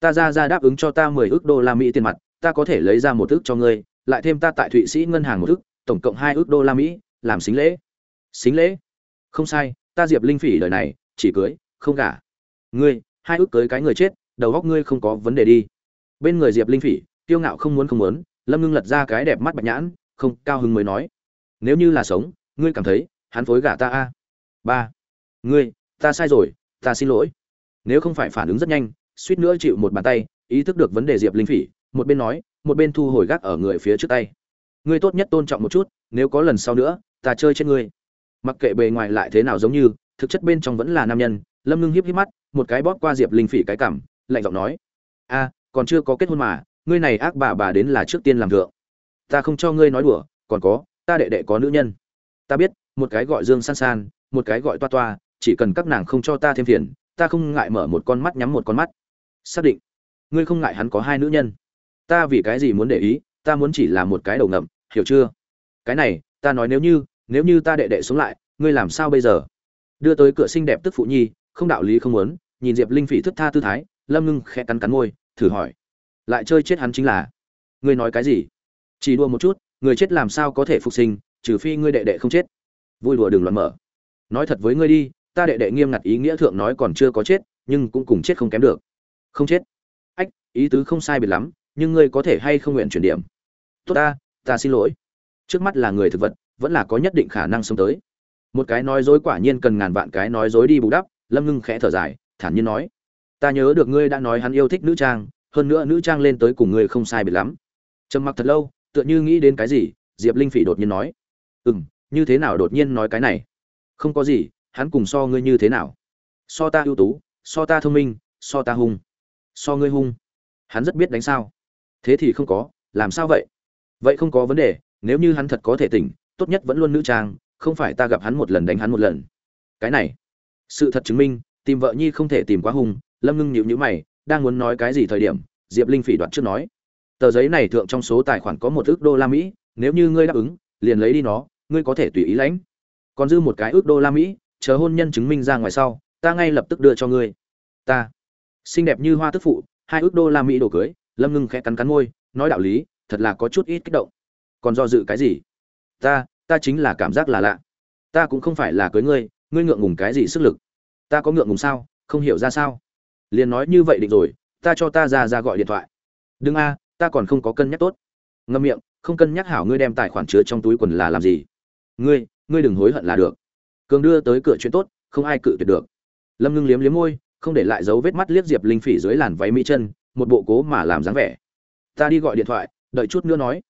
Ta ra ra đáp ứng cho ta mười ước đô la mỹ tiền mặt, ta có thể lấy ra một ước cho ngươi, lại thêm ta tại thụy sĩ ngân hàng một ước, tổng cộng hai ước đô la mỹ, làm xính lễ. Xính lễ? Không sai, ta diệp linh phỉ lời này, chỉ cưới, không gả. Ngươi, hai ước cưới cái người chết, đầu góc ngươi không có vấn đề đi. Bên người diệp linh phỉ tiêu ngạo không muốn không muốn, lâm ngưng lật ra cái đẹp mắt bạch nhãn không, cao hứng mới nói. Nếu như là sống, ngươi cảm thấy, hắn phối gả ta a? Ba. Ngươi, ta sai rồi, ta xin lỗi. Nếu không phải phản ứng rất nhanh, suýt nữa chịu một bàn tay, ý thức được vấn đề diệp linh phỉ, một bên nói, một bên thu hồi gác ở người phía trước tay. Ngươi tốt nhất tôn trọng một chút, nếu có lần sau nữa, ta chơi trên ngươi. Mặc kệ bề ngoài lại thế nào giống như, thực chất bên trong vẫn là nam nhân, lâm ngưng hiếp hiếp mắt, một cái bóp qua diệp linh phỉ cái cảm lạnh giọng nói. A, còn chưa có kết hôn mà, ngươi này ác bà bà đến là trước tiên làm thượng ta không cho ngươi nói đùa, còn có, ta đệ đệ có nữ nhân. Ta biết, một cái gọi dương san san, một cái gọi toa toa, chỉ cần các nàng không cho ta thêm phiền, ta không ngại mở một con mắt nhắm một con mắt. Xác định, ngươi không ngại hắn có hai nữ nhân. Ta vì cái gì muốn để ý, ta muốn chỉ là một cái đầu ngậm, hiểu chưa? Cái này, ta nói nếu như nếu như ta đệ đệ xuống lại, ngươi làm sao bây giờ? Đưa tới cửa xinh đẹp tức phụ nhi, không đạo lý không muốn, nhìn diệp linh phỉ thức tha tư thái, lâm ngưng khẽ cắn cắn môi, thử hỏi. Lại chơi chết hắn chính là. Ngươi nói cái gì? Chỉ đùa một chút, người chết làm sao có thể phục sinh, trừ phi ngươi đệ đệ không chết. Vui đùa đừng loạn mở. Nói thật với ngươi đi, ta đệ đệ nghiêm ngặt ý nghĩa thượng nói còn chưa có chết, nhưng cũng cùng chết không kém được. Không chết. Ách, ý tứ không sai biệt lắm, nhưng ngươi có thể hay không nguyện chuyển điểm? Tốt ta ta xin lỗi. Trước mắt là người thực vật, vẫn là có nhất định khả năng sống tới. Một cái nói dối quả nhiên cần ngàn vạn cái nói dối đi bù đắp, lâm ngưng khẽ thở dài, thản nhiên nói. Ta nhớ được ngươi đã nói hắn yêu thích nữ trang, hơn nữa nữ trang lên tới cùng ngươi không sai biệt lắm. Trầm mặc thật lâu tựa như nghĩ đến cái gì, diệp linh phỉ đột nhiên nói. Ừ m như thế nào đột nhiên nói cái này? Không có gì, hắn cùng so ngươi như thế nào? So ta ưu tú, so ta thông minh, so ta hung. So ngươi hung. Hắn rất biết đánh sao. Thế thì không có, làm sao vậy? Vậy không có vấn đề, nếu như hắn thật có thể tỉnh, tốt nhất vẫn luôn nữ trang, không phải ta gặp hắn một lần đánh hắn một lần. Cái này, sự thật chứng minh, tìm vợ nhi không thể tìm quá hung, lâm ngưng nhịu nhữ mày, đang muốn nói cái gì thời điểm, diệp linh phỉ đoạt trước nói tờ giấy này thượng trong số tài khoản có một ước đô la mỹ, nếu như ngươi đáp ứng, liền lấy đi nó, ngươi có thể tùy ý lãnh. Còn dư một cái ước đô la mỹ, chờ hôn nhân chứng minh ra ngoài sau, ta ngay lập tức đưa cho ngươi. Ta. Xinh đẹp như hoa tức phụ, hai ước đô la mỹ đồ cưới, lâm ngưng khẽ cắn cắn môi, nói đạo lý, thật là có chút ít kích động. Còn do dự cái gì? Ta ta chính là cảm giác là lạ. Ta cũng không phải là cưới ngươi ngươi ngượng ngùng cái gì sức lực? Ta có ngượng ngùng sao? Không hiểu ra sao? Liền nói như vậy định rồi, ta cho ta ra ra gọi điện thoại. Đừng a ta còn không có cân nhắc tốt. Ngâm miệng, không cân nhắc hảo ngươi đem tài khoản chứa trong túi quần là làm gì. Ngươi ngươi đừng hối hận là được. Cường đưa tới cửa chuyện tốt, không ai cự tuyệt được. Lâm ngưng liếm liếm môi, không để lại dấu vết mắt liếc diệp linh phỉ dưới làn váy mỹ chân, một bộ cố mà làm dáng vẻ. Ta đi gọi điện thoại, đợi chút nữa nói.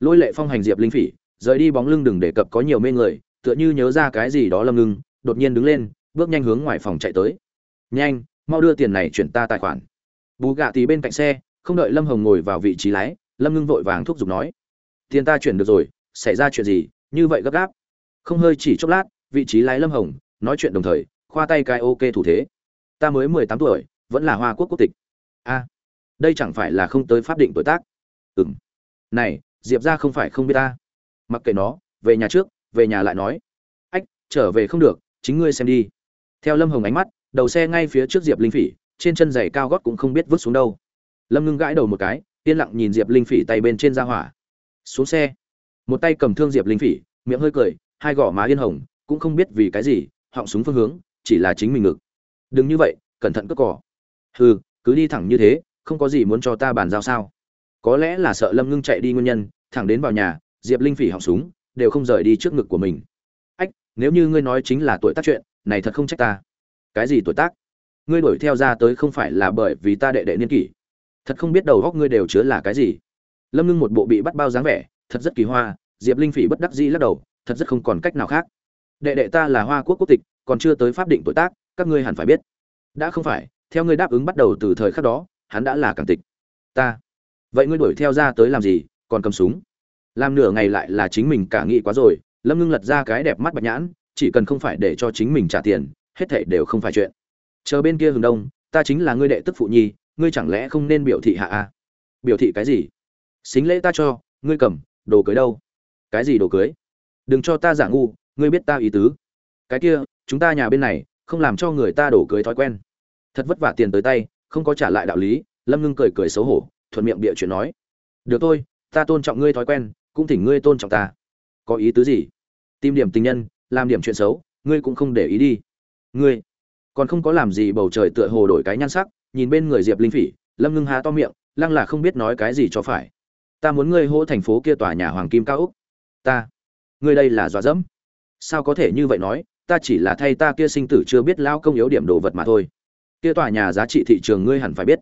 Lôi lệ phong hành diệp linh phỉ, rời đi bóng lưng đừng đề cập có nhiều mê người, tựa như nhớ ra cái gì đó lâm ngưng, đột nhiên đứng lên, bước nhanh hướng ngoài phòng chạy tới. Nhanh, mau đưa tiền này chuyển ta tài khoản. Bù gạ tí bên cạnh xe không đợi lâm hồng ngồi vào vị trí lái, lâm ngưng vội vàng thúc giục nói, tiền ta chuyển được rồi, xảy ra chuyện gì, như vậy gấp gáp. Không hơi chỉ chốc lát, vị trí lái lâm hồng, nói chuyện đồng thời, khoa tay cái ok thủ thế. Ta mới mười tám tuổi, vẫn là hoa quốc quốc tịch. A, đây chẳng phải là không tới pháp định tuổi tác. Ừ m này, diệp ra không phải không biết ta. Mặc kệ nó, về nhà trước, về nhà lại nói. Ách, trở về không được, chính ngươi xem đi. Theo lâm hồng ánh mắt, đầu xe ngay phía trước diệp linh phỉ, trên chân giày cao gót cũng không biết vứt xuống đâu lâm ngưng gãi đầu một cái, yên lặng nhìn diệp linh phỉ tay bên trên ra hỏa. Xuống xe. Một tay cầm thương diệp linh phỉ, miệng hơi cười, hai gò má yên hồng, cũng không biết vì cái gì, họng súng phương hướng, chỉ là chính mình ngực. Đừng như vậy, cẩn thận cất cỏ hừ, cứ đi thẳng như thế, không có gì muốn cho ta bàn giao sao? Có lẽ là sợ lâm ngưng chạy đi nguyên nhân, thẳng đến vào nhà, diệp linh phỉ họng súng, đều không rời đi trước ngực của mình. Ách, nếu như ngươi nói chính là tuổi tác chuyện, này thật không trách ta. Cái gì tuổi tác? Ngươi đuổi theo ra tới không phải là bởi vì ta đệ đệ niên kỷ thật không biết đầu góc ngươi đều chứa là cái gì. Lâm ngưng một bộ bị bắt bao dáng vẻ, thật rất kỳ hoa, diệp linh phỉ bất đắc dĩ lắc đầu, thật rất không còn cách nào khác. Đệ đệ ta là hoa quốc quốc tịch, còn chưa tới pháp định tuổi tác, các ngươi hẳn phải biết. Đã không phải, theo ngươi đáp ứng bắt đầu từ thời khắc đó, hắn đã là cảm tịch. Ta. Vậy ngươi đuổi theo ra tới làm gì, còn cầm súng? Làm nửa ngày lại là chính mình cả nghĩ quá rồi, lâm ngưng lật ra cái đẹp mắt bạch nhãn, chỉ cần không phải để cho chính mình trả tiền, hết thảy đều không phải chuyện. Chờ bên kia hừng đông, ta chính là ngươi đệ tức phụ nhi ngươi chẳng lẽ không nên biểu thị hạ a? Biểu thị cái gì? Xính lễ ta cho, ngươi cầm, đồ cưới đâu? Cái gì đồ cưới? Đừng cho ta giả ngu, ngươi biết ta ý tứ. Cái kia, chúng ta nhà bên này, không làm cho người ta đổ cưới thói quen. Thật vất vả tiền tới tay, không có trả lại đạo lý, lâm ngưng cười cười xấu hổ, thuận miệng bịa chuyện nói. Được thôi, ta tôn trọng ngươi thói quen, cũng thỉnh ngươi tôn trọng ta. Có ý tứ gì? Tìm điểm tình nhân, làm điểm chuyện xấu, ngươi cũng không để ý đi. Ngươi, còn không có làm gì bầu trời tựa hồ đổi cái nhan sắc nhìn bên người diệp linh phỉ, lâm ngưng há to miệng, lăng là không biết nói cái gì cho phải. Ta muốn ngươi hô thành phố kia tòa nhà hoàng kim cao úc. Ta, ngươi đây là dọa dẫm. Sao có thể như vậy nói, ta chỉ là thay ta kia sinh tử chưa biết lao công yếu điểm đồ vật mà thôi. Kia tòa nhà giá trị thị trường ngươi hẳn phải biết.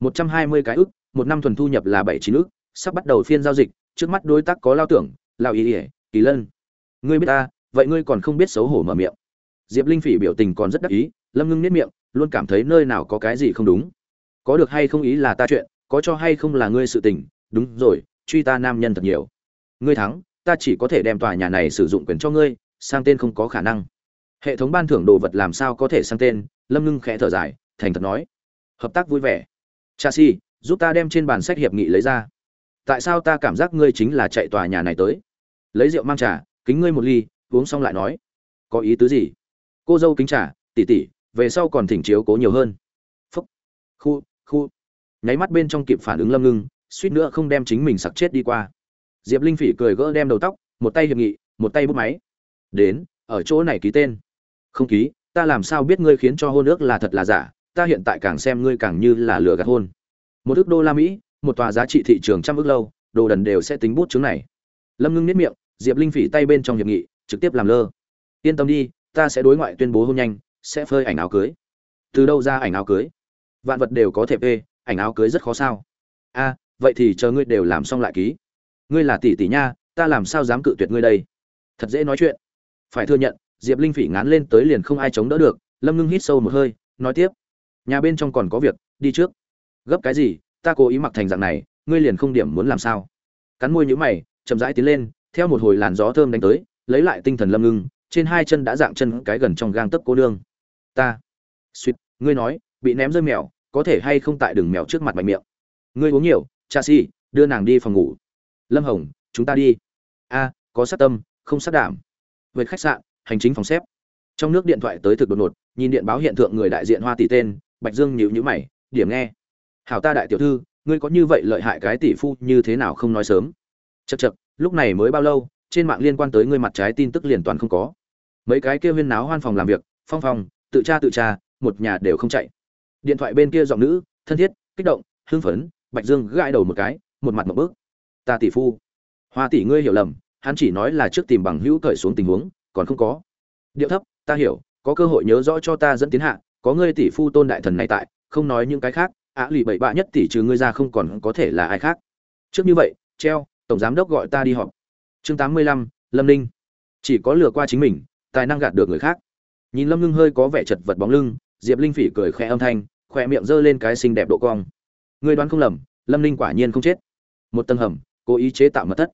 Một trăm hai mươi cái ức, một năm thuần thu nhập là bảy chín ức, sắp bắt đầu phiên giao dịch, trước mắt đối tác có lao tưởng, lao ý ỉa kỳ lân. Ngươi biết ta, vậy ngươi còn không biết xấu hổ mở miệng. Diệp linh phỉ biểu tình còn rất đắc ý, lâm ngưng nếp miệng luôn cảm thấy nơi nào có cái gì không đúng. Có được hay không ý là ta chuyện, có cho hay không là ngươi sự tình. Đúng rồi, truy ta nam nhân thật nhiều. Ngươi thắng, ta chỉ có thể đem tòa nhà này sử dụng quyền cho ngươi, sang tên không có khả năng. Hệ thống ban thưởng đồ vật làm sao có thể sang tên? Lâm ngưng khẽ thở dài, thành thật nói. Hợp tác vui vẻ. Cha si, giúp ta đem trên bàn sách hiệp nghị lấy ra. Tại sao ta cảm giác ngươi chính là chạy tòa nhà này tới? Lấy rượu mang trà, kính ngươi một ly, uống xong lại nói. Có ý tứ gì? Cô dâu kính trà, tỉ tỉ về sau còn thỉnh chiếu cố nhiều hơn. Phúc, khu khu. Nháy mắt bên trong kịp phản ứng lâm ngưng, suýt nữa không đem chính mình sặc chết đi qua. Diệp linh phỉ cười gỡ đem đầu tóc, một tay hiệp nghị, một tay bút máy. Đến, ở chỗ này ký tên. Không ký, ta làm sao biết ngươi khiến cho hôn ước là thật là giả, ta hiện tại càng xem ngươi càng như là lừa gạt hôn. Một ước đô la mỹ, một tòa giá trị thị trường trăm ước lâu, đồ đần đều sẽ tính bút chứng này. Lâm ngưng nếp miệng, diệp linh phỉ tay bên trong hiệp nghị, trực tiếp làm lơ. Yên tâm đi, ta sẽ đối ngoại tuyên bố hôn nhanh sẽ phơi ảnh áo cưới. Từ đâu ra ảnh áo cưới? Vạn vật đều có thể phê, ảnh áo cưới rất khó sao? A, vậy thì chờ ngươi đều làm xong lại ký. Ngươi là tỷ tỷ nha, ta làm sao dám cự tuyệt ngươi đây? Thật dễ nói chuyện. Phải thừa nhận, diệp linh phỉ ngán lên tới liền không ai chống đỡ được, lâm ngưng hít sâu một hơi, nói tiếp. Nhà bên trong còn có việc, đi trước. Gấp cái gì, ta cố ý mặc thành dạng này, ngươi liền không điểm muốn làm sao? Cắn môi nhữ mày, chậm rãi tiến lên, theo một hồi làn gió thơm đánh tới, lấy lại tinh thần lâm ngưng, trên hai chân đã dạng chân cái gần trong gang tấc cô nương ta. Suýt ngươi nói, bị ném rơi mèo, có thể hay không tại đường mèo trước mặt mạnh miệng? Ngươi uống nhiều, cha si, đưa nàng đi phòng ngủ. Lâm hồng, chúng ta đi. A, có sát tâm, không sát đảm. Về khách sạn, hành chính phòng xếp. Trong nước điện thoại tới thực đột ngột, nhìn điện báo hiện tượng người đại diện hoa tỷ tên, bạch dương nhíu nhíu mày, điểm nghe. Hảo ta đại tiểu thư, ngươi có như vậy lợi hại cái tỷ phu như thế nào không nói sớm? Chật chật lúc này mới bao lâu, trên mạng liên quan tới ngươi mặt trái tin tức liền toàn không có. Mấy cái kia huyên náo hoan phòng làm việc, phong phòng tự cha tự cha, một nhà đều không chạy. Điện thoại bên kia giọng nữ thân thiết kích động hưng phấn bạch dương gãi đầu một cái một mặt một bước. Ta tỷ phu. Hoa tỷ ngươi hiểu lầm hắn chỉ nói là trước tìm bằng hữu cởi xuống tình huống còn không có. Điệu thấp ta hiểu có cơ hội nhớ rõ cho ta dẫn tiến hạ có ngươi tỷ phu tôn đại thần này tại không nói những cái khác ạ lì bậy bạ nhất tỷ trừ ngươi ra không còn có thể là ai khác. Trước như vậy treo tổng giám đốc gọi ta đi họp. Chương tám mươi lăm lâm ninh. Chỉ có lừa qua chính mình tài năng gạt được người khác nhìn lâm ngưng hơi có vẻ chật vật bóng lưng, diệp linh phỉ cười khẽ âm thanh, khỏe miệng giơ lên cái xinh đẹp độ cong. Ngươi đoán không lầm, lâm ninh quả nhiên không chết. Một tầng hầm, cố ý chế tạo mật thất.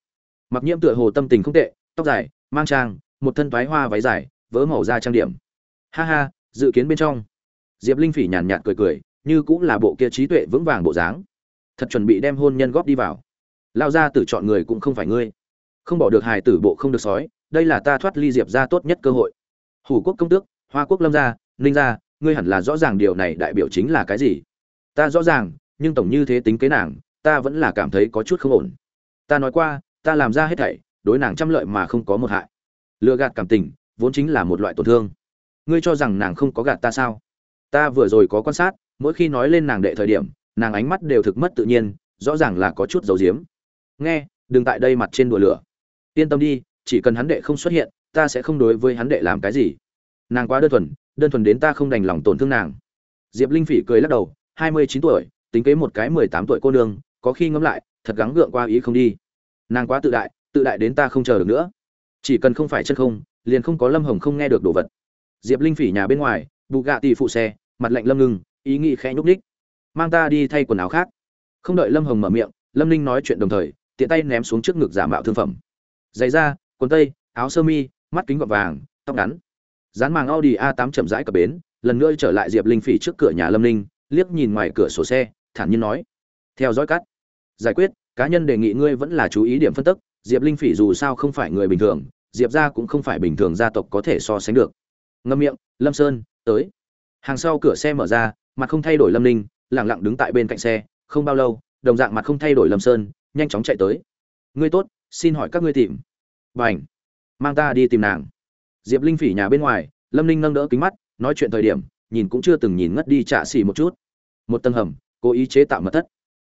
Mặc nhiễm tựa hồ tâm tình không tệ, tóc dài, mang trang, một thân thoái hoa váy dài vỡ màu da trang điểm. Ha ha, dự kiến bên trong. Diệp linh phỉ nhàn nhạt cười cười, như cũng là bộ kia trí tuệ vững vàng bộ dáng. Thật chuẩn bị đem hôn nhân góp đi vào. Lao ra tử chọn người cũng không phải ngươi. Không bỏ được hài tử bộ không được sói, đây là ta thoát ly diệp ra tốt nhất cơ hội. Hủ quốc công tước hoa quốc lâm gia, ninh gia, ngươi hẳn là rõ ràng điều này đại biểu chính là cái gì? Ta rõ ràng, nhưng tổng như thế tính kế nàng, ta vẫn là cảm thấy có chút không ổn. Ta nói qua, ta làm ra hết thảy, đối nàng trăm lợi mà không có một hại. Lừa gạt cảm tình, vốn chính là một loại tổn thương. Ngươi cho rằng nàng không có gạt ta sao? Ta vừa rồi có quan sát, mỗi khi nói lên nàng đệ thời điểm, nàng ánh mắt đều thực mất tự nhiên, rõ ràng là có chút dầu diếm nghe, đừng tại đây mặt trên đùa lửa. Yên tâm đi, chỉ cần hắn đệ không xuất hiện, ta sẽ không đối với hắn đệ làm cái gì nàng quá đơn thuần đơn thuần đến ta không đành lòng tổn thương nàng. Diệp linh phỉ cười lắc đầu, hai mươi chín tuổi, tính kế một cái mười tám tuổi cô nương, có khi ngẫm lại, thật gắng gượng qua ý không đi. Nàng quá tự đại tự đại đến ta không chờ được nữa. Chỉ cần không phải chân không, liền không có lâm hồng không nghe được đồ vật. Diệp linh phỉ nhà bên ngoài bù gạ tỷ phụ xe, mặt lạnh lâm ngưng, ý nghĩ khẽ nhúc ních mang ta đi thay quần áo khác. Không đợi lâm hồng mở miệng, lâm ninh nói chuyện đồng thời, tiện tay ném xuống trước ngực giả mạo thương phẩm. Giày da, quần tây, áo sơ mi, mắt kính gọt vàng, tóc ngắn dán màng audi a 8 chậm rãi cập bến, lần nữa trở lại diệp linh phỉ trước cửa nhà lâm ninh, liếc nhìn ngoài cửa sổ xe, thản nhiên nói. Theo dõi cắt. Giải quyết, cá nhân đề nghị ngươi vẫn là chú ý điểm phân tích. diệp linh phỉ dù sao không phải người bình thường, diệp gia cũng không phải bình thường gia tộc có thể so sánh được. Ngâm miệng, lâm sơn, tới. Hàng sau cửa xe mở ra, mặt không thay đổi lâm ninh lẳng lặng đứng tại bên cạnh xe, không bao lâu, đồng dạng mặt không thay đổi lâm sơn, nhanh chóng chạy tới. Ngươi tốt, xin hỏi các ngươi tìm. B à n mang ta đi tìm nàng diệp linh phỉ nhà bên ngoài, lâm ninh nâng đỡ kính mắt, nói chuyện thời điểm, nhìn cũng chưa từng nhìn ngất đi trạ xỉ một chút. Một tầng hầm, cố ý chế tạo mật thất.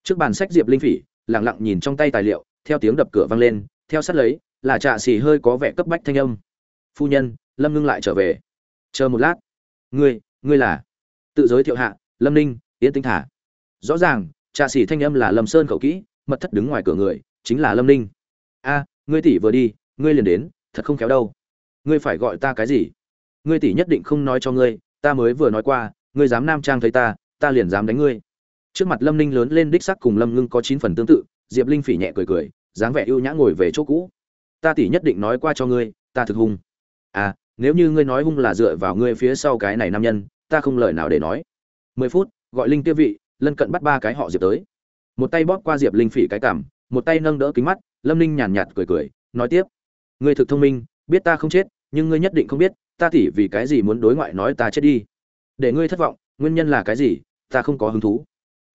Trước bàn sách diệp linh phỉ lẳng lặng nhìn trong tay tài liệu, theo tiếng đập cửa vang lên, theo sát lấy, là trạ xỉ hơi có vẻ cấp bách thanh âm. Phu nhân, lâm ngưng lại trở về. Chờ một lát. Ngươi ngươi là? Tự giới thiệu hạ, lâm ninh, yến tinh thả. Rõ ràng, trạ xỉ thanh âm là lâm sơn khẩu kỹ, mật thất đứng ngoài cửa người, chính là lâm ninh. A, ngươi tỷ vừa đi, ngươi liền đến, thật không khéo đâu ngươi phải gọi ta cái gì? Ngươi tỷ nhất định không nói cho ngươi, ta mới vừa nói qua, ngươi dám nam trang thấy ta ta liền dám đánh ngươi. Trước mặt lâm ninh lớn lên đích sắc cùng lâm ngưng có chín phần tương tự, diệp linh phỉ nhẹ cười cười, dáng vẻ ưu nhã ngồi về chỗ cũ. Ta tỷ nhất định nói qua cho ngươi, ta thực hung. À nếu như ngươi nói hung là dựa vào ngươi phía sau cái này nam nhân, ta không lời nào để nói. Mười phút, gọi linh tiêu vị, lân cận bắt ba cái họ diệp tới. Một tay bóp qua diệp linh phỉ cái cảm một tay nâng đỡ kính mắt, lâm ninh nhàn nhạt cười cười, nói tiếp. Ngươi thực thông minh, biết ta không chết nhưng ngươi nhất định không biết, ta tỉ vì cái gì muốn đối ngoại nói ta chết đi. Để ngươi thất vọng, nguyên nhân là cái gì, ta không có hứng thú.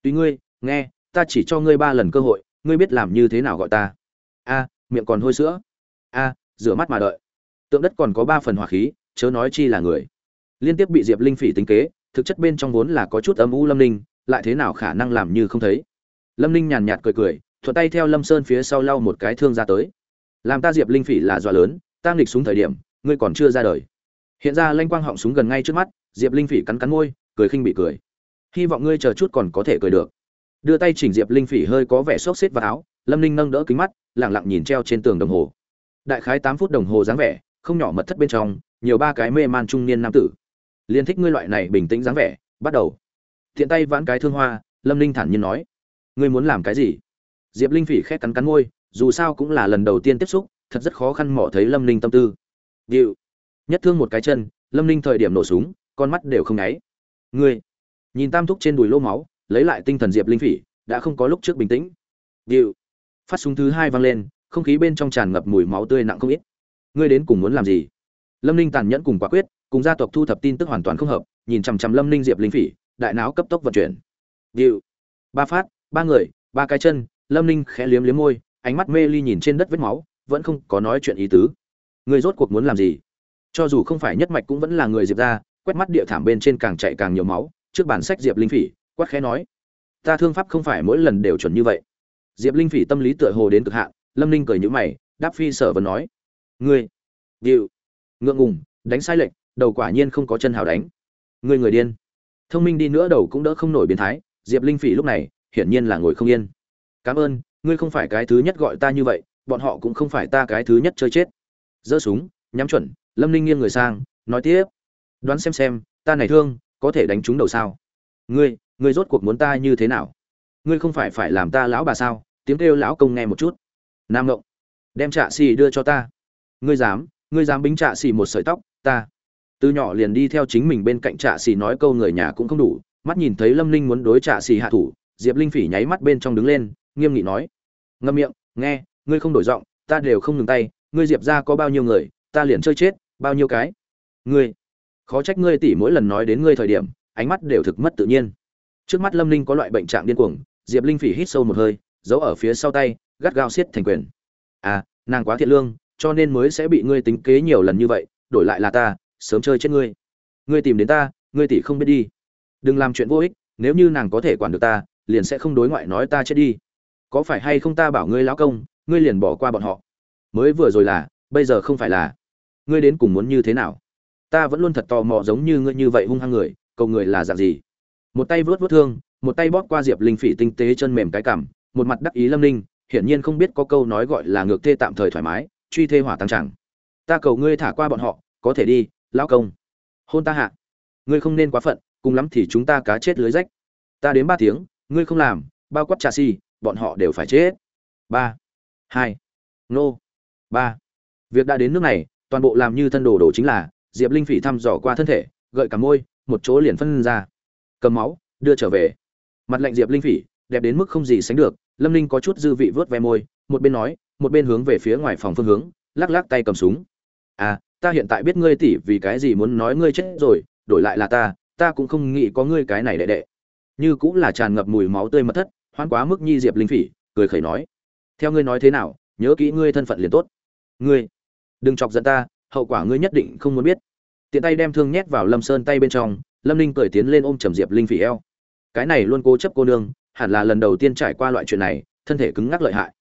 Tùy ngươi, nghe, ta chỉ cho ngươi ba lần cơ hội, ngươi biết làm như thế nào gọi ta. A, miệng còn hôi sữa. A, rửa mắt mà đợi. Tượng đất còn có ba phần hỏa khí, chớ nói chi là người. Liên tiếp bị diệp linh phỉ tính kế, thực chất bên trong vốn là có chút âm u lâm ninh, lại thế nào khả năng làm như không thấy. Lâm ninh nhàn nhạt cười cười, thuận tay theo lâm sơn phía sau lau một cái thương ra tới. Làm ta diệp linh phỉ là dọa lớn, ta nghịch xuống thời điểm ngươi còn chưa ra đời. Hiện ra lanh quang họng súng gần ngay trước mắt, diệp linh phỉ cắn cắn môi, cười khinh bị cười. Hy vọng ngươi chờ chút còn có thể cười được. Đưa tay chỉnh diệp linh phỉ hơi có vẻ xốc xếp vào áo, lâm ninh nâng đỡ kính mắt, lẳng lặng nhìn treo trên tường đồng hồ. Đại khái tám phút đồng hồ dáng vẻ, không nhỏ mật thất bên trong, nhiều ba cái mê man trung niên nam tử. Liên thích ngươi loại này bình tĩnh dáng vẻ, bắt đầu. Thiện tay vãn cái thương hoa, lâm ninh thản nhiên nói. Ngươi muốn làm cái gì? Diệp linh phỉ khét cắn cắn môi, dù sao cũng là lần đầu tiên tiếp xúc, thật rất khó khăn mỏ thấy lâm ninh tâm tư điệu. Nhất thương một cái chân, lâm ninh thời điểm nổ súng, con mắt đều không nháy. Ngươi. Nhìn tam thúc trên đùi lô máu, lấy lại tinh thần diệp linh phỉ, đã không có lúc trước bình tĩnh. Điệu. Phát súng thứ hai vang lên, không khí bên trong tràn ngập mùi máu tươi nặng không ít. Ngươi đến cùng muốn làm gì? Lâm ninh tàn nhẫn cùng quả quyết, cùng gia tộc thu thập tin tức hoàn toàn không hợp, nhìn chằm chằm lâm ninh diệp linh phỉ, đại não cấp tốc vận chuyển. Điệu. Ba phát, ba người, ba cái chân, lâm ninh khẽ liếm liếm môi, ánh mắt mê ly nhìn trên đất vết máu, vẫn không có nói chuyện ý tứ người rốt cuộc muốn làm gì? Cho dù không phải nhất mạch cũng vẫn là người diệp ra quét mắt địa thảm bên trên càng chạy càng nhiều máu, trước bản sách diệp linh phỉ, quát khẽ nói, ta thương pháp không phải mỗi lần đều chuẩn như vậy. Diệp linh phỉ tâm lý tựa hồ đến cực hạn, lâm ninh cười nhữ mày, đáp phi sở vẫn nói, ngươi, điệu, ngượng ngùng, đánh sai lệch, đầu quả nhiên không có chân hào đánh. Ngươi người điên. Thông minh đi nữa đầu cũng đỡ không nổi biến thái, diệp linh phỉ lúc này, hiển nhiên là ngồi không yên. Cảm ơn, ngươi không phải cái thứ nhất gọi ta như vậy, bọn họ cũng không phải ta cái thứ nhất chơi chết giơ súng, nhắm chuẩn, lâm ninh nghiêng người sang, nói tiếp, đoán xem xem, ta này thương, có thể đánh trúng đầu sao? Ngươi ngươi rốt cuộc muốn ta như thế nào? Ngươi không phải phải làm ta lão bà sao? Tiếng kêu lão công nghe một chút. Nam ngộng, đem trạ xì đưa cho ta. Ngươi dám ngươi dám bính trạ xì một sợi tóc, ta. Từ nhỏ liền đi theo chính mình bên cạnh trạ xì nói câu người nhà cũng không đủ, mắt nhìn thấy lâm linh muốn đối trạ xì hạ thủ, diệp linh phỉ nháy mắt bên trong đứng lên, nghiêm nghị nói, ngâm miệng, nghe, ngươi không đổi giọng, ta đều không ngừng tay ngươi diệp ra có bao nhiêu người, ta liền chơi chết, bao nhiêu cái. Ngươi, khó trách ngươi tỉ mỗi lần nói đến ngươi thời điểm, ánh mắt đều thực mất tự nhiên. Trước mắt lâm linh có loại bệnh trạng điên cuồng, diệp linh phỉ hít sâu một hơi, giấu ở phía sau tay, gắt gao xiết thành quyền. À nàng quá thiện lương, cho nên mới sẽ bị ngươi tính kế nhiều lần như vậy, đổi lại là ta, sớm chơi chết ngươi. Ngươi tìm đến ta, ngươi tỷ không biết đi. Đừng làm chuyện vô ích, nếu như nàng có thể quản được ta, liền sẽ không đối ngoại nói ta chết đi. Có phải hay không ta bảo ngươi lão công, ngươi liền bỏ qua bọn họ mới vừa rồi là, bây giờ không phải là. Ngươi đến cùng muốn như thế nào? Ta vẫn luôn thật tò mò giống như ngươi như vậy hung hăng người cầu người là dạng gì? Một tay vớt vớt thương, một tay bóp qua diệp linh phỉ tinh tế chân mềm cái cảm một mặt đắc ý lâm ninh, hiển nhiên không biết có câu nói gọi là ngược thê tạm thời thoải mái, truy thê hỏa tăng chẳng. Ta cầu ngươi thả qua bọn họ, có thể đi, lão công. Hôn ta hạ. Ngươi không nên quá phận, cùng lắm thì chúng ta cá chết lưới rách. Ta đến ba tiếng, ngươi không làm, bao quát trà si, bọn họ đều phải chết. Ba. Hai. Nô ba. Việc đã đến nước này, toàn bộ làm như thân đồ đồ chính là, diệp linh phỉ thăm dò qua thân thể, gợi cả môi, một chỗ liền phân ra. Cầm máu, đưa trở về. Mặt lạnh diệp linh phỉ, đẹp đến mức không gì sánh được, lâm Linh có chút dư vị vớt ve môi, một bên nói, một bên hướng về phía ngoài phòng phương hướng, lắc lắc tay cầm súng. À ta hiện tại biết ngươi tỉ vì cái gì muốn nói ngươi chết rồi, đổi lại là ta ta cũng không nghĩ có ngươi cái này đệ đệ. Như cũng là tràn ngập mùi máu tươi mất thất, hoan quá mức nhi diệp linh phỉ, cười khẩy nói. Theo ngươi nói thế nào, nhớ kỹ ngươi thân phận liền tốt ngươi, đừng chọc giận ta, hậu quả ngươi nhất định không muốn biết. Tiện tay đem thương nhét vào lâm sơn tay bên trong, lâm ninh cười tiến lên ôm trầm diệp linh phỉ eo. Cái này luôn cố chấp cô nương, hẳn là lần đầu tiên trải qua loại chuyện này, thân thể cứng ngắc lợi hại.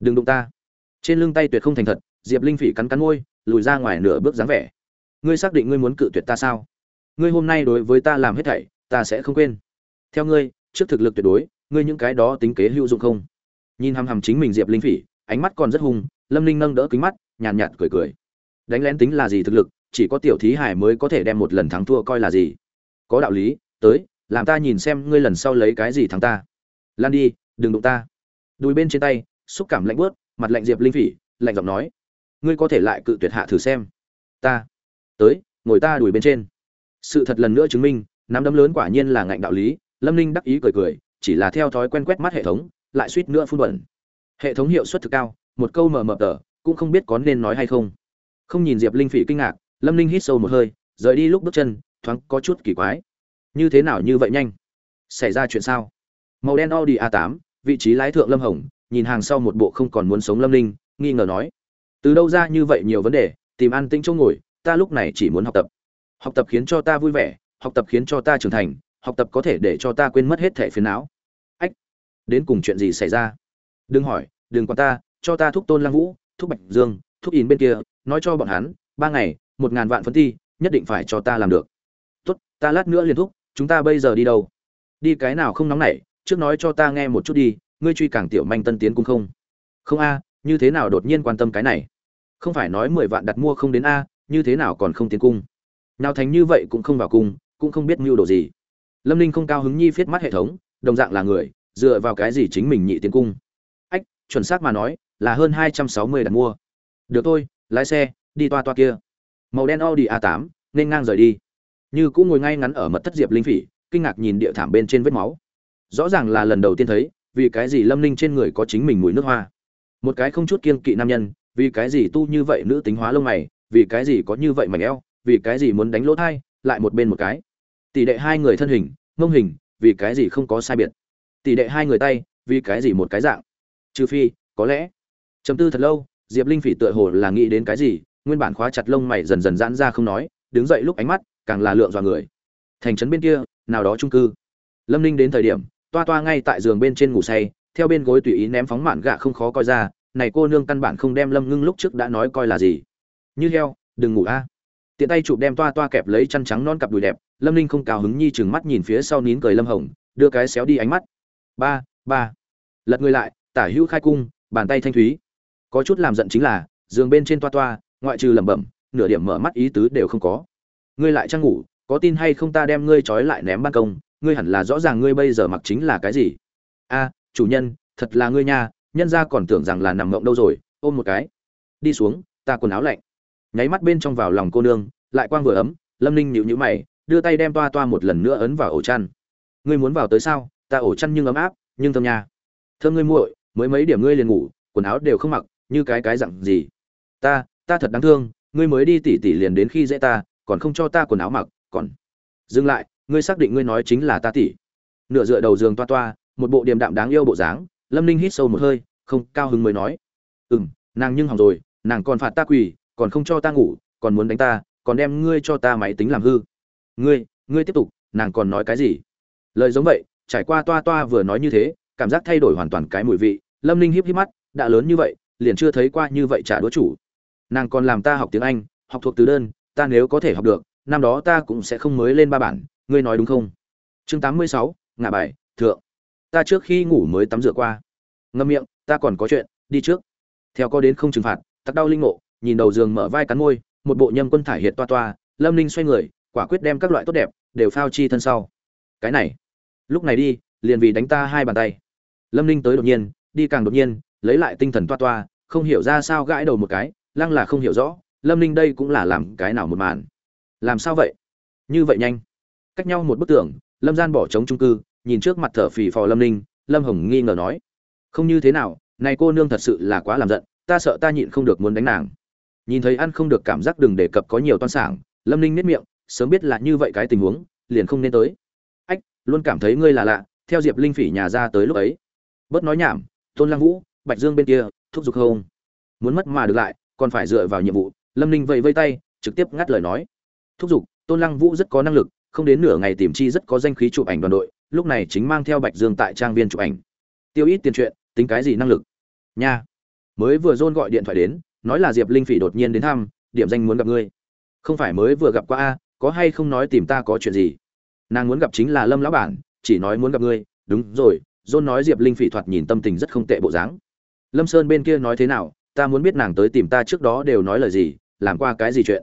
Đừng đụng ta. Trên lưng tay tuyệt không thành thật, diệp linh phỉ cắn cắn môi, lùi ra ngoài nửa bước dáng vẻ. Ngươi xác định ngươi muốn cự tuyệt ta sao? Ngươi hôm nay đối với ta làm hết thảy, ta sẽ không quên. Theo ngươi, trước thực lực tuyệt đối, ngươi những cái đó tính kế hữu dụng không? Nhìn hằm hằm chính mình diệp linh phỉ, ánh mắt còn rất hung, lâm linh nâng đỡ kính mắt nhàn nhạt, nhạt cười cười. Đánh lén tính là gì thực lực chỉ có tiểu thí hải mới có thể đem một lần thắng thua coi là gì. Có đạo lý tới làm ta nhìn xem ngươi lần sau lấy cái gì thắng ta. Lan đi đừng đụng ta. Đùi bên trên tay xúc cảm lạnh bớt mặt lạnh diệp linh phỉ lạnh giọng nói. Ngươi có thể lại cự tuyệt hạ thử xem. Ta. Tới ngồi ta đùi bên trên. Sự thật lần nữa chứng minh nắm đấm lớn quả nhiên là ngạnh đạo lý lâm ninh đắc ý cười cười chỉ là theo thói quen quét mắt hệ thống lại suýt nữa phun bẩn. Hệ thống hiệu suất thực cao một câu mờ mờ tờ cũng không biết có nên nói hay không. Không nhìn diệp linh phỉ kinh ngạc, lâm ninh hít sâu một hơi, rời đi lúc bước chân, thoáng có chút kỳ quái. Như thế nào như vậy nhanh? Xảy ra chuyện sao? Màu đen audi a 8 vị trí lái thượng lâm hồng, nhìn hàng sau một bộ không còn muốn sống lâm ninh, nghi ngờ nói. Từ đâu ra như vậy nhiều vấn đề, tìm ăn tĩnh chỗ ngồi, ta lúc này chỉ muốn học tập. Học tập khiến cho ta vui vẻ, học tập khiến cho ta trưởng thành, học tập có thể để cho ta quên mất hết thẻ phiền não. Ách, đến cùng chuyện gì xảy ra? Đừng hỏi, đừng quan ta, cho ta thúc tôn lăng vũ thúc bạch dương, thúc in bên kia, nói cho bọn hắn, ba ngày, một ngàn vạn phấn thi nhất định phải cho ta làm được. Tốt, ta lát nữa liền thúc, chúng ta bây giờ đi đâu? Đi cái nào không nóng nảy, trước nói cho ta nghe một chút đi, ngươi truy cảng tiểu manh tân tiến cung không? Không a, như thế nào đột nhiên quan tâm cái này? Không phải nói mười vạn đặt mua không đến a, như thế nào còn không tiến cung? Nào thành như vậy cũng không vào cung, cũng không biết mưu đồ gì. Lâm ninh không cao hứng nhi viết mắt hệ thống, đồng dạng là người, dựa vào cái gì chính mình nhị tiến cung? Ách, chuẩn xác mà nói là hơn hai trăm sáu mươi đặt mua. Được thôi, lái xe, đi toa toa kia. Màu đen audi a 8 nên ngang rời đi. Như cũng ngồi ngay ngắn ở mật thất diệp linh phỉ, kinh ngạc nhìn địa thảm bên trên vết máu. Rõ ràng là lần đầu tiên thấy, vì cái gì lâm ninh trên người có chính mình mùi nước hoa. Một cái không chút kiên kỵ nam nhân, vì cái gì tu như vậy nữ tính hóa lông mày, vì cái gì có như vậy mảnh eo, vì cái gì muốn đánh lỗ thai, lại một bên một cái. Tỷ đệ hai người thân hình, ngông hình, vì cái gì không có sai biệt. Tỷ đệ hai người tay, vì cái gì một cái dạng. Trừ phi, có lẽ chấm tư thật lâu, diệp linh phỉ tựa hồ là nghĩ đến cái gì, nguyên bản khóa chặt lông mày dần dần giãn ra không nói, đứng dậy lúc ánh mắt càng là lượng dọa người. Thành trấn bên kia, nào đó trung cư. Lâm ninh đến thời điểm, toa toa ngay tại giường bên trên ngủ say, theo bên gối tùy ý ném phóng mạn gạ không khó coi ra, này cô nương căn bản không đem lâm ngưng lúc trước đã nói coi là gì. Như heo, đừng ngủ a. Tiện tay chụp đem toa toa kẹp lấy chăn trắng non cặp đùi đẹp, lâm ninh không cao hứng nhi chừng mắt nhìn phía sau nín cười lâm hồng, đưa cái xéo đi ánh mắt. Ba ba. Lật người lại, tả hữu khai cung, bàn tay thanh thúy có chút làm giận chính là, giường bên trên toa toa, ngoại trừ lẩm bẩm, nửa điểm mở mắt ý tứ đều không có. Ngươi lại trang ngủ, có tin hay không ta đem ngươi trói lại ném ban công, ngươi hẳn là rõ ràng ngươi bây giờ mặc chính là cái gì. A, chủ nhân, thật là ngươi nha, nhân ra còn tưởng rằng là nằm mộng đâu rồi, ôm một cái. Đi xuống, ta quần áo lạnh. Nháy mắt bên trong vào lòng cô nương, lại quang vừa ấm, lâm ninh nhịu nhữ mày, đưa tay đem toa toa một lần nữa ấn vào ổ chăn. Ngươi muốn vào tới sao? Ta ổ chăn nhưng ấm áp, nhưng thơm nha. Thơm ngươi muội, mới mấy điểm ngươi liền ngủ, quần áo đều không mặc như cái cái dặn gì. Ta ta thật đáng thương, ngươi mới đi tỉ tỉ liền đến khi dễ ta, còn không cho ta quần áo mặc, còn. Dừng lại, ngươi xác định ngươi nói chính là ta tỉ. Nửa dựa đầu giường toa toa, một bộ điềm đạm đáng yêu bộ dáng, lâm ninh hít sâu một hơi, không cao hứng mới nói. Ừ m nàng nhưng hỏng rồi, nàng còn phạt ta quỳ, còn không cho ta ngủ, còn muốn đánh ta, còn đem ngươi cho ta máy tính làm hư. Ngươi ngươi tiếp tục, nàng còn nói cái gì? Lời giống vậy, trải qua toa toa vừa nói như thế, cảm giác thay đổi hoàn toàn cái mùi vị, lâm ninh híp híp mắt, đã lớn như vậy liền chưa thấy qua như vậy trả đũa chủ. Nàng còn làm ta học tiếng anh, học thuộc từ đơn, ta nếu có thể học được, năm đó ta cũng sẽ không mới lên ba bản, ngươi nói đúng không? Chương tám mươi sáu ngã bài, thượng. Ta trước khi ngủ mới tắm rửa qua. Ngâm miệng, ta còn có chuyện, đi trước. Theo có đến không trừng phạt, tắc đau linh ngộ, nhìn đầu giường mở vai cắn môi, một bộ nhâm quân thải hiện toa toa, lâm ninh xoay người, quả quyết đem các loại tốt đẹp, đều phao chi thân sau. Cái này. Lúc này đi, liền vì đánh ta hai bàn tay. Lâm ninh tới đột nhiên, đi càng đột nhiên lấy lại tinh thần toa toa, không hiểu ra sao gãi đầu một cái, lăng là không hiểu rõ, lâm ninh đây cũng là làm cái nào một màn. Làm sao vậy? Như vậy nhanh. Cách nhau một bức tường, lâm gian bỏ trống trung cư, nhìn trước mặt thở phì phò lâm ninh, lâm hồng nghi ngờ nói. Không như thế nào, này cô nương thật sự là quá làm giận, ta sợ ta nhịn không được muốn đánh nàng. Nhìn thấy ăn không được cảm giác đừng đề cập có nhiều toan sảng, lâm ninh nếp miệng, sớm biết là như vậy cái tình huống, liền không nên tới. Ách, luôn cảm thấy ngươi là lạ, theo diệp linh phỉ nhà ra tới lúc ấy. Bớt nói nhảm, tôn lăng vũ bạch dương bên kia, thúc giục không? Muốn mất mà được lại, còn phải dựa vào nhiệm vụ. Lâm ninh vẫy vây tay, trực tiếp ngắt lời nói. Thúc giục, tôn lăng vũ rất có năng lực, không đến nửa ngày tìm chi rất có danh khí chụp ảnh đoàn đội, lúc này chính mang theo bạch dương tại trang viên chụp ảnh. Tiêu ít tiền chuyện, tính cái gì năng lực? Nha. Mới vừa dôn gọi điện thoại đến, nói là diệp linh phỉ đột nhiên đến thăm, điểm danh muốn gặp ngươi. Không phải mới vừa gặp qua a, có hay không nói tìm ta có chuyện gì? Nàng muốn gặp chính là lâm lão bản, chỉ nói muốn gặp ngươi. Đúng rồi dôn nói diệp linh phỉ thoạt nhìn tâm tình rất không tệ bộ dáng lâm sơn bên kia nói thế nào, ta muốn biết nàng tới tìm ta trước đó đều nói lời gì, làm qua cái gì chuyện.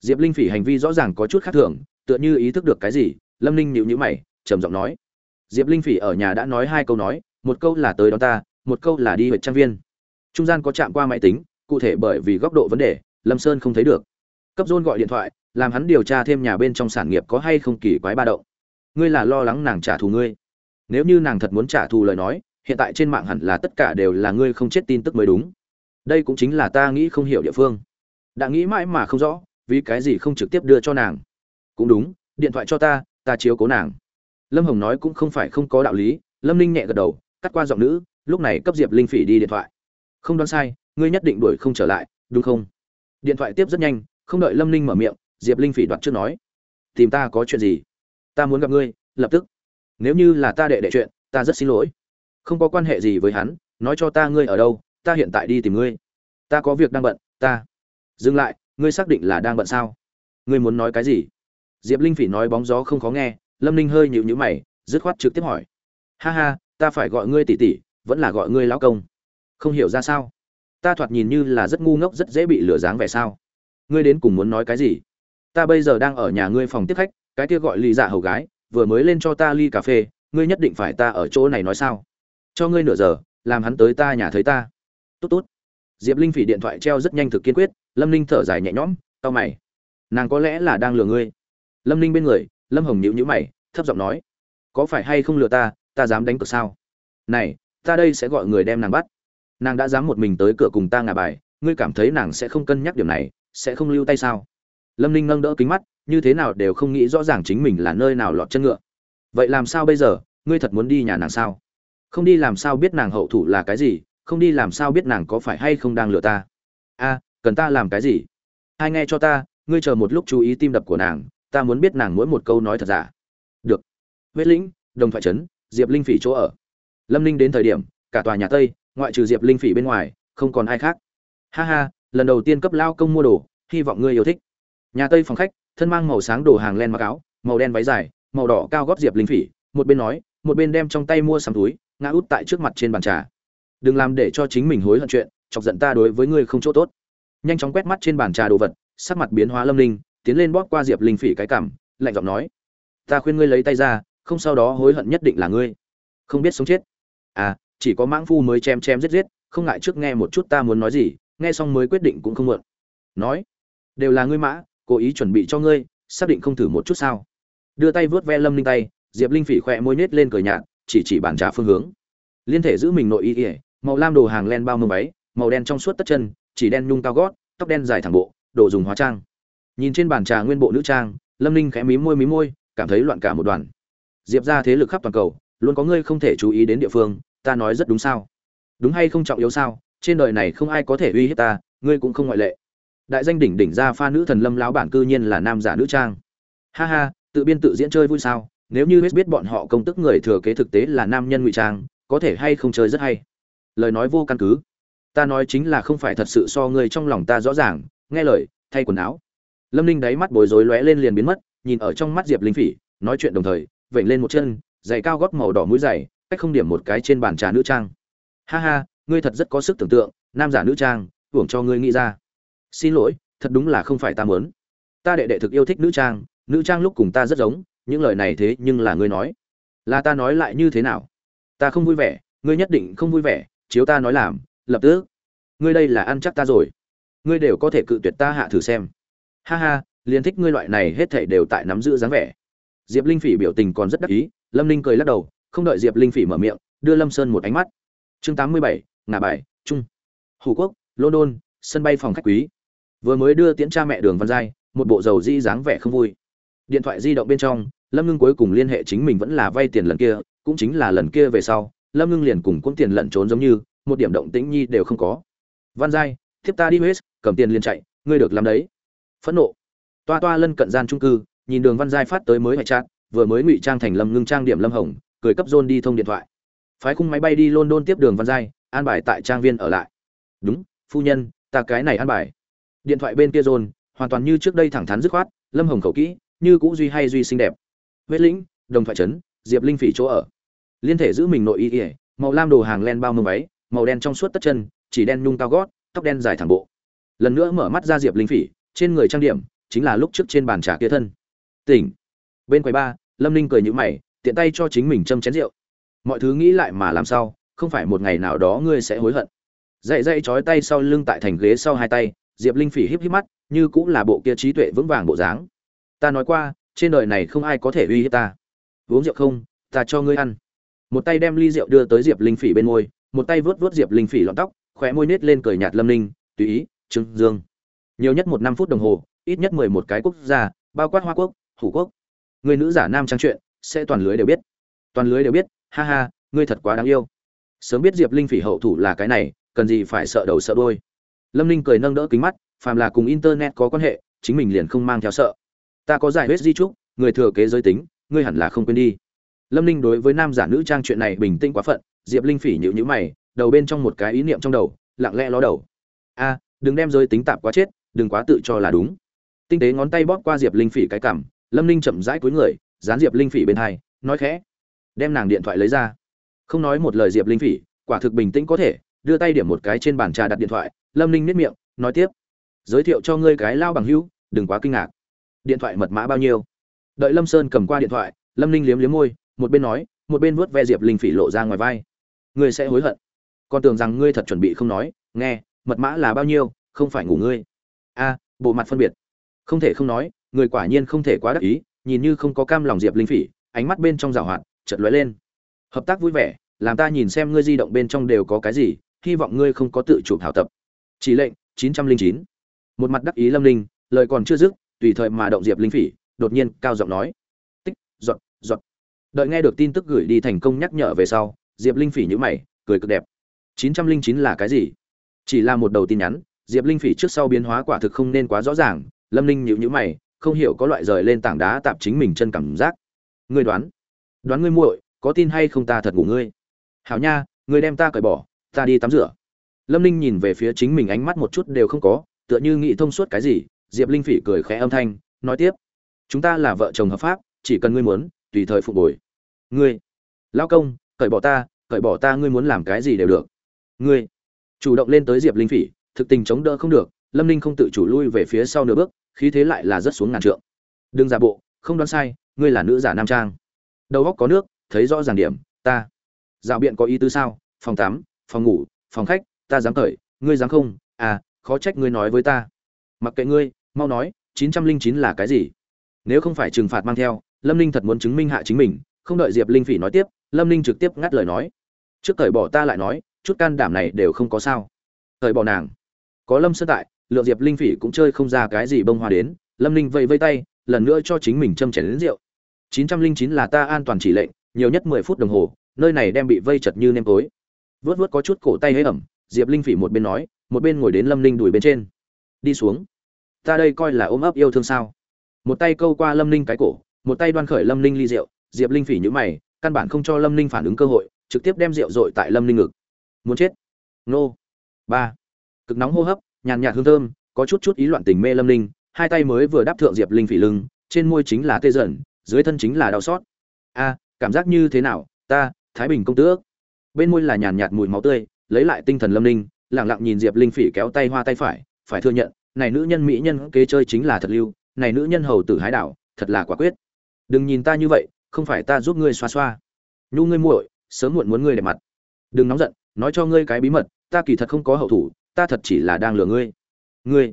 Diệp linh phỉ hành vi rõ ràng có chút khác thường, tựa như ý thức được cái gì, lâm ninh nhịu nhữ mày, trầm giọng nói. Diệp linh phỉ ở nhà đã nói hai câu nói, một câu là tới đón ta, một câu là đi huyện trang viên. Trung gian có chạm qua máy tính, cụ thể bởi vì góc độ vấn đề, lâm sơn không thấy được. Cấp dôn gọi điện thoại, làm hắn điều tra thêm nhà bên trong sản nghiệp có hay không kỳ quái ba động. Ngươi là lo lắng nàng trả thù ngươi. Nếu như nàng thật muốn trả thù lời nói hiện tại trên mạng hẳn là tất cả đều là ngươi không chết tin tức mới đúng. Đây cũng chính là ta nghĩ không hiểu địa phương. Đã nghĩ mãi mà không rõ, vì cái gì không trực tiếp đưa cho nàng. Cũng đúng, điện thoại cho ta ta chiếu cố nàng. Lâm hồng nói cũng không phải không có đạo lý, lâm ninh nhẹ gật đầu, cắt qua giọng nữ, lúc này cấp diệp linh phỉ đi điện thoại. Không đoán sai, ngươi nhất định đuổi không trở lại, đúng không? Điện thoại tiếp rất nhanh, không đợi lâm ninh mở miệng, diệp linh phỉ đoạt trước nói. Tìm ta có chuyện gì? Ta muốn gặp ngươi, lập tức. Nếu như là ta đệ đệ chuyện, ta rất xin lỗi không có quan hệ gì với hắn, nói cho ta ngươi ở đâu, ta hiện tại đi tìm ngươi. Ta có việc đang bận, ta. Dừng lại, ngươi xác định là đang bận sao? Ngươi muốn nói cái gì? Diệp linh phỉ nói bóng gió không khó nghe, lâm ninh hơi nhịu nhữ mày, dứt khoát trực tiếp hỏi. Ha ha, ta phải gọi ngươi tỉ tỉ vẫn là gọi ngươi lão công. Không hiểu ra sao? Ta thoạt nhìn như là rất ngu ngốc, rất dễ bị lừa dáng vẻ sao? Ngươi đến cùng muốn nói cái gì? Ta bây giờ đang ở nhà ngươi phòng tiếp khách, cái kia gọi lì dạ hầu gái, vừa mới lên cho ta ly cà phê, ngươi nhất định phải ta ở chỗ này nói sao? Cho ngươi nửa giờ, làm hắn tới ta nhà thấy ta. Tốt tốt. Diệp linh phỉ điện thoại treo rất nhanh thực kiên quyết, lâm ninh thở dài nhẹ nhõm tao mày. Nàng có lẽ là đang lừa ngươi. Lâm ninh bên người, lâm hồng nhịu nhữ mày, thấp giọng nói. Có phải hay không lừa ta ta dám đánh cược sao? Này, ta đây sẽ gọi người đem nàng bắt. Nàng đã dám một mình tới cửa cùng ta ngả bài, ngươi cảm thấy nàng sẽ không cân nhắc điểm này, sẽ không lưu tay sao? Lâm ninh nâng đỡ kính mắt, như thế nào đều không nghĩ rõ ràng chính mình là nơi nào lọt chân ngựa. Vậy làm sao bây giờ? Ngươi thật muốn đi nhà nàng sao? Không đi làm sao biết nàng hậu thủ là cái gì, không đi làm sao biết nàng có phải hay không đang lừa ta. A, cần ta làm cái gì? Hai nghe cho ta, ngươi chờ một lúc chú ý tim đập của nàng, ta muốn biết nàng mỗi một câu nói thật giả. Được. Vết lĩnh, đồng thoại trấn, diệp linh phỉ chỗ ở. Lâm ninh đến thời điểm, cả tòa nhà tây, ngoại trừ diệp linh phỉ bên ngoài, không còn ai khác. Ha ha, lần đầu tiên cấp lao công mua đồ, hy vọng ngươi yêu thích. Nhà tây phòng khách, thân mang màu sáng đồ hàng len mặc áo, màu đen váy dài, màu đỏ cao gót diệp linh phỉ, một bên nói, một bên đem trong tay mua sắm túi ngã út tại trước mặt trên bàn trà. Đừng làm để cho chính mình hối hận chuyện, chọc giận ta đối với ngươi không chỗ tốt. Nhanh chóng quét mắt trên bàn trà đồ vật, sắc mặt biến hóa lâm linh, tiến lên bóp qua diệp linh phỉ cái cảm lạnh giọng nói, ta khuyên ngươi lấy tay ra, không sau đó hối hận nhất định là ngươi. Không biết sống chết. À chỉ có mãng phu mới chém chém giết giết, không ngại trước nghe một chút ta muốn nói gì, nghe xong mới quyết định cũng không muộn. Nói, đều là ngươi mã, cố ý chuẩn bị cho ngươi, xác định không thử một chút sao? Đưa tay vớt ve lâm linh tay, diệp linh phỉ khỏe môi nết lên cười nhạt chỉ chỉ bàn trà phương hướng. Liên thể giữ mình nội y ỉa màu lam đồ hàng len bao mông váy, màu đen trong suốt tất chân, chỉ đen nhung cao gót, tóc đen dài thẳng bộ, đồ dùng hóa trang. Nhìn trên bàn trà nguyên bộ nữ trang, lâm ninh khẽ mí môi mí môi, cảm thấy loạn cả một đoàn. Diệp ra thế lực khắp toàn cầu, luôn có ngươi không thể chú ý đến địa phương, ta nói rất đúng sao? Đúng hay không trọng yếu sao? Trên đời này không ai có thể uy hiếp ta, ngươi cũng không ngoại lệ. Đại danh đỉnh đỉnh ra pha nữ thần lâm lão bản cư nhiên là nam giả nữ trang. Ha ha, tự biên tự diễn chơi vui sao? Nếu như hết biết bọn họ công tức người thừa kế thực tế là nam nhân ngụy trang, có thể hay không chơi rất hay? Lời nói vô căn cứ. Ta nói chính là không phải thật sự so ngươi trong lòng ta rõ ràng, nghe lời, thay quần áo. Lâm ninh đáy mắt bối rối lóe lên liền biến mất, nhìn ở trong mắt diệp linh phỉ, nói chuyện đồng thời, vểnh lên một chân, giày cao gót màu đỏ mũi giày, cách không điểm một cái trên bàn trà nữ trang. Ha ha, ngươi thật rất có sức tưởng tượng, nam giả nữ trang, hưởng cho ngươi nghĩ ra. Xin lỗi, thật đúng là không phải ta muốn. Ta đệ đệ thực yêu thích nữ trang nữ trang lúc cùng ta rất giống những lời này thế nhưng là ngươi nói. Là ta nói lại như thế nào? Ta không vui vẻ, ngươi nhất định không vui vẻ, chiếu ta nói làm, lập tức. Ngươi đây là ăn chắc ta rồi. Ngươi đều có thể cự tuyệt ta hạ thử xem. Ha ha, liền thích ngươi loại này hết thảy đều tại nắm giữ dáng vẻ. Diệp linh phỉ biểu tình còn rất đắc ý, lâm ninh cười lắc đầu, không đợi diệp linh phỉ mở miệng, đưa lâm sơn một ánh mắt. Chương tám mươi bảy ngà bài, trung. Hủ quốc, london, sân bay phòng khách quý. Vừa mới đưa tiễn cha mẹ đường văn giai, một bộ dầu di dáng vẻ không vui điện thoại di động bên trong, lâm ngưng cuối cùng liên hệ chính mình vẫn là vay tiền lần kia, cũng chính là lần kia về sau, lâm ngưng liền cùng quân tiền lẩn trốn giống như, một điểm động tĩnh nhi đều không có. Văn giai, thiếp ta đi huế, cầm tiền liền chạy, ngươi được làm đấy. Phẫn nộ. Toa toa lân cận gian trung cư, nhìn đường văn giai phát tới mới hoại trạng vừa mới ngụy trang thành lâm ngưng trang điểm lâm hồng, cười cấp dôn đi thông điện thoại. Phái khung máy bay đi london tiếp đường văn giai, an bài tại trang viên ở lại. Đúng, phu nhân, ta cái này an bài. Điện thoại bên kia dôn hoàn toàn như trước đây thẳng thắn dứt khoát, lâm hồng khẩu kỹ như cũ duy hay duy xinh đẹp. Huyết lĩnh, đồng thoại trấn, diệp linh phỉ chỗ ở. Liên thể giữ mình nội y ỉa màu lam đồ hàng len bao mông váy, màu đen trong suốt tất chân, chỉ đen nhung cao gót, tóc đen dài thẳng bộ. Lần nữa mở mắt ra diệp linh phỉ, trên người trang điểm chính là lúc trước trên bàn trà kia thân. Tỉnh. Bên quầy ba, lâm ninh cười nhữ mày, tiện tay cho chính mình châm chén rượu. Mọi thứ nghĩ lại mà làm sao, không phải một ngày nào đó ngươi sẽ hối hận. Dậy dậy trói tay sau lưng tại thành ghế sau hai tay, diệp linh phỉ híp híp mắt, như cũng là bộ kia trí tuệ vững vàng bộ dáng ta nói qua, trên đời này không ai có thể uy hiếp ta. Uống rượu không, ta cho ngươi ăn. Một tay đem ly rượu đưa tới diệp linh phỉ bên môi, một tay vớt vớt diệp linh phỉ lọn tóc, khóe môi nết lên cười nhạt lâm ninh, tùy ý, trương dương. Nhiều nhất một năm phút đồng hồ, ít nhất mười một cái quốc gia, bao quát hoa quốc, hủ quốc. Người nữ giả nam trang chuyện, sẽ toàn lưới đều biết. Toàn lưới đều biết, ha ha, ngươi thật quá đáng yêu. Sớm biết diệp linh phỉ hậu thủ là cái này, cần gì phải sợ đầu sợ đôi lâm ninh cười nâng đỡ kính mắt, phàm là cùng internet có quan hệ, chính mình liền không mang theo sợ ta có giải huyết di trúc, người thừa kế giới tính, ngươi hẳn là không quên đi. Lâm ninh đối với nam giả nữ trang chuyện này bình tĩnh quá phận, diệp linh phỉ nhữ nhữ mày, đầu bên trong một cái ý niệm trong đầu, lặng lẽ ló đầu. A, đừng đem giới tính tạp quá chết, đừng quá tự cho là đúng. Tinh tế ngón tay bóp qua diệp linh phỉ cái cảm lâm ninh chậm rãi cuối người, dán diệp linh phỉ bên hai, nói khẽ. Đem nàng điện thoại lấy ra. Không nói một lời diệp linh phỉ, quả thực bình tĩnh có thể, đưa tay điểm một cái trên bàn trà đặt điện thoại, lâm ninh nếp miệng, nói tiếp. Giới thiệu cho ngươi cái lao bằng hữu, đừng quá kinh ngạc điện thoại mật mã bao nhiêu? Đợi lâm sơn cầm qua điện thoại, lâm ninh liếm liếm môi, một bên nói, một bên vuốt ve diệp linh phỉ lộ ra ngoài vai. Ngươi sẽ hối hận. Con tưởng rằng ngươi thật chuẩn bị không nói, nghe, mật mã là bao nhiêu, không phải ngủ ngươi. A, bộ mặt phân biệt. Không thể không nói, người quả nhiên không thể quá đắc ý, nhìn như không có cam lòng diệp linh phỉ, ánh mắt bên trong rào hoạt, chợt lóe lên. Hợp tác vui vẻ, làm ta nhìn xem ngươi di động bên trong đều có cái gì, hy vọng ngươi không có tự chủ thảo tập. Chỉ lệnh, chín trăm linh chín. Một mặt đắc ý lâm linh lời còn chưa dứt tùy thời mà động diệp linh phỉ, đột nhiên cao giọng nói. Tích, giọt giọt. Đợi nghe được tin tức gửi đi thành công nhắc nhở về sau, diệp linh phỉ nhữ mày, cười cực đẹp. Chín trăm linh chín là cái gì? Chỉ là một đầu tin nhắn, diệp linh phỉ trước sau biến hóa quả thực không nên quá rõ ràng. Lâm linh nhữ nhữ mày, không hiểu có loại rời lên tảng đá tạp chính mình chân cảm giác. Ngươi đoán đoán ngươi muội, có tin hay không ta thật ngủ ngươi? Hảo nha, ngươi đem ta cởi bỏ, ta đi tắm rửa. Lâm ninh nhìn về phía chính mình ánh mắt một chút đều không có, tựa như nghĩ thông suốt cái gì diệp linh phỉ cười khẽ âm thanh, nói tiếp. Chúng ta là vợ chồng hợp pháp, chỉ cần ngươi muốn, tùy thời phục hồi. Ngươi lao công, cởi bỏ ta, cởi bỏ ta, ngươi muốn làm cái gì đều được. Ngươi, chủ động lên tới diệp linh phỉ, thực tình chống đỡ không được, lâm ninh không tự chủ lui về phía sau nửa bước, khí thế lại là rất xuống ngàn trượng. Đừng giả bộ, không đoán sai, ngươi là nữ giả nam trang. Đầu góc có nước, thấy rõ ràng điểm, ta. Dạo biện có ý tứ sao? Phòng tắm, phòng ngủ, phòng khách, ta dám cởi, ngươi dám không? À khó trách ngươi nói với ta. Mặc kệ ngươi mau nói, chín trăm linh chín là cái gì? Nếu không phải trừng phạt mang theo, lâm ninh thật muốn chứng minh hạ chính mình, không đợi diệp linh phỉ nói tiếp, lâm ninh trực tiếp ngắt lời nói. Trước cởi bỏ ta lại nói, chút can đảm này đều không có sao. Cởi bỏ nàng. Có lâm sơn tại, lượng diệp linh phỉ cũng chơi không ra cái gì bông hoa đến, lâm ninh vây vây tay, lần nữa cho chính mình châm chảy đến rượu. chín trăm linh chín là ta an toàn chỉ lệnh, nhiều nhất mười phút đồng hồ, nơi này đem bị vây chật như nêm tối. Vớt vớt có chút cổ tay hế ẩm, diệp linh phỉ một bên nói, một bên ngồi đến lâm ninh đùi bên trên. Đi xuống ta đây coi là ôm ấp yêu thương sao? Một tay câu qua lâm ninh cái cổ, một tay đoan khởi lâm ninh ly rượu, diệp linh phỉ nhữ mày, căn bản không cho lâm ninh phản ứng cơ hội, trực tiếp đem rượu dội tại lâm ninh ngực. Muốn chết? Nô. Ba. Cực nóng hô hấp, nhàn nhạt hương thơm, có chút chút ý loạn tình mê lâm ninh, hai tay mới vừa đáp thượng diệp linh phỉ lưng, trên môi chính là tê dần, dưới thân chính là đau xót. A, cảm giác như thế nào? Ta, thái bình công tước. Bên môi là nhàn nhạt mùi máu tươi, lấy lại tinh thần lâm ninh lẳng lặng nhìn diệp linh phỉ kéo tay hoa tay phải phải thừa nhận này nữ nhân mỹ nhân kế chơi chính là thật lưu, này nữ nhân hầu tử hái đảo, thật là quả quyết. Đừng nhìn ta như vậy, không phải ta giúp ngươi xoa xoa. Nhu ngươi muội, sớm muộn muốn ngươi để mặt. Đừng nóng giận, nói cho ngươi cái bí mật, ta kỳ thật không có hậu thủ, ta thật chỉ là đang lừa ngươi. Ngươi.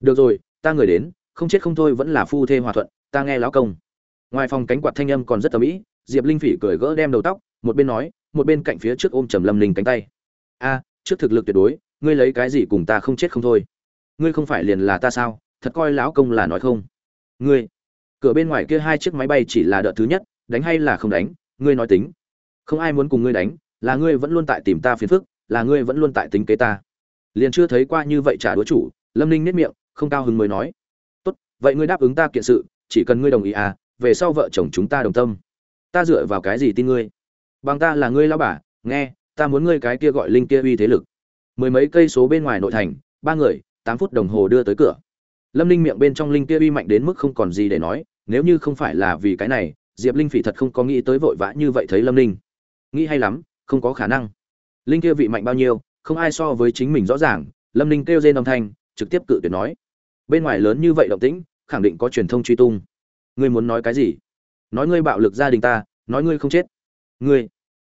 Được rồi, ta người đến, không chết không thôi vẫn là phu thê hòa thuận, ta nghe lão công. Ngoài phòng cánh quạt thanh âm còn rất tầm ĩ diệp linh phỉ cười gỡ đem đầu tóc, một bên nói, một bên cạnh phía trước ôm trầm lâm linh cánh tay. A, trước thực lực tuyệt đối, ngươi lấy cái gì cùng ta không chết không thôi? Ngươi không phải liền là ta sao? Thật coi lão công là nói không. Ngươi, cửa bên ngoài kia hai chiếc máy bay chỉ là đợt thứ nhất, đánh hay là không đánh, ngươi nói tính. Không ai muốn cùng ngươi đánh, là ngươi vẫn luôn tại tìm ta phiền phức, là ngươi vẫn luôn tại tính kế ta. Liền chưa thấy qua như vậy trả đũa chủ, lâm ninh nết miệng, không cao hứng mới nói. Tốt, vậy ngươi đáp ứng ta kiện sự, chỉ cần ngươi đồng ý à về sau vợ chồng chúng ta đồng tâm. Ta dựa vào cái gì tin ngươi? Bằng ta là ngươi lao bà, nghe, ta muốn ngươi cái kia gọi linh kia uy thế lực. Mười mấy cây số bên ngoài nội thành, ba người tám phút đồng hồ đưa tới cửa. Lâm ninh miệng bên trong linh kia uy mạnh đến mức không còn gì để nói, nếu như không phải là vì cái này, diệp linh phỉ thật không có nghĩ tới vội vã như vậy thấy lâm ninh. Nghĩ hay lắm, không có khả năng. Linh kia vị mạnh bao nhiêu, không ai so với chính mình rõ ràng, lâm ninh kêu rên âm thanh, trực tiếp cự tuyệt nói. Bên ngoài lớn như vậy động tĩnh, khẳng định có truyền thông truy tung. Ngươi muốn nói cái gì? Nói ngươi bạo lực gia đình ta, nói ngươi không chết. Ngươi,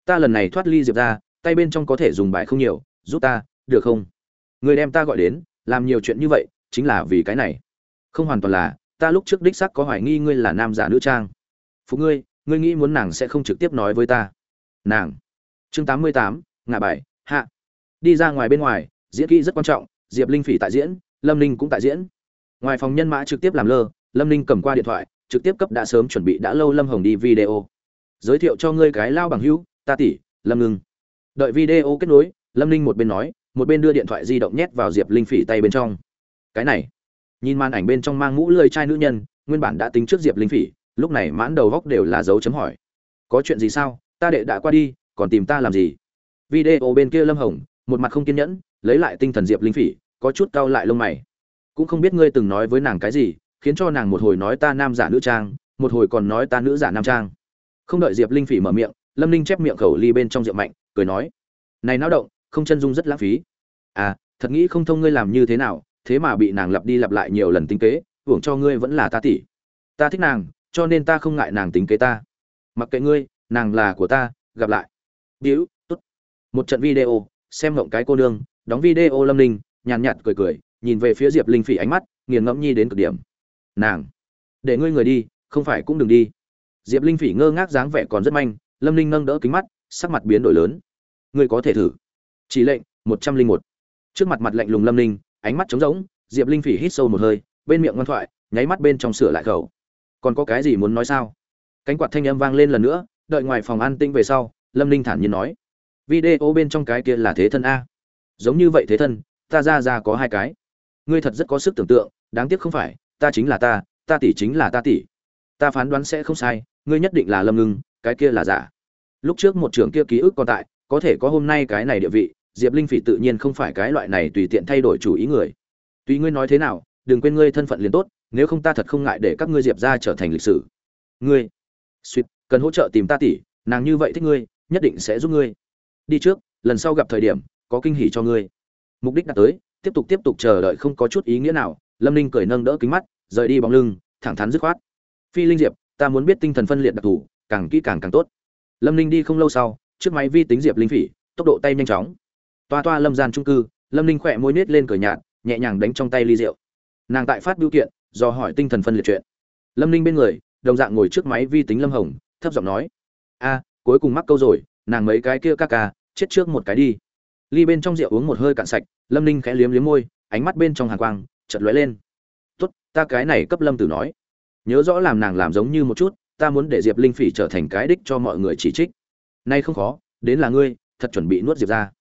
ta lần này thoát ly diệp ra, tay bên trong có thể dùng bài không nhiều, giúp ta, được không? Ngươi đem ta gọi đến làm nhiều chuyện như vậy, chính là vì cái này. Không hoàn toàn là, ta lúc trước đích sắc có hoài nghi ngươi là nam giả nữ trang. Phụ ngươi ngươi nghĩ muốn nàng sẽ không trực tiếp nói với ta. Nàng. Chương tám mươi tám, ngạ bài, hạ. Đi ra ngoài bên ngoài, diễn kỹ rất quan trọng, diệp linh phỉ tại diễn, lâm ninh cũng tại diễn. Ngoài phòng nhân mã trực tiếp làm lơ, lâm ninh cầm qua điện thoại, trực tiếp cấp đã sớm chuẩn bị đã lâu lâm hồng đi video. Giới thiệu cho ngươi cái lao bằng hữu, ta tỷ lâm ngưng. Đợi video kết nối, lâm ninh một bên nói một bên đưa điện thoại di động nhét vào diệp linh phỉ tay bên trong. Cái này, nhìn màn ảnh bên trong mang mũ lơi chai nữ nhân, nguyên bản đã tính trước diệp linh phỉ, lúc này mãn đầu góc đều là dấu chấm hỏi. Có chuyện gì sao? Ta đệ đã qua đi, còn tìm ta làm gì? Video bên kia lâm hồng, một mặt không kiên nhẫn, lấy lại tinh thần diệp linh phỉ, có chút cau lại lông mày. Cũng không biết ngươi từng nói với nàng cái gì, khiến cho nàng một hồi nói ta nam giả nữ trang, một hồi còn nói ta nữ giả nam trang. Không đợi diệp linh phỉ mở miệng, lâm ninh chép miệng khẩu ly bên trong rượu mạnh, cười nói, này náo động không chân dung rất lãng phí à thật nghĩ không thông ngươi làm như thế nào thế mà bị nàng lặp đi lặp lại nhiều lần tính kế hưởng cho ngươi vẫn là ta tỷ ta thích nàng cho nên ta không ngại nàng tính kế ta mặc kệ ngươi nàng là của ta gặp lại Biểu, tốt. Một trận video, xem ngộng cái cô nương, đóng video Lâm Ninh, nhàn nhạt cười cười, nhìn về phía Diệp Linh Phỉ ánh mắt, nghiền ngẫm nhi đến cực điểm. Nàng, để ngươi người đi, không phải cũng đừng đi. Diệp Linh Phỉ ngơ ngác dáng vẻ còn rất manh, Lâm Ninh nâng đỡ kính mắt, sắc mặt biến đổi lớn. Ngươi có thể thử. Chỉ lệnh, một trăm linh một. Trước mặt mặt lạnh lùng Lâm Ninh, ánh mắt trống rỗng, Diệp Linh Phỉ hít sâu một hơi, bên miệng ngoan thoại, nháy mắt bên trong sửa lại khẩu. Còn có cái gì muốn nói sao? Cánh quạt thanh âm vang lên lần nữa, đợi ngoài phòng an tinh về sau, lâm ninh thản nhiên nói video bên trong cái kia là thế thân a giống như vậy thế thân ta ra ra có hai cái ngươi thật rất có sức tưởng tượng đáng tiếc không phải ta chính là ta ta tỷ chính là ta tỷ ta phán đoán sẽ không sai ngươi nhất định là lâm ngưng cái kia là giả lúc trước một trường kia ký ức còn tại có thể có hôm nay cái này địa vị diệp linh phỉ tự nhiên không phải cái loại này tùy tiện thay đổi chủ ý người. Tùy ngươi nói thế nào, đừng quên ngươi thân phận liền tốt, nếu không ta thật không ngại để các ngươi diệp ra trở thành lịch sử. Ngươi, suýt, cần hỗ trợ tìm ta tỷ, nàng như vậy thích ngươi, nhất định sẽ giúp ngươi. Đi trước, lần sau gặp thời điểm, có kinh hỉ cho ngươi. Mục đích đã tới, tiếp tục tiếp tục chờ đợi không có chút ý nghĩa nào, lâm ninh cười nâng đỡ kính mắt, rời đi bóng lưng, thẳng thắn dứt khoát. Phi linh diệp, ta muốn biết tinh thần phân liệt đặc thù, càng kỹ càng càng tốt. Lâm ninh đi không lâu sau trước máy vi tính diệp linh phỉ, tốc độ tay nhanh chóng toa toa lâm gian trung cư, lâm ninh khỏe môi nết lên cửa nhạt, nhẹ nhàng đánh trong tay ly rượu. Nàng tại phát biểu kiện, do hỏi tinh thần phân liệt chuyện. Lâm ninh bên người, đồng dạng ngồi trước máy vi tính lâm hồng, thấp giọng nói, a, cuối cùng mắc câu rồi, nàng mấy cái kia ca ca, chết trước một cái đi. Ly bên trong rượu uống một hơi cạn sạch, lâm ninh khẽ liếm liếm môi, ánh mắt bên trong hàng quang chật lóe lên. Tốt, ta cái này cấp lâm tử nói. Nhớ rõ làm nàng làm giống như một chút, ta muốn để diệp linh phỉ trở thành cái đích cho mọi người chỉ trích. Nay không khó, đến là ngươi, thật chuẩn bị nuốt diệp ra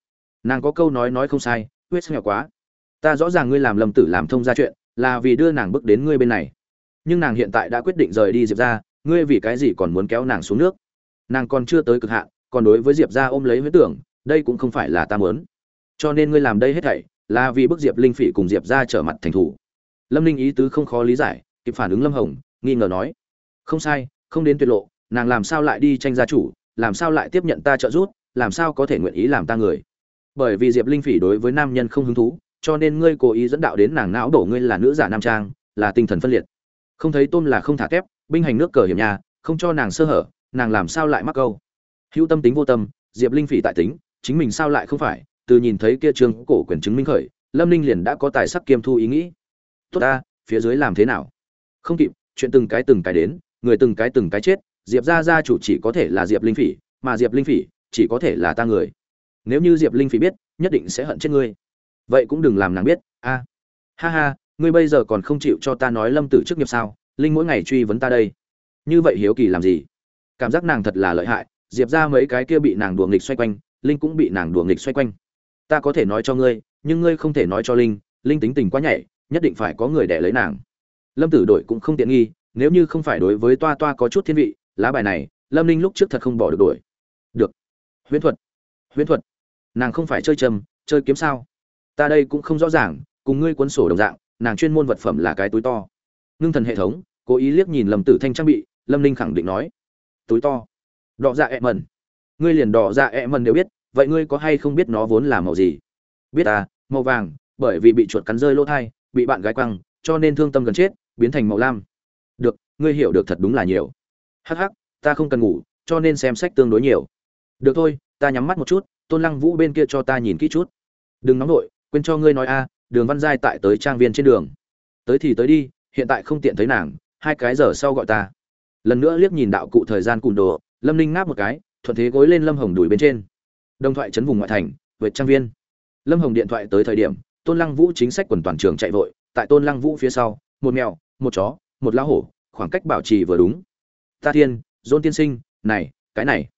nàng có câu nói nói không sai, huyết nghèo quá. Ta rõ ràng ngươi làm lâm tử làm thông ra chuyện, là vì đưa nàng bước đến ngươi bên này. Nhưng nàng hiện tại đã quyết định rời đi diệp ra ngươi vì cái gì còn muốn kéo nàng xuống nước? Nàng còn chưa tới cực hạn, còn đối với diệp ra ôm lấy huyết tưởng, đây cũng không phải là ta mớn cho nên ngươi làm đây hết thảy, là vì bức diệp linh phỉ cùng diệp ra trở mặt thành thủ. Lâm ninh ý tứ không khó lý giải, kịp phản ứng lâm hồng, nghi ngờ nói, không sai, không đến tuyệt lộ, nàng làm sao lại đi tranh gia chủ, làm sao lại tiếp nhận ta trợ giúp, làm sao có thể nguyện ý làm ta người? Bởi vì diệp linh phỉ đối với nam nhân không hứng thú, cho nên ngươi cố ý dẫn đạo đến nàng não đổ ngươi là nữ giả nam trang, là tinh thần phân liệt. Không thấy tôm là không thả kép binh hành nước cờ hiểm nhà, không cho nàng sơ hở, nàng làm sao lại mắc câu? Hữu tâm tính vô tâm, diệp linh phỉ tại tính, chính mình sao lại không phải? Từ nhìn thấy kia trường cổ quyền chứng minh khởi, lâm ninh liền đã có tài sắc kiêm thu ý nghĩ. Tốt ta, phía dưới làm thế nào? Không kịp, chuyện từng cái từng cái đến, người từng cái từng cái chết, diệp ra gia chủ chỉ có thể là diệp linh phỉ, mà diệp linh phỉ chỉ có thể là ta người nếu như diệp linh phỉ biết, nhất định sẽ hận chết ngươi. Vậy cũng đừng làm nàng biết, a. Ha ha, ngươi bây giờ còn không chịu cho ta nói lâm tử trước nghiệp sao? Linh mỗi ngày truy vấn ta đây. Như vậy hiếu kỳ làm gì? Cảm giác nàng thật là lợi hại, diệp ra mấy cái kia bị nàng đùa nghịch xoay quanh, linh cũng bị nàng đùa nghịch xoay quanh. Ta có thể nói cho ngươi, nhưng ngươi không thể nói cho linh linh tính tình quá nhảy nhất định phải có người để lấy nàng. Lâm tử đội cũng không tiện nghi, nếu như không phải đối với toa toa có chút thiên vị, lá bài này, lâm linh lúc trước thật không bỏ được đổi. Được. Huyễn thuật. Huyễn thuật nàng không phải chơi trầm chơi kiếm sao? Ta đây cũng không rõ ràng, cùng ngươi cuốn sổ đồng dạng, nàng chuyên môn vật phẩm là cái túi to. Ngưng thần hệ thống, cố ý liếc nhìn lâm tử thanh trang bị, lâm linh khẳng định nói. Túi to. Đỏ dạ ẹ mần ngươi liền đỏ dạ ẹ mần đều biết, vậy ngươi có hay không biết nó vốn là màu gì? Biết à màu vàng, bởi vì bị chuột cắn rơi lỗ thai, bị bạn gái quăng, cho nên thương tâm gần chết, biến thành màu lam. Được, ngươi hiểu được thật đúng là nhiều. Hắc hắc, ta không cần ngủ, cho nên xem sách tương đối nhiều. Được thôi, ta nhắm mắt một chút tôn lăng vũ bên kia cho ta nhìn kỹ chút. Đừng nóng nổi quên cho ngươi nói a, đường văn giai tại tới trang viên trên đường. Tới thì tới đi, hiện tại không tiện thấy nàng, hai cái giờ sau gọi ta. Lần nữa liếc nhìn đạo cụ thời gian cùn đồ, lâm ninh ngáp một cái, thuận thế gối lên lâm hồng đùi bên trên. Đồng thoại chấn vùng ngoại thành vệt trang viên. Lâm hồng điện thoại tới thời điểm, tôn lăng vũ chính sách quần toàn trường chạy vội, tại tôn lăng vũ phía sau, một mèo, một chó, một lá hổ, khoảng cách bảo trì vừa đúng. Ta thiên, dôn tiên sinh, này, cái này.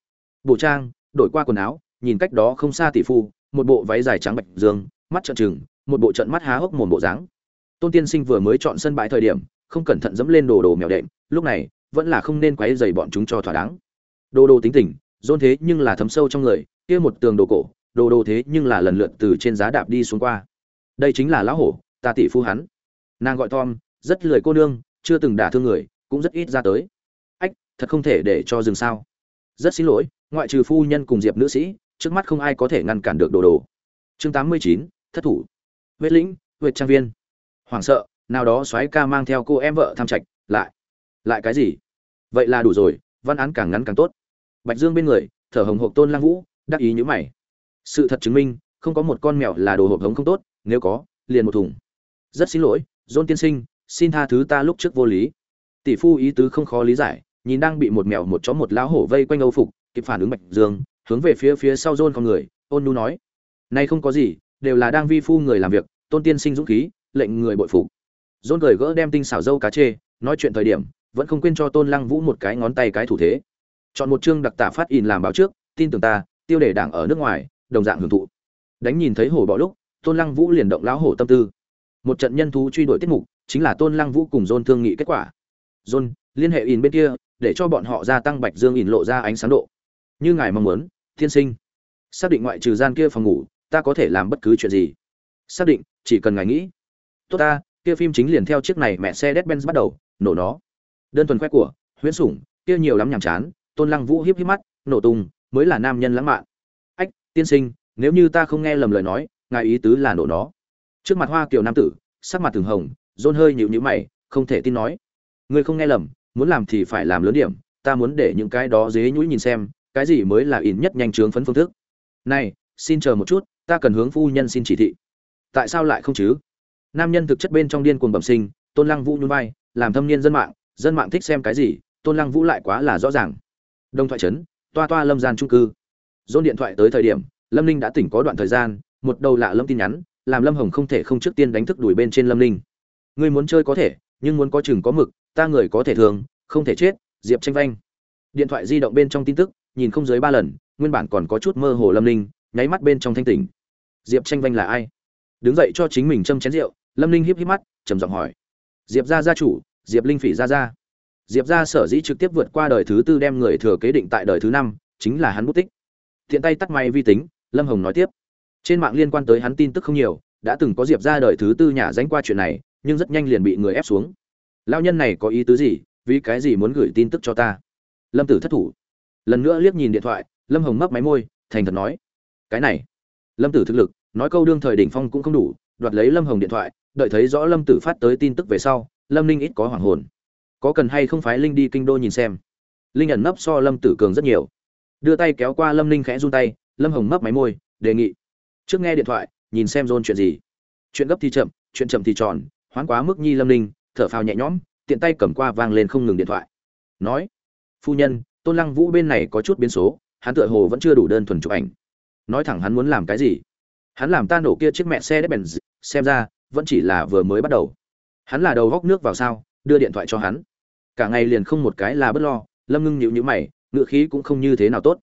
Bộ trang, đổi qua quần áo nhìn cách đó không xa tỷ phu, một bộ váy dài trắng bạch dương, mắt trợn trừng, một bộ trận mắt há hốc mồm bộ dáng. Tôn tiên sinh vừa mới chọn sân bãi thời điểm, không cẩn thận dẫm lên đồ đồ mèo đệm, lúc này, vẫn là không nên quấy dày bọn chúng cho thỏa đáng. Đồ đồ tính tình, dôn thế nhưng là thấm sâu trong người, kia một tường đồ cổ, đồ đồ thế nhưng là lần lượt từ trên giá đạp đi xuống qua. Đây chính là lão hổ, ta tỷ phu hắn. Nàng gọi tom, rất lười cô nương, chưa từng đả thương người, cũng rất ít ra tới. Ách, thật không thể để cho dừng sao. Rất xin lỗi, ngoại trừ phu nhân cùng diệp nữ sĩ trước mắt không ai có thể ngăn cản được đồ đồ. Chương tám mươi chín, thất thủ. Huyết lĩnh, huyết trang viên. Hoảng sợ, nào đó soái ca mang theo cô em vợ tham trạch, lại lại cái gì? Vậy là đủ rồi, văn án càng ngắn càng tốt. Bạch dương bên người, thở hồng hộp tôn lang vũ, đắc ý nhữ mày. Sự thật chứng minh, không có một con mèo là đồ hộp hống không tốt, nếu có, liền một thùng. Rất xin lỗi john tiên sinh, xin tha thứ ta lúc trước vô lý. Tỷ phu ý tứ không khó lý giải, nhìn đang bị một mèo một chó một lão hổ vây quanh âu phục, kịp phản ứng bạch dương hướng về phía phía sau john con người, ôn nhu nói nay không có gì, đều là đang vi phu người làm việc, tôn tiên sinh dũng khí, lệnh người bội phục. John cười gỡ đem tinh xảo dâu cá chê, nói chuyện thời điểm, vẫn không quên cho tôn lăng vũ một cái ngón tay cái thủ thế. Chọn một chương đặc tả phát in làm báo trước, tin tưởng ta, tiêu đề đảng ở nước ngoài, đồng dạng hưởng thụ. Đánh nhìn thấy hổ bỏ lúc, tôn lăng vũ liền động lão hổ tâm tư. Một trận nhân thú truy đuổi tiết mục, chính là tôn lăng vũ cùng john thương nghị kết quả. John, liên hệ in bên kia, để cho bọn họ gia tăng bạch dương in lộ ra ánh sáng độ. Như ngài mong muốn thiên sinh. Xác định ngoại trừ gian kia phòng ngủ, ta có thể làm bất cứ chuyện gì. Xác định, chỉ cần ngài nghĩ. Tốt ta, kia phim chính liền theo chiếc này mẹ xe Mercedes bắt đầu, nổ nó. Đơn thuần khoe của, huyễn sủng, kia nhiều lắm nhàm chán, tôn lăng vũ hiếp hiếp mắt, nổ tung, mới là nam nhân lãng mạn. Ách, tiên sinh, nếu như ta không nghe lầm lời nói, ngài ý tứ là nổ nó. Trước mặt hoa kiều nam tử, sắc mặt thường hồng, rôn hơi nhịu nhữ mày, không thể tin nói. Ngươi không nghe lầm, muốn làm thì phải làm lớn điểm, ta muốn để những cái đó dế nhũi nhìn xem cái gì mới là ỉn nhất nhanh chướng phấn phương thức? Này, xin chờ một chút, ta cần hướng phu nhân xin chỉ thị. Tại sao lại không chứ? Nam nhân thực chất bên trong điên cuồng bẩm sinh, tôn lăng vũ nhún vai, làm thâm niên dân mạng dân mạng thích xem cái gì, tôn lăng vũ lại quá là rõ ràng. Đồng thoại trấn toa toa lâm gian trung cư. Dôn điện thoại tới thời điểm, lâm ninh đã tỉnh có đoạn thời gian, một đầu lạ lâm tin nhắn, làm lâm hồng không thể không trước tiên đánh thức đuổi bên trên lâm ninh. Ngươi muốn chơi có thể, nhưng muốn có chừng có mực, ta người có thể thường, không thể chết, diệp tranh vanh. Điện thoại di động bên trong tin tức nhìn không dưới ba lần, nguyên bản còn có chút mơ hồ lâm ninh, nháy mắt bên trong thanh tỉnh. Diệp tranh vanh là ai? Đứng dậy cho chính mình châm chén rượu, lâm ninh híp híp mắt, trầm giọng hỏi. Diệp gia gia chủ, diệp linh phỉ gia gia. Diệp gia sở dĩ trực tiếp vượt qua đời thứ tư đem người thừa kế định tại đời thứ năm, chính là hắn bút tích. Thiện tay tắt may vi tính, lâm hồng nói tiếp. Trên mạng liên quan tới hắn tin tức không nhiều, đã từng có diệp ra đời thứ tư nhà danh qua chuyện này, nhưng rất nhanh liền bị người ép xuống. Lao nhân này có ý tứ gì? Vì cái gì muốn gửi tin tức cho ta? Lâm tử thất thủ lần nữa liếc nhìn điện thoại, lâm hồng mấp máy môi, thành thật nói, cái này. Lâm tử thực lực, nói câu đương thời đỉnh phong cũng không đủ, đoạt lấy lâm hồng điện thoại, đợi thấy rõ lâm tử phát tới tin tức về sau, lâm ninh ít có hoảng hồn. Có cần hay không phái linh đi kinh đô nhìn xem? Linh ẩn nấp so lâm tử cường rất nhiều. Đưa tay kéo qua lâm ninh khẽ run tay, lâm hồng mấp máy môi, đề nghị, trước nghe điện thoại, nhìn xem dôn chuyện gì. Chuyện gấp thì chậm, chuyện chậm thì tròn, hoán quá mức nhi lâm ninh, thở phào nhẹ nhõm, tiện tay cầm qua vang lên không ngừng điện thoại. Nói, phu nhân tôn lăng vũ bên này có chút biến số, hắn tựa hồ vẫn chưa đủ đơn thuần chụp ảnh. Nói thẳng hắn muốn làm cái gì? Hắn làm ta nổ kia chiếc mẹ xe đép bèn xem ra, vẫn chỉ là vừa mới bắt đầu. Hắn là đầu góc nước vào sao, đưa điện thoại cho hắn. Cả ngày liền không một cái là bất lo, lâm ngưng nhịu nhữ mày, ngựa khí cũng không như thế nào tốt.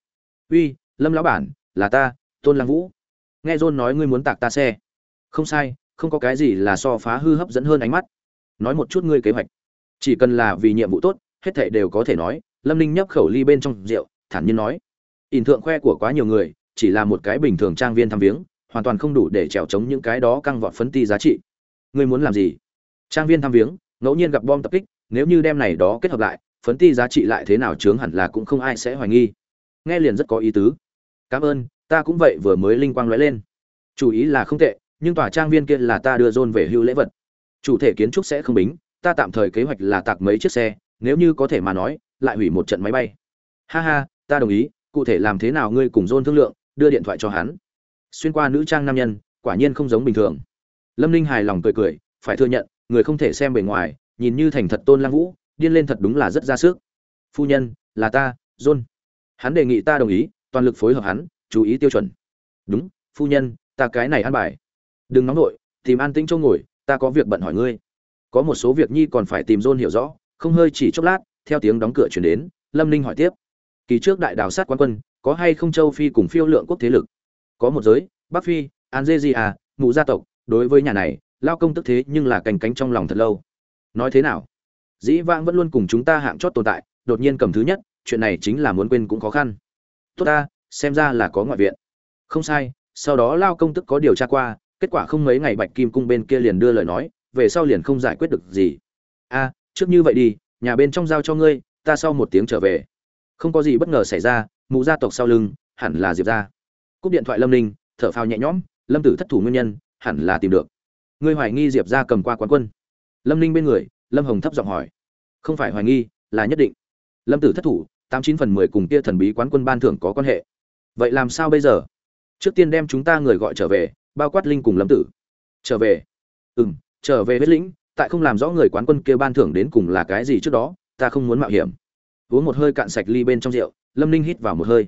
Uy, lâm lão bản, là ta, tôn lăng vũ. Nghe john nói ngươi muốn tạc ta xe. Không sai, không có cái gì là so phá hư hấp dẫn hơn ánh mắt. Nói một chút ngươi kế hoạch. Chỉ cần là vì nhiệm vụ tốt, hết thảy đều có thể nói lâm ninh nhấp khẩu ly bên trong rượu, thản nhiên nói, ỉn thượng khoe của quá nhiều người, chỉ là một cái bình thường trang viên thăm viếng, hoàn toàn không đủ để trèo chống những cái đó căng vọt phấn ti giá trị. Ngươi muốn làm gì? Trang viên thăm viếng, ngẫu nhiên gặp bom tập kích, nếu như đem này đó kết hợp lại, phấn ti giá trị lại thế nào chướng hẳn là cũng không ai sẽ hoài nghi. Nghe liền rất có ý tứ. Cảm ơn, ta cũng vậy vừa mới linh quang lóe lên. Chủ ý là không tệ, nhưng tòa trang viên kia là ta đưa dôn về hưu lễ vật. Chủ thể kiến trúc sẽ không bính, ta tạm thời kế hoạch là tạc mấy chiếc xe, nếu như có thể mà nói lại hủy một trận máy bay. Ha ha, ta đồng ý, cụ thể làm thế nào ngươi cùng John thương lượng, đưa điện thoại cho hắn. Xuyên qua nữ trang nam nhân, quả nhiên không giống bình thường. Lâm ninh hài lòng cười cười, phải thừa nhận, người không thể xem bề ngoài, nhìn như thành thật tôn Lang vũ, điên lên thật đúng là rất ra sức. Phu nhân, là ta, john. Hắn đề nghị ta đồng ý, toàn lực phối hợp hắn, chú ý tiêu chuẩn. Đúng, phu nhân, ta cái này ăn bài. Đừng nóng nổi tìm an tĩnh chỗ ngồi, ta có việc bận hỏi ngươi. Có một số việc nhi còn phải tìm john hiểu rõ, không hơi chỉ chốc lát theo tiếng đóng cửa chuyển đến, lâm ninh hỏi tiếp. Kỳ trước đại đào sát quan quân, có hay không châu phi cùng phiêu lượng quốc thế lực? Có một giới, bắc phi, algeria, mụ gia tộc, đối với nhà này, lao công tức thế nhưng là cành cánh trong lòng thật lâu. Nói thế nào? Dĩ vãng vẫn luôn cùng chúng ta hạng chót tồn tại, đột nhiên cầm thứ nhất, chuyện này chính là muốn quên cũng khó khăn. Tốt ta, xem ra là có ngoại viện. Không sai, sau đó lao công tức có điều tra qua, kết quả không mấy ngày bạch kim cung bên kia liền đưa lời nói, về sau liền không giải quyết được gì. A, trước như vậy đi nhà bên trong giao cho ngươi, ta sau một tiếng trở về. Không có gì bất ngờ xảy ra, mụ gia tộc sau lưng, hẳn là diệp ra cúp điện thoại lâm ninh, thở phào nhẹ nhõm, lâm tử thất thủ nguyên nhân, hẳn là tìm được. Ngươi hoài nghi diệp ra cầm qua quán quân? Lâm ninh bên người, lâm hồng thấp giọng hỏi. Không phải hoài nghi, là nhất định. Lâm tử thất thủ, tám chín phần mười cùng kia thần bí quán quân ban thưởng có quan hệ. Vậy làm sao bây giờ? Trước tiên đem chúng ta người gọi trở về, bao quát linh cùng lâm tử. Trở về. Ừ m trở về huyết lĩnh tại không làm rõ người quán quân kia ban thưởng đến cùng là cái gì trước đó, ta không muốn mạo hiểm. Uống một hơi cạn sạch ly bên trong rượu, lâm ninh hít vào một hơi.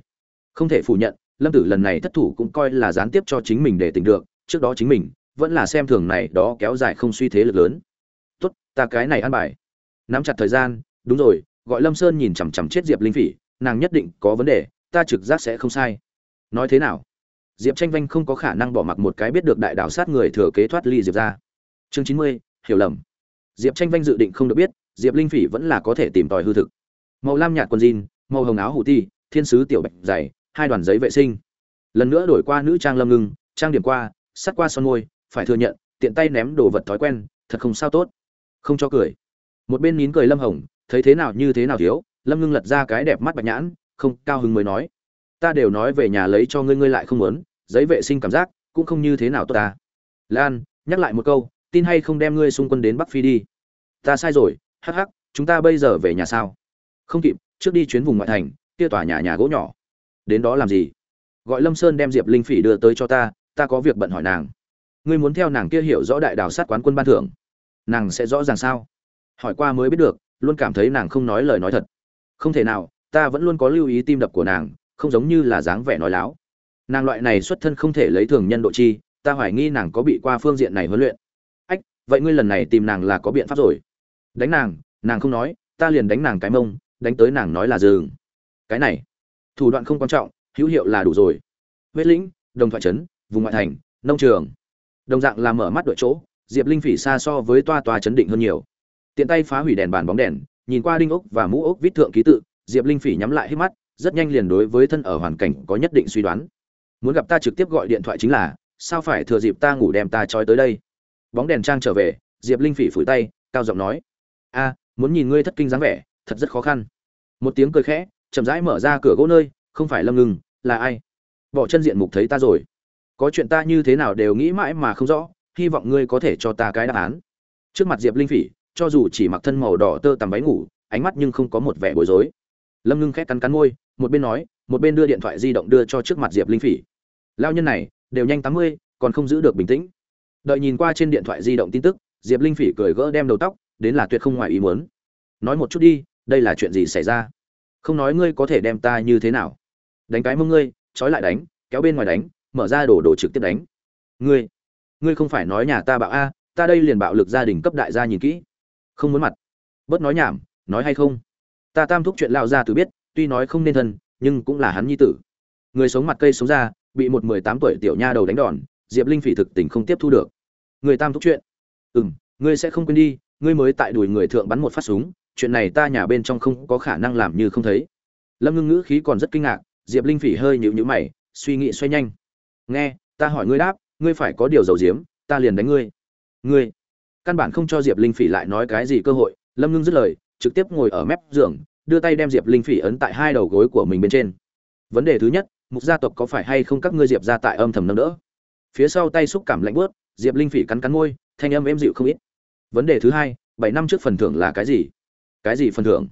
Không thể phủ nhận, lâm tử lần này thất thủ cũng coi là gián tiếp cho chính mình để tỉnh được, trước đó chính mình vẫn là xem thường này đó kéo dài không suy thế lực lớn. Tốt, ta cái này ăn bài. Nắm chặt thời gian, đúng rồi, gọi lâm sơn nhìn chằm chằm chết diệp linh phỉ, nàng nhất định có vấn đề, ta trực giác sẽ không sai. Nói thế nào? Diệp tranh vanh không có khả năng bỏ mặc một cái biết được đại đảo sát người thừa kế thoát ly diệp ra. Chương chín mươi hiểu lầm. Diệp tranh vanh dự định không được biết, diệp linh phỉ vẫn là có thể tìm tòi hư thực. Màu lam nhạt quần jean, màu hồng áo hủ ti, thiên sứ tiểu bạch dày, hai đoàn giấy vệ sinh. Lần nữa đổi qua nữ trang lâm ngưng, trang điểm qua, sắt qua son môi, phải thừa nhận, tiện tay ném đồ vật thói quen, thật không sao tốt. Không cho cười. Một bên nín cười lâm hồng, thấy thế nào như thế nào thiếu, lâm ngưng lật ra cái đẹp mắt bạch nhãn, không, cao hứng mới nói. Ta đều nói về nhà lấy cho ngươi ngươi lại không muốn, giấy vệ sinh cảm giác cũng không như thế nào tốt ta. Lan, nhắc lại một câu tin hay không đem ngươi xung quân đến bắc phi đi. Ta sai rồi, hắc hắc, chúng ta bây giờ về nhà sao? Không kịp, trước đi chuyến vùng ngoại thành, kia tòa nhà nhà gỗ nhỏ. Đến đó làm gì? Gọi lâm sơn đem diệp linh phỉ đưa tới cho ta ta có việc bận hỏi nàng. Ngươi muốn theo nàng kia hiểu rõ đại đào sát quán quân ban thưởng. Nàng sẽ rõ ràng sao? Hỏi qua mới biết được, luôn cảm thấy nàng không nói lời nói thật. Không thể nào, ta vẫn luôn có lưu ý tim đập của nàng, không giống như là dáng vẻ nói láo. Nàng loại này xuất thân không thể lấy thường nhân độ chi, ta hoài nghi nàng có bị qua phương diện này huấn luyện vậy ngươi lần này tìm nàng là có biện pháp rồi. Đánh nàng nàng không nói, ta liền đánh nàng cái mông, đánh tới nàng nói là dừng. Cái này, thủ đoạn không quan trọng, hữu hiệu là đủ rồi. Huyết lĩnh, đồng thoại trấn vùng ngoại thành, nông trường. Đồng dạng là mở mắt đội chỗ, diệp linh phỉ xa so với toa toa chấn định hơn nhiều. Tiện tay phá hủy đèn bàn bóng đèn, nhìn qua đinh ốc và mũ ốc vít thượng ký tự, diệp linh phỉ nhắm lại hết mắt, rất nhanh liền đối với thân ở hoàn cảnh có nhất định suy đoán. Muốn gặp ta trực tiếp gọi điện thoại chính là, sao phải thừa dịp ta ngủ đem ta trói tới đây? Bóng đèn trang trở về, diệp linh phỉ phủi tay, cao giọng nói, a, muốn nhìn ngươi thất kinh dáng vẻ, thật rất khó khăn. Một tiếng cười khẽ, chậm rãi mở ra cửa gỗ nơi, không phải lâm ngừng là ai? Bỏ chân diện mục thấy ta rồi. Có chuyện ta như thế nào đều nghĩ mãi mà không rõ, hy vọng ngươi có thể cho ta cái đáp án. Trước mặt diệp linh phỉ, cho dù chỉ mặc thân màu đỏ tơ tằm váy ngủ, ánh mắt nhưng không có một vẻ bối rối. Lâm ngưng khét cắn cắn môi, một bên nói, một bên đưa điện thoại di động đưa cho trước mặt diệp linh phỉ. Lao nhân này, đều nhanh tám mươi, còn không giữ được bình tĩnh đợi nhìn qua trên điện thoại di động tin tức, diệp linh phỉ cười gỡ đem đầu tóc, đến là tuyệt không ngoài ý muốn. Nói một chút đi, đây là chuyện gì xảy ra? Không nói ngươi có thể đem ta như thế nào. Đánh cái mông ngươi, trói lại đánh, kéo bên ngoài đánh, mở ra đổ đồ trực tiếp đánh. Ngươi ngươi không phải nói nhà ta bạo a, ta đây liền bạo lực gia đình cấp đại gia nhìn kỹ. Không muốn mặt. Bớt nói nhảm, nói hay không? Ta tam thúc chuyện lao ra từ biết, tuy nói không nên thân, nhưng cũng là hắn nhi tử. Người sống mặt cây sống ra bị một mười tám tuổi tiểu nha đầu đánh đòn diệp linh phỉ thực tình không tiếp thu được. Người tam thúc chuyện. Ừ m ngươi sẽ không quên đi, ngươi mới tại đùi người thượng bắn một phát súng, chuyện này ta nhà bên trong không có khả năng làm như không thấy. Lâm ngưng ngữ khí còn rất kinh ngạc, diệp linh phỉ hơi nhịu nhữ mày, suy nghĩ xoay nhanh. Nghe, ta hỏi ngươi đáp, ngươi phải có điều dầu diếm, ta liền đánh ngươi. Ngươi. Căn bản không cho diệp linh phỉ lại nói cái gì cơ hội, lâm ngưng dứt lời, trực tiếp ngồi ở mép giường, đưa tay đem diệp linh phỉ ấn tại hai đầu gối của mình bên trên. Vấn đề thứ nhất, mục gia tộc có phải hay không các ngươi diệp ra tại âm thầm nâng đỡ? Phía sau tay xúc cảm lạnh bớt, diệp linh phỉ cắn cắn môi, thanh âm êm dịu không ít. Vấn đề thứ hai, bảy năm trước phần thưởng là cái gì? Cái gì phần thưởng?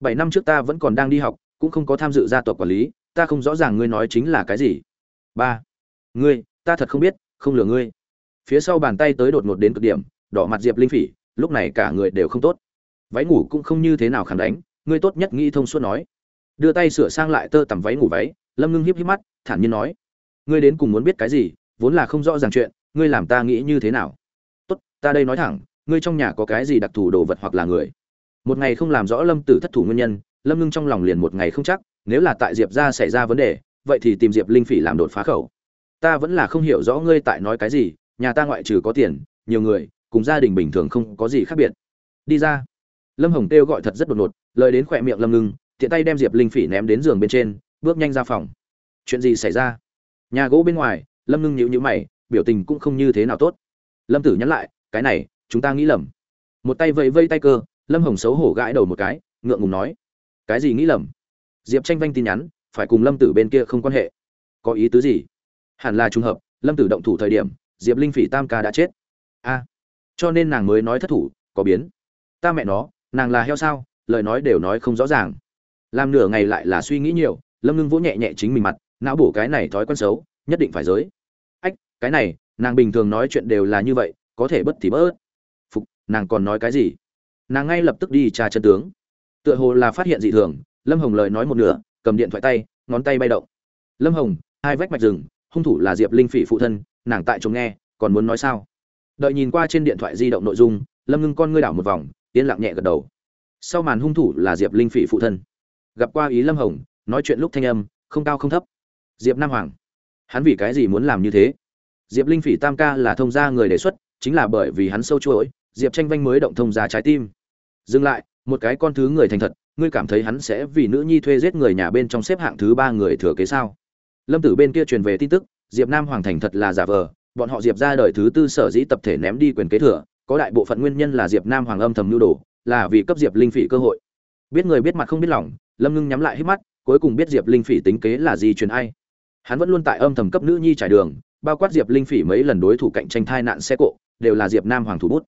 Bảy năm trước ta vẫn còn đang đi học, cũng không có tham dự gia tộc quản lý, ta không rõ ràng ngươi nói chính là cái gì. Ba, ngươi, ta thật không biết, không lừa ngươi. Phía sau bàn tay tới đột ngột đến cực điểm, đỏ mặt diệp linh phỉ, lúc này cả người đều không tốt. Váy ngủ cũng không như thế nào khẳng đánh, ngươi tốt nhất nghĩ thông suốt nói. Đưa tay sửa sang lại tơ tằm váy ngủ váy, lâm ngưng hiếp hiếp mắt, thản nhiên nói. Ngươi đến cùng muốn biết cái gì? Vốn là không rõ ràng chuyện, ngươi làm ta nghĩ như thế nào? Tốt, ta đây nói thẳng, ngươi trong nhà có cái gì đặc thù đồ vật hoặc là người? Một ngày không làm rõ lâm tử thất thủ nguyên nhân, lâm ngưng trong lòng liền một ngày không chắc, nếu là tại diệp ra xảy ra vấn đề, vậy thì tìm diệp linh phỉ làm đột phá khẩu. Ta vẫn là không hiểu rõ ngươi tại nói cái gì, nhà ta ngoại trừ có tiền, nhiều người, cùng gia đình bình thường không có gì khác biệt. Đi ra. Lâm hồng kêu gọi thật rất đột ngột, lời đến khỏe miệng lâm ngưng, tiện tay đem diệp linh phỉ ném đến giường bên trên, bước nhanh ra phòng. Chuyện gì xảy ra? Nhà gỗ bên ngoài lâm ngưng nhữ nhữ mày, biểu tình cũng không như thế nào tốt. Lâm tử nhắn lại, cái này, chúng ta nghĩ lầm. Một tay vẫy vây tay cơ, lâm hồng xấu hổ gãi đầu một cái, ngượng ngùng nói, cái gì nghĩ lầm? Diệp tranh vanh tin nhắn, phải cùng lâm tử bên kia không quan hệ. Có ý tứ gì? Hẳn là trùng hợp, lâm tử động thủ thời điểm, diệp linh phỉ tam ca đã chết. A, cho nên nàng mới nói thất thủ, có biến. Ta mẹ nó, nàng là heo sao, lời nói đều nói không rõ ràng. Làm nửa ngày lại là suy nghĩ nhiều, lâm ngưng vỗ nhẹ nhẹ chính mình mặt, não bổ cái này thói quen xấu, nhất định phải giới cái này, nàng bình thường nói chuyện đều là như vậy, có thể bất thì bớt. Phục, nàng còn nói cái gì? Nàng ngay lập tức đi trà chân tướng. Tựa hồ là phát hiện dị thường, lâm hồng lời nói một nửa, cầm điện thoại tay, ngón tay bay động. Lâm hồng, hai vách mạch rừng, hung thủ là diệp linh phỉ phụ thân, nàng tại chống nghe, còn muốn nói sao? Đợi nhìn qua trên điện thoại di động nội dung, lâm ngưng con ngươi đảo một vòng, yên lặng nhẹ gật đầu. Sau màn hung thủ là diệp linh phỉ phụ thân. Gặp qua ý lâm hồng, nói chuyện lúc thanh âm, không cao không thấp. Diệp nam hoàng, hắn vì cái gì muốn làm như thế? Diệp linh phỉ tam ca là thông gia người đề xuất, chính là bởi vì hắn sâu chuỗi, diệp tranh vanh mới động thông ra trái tim. Dừng lại, một cái con thứ người thành thật, ngươi cảm thấy hắn sẽ vì nữ nhi thuê giết người nhà bên trong xếp hạng thứ ba người thừa kế sao? Lâm tử bên kia truyền về tin tức, diệp nam hoàng thành thật là giả vờ, bọn họ diệp ra đời thứ tư sở dĩ tập thể ném đi quyền kế thừa, có đại bộ phận nguyên nhân là diệp nam hoàng âm thầm lưu đồ, là vì cấp diệp linh phỉ cơ hội. Biết người biết mặt không biết lòng, lâm ngưng nhắm lại hết mắt, cuối cùng biết diệp linh phỉ tính kế là gì, truyền ai. Hắn vẫn luôn tại âm thầm cấp nữ nhi trải đường bao quát diệp linh phỉ mấy lần đối thủ cạnh tranh thai nạn xe cộ, đều là diệp nam hoàng thủ bút.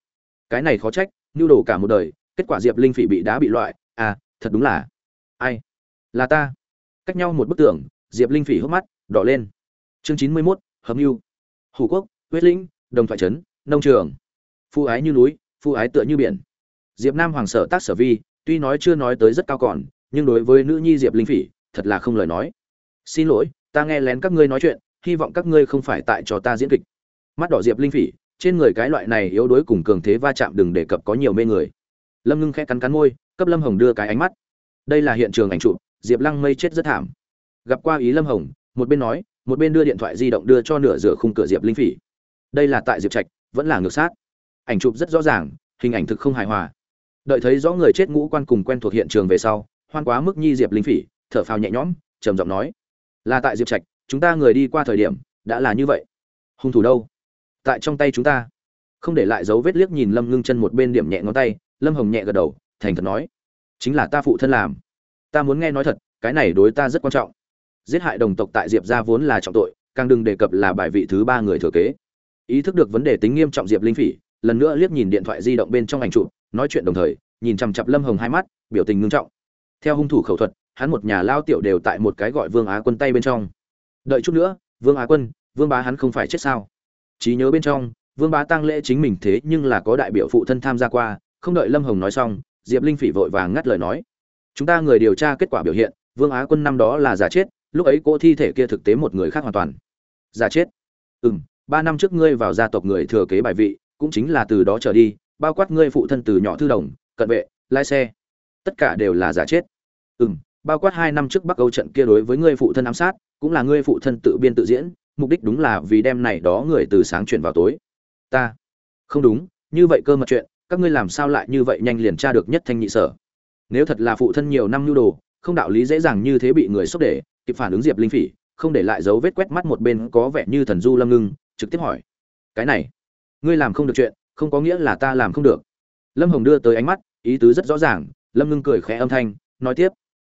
Cái này khó trách nhu đồ cả một đời, kết quả diệp linh phỉ bị đá bị loại à thật đúng là ai? Là ta. Cách nhau một bức tường, diệp linh phỉ hốc mắt, đỏ lên. Chương chín mươi mốt hầm mưu hủ quốc, huyết lĩnh, đồng thoại trấn, nông trường. Phu ái như núi, phu ái tựa như biển. Diệp nam hoàng sở tác sở vi, tuy nói chưa nói tới rất cao còn, nhưng đối với nữ nhi diệp linh phỉ, thật là không lời nói. Xin lỗi, ta nghe lén các ngươi nói chuyện hy vọng các ngươi không phải tại cho ta diễn kịch. Mắt đỏ diệp linh phỉ, trên người cái loại này yếu đuối cùng cường thế va chạm đừng đề cập có nhiều mê người. Lâm ngưng khẽ cắn cắn môi, cấp lâm hồng đưa cái ánh mắt. Đây là hiện trường ảnh chụp, diệp lăng mây chết rất thảm. Gặp qua ý lâm hồng, một bên nói, một bên đưa điện thoại di động đưa cho nửa rửa khung cửa diệp linh phỉ. Đây là tại diệp trạch, vẫn là ngược sát. Ảnh chụp rất rõ ràng, hình ảnh thực không hài hòa. Đợi thấy rõ người chết ngũ quan cùng quen thuộc hiện trường về sau, hoan quá mức nhi diệp linh phỉ, thở phào nhẹ nhõm, trầm giọng nói, là tại diệp trạch chúng ta người đi qua thời điểm, đã là như vậy. Hung thủ đâu? Tại trong tay chúng ta. Không để lại dấu vết liếc nhìn lâm ngưng chân một bên điểm nhẹ ngón tay, lâm hồng nhẹ gật đầu, thành thật nói. Chính là ta phụ thân làm. Ta muốn nghe nói thật, cái này đối ta rất quan trọng. Giết hại đồng tộc tại diệp gia vốn là trọng tội, càng đừng đề cập là bài vị thứ ba người thừa kế. Ý thức được vấn đề tính nghiêm trọng diệp linh phỉ, lần nữa liếc nhìn điện thoại di động bên trong ảnh chụp, nói chuyện đồng thời, nhìn chằm chặp lâm hồng hai mắt, biểu tình ngưng trọng. Theo hung thủ khẩu thuật, hắn một nhà lao tiểu đều tại một cái gọi vương á quân tay bên trong đợi chút nữa, vương á quân, vương bá hắn không phải chết sao? Trí nhớ bên trong, vương bá tăng lễ chính mình thế nhưng là có đại biểu phụ thân tham gia qua, không đợi lâm hồng nói xong, diệp linh phỉ vội vàng ngắt lời nói. Chúng ta người điều tra kết quả biểu hiện, vương á quân năm đó là giả chết, lúc ấy cô thi thể kia thực tế một người khác hoàn toàn. Giả chết? Ừ m ba năm trước ngươi vào gia tộc người thừa kế bài vị, cũng chính là từ đó trở đi, bao quát ngươi phụ thân từ nhỏ thư đồng, cận vệ, lái xe. Tất cả đều là giả chết. Ừ m bao quát hai năm trước bắc âu trận kia đối với ngươi phụ thân ám sát, cũng là ngươi phụ thân tự biên tự diễn, mục đích đúng là vì đem này đó người từ sáng chuyển vào tối. Ta. Không đúng, như vậy cơ mật chuyện, các ngươi làm sao lại như vậy nhanh liền tra được nhất thanh nhị sở? Nếu thật là phụ thân nhiều năm nhu đồ, không đạo lý dễ dàng như thế bị người xúc để, kịp phản ứng diệp linh phỉ, không để lại dấu vết quét mắt một bên có vẻ như thần du lâm ngưng, trực tiếp hỏi. Cái này, ngươi làm không được chuyện, không có nghĩa là ta làm không được. Lâm hồng đưa tới ánh mắt, ý tứ rất rõ ràng, lâm ngưng cười khẽ âm thanh, nói tiếp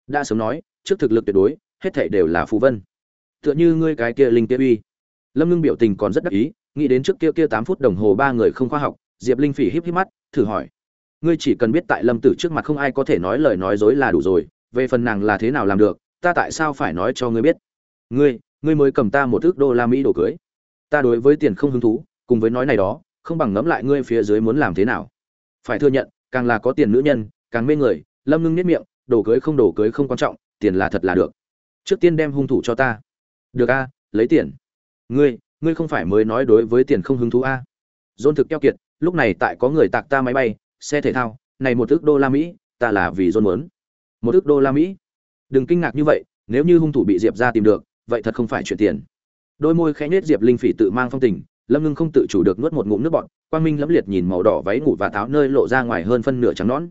đã sớm nói, trước thực lực tuyệt đối, hết thảy đều là phù vân. Tựa như ngươi cái kia linh kia uy. Lâm ngưng biểu tình còn rất đắc ý, nghĩ đến trước kia kia tám phút đồng hồ ba người không khoa học, diệp linh phỉ híp híp mắt, thử hỏi. Ngươi chỉ cần biết tại lâm tử trước mặt không ai có thể nói lời nói dối là đủ rồi, về phần nàng là thế nào làm được, ta tại sao phải nói cho ngươi biết? Ngươi ngươi mới cầm ta một thước đô la mỹ đồ cưới. Ta đối với tiền không hứng thú, cùng với nói này đó, không bằng ngẫm lại ngươi phía dưới muốn làm thế nào. Phải thừa nhận, càng là có tiền nữ nhân, càng mê người, lâm ngưng nếp miệng đồ cưới không đồ cưới không quan trọng, tiền là thật là được. Trước tiên đem hung thủ cho ta. Được a, lấy tiền. Ngươi ngươi không phải mới nói đối với tiền không hứng thú a? Dôn thực keo kiệt, lúc này tại có người tạc ta máy bay, xe thể thao, này một ước đô la mỹ, ta là vì dôn muốn. Một ước đô la mỹ? Đừng kinh ngạc như vậy, nếu như hung thủ bị diệp ra tìm được, vậy thật không phải chuyện tiền. Đôi môi khẽ nhếch diệp linh phỉ tự mang phong tình, lâm ngưng không tự chủ được nuốt một ngụm nước bọt, quang minh lẫm liệt nhìn màu đỏ váy ngủ và tháo nơi lộ ra ngoài hơn phân nửa trắng nón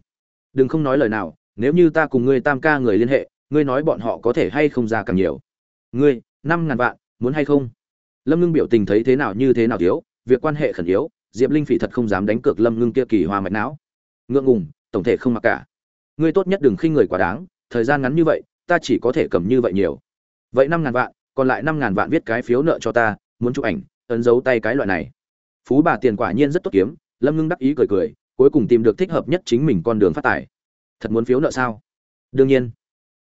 đừng không nói lời nào nếu như ta cùng ngươi tam ca người liên hệ, ngươi nói bọn họ có thể hay không ra càng nhiều? Ngươi, năm ngàn vạn, muốn hay không? Lâm ngưng biểu tình thấy thế nào như thế nào thiếu, việc quan hệ khẩn yếu, diệp linh phỉ thật không dám đánh cược lâm ngưng kia kỳ hoa mạch não. Ngượng ngùng, tổng thể không mặc cả. Ngươi tốt nhất đừng khinh người quá đáng, thời gian ngắn như vậy, ta chỉ có thể cầm như vậy nhiều. Vậy năm ngàn vạn, còn lại năm ngàn vạn viết cái phiếu nợ cho ta, muốn chụp ảnh, ấn dấu tay cái loại này. Phú bà tiền quả nhiên rất tốt kiếm, lâm ngưng đắc ý cười cười, cuối cùng tìm được thích hợp nhất chính mình con đường phát tài thật muốn phiếu nợ sao? Đương nhiên.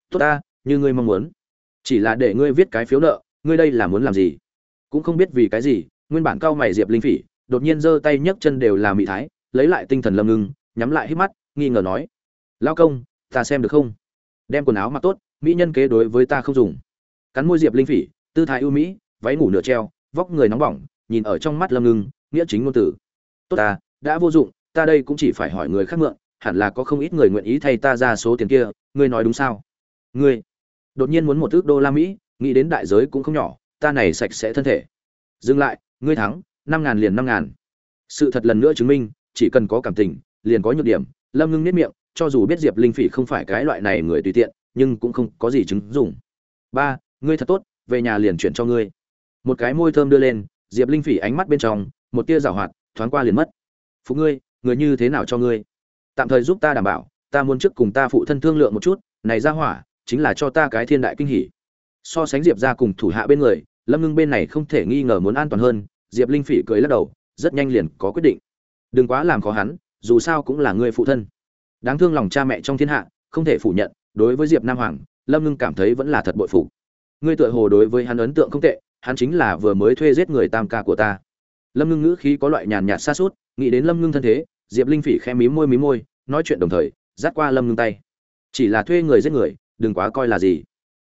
Tốt ta, như ngươi mong muốn. Chỉ là để ngươi viết cái phiếu nợ, ngươi đây là muốn làm gì? Cũng không biết vì cái gì, nguyên bản cao mày diệp linh phỉ, đột nhiên giơ tay nhấc chân đều là mị thái, lấy lại tinh thần lâm ngưng, nhắm lại hít mắt, nghi ngờ nói lao công, ta xem được không? Đem quần áo mặc tốt, mỹ nhân kế đối với ta không dùng. Cắn môi diệp linh phỉ, tư thái ưu mỹ, váy ngủ nửa treo, vóc người nóng bỏng, nhìn ở trong mắt lâm ngưng, nghĩa chính ngôn tử. Tốt ta, đã vô dụng, ta đây cũng chỉ phải hỏi người khác mượn hẳn là có không ít người nguyện ý thay ta ra số tiền kia, ngươi nói đúng sao? Ngươi, đột nhiên muốn một ước đô la mỹ, nghĩ đến đại giới cũng không nhỏ, ta này sạch sẽ thân thể. Dừng lại, ngươi thắng, năm ngàn liền năm ngàn. Sự thật lần nữa chứng minh, chỉ cần có cảm tình, liền có nhược điểm. Lâm ngưng nếp miệng, cho dù biết diệp linh phỉ không phải cái loại này người tùy tiện, nhưng cũng không có gì chứng dùng ba, ngươi thật tốt, về nhà liền chuyển cho ngươi. Một cái môi thơm đưa lên, diệp linh phỉ ánh mắt bên trong, một tia rào hoạt, thoáng qua liền mất. Phụ ngươi, người như thế nào cho ngươi? Tạm thời giúp ta đảm bảo, ta muốn trước cùng ta phụ thân thương lượng một chút, này ra hỏa, chính là cho ta cái thiên đại kinh hỉ. So sánh diệp ra cùng thủ hạ bên người, lâm ngưng bên này không thể nghi ngờ muốn an toàn hơn, diệp linh phỉ cười lắc đầu, rất nhanh liền có quyết định. Đừng quá làm khó hắn, dù sao cũng là người phụ thân. Đáng thương lòng cha mẹ trong thiên hạ, không thể phủ nhận, đối với diệp nam hoàng, lâm ngưng cảm thấy vẫn là thật bội phụ ngươi tựa hồ đối với hắn ấn tượng không tệ, hắn chính là vừa mới thuê giết người tam ca của ta. Lâm ngưng ngữ khí có loại nhàn nhạt xa suốt nghĩ đến lâm ngưng thân thế diệp linh phỉ khẽ mím môi mím môi, nói chuyện đồng thời, dắt qua lâm ngưng tay. Chỉ là thuê người giết người, đừng quá coi là gì.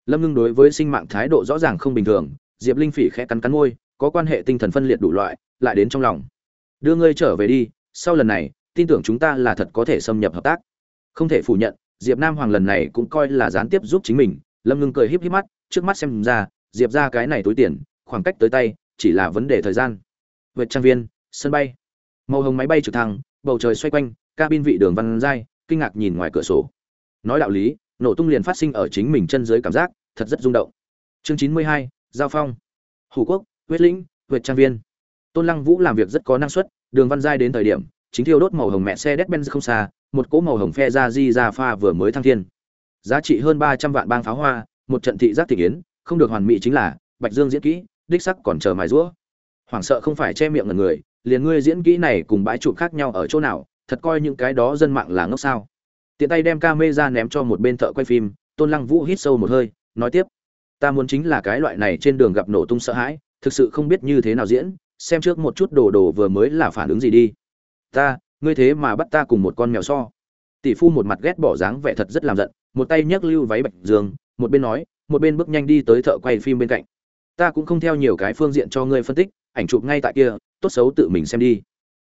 Lâm ngưng đối với sinh mạng thái độ rõ ràng không bình thường, diệp linh phỉ khẽ cắn cắn môi, có quan hệ tinh thần phân liệt đủ loại, lại đến trong lòng. Đưa ngươi trở về đi, sau lần này, tin tưởng chúng ta là thật có thể xâm nhập hợp tác. Không thể phủ nhận, diệp nam hoàng lần này cũng coi là gián tiếp giúp chính mình. Lâm ngưng cười híp híp mắt, trước mắt xem ra, diệp ra cái này túi tiền, khoảng cách tới tay, chỉ là vấn đề thời gian. Vượt trang viên, sân bay. Màu hồng máy bay trực thăng bầu trời xoay quanh, cabin vị đường văn giai, kinh ngạc nhìn ngoài cửa sổ. Nói đạo lý, nổ tung liền phát sinh ở chính mình chân dưới cảm giác, thật rất rung động. Chương chín mươi hai, giao phong. Hủ quốc, huyết lĩnh, huyệt trang viên. Tôn lăng vũ làm việc rất có năng suất, đường văn giai đến thời điểm, chính thiêu đốt màu hồng mẹ xe đét benz không xa, một cỗ màu hồng phe ra di ra pha vừa mới thăng thiên. Giá trị hơn ba trăm vạn bang pháo hoa, một trận thị giác thị kiến, không được hoàn mỹ chính là, bạch dương diễn kỹ, đích sắc còn chờ mài rũa. Hoảng sợ không phải che miệng ngần người liền ngươi diễn kỹ này cùng bãi trụ khác nhau ở chỗ nào, thật coi những cái đó dân mạng là ngốc sao. Tiện tay đem ca mê ra ném cho một bên thợ quay phim, tôn lăng vũ hít sâu một hơi, nói tiếp. Ta muốn chính là cái loại này trên đường gặp nổ tung sợ hãi, thực sự không biết như thế nào diễn, xem trước một chút đồ đồ vừa mới là phản ứng gì đi. Ta, ngươi thế mà bắt ta cùng một con mèo so. Tỷ phu một mặt ghét bỏ dáng vẻ thật rất làm giận, một tay nhấc lưu váy bạch dương, một bên nói, một bên bước nhanh đi tới thợ quay phim bên cạnh. Ta cũng không theo nhiều cái phương diện cho ngươi phân tích, ảnh chụp ngay tại kia tốt xấu tự mình xem đi.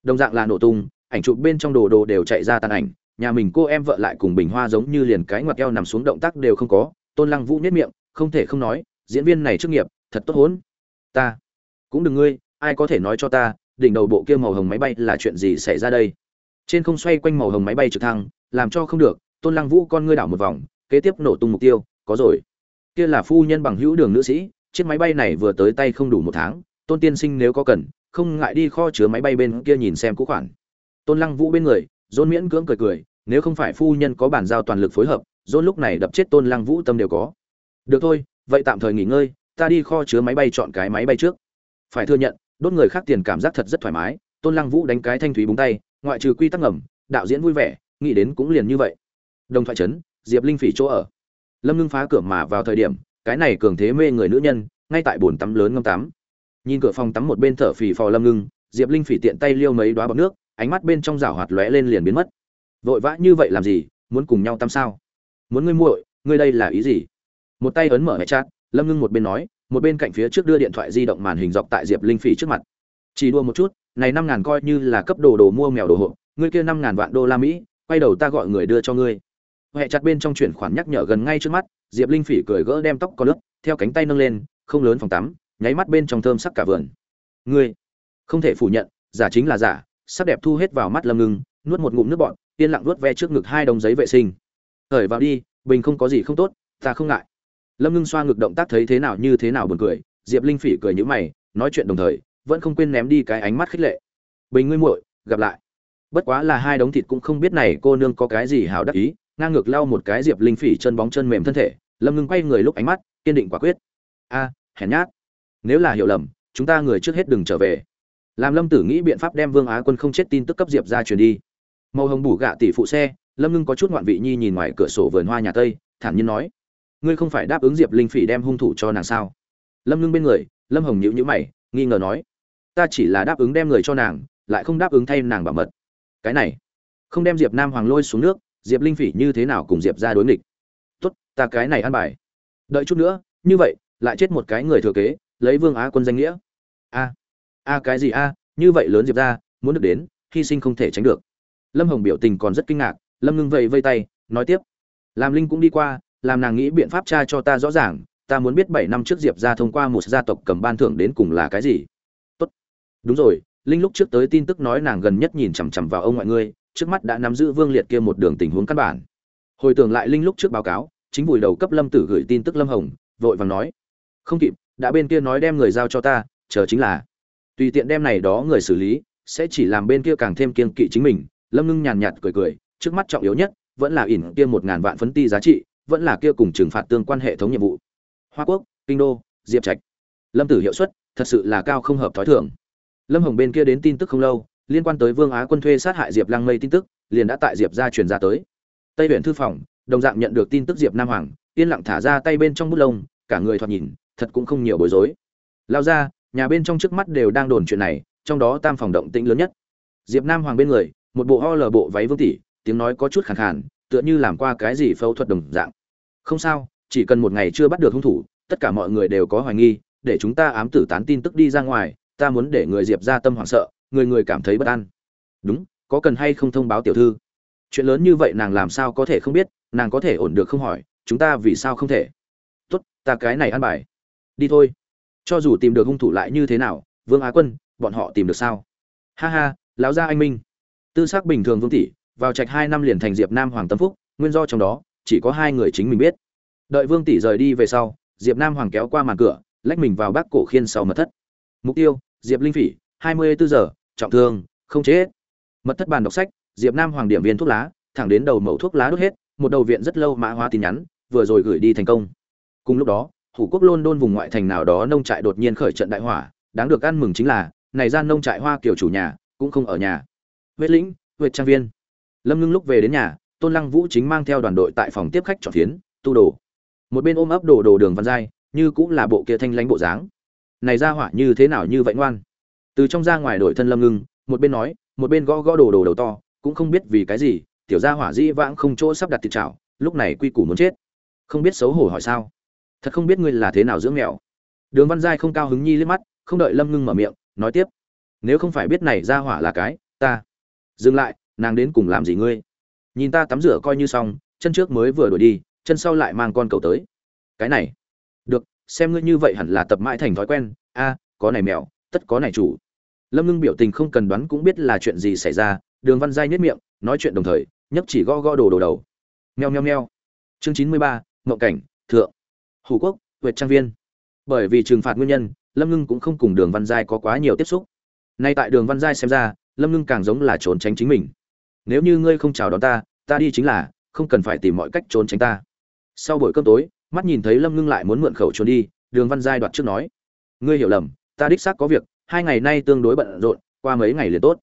Đồng dạng là nổ tung, ảnh chụp bên trong đồ đồ đều chạy ra tàn ảnh, nhà mình cô em vợ lại cùng bình hoa giống như liền cái ngoặt eo nằm xuống động tác đều không có, tôn lăng vũ nhất miệng, không thể không nói, diễn viên này chuyên nghiệp, thật tốt hốn. Ta, cũng đừng ngươi, ai có thể nói cho ta, đỉnh đầu bộ kia màu hồng máy bay là chuyện gì xảy ra đây? Trên không xoay quanh màu hồng máy bay trực thăng, làm cho không được, tôn lăng vũ con ngươi đảo một vòng, kế tiếp nổ tung mục tiêu, có rồi. Kia là phu nhân bằng hữu đường nữ sĩ, chiếc máy bay này vừa tới tay không đủ một tháng, tôn tiên sinh nếu có cần không ngại đi kho chứa máy bay bên kia nhìn xem cũ khoản. Tôn lăng vũ bên người, dôn miễn cưỡng cười cười, nếu không phải phu nhân có bản giao toàn lực phối hợp, dôn lúc này đập chết tôn lăng vũ tâm đều có. Được thôi, vậy tạm thời nghỉ ngơi, ta đi kho chứa máy bay chọn cái máy bay trước. Phải thừa nhận, đốt người khác tiền cảm giác thật rất thoải mái, tôn lăng vũ đánh cái thanh thúy búng tay, ngoại trừ quy tắc ngầm, đạo diễn vui vẻ, nghĩ đến cũng liền như vậy. Đồng thoại trấn, diệp linh phỉ chỗ ở. Lâm ngưng phá cửa mà vào thời điểm, cái này cường thế mê người nữ nhân, ngay tại bồn tắm lớn ngâm tắm nhìn cửa phòng tắm một bên thở phì phò lâm ngưng, diệp linh phỉ tiện tay liêu mấy đoá bọc nước, ánh mắt bên trong rảo hoạt lóe lên liền biến mất. Vội vã như vậy làm gì, muốn cùng nhau tắm sao? Muốn ngươi muội, ngươi đây là ý gì? Một tay ấn mở hệ chat, lâm ngưng một bên nói, một bên cạnh phía trước đưa điện thoại di động màn hình dọc tại diệp linh phỉ trước mặt. Chỉ đua một chút, này năm ngàn coi như là cấp đồ đồ mua mèo đồ hộ, ngươi kia năm ngàn vạn đô la mỹ, quay đầu ta gọi người đưa cho ngươi. Hệ chặt bên trong chuyển khoản nhắc nhở gần ngay trước mắt, diệp linh phỉ cười gỡ đem tóc có lớp theo cánh tay nâng lên, không lớn phòng tắm nháy mắt bên trong thơm sắc cả vườn. Ngươi, không thể phủ nhận, giả chính là giả, sắc đẹp thu hết vào mắt lâm ngưng, nuốt một ngụm nước bọn yên lặng nuốt ve trước ngực hai đồng giấy vệ sinh. Thời vào đi, bình không có gì không tốt, ta không ngại. Lâm ngưng xoa ngực động tác thấy thế nào như thế nào buồn cười, diệp linh phỉ cười nhữ mày, nói chuyện đồng thời, vẫn không quên ném đi cái ánh mắt khích lệ. Bình ngươi muội, gặp lại. Bất quá là hai đống thịt cũng không biết này cô nương có cái gì hào đắc ý, ngang ngược lau một cái diệp linh phỉ chân bóng chân mềm thân thể, lâm ngưng quay người lúc ánh mắt, kiên định quả quyết. A, hèn nhát nếu là hiểu lầm, chúng ta người trước hết đừng trở về. Làm lâm tử nghĩ biện pháp đem vương á quân không chết tin tức cấp diệp ra truyền đi. Màu hồng bủ gạ tỷ phụ xe, lâm ngưng có chút ngoạn vị nhi nhìn ngoài cửa sổ vườn hoa nhà tây, thản nhiên nói, ngươi không phải đáp ứng diệp linh phỉ đem hung thủ cho nàng sao? Lâm ngưng bên người, lâm hồng nhữ nhữ mày, nghi ngờ nói, ta chỉ là đáp ứng đem người cho nàng, lại không đáp ứng thay nàng bảo mật. Cái này, không đem diệp nam hoàng lôi xuống nước, diệp linh phỉ như thế nào cùng diệp ra đối nghịch? Tốt, ta cái này ăn bài. Đợi chút nữa, như vậy, lại chết một cái người thừa kế lấy vương á quân danh nghĩa. A a cái gì a, như vậy lớn diệp ra muốn được đến, hy sinh không thể tránh được. Lâm hồng biểu tình còn rất kinh ngạc, lâm ngưng vẫy vây tay, nói tiếp. Làm linh cũng đi qua, làm nàng nghĩ biện pháp tra cho ta rõ ràng, ta muốn biết bảy năm trước diệp ra thông qua một gia tộc cầm ban thưởng đến cùng là cái gì. Tốt. Đúng rồi, linh lúc trước tới tin tức nói nàng gần nhất nhìn chằm chằm vào ông ngoại ngươi, trước mắt đã nắm giữ vương liệt kia một đường tình huống căn bản. Hồi tưởng lại linh lúc trước báo cáo, chính vùi đầu cấp lâm tử gửi tin tức lâm hồng, vội vàng nói. Không kịp đã bên kia nói đem người giao cho ta, chờ chính là. Tùy tiện đem này đó người xử lý, sẽ chỉ làm bên kia càng thêm kiên kỵ chính mình. Lâm ngưng nhàn nhạt cười cười, trước mắt trọng yếu nhất vẫn là ỉn kia một ngàn vạn phấn ti giá trị, vẫn là kia cùng trừng phạt tương quan hệ thống nhiệm vụ. Hoa quốc, kinh đô, diệp trạch. Lâm tử hiệu suất thật sự là cao không hợp thói thường. Lâm hồng bên kia đến tin tức không lâu, liên quan tới vương á quân thuê sát hại diệp lăng mây tin tức, liền đã tại diệp ra truyền ra tới. Tây huyện thư phòng, đồng dạng nhận được tin tức diệp nam hoàng, yên lặng thả ra tay bên trong bút lông, cả người thoạt nhìn thật cũng không nhiều bối rối. Lao ra, nhà bên trong trước mắt đều đang đồn chuyện này, trong đó tam phòng động tĩnh lớn nhất. Diệp nam hoàng bên người, một bộ ho lờ bộ váy vương tỷ, tiếng nói có chút khàn khàn, tựa như làm qua cái gì phẫu thuật đồng dạng. Không sao, chỉ cần một ngày chưa bắt được hung thủ, tất cả mọi người đều có hoài nghi, để chúng ta ám tử tán tin tức đi ra ngoài, ta muốn để người diệp ra tâm hoảng sợ, người người cảm thấy bất an. Đúng, có cần hay không thông báo tiểu thư? Chuyện lớn như vậy nàng làm sao có thể không biết, nàng có thể ổn được không hỏi, chúng ta vì sao không thể? Tốt, ta cái này ăn bài đi thôi. Cho dù tìm được hung thủ lại như thế nào, vương á quân, bọn họ tìm được sao? Ha ha, lão gia anh minh. Tư xác bình thường vương tỷ, vào trạch hai năm liền thành diệp nam hoàng tâm phúc, nguyên do trong đó, chỉ có hai người chính mình biết. Đợi vương tỷ rời đi về sau, diệp nam hoàng kéo qua màn cửa, lách mình vào bác cổ khiên sau mật thất. Mục tiêu, diệp linh phỉ, hai mươi bốn giờ, trọng thương, không chết. Mật thất bàn đọc sách, diệp nam hoàng điểm viên thuốc lá, thẳng đến đầu mẫu thuốc lá đốt hết, một đầu viện rất lâu mã hóa tin nhắn, vừa rồi gửi đi thành công. Cùng lúc đó thủ quốc london vùng ngoại thành nào đó nông trại đột nhiên khởi trận đại hỏa, đáng được ăn mừng chính là, này gian nông trại hoa kiểu chủ nhà, cũng không ở nhà. Huyết lĩnh, huyệt trang viên. Lâm ngưng lúc về đến nhà, tôn lăng vũ chính mang theo đoàn đội tại phòng tiếp khách trọn phiến, tu đồ. Một bên ôm ấp đồ đồ đường văn giai, như cũng là bộ kia thanh lãnh bộ dáng. Này ra hỏa như thế nào như vậy ngoan? Từ trong ra ngoài đội thân lâm ngưng, một bên nói, một bên gõ gõ đồ đồ đầu to, cũng không biết vì cái gì, tiểu gia hỏa dĩ vãng không chỗ sắp đặt tiệt chảo, lúc này quy củ muốn chết. Không biết xấu hổ hỏi sao? Thật không biết ngươi là thế nào dưỡng mèo đường văn giai không cao hứng nhi liếc mắt, không đợi lâm ngưng mở miệng, nói tiếp. Nếu không phải biết này ra hỏa là cái, ta. Dừng lại, nàng đến cùng làm gì ngươi? Nhìn ta tắm rửa coi như xong, chân trước mới vừa đuổi đi, chân sau lại mang con cầu tới. Cái này. Được, xem ngươi như vậy hẳn là tập mãi thành thói quen. A, có này mèo tất có này chủ. Lâm ngưng biểu tình không cần đoán cũng biết là chuyện gì xảy ra, đường văn giai nhất miệng, nói chuyện đồng thời nhấp chỉ gõ gõ đồ đồ đầu. Meo meo meo. Chương chín mươi ba mậu cảnh, thượng hủ quốc, huệ trang viên. Bởi vì trừng phạt nguyên nhân, lâm ngưng cũng không cùng đường văn giai có quá nhiều tiếp xúc. Nay tại đường văn giai xem ra, lâm ngưng càng giống là trốn tránh chính mình. Nếu như ngươi không chào đón ta ta đi chính là, không cần phải tìm mọi cách trốn tránh ta. Sau buổi cơm tối, mắt nhìn thấy lâm ngưng lại muốn mượn khẩu trốn đi, đường văn giai đoạt trước nói. Ngươi hiểu lầm, ta đích xác có việc, hai ngày nay tương đối bận rộn, qua mấy ngày liền tốt.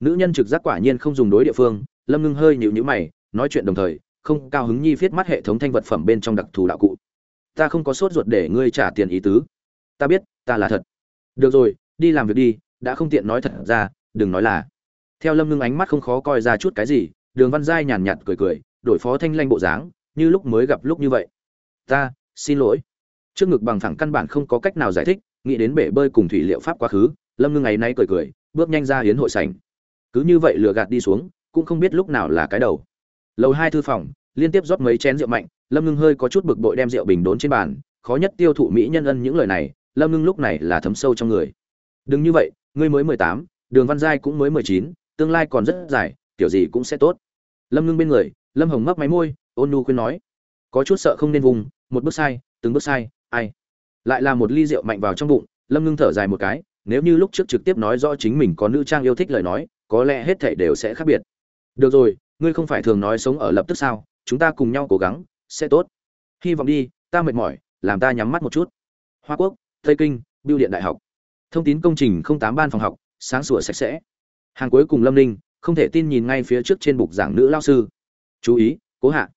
Nữ nhân trực giác quả nhiên không dùng đối địa phương, lâm ngưng hơi nhịu nhữ mày, nói chuyện đồng thời, không cao hứng nhi viết mắt hệ thống thanh vật phẩm bên trong đặc thù đạo cụ ta không có sốt ruột để ngươi trả tiền ý tứ. Ta biết, ta là thật. Được rồi, đi làm việc đi, đã không tiện nói thật ra, đừng nói là. Theo lâm ngưng ánh mắt không khó coi ra chút cái gì, đường văn giai nhàn nhạt cười cười, đổi phó thanh lanh bộ dáng, như lúc mới gặp lúc như vậy. Ta, xin lỗi. Trước ngực bằng thẳng căn bản không có cách nào giải thích, nghĩ đến bể bơi cùng thủy liệu pháp quá khứ, lâm ngưng ấy nay cười cười, bước nhanh ra hiến hội sảnh. Cứ như vậy lừa gạt đi xuống, cũng không biết lúc nào là cái đầu. Lầu hai thư phòng liên tiếp rót mấy chén rượu mạnh, lâm ngưng hơi có chút bực bội đem rượu bình đốn trên bàn, khó nhất tiêu thụ mỹ nhân ân những lời này, lâm ngưng lúc này là thấm sâu trong người. Đừng như vậy, ngươi mới mười tám, đường văn giai cũng mới mười chín, tương lai còn rất dài, kiểu gì cũng sẽ tốt. Lâm ngưng bên người, lâm hồng mấp máy môi, ôn nu khuyên nói. Có chút sợ không nên vùng, một bước sai, từng bước sai, ai. Lại là một ly rượu mạnh vào trong bụng, lâm ngưng thở dài một cái, nếu như lúc trước trực tiếp nói rõ chính mình có nữ trang yêu thích lời nói, có lẽ hết thảy đều sẽ khác biệt. Được rồi, ngươi không phải thường nói sống ở lập tức sao? Chúng ta cùng nhau cố gắng, sẽ tốt. Hy vọng đi, ta mệt mỏi, làm ta nhắm mắt một chút. Hoa quốc, tây kinh biêu điện đại học. Thông tin công trình không tám ban phòng học, sáng sủa sạch sẽ. Hàng cuối cùng lâm ninh, không thể tin nhìn ngay phía trước trên bục giảng nữ lao sư. Chú ý, cố hạ.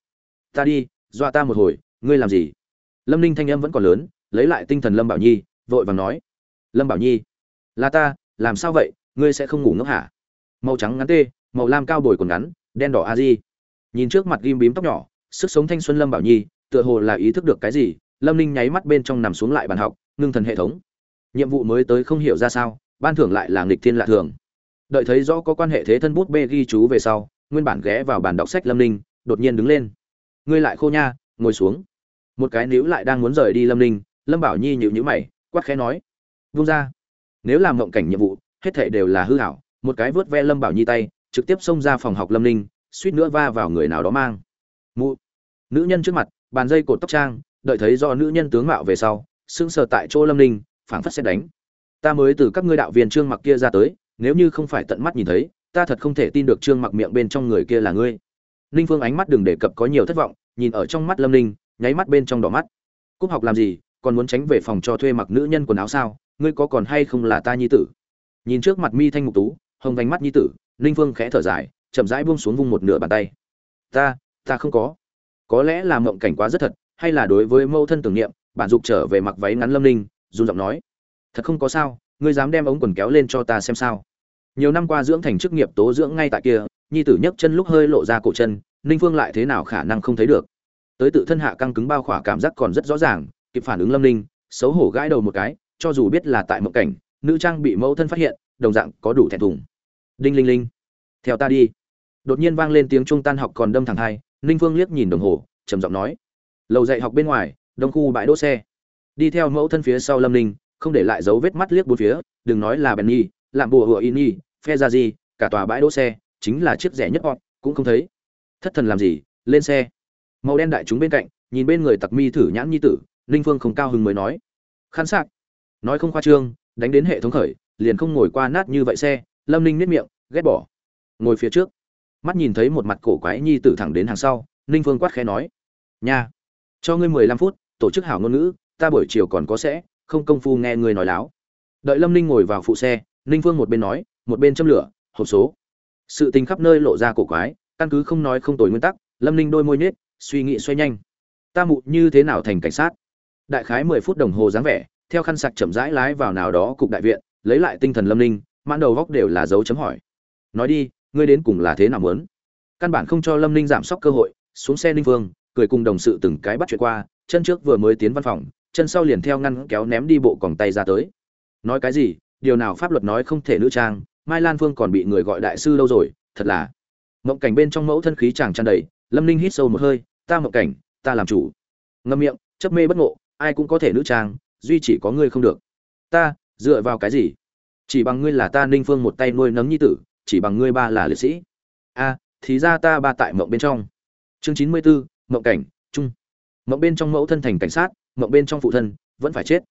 Ta đi, dọa ta một hồi, ngươi làm gì? Lâm ninh thanh âm vẫn còn lớn, lấy lại tinh thần lâm bảo nhi, vội vàng nói. Lâm bảo nhi, là ta, làm sao vậy? Ngươi sẽ không ngủ ngốc hả? Màu trắng ngắn tê, màu lam cao bồi còn ngắn, đen đỏ a di nhìn trước mặt ghim bím tóc nhỏ, sức sống thanh xuân lâm bảo nhi, tựa hồ là ý thức được cái gì, lâm ninh nháy mắt bên trong nằm xuống lại bàn học, ngưng thần hệ thống. Nhiệm vụ mới tới không hiểu ra sao, ban thưởng lại là nghịch thiên lạ thường. Đợi thấy rõ có quan hệ thế thân bút bê ghi chú về sau, nguyên bản ghé vào bàn đọc sách lâm ninh, đột nhiên đứng lên. Ngươi lại khô nha, ngồi xuống. Một cái níu lại đang muốn rời đi lâm ninh, lâm bảo nhi nhịu nhữ mày quắc khẽ nói, vung ra. Nếu làm mộng cảnh nhiệm vụ, hết thể đều là hư hảo một cái vớt ve lâm bảo nhi tay, trực tiếp xông ra phòng học lâm ninh suýt nữa va vào người nào đó mang. Mụ. Nữ nhân trước mặt, bàn dây cột tóc trang, đợi thấy do nữ nhân tướng mạo về sau, sững sờ tại chỗ lâm ninh, phảng phất xét đánh. Ta mới từ các ngươi đạo viên trương mặc kia ra tới, nếu như không phải tận mắt nhìn thấy, ta thật không thể tin được trương mặc miệng bên trong người kia là ngươi. Ninh phương ánh mắt đừng đề cập có nhiều thất vọng, nhìn ở trong mắt lâm ninh, nháy mắt bên trong đỏ mắt. Cúc học làm gì, còn muốn tránh về phòng cho thuê mặc nữ nhân quần áo sao? Ngươi có còn hay không là ta nhi tử? Nhìn trước mặt mi thanh mục tú, hồng vành mắt nhi tử, ninh phương khẽ thở dài chậm rãi buông xuống vung một nửa bàn tay. Ta ta không có. Có lẽ là mộng cảnh quá rất thật, hay là đối với mâu thân tưởng niệm, bản dục trở về mặc váy ngắn lâm ninh, run giọng nói. Thật không có sao, ngươi dám đem ống quần kéo lên cho ta xem sao. Nhiều năm qua dưỡng thành chức nghiệp tố dưỡng ngay tại kia, nhi tử nhấc chân lúc hơi lộ ra cổ chân, ninh phương lại thế nào khả năng không thấy được. Tới tự thân hạ căng cứng bao khỏa cảm giác còn rất rõ ràng, kịp phản ứng lâm ninh, xấu hổ gãi đầu một cái, cho dù biết là tại mộng cảnh, nữ trang bị mẫu thân phát hiện, đồng dạng có đủ thẹn thùng. Đinh linh linh, theo ta đi đột nhiên vang lên tiếng trung tan học còn đâm thẳng hai, ninh phương liếc nhìn đồng hồ, trầm giọng nói, lầu dạy học bên ngoài, đông khu bãi đỗ xe. Đi theo mẫu thân phía sau lâm ninh, không để lại dấu vết mắt liếc bốn phía, đừng nói là bèn nhi làm bùa hựa in nhi phe ra gì cả tòa bãi đỗ xe, chính là chiếc rẻ nhất họ, cũng không thấy. Thất thần làm gì, lên xe. Màu đen đại chúng bên cạnh, nhìn bên người tặc mi thử nhãn nhi tử, ninh phương không cao hứng mới nói, khán sạc nói không khoa trương, đánh đến hệ thống khởi, liền không ngồi qua nát như vậy xe, lâm ninh nếp miệng, ghét bỏ. Ngồi phía trước mắt nhìn thấy một mặt cổ quái nhi tử thẳng đến hàng sau, ninh phương quát khẽ nói, nha, cho ngươi mười lăm phút, tổ chức hảo ngôn ngữ, ta buổi chiều còn có sẽ, không công phu nghe ngươi nói láo. Đợi lâm ninh ngồi vào phụ xe, ninh phương một bên nói, một bên châm lửa, hộp số. Sự tình khắp nơi lộ ra cổ quái, căn cứ không nói không tồi nguyên tắc, lâm ninh đôi môi nhết suy nghĩ xoay nhanh. Ta mụ như thế nào thành cảnh sát? Đại khái mười phút đồng hồ dáng vẻ, theo khăn sạc chậm rãi lái vào nào đó cục đại viện, lấy lại tinh thần lâm ninh, mãn đầu góc đều là dấu chấm hỏi. Nói đi ngươi đến cùng là thế nào muốn? Căn bản không cho lâm ninh giảm sốc cơ hội, xuống xe ninh Vương, cười cùng đồng sự từng cái bắt chuyện qua, chân trước vừa mới tiến văn phòng, chân sau liền theo ngăn kéo ném đi bộ còng tay ra tới. Nói cái gì? Điều nào pháp luật nói không thể nữ trang, mai lan phương còn bị người gọi đại sư lâu rồi, thật là. Mộng cảnh bên trong mẫu thân khí chàng tràn đầy, lâm ninh hít sâu một hơi, ta mộng cảnh, ta làm chủ. Ngâm miệng chấp mê bất ngộ, ai cũng có thể nữ trang, duy chỉ có ngươi không được. Ta, dựa vào cái gì? Chỉ bằng ngươi là ta ninh phương một tay nuôi nấng nhi tử chỉ bằng ngươi ba là liệt sĩ. A, thì ra ta ba tại mộng bên trong. Chương chín mươi bốn mộng cảnh trung mộng bên trong mẫu thân thành cảnh sát, mộng bên trong phụ thân, vẫn phải chết.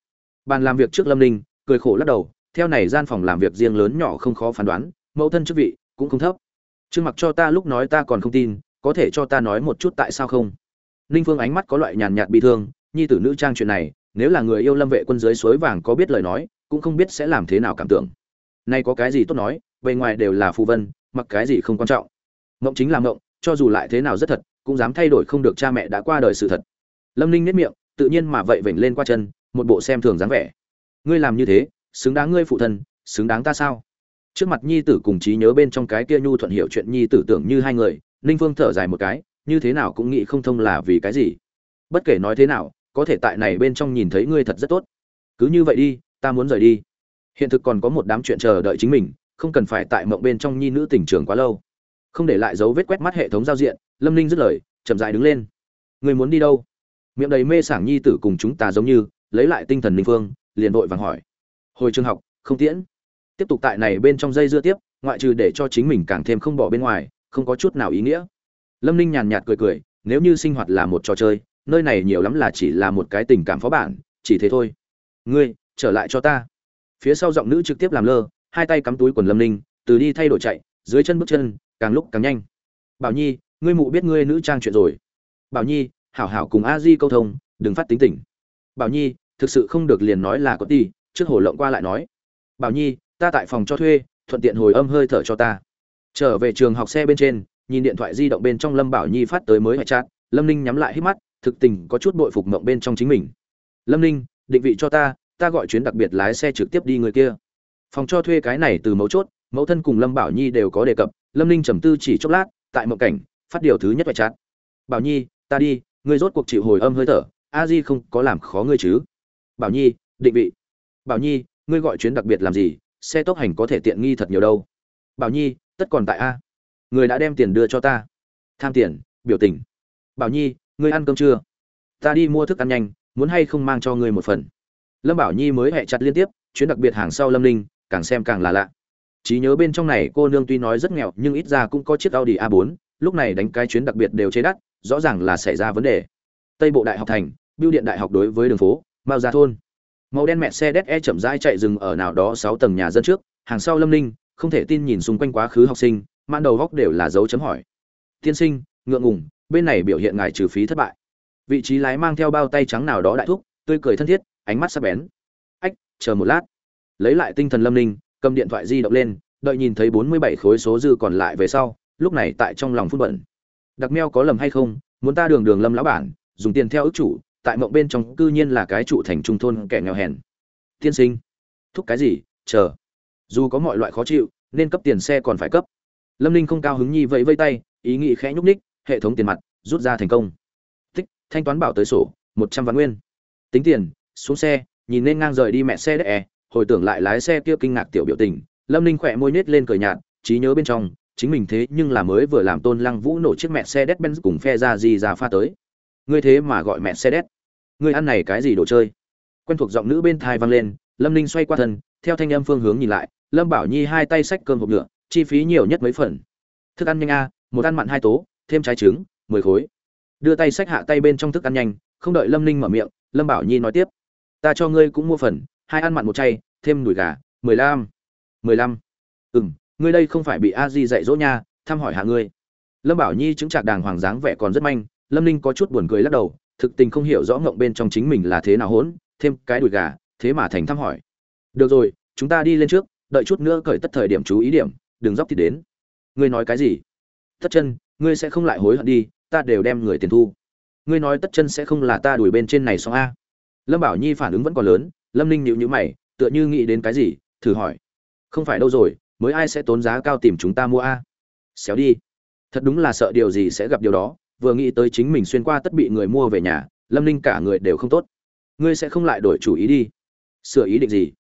Bàn làm việc trước lâm ninh, cười khổ lắc đầu, theo này gian phòng làm việc riêng lớn nhỏ không khó phán đoán, mẫu thân chức vị cũng không thấp. Trương mặc cho ta lúc nói ta còn không tin, có thể cho ta nói một chút tại sao không? Ninh phương ánh mắt có loại nhàn nhạt bị thương, nhi tử nữ trang chuyện này, nếu là người yêu lâm vệ quân dưới suối vàng có biết lời nói, cũng không biết sẽ làm thế nào cảm tưởng. Nay có cái gì tốt nói bề ngoài đều là phù vân, mặc cái gì không quan trọng. Mộng chính là mộng, cho dù lại thế nào rất thật, cũng dám thay đổi không được cha mẹ đã qua đời sự thật. Lâm ninh nếp miệng, tự nhiên mà vậy vểnh lên qua chân, một bộ xem thường dáng vẻ. Ngươi làm như thế, xứng đáng ngươi phụ thân, xứng đáng ta sao? Trước mặt nhi tử cùng trí nhớ bên trong cái kia nhu thuận hiểu chuyện nhi tử tưởng như hai người, ninh phương thở dài một cái, như thế nào cũng nghĩ không thông là vì cái gì. Bất kể nói thế nào, có thể tại này bên trong nhìn thấy ngươi thật rất tốt. Cứ như vậy đi, ta muốn rời đi. Hiện thực còn có một đám chuyện chờ đợi chính mình không cần phải tại mộng bên trong nhi nữ tình trường quá lâu. Không để lại dấu vết quét mắt hệ thống giao diện, lâm ninh dứt lời, chậm dại đứng lên. Người muốn đi đâu? Miệng đầy mê sảng nhi tử cùng chúng ta giống như, lấy lại tinh thần ninh phương, liền vội vàng hỏi. Hồi trường học, không tiễn. Tiếp tục tại này bên trong dây dưa tiếp, ngoại trừ để cho chính mình càng thêm không bỏ bên ngoài, không có chút nào ý nghĩa. Lâm ninh nhàn nhạt cười cười, nếu như sinh hoạt là một trò chơi, nơi này nhiều lắm là chỉ là một cái tình cảm phó bản, chỉ thế thôi. Ngươi, trở lại cho ta. Phía sau giọng nữ trực tiếp làm lơ hai tay cắm túi quần lâm ninh, từ đi thay đổi chạy, dưới chân bước chân, càng lúc càng nhanh. Bảo nhi, ngươi mụ biết ngươi nữ trang chuyện rồi. Bảo nhi, hảo hảo cùng a di câu thông, đừng phát tính tỉnh bảo nhi, thực sự không được liền nói là có ti, trước hồ lộng qua lại nói. Bảo nhi, ta tại phòng cho thuê, thuận tiện hồi âm hơi thở cho ta. Trở về trường học xe bên trên, nhìn điện thoại di động bên trong lâm bảo nhi phát tới mới hệ chát lâm ninh nhắm lại hít mắt, thực tình có chút bội phục mộng bên trong chính mình. Lâm ninh, định vị cho ta ta gọi chuyến đặc biệt lái xe trực tiếp đi người kia phòng cho thuê cái này từ mấu chốt, mẫu thân cùng lâm bảo nhi đều có đề cập, lâm ninh trầm tư chỉ chốc lát, tại mộng cảnh, phát điều thứ nhất phải chát. Bảo nhi, ta đi, ngươi rốt cuộc chịu hồi âm hơi thở, a di không có làm khó ngươi chứ? Bảo nhi, định vị. Bảo nhi, ngươi gọi chuyến đặc biệt làm gì, xe tốc hành có thể tiện nghi thật nhiều đâu. Bảo nhi, tất còn tại a? Người đã đem tiền đưa cho ta. Tham tiền, biểu tình. Bảo nhi, ngươi ăn cơm chưa? Ta đi mua thức ăn nhanh, muốn hay không mang cho ngươi một phần? Lâm bảo nhi mới hẹ chặt liên tiếp, chuyến đặc biệt hàng sau lâm linh càng xem càng là lạ. Trí nhớ bên trong này cô nương tuy nói rất nghèo, nhưng ít ra cũng có chiếc audi a 4 lúc này đánh cái chuyến đặc biệt đều chế đắt, rõ ràng là xảy ra vấn đề. Tây bộ đại học thành biêu điện đại học đối với đường phố, mao gia thôn. Màu đen mẹ xe đét e chậm rãi chạy dừng ở nào đó sáu tầng nhà dân trước, hàng sau lâm ninh, không thể tin nhìn xung quanh quá khứ học sinh man đầu góc đều là dấu chấm hỏi. Tiên sinh, ngượng ngùng, bên này biểu hiện ngài trừ phí thất bại. Vị trí lái mang theo bao tay trắng nào đó đại thúc, tươi cười thân thiết, ánh mắt sắc bén. Ách, chờ một lát lấy lại tinh thần lâm ninh, cầm điện thoại di động lên, đợi nhìn thấy bốn mươi bảy khối số dư còn lại về sau, lúc này tại trong lòng phút bẩn đặc meo có lầm hay không, muốn ta đường đường lâm lão bản, dùng tiền theo ước chủ, tại mộng bên trong cư nhiên là cái trụ thành trung thôn kẻ nghèo hèn. Tiên sinh, thúc cái gì, chờ. Dù có mọi loại khó chịu, nên cấp tiền xe còn phải cấp. Lâm ninh không cao hứng nhi vẫy vây tay, ý nghĩ khẽ nhúc ních hệ thống tiền mặt, rút ra thành công. Tích, thanh toán bảo tới sổ, một trăm vạn nguyên. Tính tiền, xuống xe, nhìn nên ngang rời đi mẹ xe đẽ hồi tưởng lại lái xe kia kinh ngạc tiểu biểu tình, lâm ninh khỏe môi nhếch lên cười nhạt, trí nhớ bên trong, chính mình thế nhưng là mới vừa làm tôn lăng vũ nổ chiếc mẹ xe đét benz cùng phe ra gì ra pha tới. Ngươi thế mà gọi mẹ xe đét ngươi ăn này cái gì đồ chơi? Quen thuộc giọng nữ bên thai vang lên, lâm ninh xoay qua thân, theo thanh âm phương hướng nhìn lại, lâm bảo nhi hai tay xách cơm hộp nhựa chi phí nhiều nhất mấy phần. Thức ăn nhanh a, một ăn mặn hai tố, thêm trái trứng, mười khối. Đưa tay xách hạ tay bên trong thức ăn nhanh, không đợi lâm ninh mở miệng, lâm bảo nhi nói tiếp, ta cho ngươi cũng mua phần hai ăn mặn một chay, thêm đùi gà, mười lăm. mười lăm. Ừ m ngươi đây không phải bị a di dạy dỗ nha, thăm hỏi hạ ngươi. Lâm bảo nhi chứng trạc đàng hoàng dáng vẻ còn rất manh, lâm ninh có chút buồn cười lắc đầu, thực tình không hiểu rõ ngộng bên trong chính mình là thế nào hỗn, thêm cái đùi gà, thế mà thành thăm hỏi. Được rồi, chúng ta đi lên trước, đợi chút nữa cởi tất thời điểm chú ý điểm, đừng dóc thì đến. Ngươi nói cái gì? Tất chân, ngươi sẽ không lại hối hận đi, ta đều đem người tiền thu. Ngươi nói tất chân sẽ không là ta đuổi bên trên này xong a. Lâm bảo nhi phản ứng vẫn còn lớn lâm ninh nhịu nhữ mày, tựa như nghĩ đến cái gì, thử hỏi. Không phải đâu rồi, mới ai sẽ tốn giá cao tìm chúng ta mua a? Xéo đi. Thật đúng là sợ điều gì sẽ gặp điều đó, vừa nghĩ tới chính mình xuyên qua tất bị người mua về nhà, lâm ninh cả người đều không tốt. Ngươi sẽ không lại đổi chủ ý đi. Sửa ý định gì?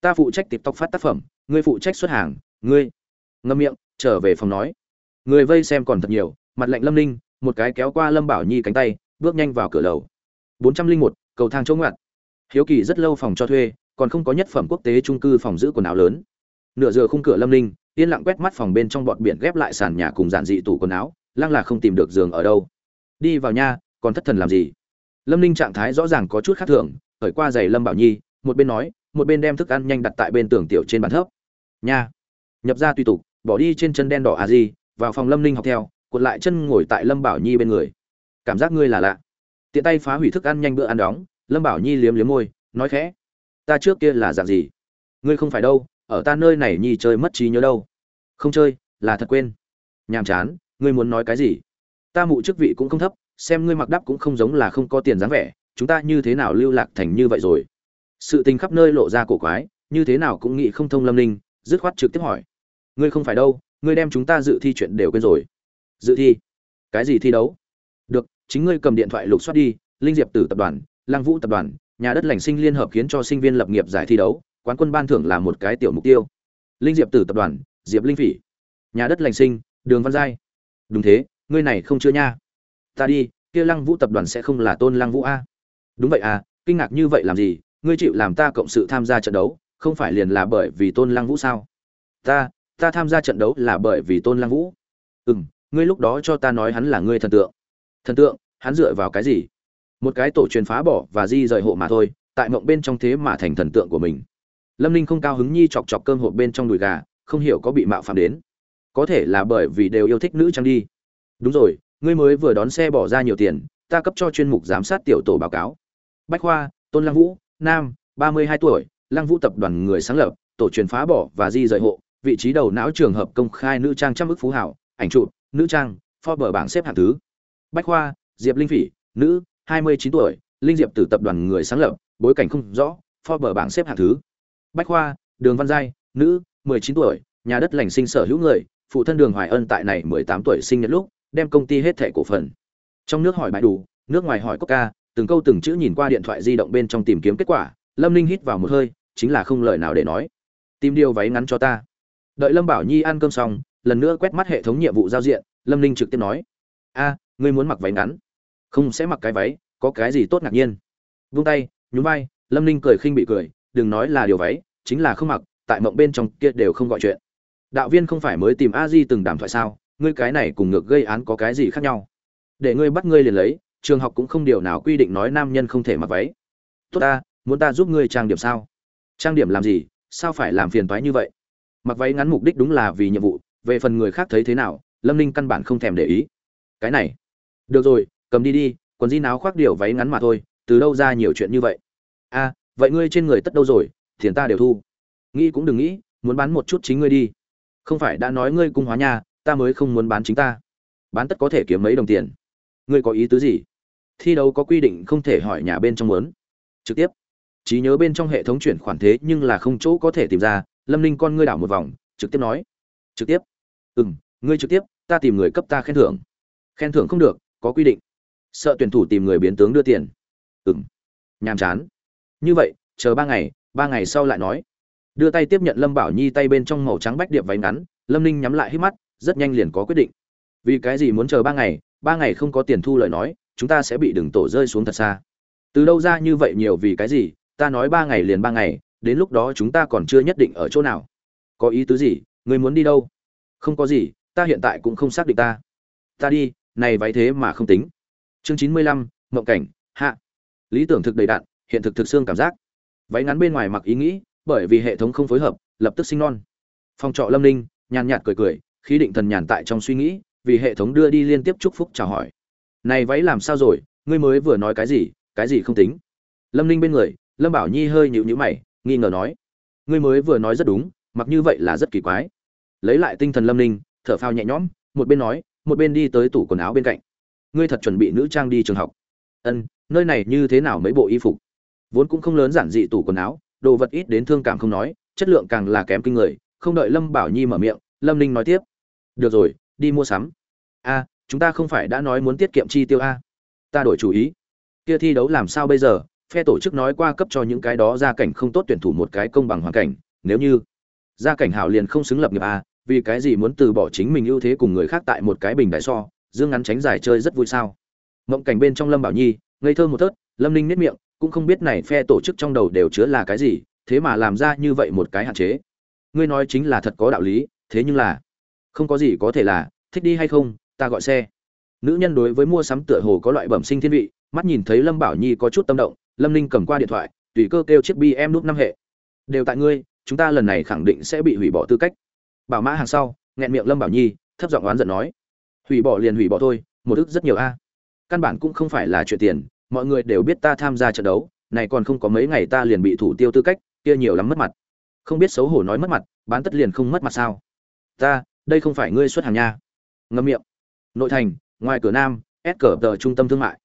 Ta phụ trách tiếp tóc phát tác phẩm, ngươi phụ trách xuất hàng, ngươi. Ngâm miệng, trở về phòng nói. Người vây xem còn thật nhiều, mặt lạnh lâm ninh, một cái kéo qua lâm bảo nhi cánh tay, bước nhanh vào cửa lầu. Bốn trăm linh một, cầu thang chống ngoặt hiếu kỳ rất lâu phòng cho thuê, còn không có nhất phẩm quốc tế trung cư phòng giữ quần áo lớn. Nửa giờ khung cửa lâm ninh, yên lặng quét mắt phòng bên trong bọn biển ghép lại sàn nhà cùng giản dị tủ quần áo, lăng là không tìm được giường ở đâu. Đi vào nha, còn thất thần làm gì? Lâm ninh trạng thái rõ ràng có chút khác thường, khởi qua giày lâm bảo nhi, một bên nói, một bên đem thức ăn nhanh đặt tại bên tường tiểu trên bàn thấp. Nha. Nhập ra tùy tục, bỏ đi trên chân đen đỏ à gì vào phòng lâm ninh học theo, cuộn lại chân ngồi tại lâm bảo nhi bên người. Cảm giác ngươi là lạ. Tiện tay phá hủy thức ăn nhanh bữa ăn đóng lâm bảo nhi liếm liếm môi, nói khẽ, ta trước kia là dạng gì? Ngươi không phải đâu, ở ta nơi này nhi chơi mất trí nhớ đâu. Không chơi, là thật quên. Nhàm chán, ngươi muốn nói cái gì? Ta mụ chức vị cũng không thấp, xem ngươi mặc đắp cũng không giống là không có tiền dáng vẻ, chúng ta như thế nào lưu lạc thành như vậy rồi? Sự tình khắp nơi lộ ra cổ quái, như thế nào cũng nghĩ không thông lâm ninh, dứt khoát trực tiếp hỏi, ngươi không phải đâu, ngươi đem chúng ta dự thi chuyện đều quên rồi. Dự thi? Cái gì thi đấu? Được, chính ngươi cầm điện thoại lục soát đi, linh diệp tử tập đoàn lăng vũ tập đoàn nhà đất lành sinh liên hợp khiến cho sinh viên lập nghiệp giải thi đấu quán quân ban thưởng là một cái tiểu mục tiêu. Linh diệp tử tập đoàn diệp linh phỉ. Nhà đất lành sinh đường văn giai. Đúng thế ngươi này không chưa nha. Ta đi kia lăng vũ tập đoàn sẽ không là tôn lăng vũ a. Đúng vậy à kinh ngạc như vậy làm gì? Ngươi chịu làm ta cộng sự tham gia trận đấu không phải liền là bởi vì tôn lăng vũ sao? Ta ta tham gia trận đấu là bởi vì tôn lăng vũ. Ừm, ngươi lúc đó cho ta nói hắn là ngươi thần tượng. Thần tượng hắn dựa vào cái gì? Một cái tổ truyền phá bỏ và di rời hộ mà thôi, tại mộng bên trong thế mà thành thần tượng của mình. Lâm ninh không cao hứng nhi chọc chọc cơm hộp bên trong đùi gà, không hiểu có bị mạo phạm đến. Có thể là bởi vì đều yêu thích nữ trang đi. Đúng rồi, ngươi mới vừa đón xe bỏ ra nhiều tiền, ta cấp cho chuyên mục giám sát tiểu tổ báo cáo. Bách khoa, tôn lăng vũ, nam, ba mươi hai tuổi, lăng vũ tập đoàn người sáng lập, tổ truyền phá bỏ và di rời hộ, vị trí đầu não trường hợp công khai nữ trang trăm ức phú hảo, ảnh trụ nữ trang Forbes bảng xếp hạng thứ. Bách khoa, diệp linh phỉ, nữ hai mươi chín tuổi, linh diệp từ tập đoàn người sáng lập, bối cảnh không rõ, Forbes bảng xếp hạng thứ. Bách khoa, đường văn giai, nữ, mười chín tuổi, nhà đất lành sinh sở hữu người, phụ thân đường hoài ân tại này mười tám tuổi sinh nhật lúc, đem công ty hết thẻ cổ phần. Trong nước hỏi bãi đủ, nước ngoài hỏi coca, từng câu từng chữ nhìn qua điện thoại di động bên trong tìm kiếm kết quả, lâm ninh hít vào một hơi, chính là không lời nào để nói. Tìm điều váy ngắn cho ta. Đợi lâm bảo nhi ăn cơm xong, lần nữa quét mắt hệ thống nhiệm vụ giao diện, lâm ninh trực tiếp nói. A, ngươi muốn mặc váy ngắn không sẽ mặc cái váy, có cái gì tốt ngạc nhiên. Vung tay, nhún vai, lâm ninh cười khinh bị cười, đừng nói là điều váy, chính là không mặc, tại mộng bên trong kia đều không gọi chuyện. Đạo viên không phải mới tìm a di từng đàm thoại sao, ngươi cái này cùng ngược gây án có cái gì khác nhau? Để ngươi bắt ngươi liền lấy, trường học cũng không điều nào quy định nói nam nhân không thể mặc váy. Tốt ta, muốn ta giúp ngươi trang điểm sao? Trang điểm làm gì, sao phải làm phiền toái như vậy? Mặc váy ngắn mục đích đúng là vì nhiệm vụ, về phần người khác thấy thế nào, lâm ninh căn bản không thèm để ý. Cái này. Được rồi cầm đi đi, quần di náo khoác điều váy ngắn mà thôi, từ đâu ra nhiều chuyện như vậy? A vậy ngươi trên người tất đâu rồi, tiền ta đều thu. Nghĩ cũng đừng nghĩ, muốn bán một chút chính ngươi đi. Không phải đã nói ngươi cung hóa nha ta mới không muốn bán chính ta. Bán tất có thể kiếm mấy đồng tiền. Ngươi có ý tứ gì? Thi đấu có quy định không thể hỏi nhà bên trong muốn. Trực tiếp. Trí nhớ bên trong hệ thống chuyển khoản thế nhưng là không chỗ có thể tìm ra, lâm ninh con ngươi đảo một vòng, trực tiếp nói. Trực tiếp. Ừ m ngươi trực tiếp, ta tìm người cấp ta khen thưởng. Khen thưởng không được, có quy định sợ tuyển thủ tìm người biến tướng đưa tiền. Ừng nhàm chán. Như vậy, chờ ba ngày ba ngày sau lại nói. Đưa tay tiếp nhận lâm bảo nhi tay bên trong màu trắng bách điệp váy ngắn, lâm ninh nhắm lại hít mắt, rất nhanh liền có quyết định. Vì cái gì muốn chờ ba ngày ba ngày không có tiền thu lời nói, chúng ta sẽ bị đường tổ rơi xuống thật xa. Từ đâu ra như vậy nhiều vì cái gì, ta nói ba ngày liền ba ngày, đến lúc đó chúng ta còn chưa nhất định ở chỗ nào. Có ý tứ gì, người muốn đi đâu? Không có gì, ta hiện tại cũng không xác định ta. Ta đi, này váy thế mà không tính chương chín mươi lăm, mộng cảnh, hạ. Lý tưởng thực đầy đạn hiện thực thực xương cảm giác. Váy ngắn bên ngoài mặc ý nghĩ, bởi vì hệ thống không phối hợp, lập tức sinh non. Phòng trọ lâm ninh, nhàn nhạt cười cười, khí định thần nhàn tại trong suy nghĩ, vì hệ thống đưa đi liên tiếp chúc phúc chào hỏi. Này váy làm sao rồi, ngươi mới vừa nói cái gì cái gì không tính? Lâm ninh bên người, lâm bảo nhi hơi nhịu nhữ mày, nghi ngờ nói. Ngươi mới vừa nói rất đúng, mặc như vậy là rất kỳ quái. Lấy lại tinh thần lâm ninh, thở phao nhẹ nhõm, một bên nói, một bên đi tới tủ quần áo bên cạnh ngươi thật chuẩn bị nữ trang đi trường học. Ân, nơi này như thế nào mấy bộ y phục? Vốn cũng không lớn giản dị tủ quần áo, đồ vật ít đến thương cảm không nói, chất lượng càng là kém kinh người, không đợi lâm bảo nhi mở miệng, lâm ninh nói tiếp. Được rồi, đi mua sắm. A, chúng ta không phải đã nói muốn tiết kiệm chi tiêu a. Ta đổi chủ ý. Kia thi đấu làm sao bây giờ? Phe tổ chức nói qua cấp cho những cái đó gia cảnh không tốt tuyển thủ một cái công bằng hoàn cảnh, nếu như gia cảnh hảo liền không xứng lập nghiệp a, vì cái gì muốn từ bỏ chính mình ưu thế cùng người khác tại một cái bình đại so dương ngắn tránh giải chơi rất vui sao? Mộng cảnh bên trong lâm bảo nhi ngây thơ một thớt, lâm ninh nếp miệng cũng không biết này phe tổ chức trong đầu đều chứa là cái gì thế mà làm ra như vậy một cái hạn chế. Ngươi nói chính là thật có đạo lý thế nhưng là không có gì có thể là thích đi hay không ta gọi xe. Nữ nhân đối với mua sắm tựa hồ có loại bẩm sinh thiên vị mắt nhìn thấy lâm bảo nhi có chút tâm động lâm ninh cầm qua điện thoại tùy cơ kêu chiếc bi em núp năm hệ. Đều tại ngươi chúng ta lần này khẳng định sẽ bị hủy bỏ tư cách. Bảo mã hàng sau nghẹn miệng lâm bảo nhi thấp giọng oán giận nói hủy bỏ liền hủy bỏ thôi, một ức rất nhiều a. Căn bản cũng không phải là chuyện tiền, mọi người đều biết ta tham gia trận đấu, này còn không có mấy ngày ta liền bị thủ tiêu tư cách, kia nhiều lắm mất mặt. Không biết xấu hổ nói mất mặt, bán tất liền không mất mặt sao? Ta, đây không phải ngươi xuất hàng nha. Ngâm miệng. Nội thành, ngoài cửa nam ép cờ tờ trung tâm thương mại.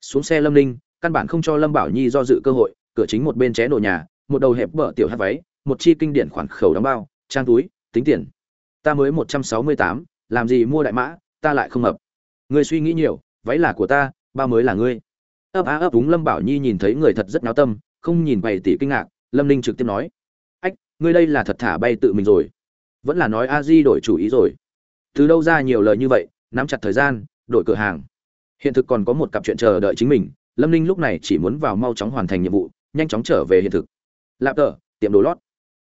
Xuống xe lâm ninh, căn bản không cho lâm bảo nhi do dự cơ hội, cửa chính một bên ché nổ nhà, một đầu hẹp bờ tiểu hát váy, một chi kinh điển khoản khẩu đóng bao, trang túi, tính tiền. Ta mới một trăm sáu mươi tám, làm gì mua đại mã ta lại không mập. Ngươi suy nghĩ nhiều, váy là của ta, ba mới là ngươi. Ấp á ấp đúng lâm bảo nhi nhìn thấy người thật rất náo tâm, không nhìn bày tỷ kinh ngạc, lâm ninh trực tiếp nói. Ách, ngươi đây là thật thả bay tự mình rồi. Vẫn là nói a di đổi chủ ý rồi. Từ đâu ra nhiều lời như vậy, nắm chặt thời gian, đổi cửa hàng. Hiện thực còn có một cặp chuyện chờ đợi chính mình, lâm ninh lúc này chỉ muốn vào mau chóng hoàn thành nhiệm vụ, nhanh chóng trở về hiện thực. Lạp tờ, tiệm đồ lót.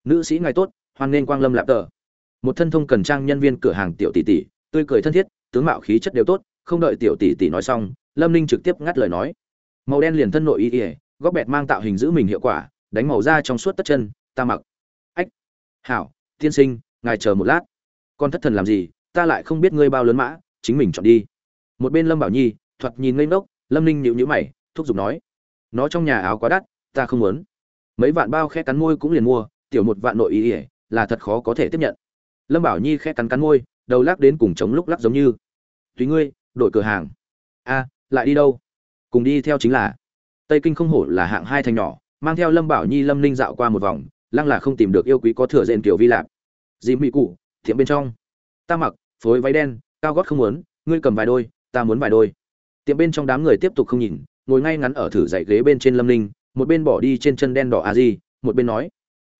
Nữ sĩ ngài tốt, hoan nghênh quang lâm lạp tờ. Một thân thông cần trang nhân viên cửa hàng tiểu tỷ tỷ, tươi cười thân thiết tướng mạo khí chất đều tốt, không đợi tiểu tỷ tỷ nói xong, lâm ninh trực tiếp ngắt lời nói. Màu đen liền thân nội y ỉa góc bẹt mang tạo hình giữ mình hiệu quả, đánh màu da trong suốt tất chân, ta mặc. Ách. Hảo, tiên sinh, ngài chờ một lát. Con thất thần làm gì, ta lại không biết ngươi bao lớn mã, chính mình chọn đi. Một bên lâm bảo nhi, thoạt nhìn ngây ngốc, lâm ninh nhịu nhữ mày, thúc giục nói. Nó trong nhà áo quá đắt, ta không muốn. Mấy vạn bao khe cắn môi cũng liền mua, tiểu một vạn nội ý ỉa là thật khó có thể tiếp nhận. Lâm bảo nhi khe cắn cắn môi đầu lắc đến cùng chống lúc lắc giống như. Tùy ngươi, đổi cửa hàng. A, lại đi đâu? Cùng đi theo chính là. Tây kinh không hổ là hạng hai thành nhỏ, mang theo lâm bảo nhi, lâm ninh dạo qua một vòng, lăng là không tìm được yêu quý có thừa rèn kiểu vi lạp. Dì mỹ cụ thiệm bên trong. Ta mặc, phối váy đen, cao gót không muốn, ngươi cầm vài đôi, ta muốn vài đôi. Tiệm bên trong đám người tiếp tục không nhìn, ngồi ngay ngắn ở thử dạy ghế bên trên lâm ninh, một bên bỏ đi trên chân đen đỏ a di, một bên nói,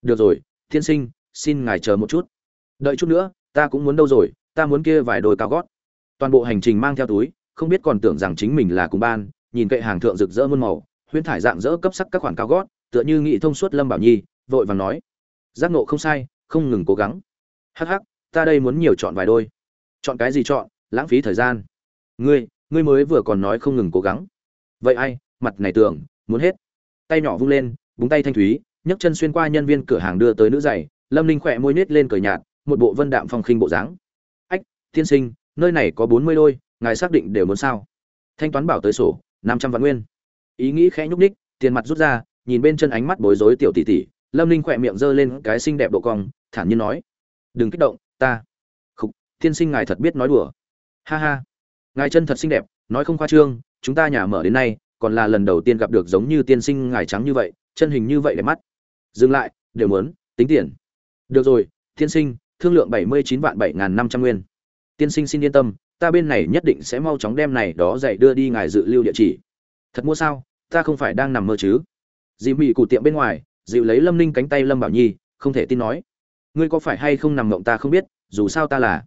được rồi thiên sinh, xin ngài chờ một chút. Đợi chút nữa ta cũng muốn đâu rồi, ta muốn kia vài đôi cao gót. Toàn bộ hành trình mang theo túi, không biết còn tưởng rằng chính mình là cùng ban, nhìn kệ hàng thượng rực rỡ muôn màu, huyễn thải dạng dỡ cấp sắc các khoản cao gót, tựa như nghị thông suốt lâm bảo nhi, vội vàng nói, giác nộ không sai, không ngừng cố gắng. Hắc hắc, ta đây muốn nhiều chọn vài đôi. Chọn cái gì chọn, lãng phí thời gian. Ngươi ngươi mới vừa còn nói không ngừng cố gắng. Vậy ai, mặt này tưởng, muốn hết. Tay nhỏ vung lên, búng tay thanh thúy, nhấc chân xuyên qua nhân viên cửa hàng đưa tới nữ giày, lâm ninh khỏe môi nết lên cười nhạt một bộ vân đạm phong khinh bộ dáng. Ách, tiên sinh, nơi này có bốn mươi đôi, ngài xác định đều muốn sao? Thanh toán bảo tới sổ, năm trăm vạn nguyên. Ý nghĩ khẽ nhúc ních tiền mặt rút ra, nhìn bên chân ánh mắt bối rối tiểu tỷ tỷ, lâm ninh khỏe miệng giơ lên cái xinh đẹp độ cong, thản nhiên nói. Đừng kích động, ta. Khục, tiên sinh ngài thật biết nói đùa. Ha ha. Ngài chân thật xinh đẹp, nói không khoa trương, chúng ta nhà mở đến nay, còn là lần đầu tiên gặp được giống như tiên sinh ngài trắng như vậy, chân hình như vậy đẹp mắt. Dừng lại, đều muốn, tính tiền. Được rồi, tiên sinh thương lượng bảy mươi chín vạn bảy n g h n năm trăm nguyên. Tiên sinh xin yên tâm, ta bên này nhất định sẽ mau chóng đem này đó dạy đưa đi ngài dự lưu địa chỉ. Thật mua sao? Ta không phải đang nằm mơ chứ. Dì mị cụ tiệm bên ngoài, dịu lấy lâm ninh cánh tay lâm bảo nhi, không thể tin nói. Ngươi có phải hay không nằm ngộng ta không biết, dù sao ta là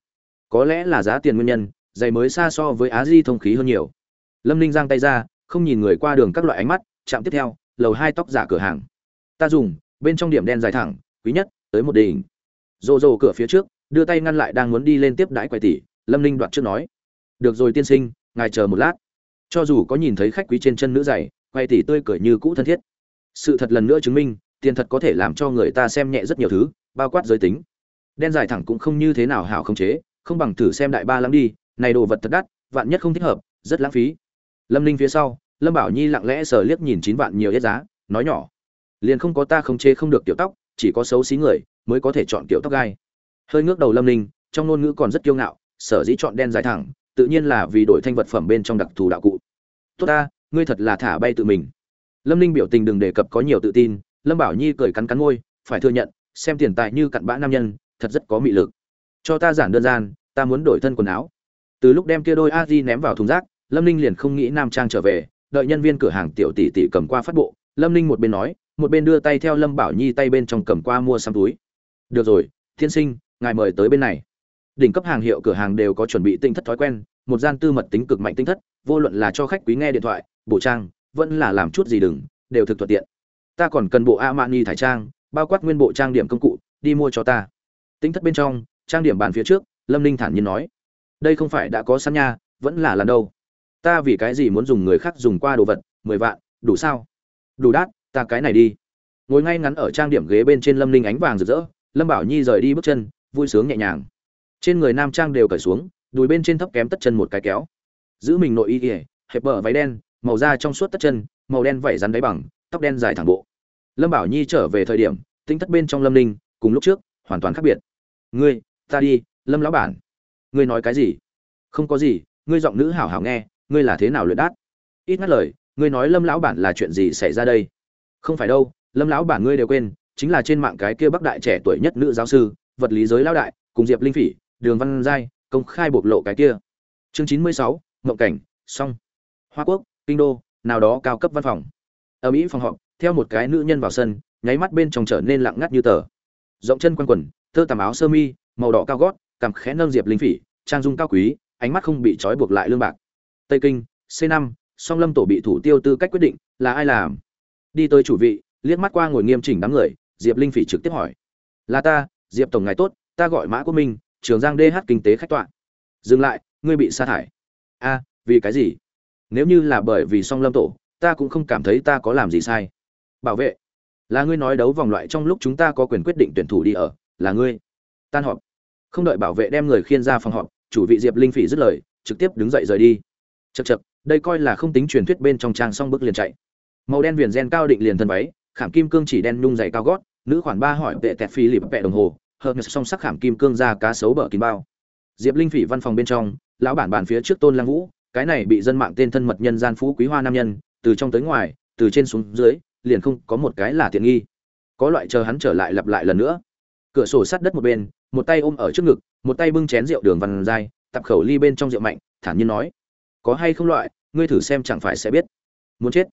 có lẽ là giá tiền nguyên nhân, giày mới xa so với á di thông khí hơn nhiều. Lâm ninh giang tay ra, không nhìn người qua đường các loại ánh mắt, chạm tiếp theo, lầu hai tóc giả cửa hàng. Ta dùng, bên trong điểm đen dài thẳng, quý nhất, tới một đỉnh rồ rồ cửa phía trước, đưa tay ngăn lại đang muốn đi lên tiếp đãi quầy tỷ, lâm ninh đoạt trước nói. Được rồi tiên sinh, ngài chờ một lát. Cho dù có nhìn thấy khách quý trên chân nữ dày quầy tỷ tươi cười như cũ thân thiết. Sự thật lần nữa chứng minh, tiền thật có thể làm cho người ta xem nhẹ rất nhiều thứ, bao quát giới tính. Đen dài thẳng cũng không như thế nào hảo không chế, không bằng thử xem đại ba lắm đi, này đồ vật thật đắt, vạn nhất không thích hợp, rất lãng phí. Lâm ninh phía sau, lâm bảo nhi lặng lẽ sờ liếc nhìn chín vạn nhiều hết giá, nói nhỏ. Liền không có ta không chế không được tiểu tóc, chỉ có xấu xí người mới có thể chọn kiểu tóc gai. Hơi ngước đầu lâm ninh, trong ngôn ngữ còn rất kiêu ngạo, sở dĩ chọn đen dài thẳng, tự nhiên là vì đổi thanh vật phẩm bên trong đặc thù đạo cụ. Tốt ta, ngươi thật là thả bay tự mình. Lâm ninh biểu tình đừng đề cập có nhiều tự tin, lâm bảo nhi cười cắn cắn môi, phải thừa nhận, xem tiền tài như cặn bã nam nhân, thật rất có mị lực. Cho ta giản đơn gian, ta muốn đổi thân quần áo. Từ lúc đem kia đôi a di ném vào thùng rác, lâm ninh liền không nghĩ nam trang trở về, đợi nhân viên cửa hàng tiểu tỷ tỷ cầm qua phát bộ, lâm ninh một bên nói, một bên đưa tay theo lâm bảo nhi tay bên trong cầm qua mua xăm túi được rồi thiên sinh, ngài mời tới bên này. Đỉnh cấp hàng hiệu cửa hàng đều có chuẩn bị tinh thất thói quen, một gian tư mật tính cực mạnh tinh thất, vô luận là cho khách quý nghe điện thoại bộ trang, vẫn là làm chút gì đừng, đều thực thuận tiện. Ta còn cần bộ a mani thải trang, bao quát nguyên bộ trang điểm công cụ, đi mua cho ta. Tinh thất bên trong, trang điểm bàn phía trước, lâm ninh thản nhiên nói. Đây không phải đã có sẵn nha, vẫn là lần đâu. Ta vì cái gì muốn dùng người khác dùng qua đồ vật, mười vạn, đủ sao? Đủ đắt, ta cái này đi. Ngồi ngay ngắn ở trang điểm ghế bên trên lâm ninh ánh vàng rực rỡ lâm bảo nhi rời đi bước chân, vui sướng nhẹ nhàng. Trên người nam trang đều cởi xuống, đùi bên trên thấp kém tất chân một cái kéo. Giữ mình nội y ỉa hẹp bờ váy đen, màu da trong suốt tất chân, màu đen vẩy rắn đáy bằng, tóc đen dài thẳng bộ. Lâm bảo nhi trở về thời điểm, tinh thất bên trong lâm ninh, cùng lúc trước, hoàn toàn khác biệt. Ngươi, ta đi, lâm lão bản. Ngươi nói cái gì? Không có gì, ngươi giọng nữ hảo hảo nghe, ngươi là thế nào luyện đát? Ít ngắt lời, ngươi nói lâm lão bản là chuyện gì xảy ra đây? Không phải đâu, lâm lão bản ngươi đều quên chính là trên mạng cái kia bắc đại trẻ tuổi nhất nữ giáo sư, vật lý giới lão đại, cùng diệp linh phỉ, đường văn giai, công khai bộc lộ cái kia. Chương chín mươi sáu, mộng cảnh song hoa quốc, kinh đô, nào đó cao cấp văn phòng. Ở mỹ phòng họp, theo một cái nữ nhân vào sân, nháy mắt bên trong trở nên lặng ngắt như tờ. Rộng chân quanh quần, thơ tằm áo sơ mi, màu đỏ cao gót, cằm khẽ nâng diệp linh phỉ, trang dung cao quý, ánh mắt không bị trói buộc lại lương bạc. Tây kinh, c năm, song lâm tổ bị thủ tiêu tư cách quyết định là ai làm? Đi tới chủ vị, liếc mắt qua ngồi nghiêm chỉnh đám người diệp linh phỉ trực tiếp hỏi. Là ta, diệp tổng ngài tốt, ta gọi mã quốc minh, trường giang dh kinh tế khách tọa dừng lại, ngươi bị sa thải. A, vì cái gì? Nếu như là bởi vì song lâm tổ, ta cũng không cảm thấy ta có làm gì sai. Bảo vệ. Là ngươi nói đấu vòng loại trong lúc chúng ta có quyền quyết định tuyển thủ đi ở, là ngươi. Tan họp. Không đợi bảo vệ đem người khiên ra phòng họp, chủ vị diệp linh phỉ dứt lời, trực tiếp đứng dậy rời đi. Chật chật đây coi là không tính truyền thuyết bên trong trang song bước liền chạy. Màu đen viền gen cao định liền thân váy khảm kim cương chỉ đen nhung dày cao gót, nữ khoản ba hỏi vệ tẹt phi lịp vẹ đồng hồ, hợp song sắc khảm kim cương ra cá sấu bờ kín bao. Diệp linh phỉ văn phòng bên trong, lão bản bàn phía trước tôn lăng vũ, cái này bị dân mạng tên thân mật nhân gian phú quý hoa nam nhân, từ trong tới ngoài, từ trên xuống dưới, liền không có một cái là tiện nghi. Có loại chờ hắn trở lại lặp lại lần nữa. Cửa sổ sát đất một bên, một tay ôm ở trước ngực, một tay bưng chén rượu đường văn dai tập khẩu ly bên trong rượu mạnh, thản nhiên nói, có hay không loại, ngươi thử xem chẳng phải sẽ biết. Muốn chết.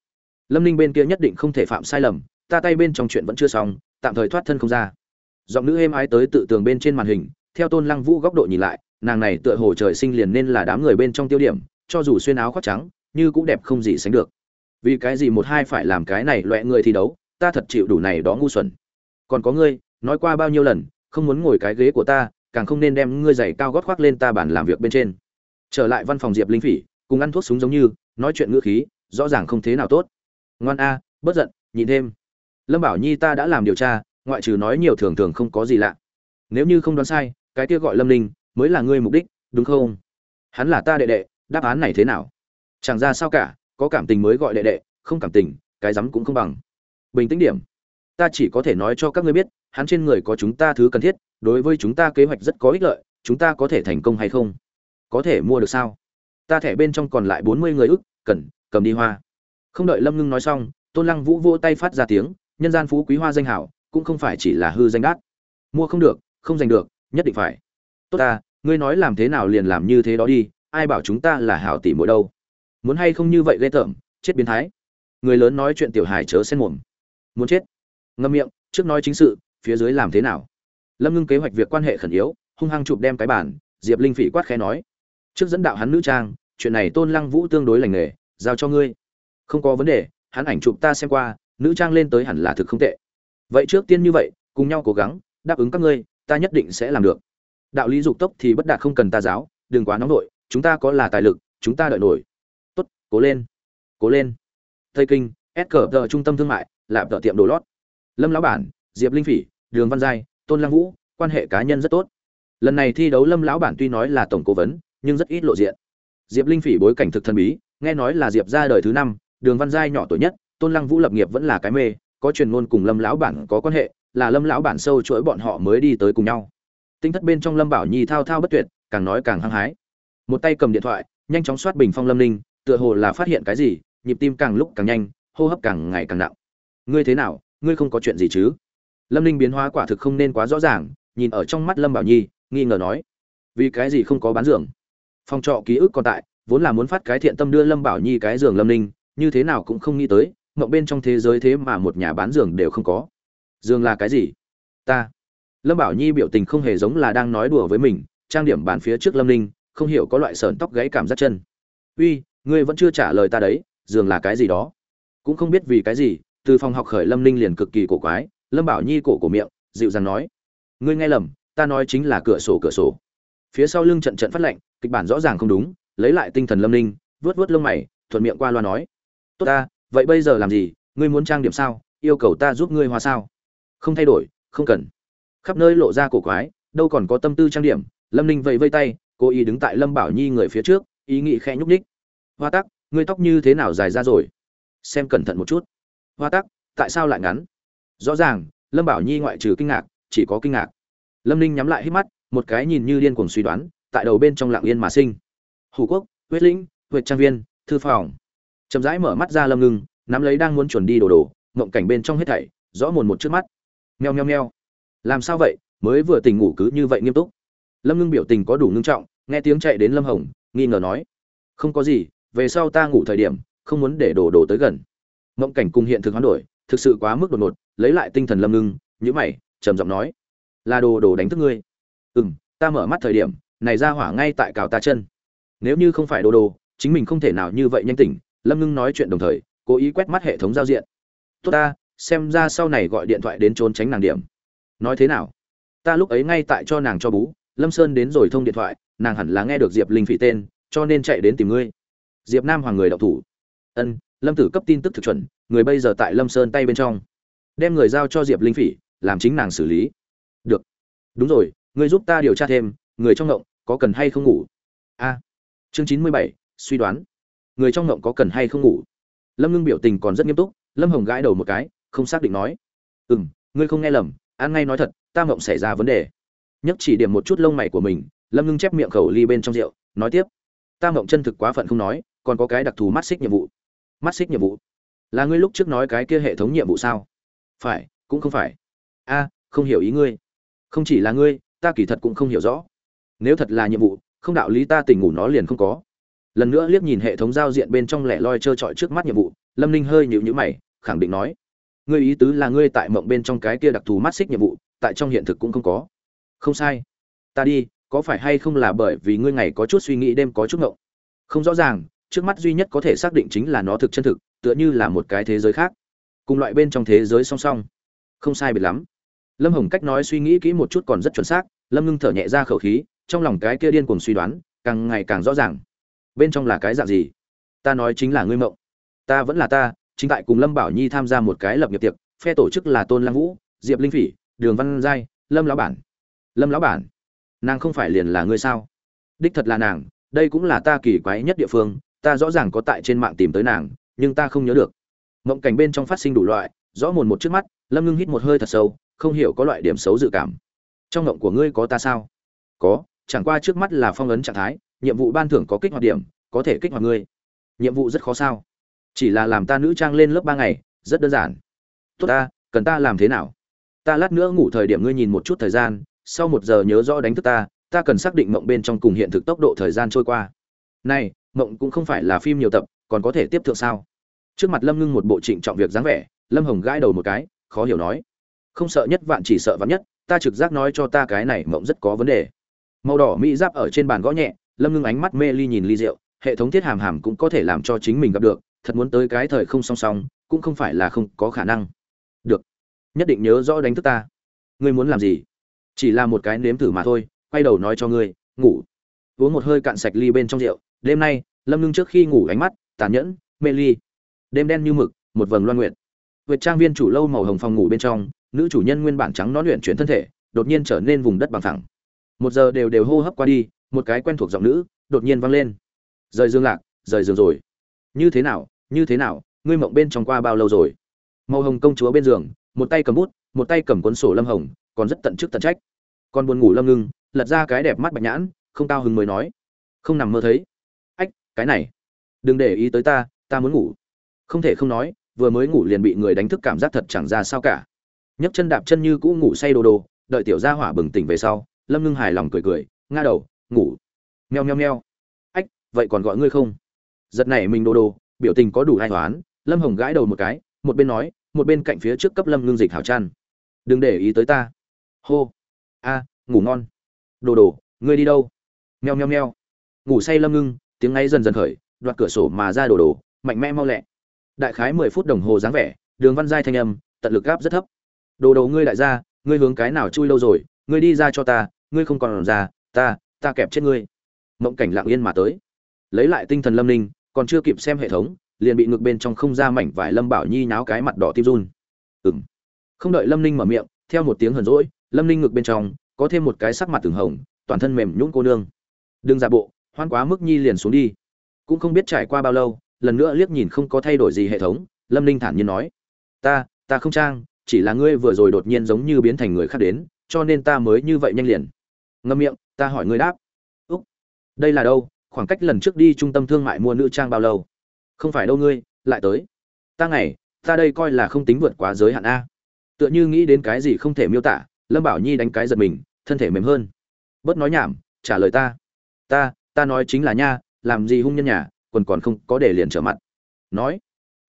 Lâm ninh bên kia nhất định không thể phạm sai lầm ta tay bên trong chuyện vẫn chưa xong, tạm thời thoát thân không ra. Giọng nữ êm ái tới tự tường bên trên màn hình, theo tôn lăng vũ góc độ nhìn lại, nàng này tựa hồ trời sinh liền nên là đám người bên trong tiêu điểm, cho dù xuyên áo khoác trắng, như cũng đẹp không gì sánh được. Vì cái gì một hai phải làm cái này loẹ người thi đấu, ta thật chịu đủ này đó ngu xuẩn. Còn có ngươi, nói qua bao nhiêu lần, không muốn ngồi cái ghế của ta, càng không nên đem ngươi giày cao gót khoác lên ta bàn làm việc bên trên. Trở lại văn phòng diệp linh phỉ, cùng ăn thuốc súng giống như, nói chuyện ngữ khí, rõ ràng không thế nào tốt. Ngoan a bất giận nhìn thêm lâm bảo nhi ta đã làm điều tra, ngoại trừ nói nhiều thường thường không có gì lạ. Nếu như không đoán sai, cái kia gọi lâm ninh mới là ngươi mục đích, đúng không? Hắn là ta đệ đệ, đáp án này thế nào? Chẳng ra sao cả, có cảm tình mới gọi đệ đệ, không cảm tình, cái rắm cũng không bằng. Bình tĩnh điểm. Ta chỉ có thể nói cho các ngươi biết, hắn trên người có chúng ta thứ cần thiết, đối với chúng ta kế hoạch rất có ích lợi, chúng ta có thể thành công hay không? Có thể mua được sao? Ta thẻ bên trong còn lại bốn mươi người ức, cần, cầm đi hoa. Không đợi lâm ngưng nói xong, tôn lăng vũ vô tay phát ra tiếng nhân gian phú quý hoa danh hảo, cũng không phải chỉ là hư danh đát. Mua không được, không giành được, nhất định phải. Tốt ta, ngươi nói làm thế nào liền làm như thế đó đi, ai bảo chúng ta là hảo tỷ mỗi đâu. Muốn hay không như vậy ghê tởm, chết biến thái. Người lớn nói chuyện tiểu hài chớ xen mồm. Muốn chết. Ngâm miệng, trước nói chính sự, phía dưới làm thế nào? Lâm ngưng kế hoạch việc quan hệ khẩn yếu, hung hăng chụp đem cái bản diệp linh phỉ quát khẽ nói. Trước dẫn đạo hắn nữ trang, chuyện này tôn lăng vũ tương đối lành nghề, giao cho ngươi. Không có vấn đề, hắn ảnh chụp ta xem qua nữ trang lên tới hẳn là thực không tệ. Vậy trước tiên như vậy, cùng nhau cố gắng, đáp ứng các ngươi, ta nhất định sẽ làm được. Đạo lý dục tốc thì bất đạt không cần ta giáo, đừng quá nóng nổi chúng ta có là tài lực, chúng ta đợi nổi. Tốt, cố lên cố lên. Tây kinh, s cờ tờ trung tâm thương mại, lạp tờ tiệm đồ lót. Lâm lão bản, diệp linh phỉ, đường văn giai, tôn lăng vũ, quan hệ cá nhân rất tốt. Lần này thi đấu lâm lão bản tuy nói là tổng cố vấn, nhưng rất ít lộ diện. Diệp linh phỉ bối cảnh thực thần bí, nghe nói là diệp ra đời thứ năm, đường văn giai nhỏ tuổi nhất tôn lăng vũ lập nghiệp vẫn là cái mê, có truyền ngôn cùng lâm lão bản có quan hệ, là lâm lão bản sâu chuỗi bọn họ mới đi tới cùng nhau. Tinh thất bên trong lâm bảo nhi thao thao bất tuyệt, càng nói càng hăng hái. Một tay cầm điện thoại, nhanh chóng soát bình phong lâm ninh, tựa hồ là phát hiện cái gì, nhịp tim càng lúc càng nhanh, hô hấp càng ngày càng nặng. Ngươi thế nào? Ngươi không có chuyện gì chứ? Lâm ninh biến hóa quả thực không nên quá rõ ràng, nhìn ở trong mắt lâm bảo nhi, nghi ngờ nói, vì cái gì không có bán giường? Phòng trọ ký ức còn tại, vốn là muốn phát cái thiện tâm đưa lâm bảo nhi cái giường lâm ninh, như thế nào cũng không nghĩ tới mộng bên trong thế giới thế mà một nhà bán giường đều không có. Giường là cái gì? Ta. Lâm bảo nhi biểu tình không hề giống là đang nói đùa với mình, trang điểm bàn phía trước lâm ninh, không hiểu có loại sờn tóc gáy cảm giác chân. Uy, ngươi vẫn chưa trả lời ta đấy, giường là cái gì đó? Cũng không biết vì cái gì, từ phòng học khởi lâm ninh liền cực kỳ cổ quái, lâm bảo nhi cổ cổ miệng, dịu dàng nói, ngươi nghe lầm, ta nói chính là cửa sổ cửa sổ. Phía sau lưng trận trận phát lạnh kịch bản rõ ràng không đúng, lấy lại tinh thần lâm ninh vớt vớt lông mày, thuận miệng qua loa nói, tốt ta vậy bây giờ làm gì? Ngươi muốn trang điểm sao? Yêu cầu ta giúp ngươi hoa sao? Không thay đổi, không cần. Khắp nơi lộ ra cổ quái, đâu còn có tâm tư trang điểm. Lâm ninh vẫy vây tay cô ý đứng tại lâm bảo nhi người phía trước, ý nghĩ khẽ nhúc ních hoa tắc, ngươi tóc như thế nào dài ra rồi? Xem cẩn thận một chút. Hoa tắc, tại sao lại ngắn? Rõ ràng, lâm bảo nhi ngoại trừ kinh ngạc, chỉ có kinh ngạc. Lâm ninh nhắm lại hít mắt, một cái nhìn như điên cuồng suy đoán, tại đầu bên trong lặng yên mà sinh. Hủ quốc, huyết lĩnh, huyệt trang viên, thư phòng chậm rãi mở mắt ra lâm ngưng, nắm lấy đang muốn chuẩn đi đồ đồ mộng cảnh bên trong hết thảy, rõ mồn một trước mắt. Meo meo meo. Làm sao vậy? Mới vừa tỉnh ngủ cứ như vậy nghiêm túc. Lâm ngưng biểu tình có đủ ngưng trọng, nghe tiếng chạy đến lâm hồng, nghi ngờ nói. Không có gì, về sau ta ngủ thời điểm, không muốn để đồ đồ tới gần. Mộng cảnh cùng hiện thực hoán đổi, thực sự quá mức đột ngột, lấy lại tinh thần lâm ngưng nhữ mày, trầm giọng nói. Là đồ đồ đánh thức ngươi. Ừ m ta mở mắt thời điểm, này ra hỏa ngay tại cào ta chân. Nếu như không phải đồ đồ, chính mình không thể nào như vậy nhanh tỉnh lâm ngưng nói chuyện đồng thời, cố ý quét mắt hệ thống giao diện. Tốt ta, xem ra sau này gọi điện thoại đến trốn tránh nàng điểm. Nói thế nào? Ta lúc ấy ngay tại cho nàng cho bú, lâm sơn đến rồi thông điện thoại, nàng hẳn là nghe được diệp linh phỉ tên, cho nên chạy đến tìm ngươi. Diệp nam hoàng người đậu thủ. Ân, lâm tử cấp tin tức thực chuẩn, người bây giờ tại lâm sơn tay bên trong. Đem người giao cho diệp linh phỉ, làm chính nàng xử lý. Được. Đúng rồi, ngươi giúp ta điều tra thêm, người trong ngộng có cần hay không ngủ? A. Chương chín mươi bảy, suy đoán người trong ngộng có cần hay không ngủ? Lâm ngưng biểu tình còn rất nghiêm túc, lâm hồng gãi đầu một cái, không xác định nói. Ừ m ngươi không nghe lầm an ngay nói thật, ta ngộng xảy ra vấn đề. Nhấc chỉ điểm một chút lông mày của mình, lâm ngưng chép miệng khẩu ly bên trong rượu, nói tiếp. Ta ngộng chân thực quá phận không nói, còn có cái đặc thù mắt xích nhiệm vụ. Mắt xích nhiệm vụ? Là ngươi lúc trước nói cái kia hệ thống nhiệm vụ sao? Phải, cũng không phải. A, không hiểu ý ngươi. Không chỉ là ngươi, ta kỳ thật cũng không hiểu rõ. Nếu thật là nhiệm vụ, không đạo lý ta tình ngủ nó liền không có lần nữa liếc nhìn hệ thống giao diện bên trong lẻ loi trơ trọi trước mắt nhiệm vụ, lâm ninh hơi nhịu nhữ mày, khẳng định nói, ngươi ý tứ là ngươi tại mộng bên trong cái kia đặc thù mắt xích nhiệm vụ, tại trong hiện thực cũng không có. Không sai. Ta đi, có phải hay không là bởi vì ngươi ngày có chút suy nghĩ đêm có chút ngộng không rõ ràng, trước mắt duy nhất có thể xác định chính là nó thực chân thực, tựa như là một cái thế giới khác. Cùng loại bên trong thế giới song song. Không sai biệt lắm. Lâm hồng cách nói suy nghĩ kỹ một chút còn rất chuẩn xác, lâm ngưng thở nhẹ ra khẩu khí, trong lòng cái kia điên cuồng suy đoán, càng ngày càng rõ ràng bên trong là cái dạng gì? Ta nói chính là ngươi mộng. Ta vẫn là ta, chính tại cùng lâm bảo nhi tham gia một cái lập nghiệp tiệc, phe tổ chức là tôn lăng vũ, diệp linh phỉ, đường văn giai, lâm lão bản. Lâm lão bản? Nàng không phải liền là ngươi sao? Đích thật là nàng, đây cũng là ta kỳ quái nhất địa phương, ta rõ ràng có tại trên mạng tìm tới nàng, nhưng ta không nhớ được. Mộng cảnh bên trong phát sinh đủ loại, rõ mồn một trước mắt, lâm ngưng hít một hơi thật sâu, không hiểu có loại điểm xấu dự cảm. Trong mộng của ngươi có ta sao? Có, chẳng qua trước mắt là phong ấn trạng thái nhiệm vụ ban thưởng có kích hoạt điểm, có thể kích hoạt ngươi. Nhiệm vụ rất khó sao. Chỉ là làm ta nữ trang lên lớp ba ngày, rất đơn giản. Tốt ta, cần ta làm thế nào? Ta lát nữa ngủ thời điểm ngươi nhìn một chút thời gian, sau một giờ nhớ rõ đánh thức ta ta cần xác định mộng bên trong cùng hiện thực tốc độ thời gian trôi qua. Này, mộng cũng không phải là phim nhiều tập, còn có thể tiếp thượng sao? Trước mặt lâm ngưng một bộ trịnh trọng việc dáng vẻ, lâm hồng gãi đầu một cái, khó hiểu nói. Không sợ nhất vạn chỉ sợ vạn nhất, ta trực giác nói cho ta cái này mộng rất có vấn đề. Màu đỏ mỹ giáp ở trên bàn gõ nhẹ lâm ngưng ánh mắt mê ly nhìn ly rượu, hệ thống thiết hàm hàm cũng có thể làm cho chính mình gặp được, thật muốn tới cái thời không song song, cũng không phải là không có khả năng. Được, nhất định nhớ rõ đánh thức ta. Ngươi muốn làm gì? Chỉ là một cái nếm thử mà thôi, quay đầu nói cho ngươi, ngủ. Uống một hơi cạn sạch ly bên trong rượu, đêm nay, lâm ngưng trước khi ngủ ánh mắt, tàn nhẫn, mê ly. Đêm đen như mực, một vầng loan nguyện vượt trang viên chủ lâu màu hồng phòng ngủ bên trong, nữ chủ nhân nguyên bản trắng nó luyện chuyển thân thể, đột nhiên trở nên vùng đất bằng thẳng một giờ đều đều hô hấp qua đi một cái quen thuộc giọng nữ đột nhiên vang lên. Rời dương lạc, rời giường rồi. Như thế nào, như thế nào, ngươi mộng bên trong qua bao lâu rồi? Màu hồng công chúa bên giường, một tay cầm bút, một tay cầm cuốn sổ lâm hồng, còn rất tận chức tận trách. Còn buồn ngủ lâm ngưng, lật ra cái đẹp mắt bạch nhãn, không cao hứng mới nói. Không nằm mơ thấy. Ách, cái này. Đừng để ý tới ta ta muốn ngủ. Không thể không nói, vừa mới ngủ liền bị người đánh thức cảm giác thật chẳng ra sao cả. Nhấc chân đạp chân như cũ ngủ say đồ đồ, đợi tiểu gia hỏa bừng tỉnh về sau, lâm ngưng hài lòng cười cười nga đầu ngủ. Nheo nheo nheo ách, vậy còn gọi ngươi không? Giật này mình đồ đồ, biểu tình có đủ hai toán lâm hồng gãi đầu một cái, một bên nói, một bên cạnh phía trước cấp lâm ngưng dịch hảo trăn đừng để ý tới ta. Hô. A, ngủ ngon. Đồ đồ, ngươi đi đâu? Nheo nheo nheo ngủ say lâm ngưng, tiếng ngay dần dần khởi, đoạt cửa sổ mà ra đồ đồ, mạnh mẽ mau lẹ. Đại khái mười phút đồng hồ dáng vẻ, đường văn giai thanh âm, tận lực gáp rất thấp. Đồ đồ ngươi đại gia ngươi hướng cái nào chui lâu rồi? Ngươi đi ra cho ta, ngươi không còn ra, ta ta kẹp chết ngươi. Mộng cảnh lặng yên mà tới. Lấy lại tinh thần lâm ninh, còn chưa kịp xem hệ thống, liền bị ngược bên trong không ra mảnh vải lâm bảo nhi náo cái mặt đỏ tim run. Ừng không đợi lâm ninh mở miệng, theo một tiếng hờn rỗi lâm ninh ngược bên trong có thêm một cái sắc mặt từng hồng, toàn thân mềm nhũng cô nương. Đừng giả bộ, hoan quá mức nhi liền xuống đi. Cũng không biết trải qua bao lâu, lần nữa liếc nhìn không có thay đổi gì hệ thống, lâm ninh thản nhiên nói, ta ta không trang, chỉ là ngươi vừa rồi đột nhiên giống như biến thành người khác đến, cho nên ta mới như vậy nhanh liền ngâm miệng, ta hỏi ngươi đáp. Úc. Đây là đâu? Khoảng cách lần trước đi trung tâm thương mại mua nữ trang bao lâu? Không phải đâu ngươi, lại tới. Ta ngày, ta đây coi là không tính vượt quá giới hạn a. Tựa như nghĩ đến cái gì không thể miêu tả, lâm bảo nhi đánh cái giật mình, thân thể mềm hơn. Bớt nói nhảm, trả lời ta. Ta ta nói chính là nha, làm gì hung nhân nhà, quần còn không có để liền trở mặt. Nói.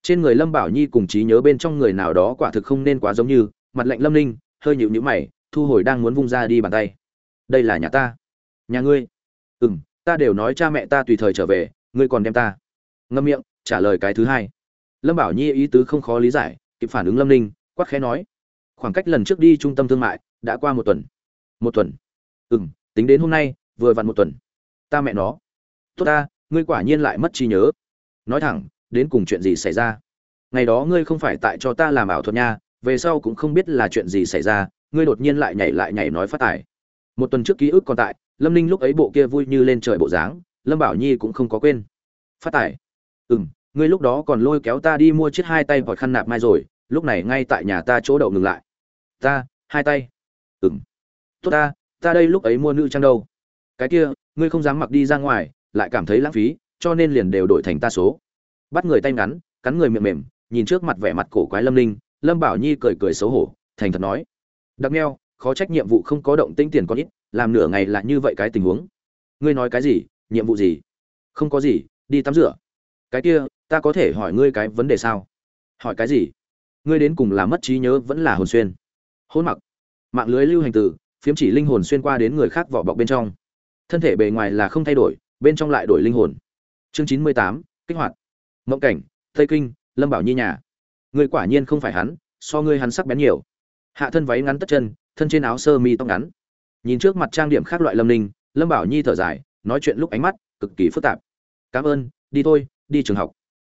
Trên người lâm bảo nhi cùng trí nhớ bên trong người nào đó quả thực không nên quá giống như, mặt lạnh lâm ninh, hơi nhịu nhữ mày, thu hồi đang muốn vung ra đi bàn tay đây là nhà ta. Nhà ngươi? Ừ m ta đều nói cha mẹ ta tùy thời trở về, ngươi còn đem ta. Ngâm miệng, trả lời cái thứ hai. Lâm bảo nhi ý tứ không khó lý giải, kịp phản ứng lâm ninh, quắc khẽ nói. Khoảng cách lần trước đi trung tâm thương mại, đã qua một tuần. Một tuần? Ừ m tính đến hôm nay, vừa vặn một tuần. Ta mẹ nó. Tốt ta, ngươi quả nhiên lại mất trí nhớ. Nói thẳng, đến cùng chuyện gì xảy ra? Ngày đó ngươi không phải tại cho ta làm ảo thuật nha, về sau cũng không biết là chuyện gì xảy ra, ngươi đột nhiên lại nhảy lại nhảy nói phát tài một tuần trước ký ức còn tại, lâm ninh lúc ấy bộ kia vui như lên trời bộ dáng, lâm bảo nhi cũng không có quên. Phát tải. ừ m ngươi lúc đó còn lôi kéo ta đi mua chiếc hai tay vọt khăn nạp mai rồi, lúc này ngay tại nhà ta chỗ đậu ngừng lại. Ta, hai tay. Ừ m tốt ta ta đây lúc ấy mua nữ trang đâu? Cái kia, ngươi không dám mặc đi ra ngoài, lại cảm thấy lãng phí, cho nên liền đều đổi thành ta số. Bắt người tay ngắn, cắn người miệng mềm, nhìn trước mặt vẻ mặt cổ quái lâm ninh, lâm bảo nhi cười cười xấu hổ, thành thật nói. Đặc neo khó trách nhiệm vụ không có động tĩnh tiền con ít, làm nửa ngày là như vậy cái tình huống. Ngươi nói cái gì? Nhiệm vụ gì? Không có gì, đi tắm rửa. Cái kia, ta có thể hỏi ngươi cái vấn đề sao? Hỏi cái gì? Ngươi đến cùng là mất trí nhớ vẫn là hồn xuyên? Hôn mặc. Mạng lưới lưu hành từ phiếm chỉ linh hồn xuyên qua đến người khác vỏ bọc bên trong. Thân thể bề ngoài là không thay đổi, bên trong lại đổi linh hồn. Chương chín mươi tám, kích hoạt. Mộng cảnh, tây kinh, lâm bảo nhi nhà. Người quả nhiên không phải hắn, so ngươi hắn sắc bén nhiều. Hạ thân váy ngắn tất chân thân trên áo sơ mi tóc ngắn. Nhìn trước mặt trang điểm khác loại lâm ninh, lâm bảo nhi thở dài, nói chuyện lúc ánh mắt cực kỳ phức tạp. Cảm ơn, đi thôi, đi trường học.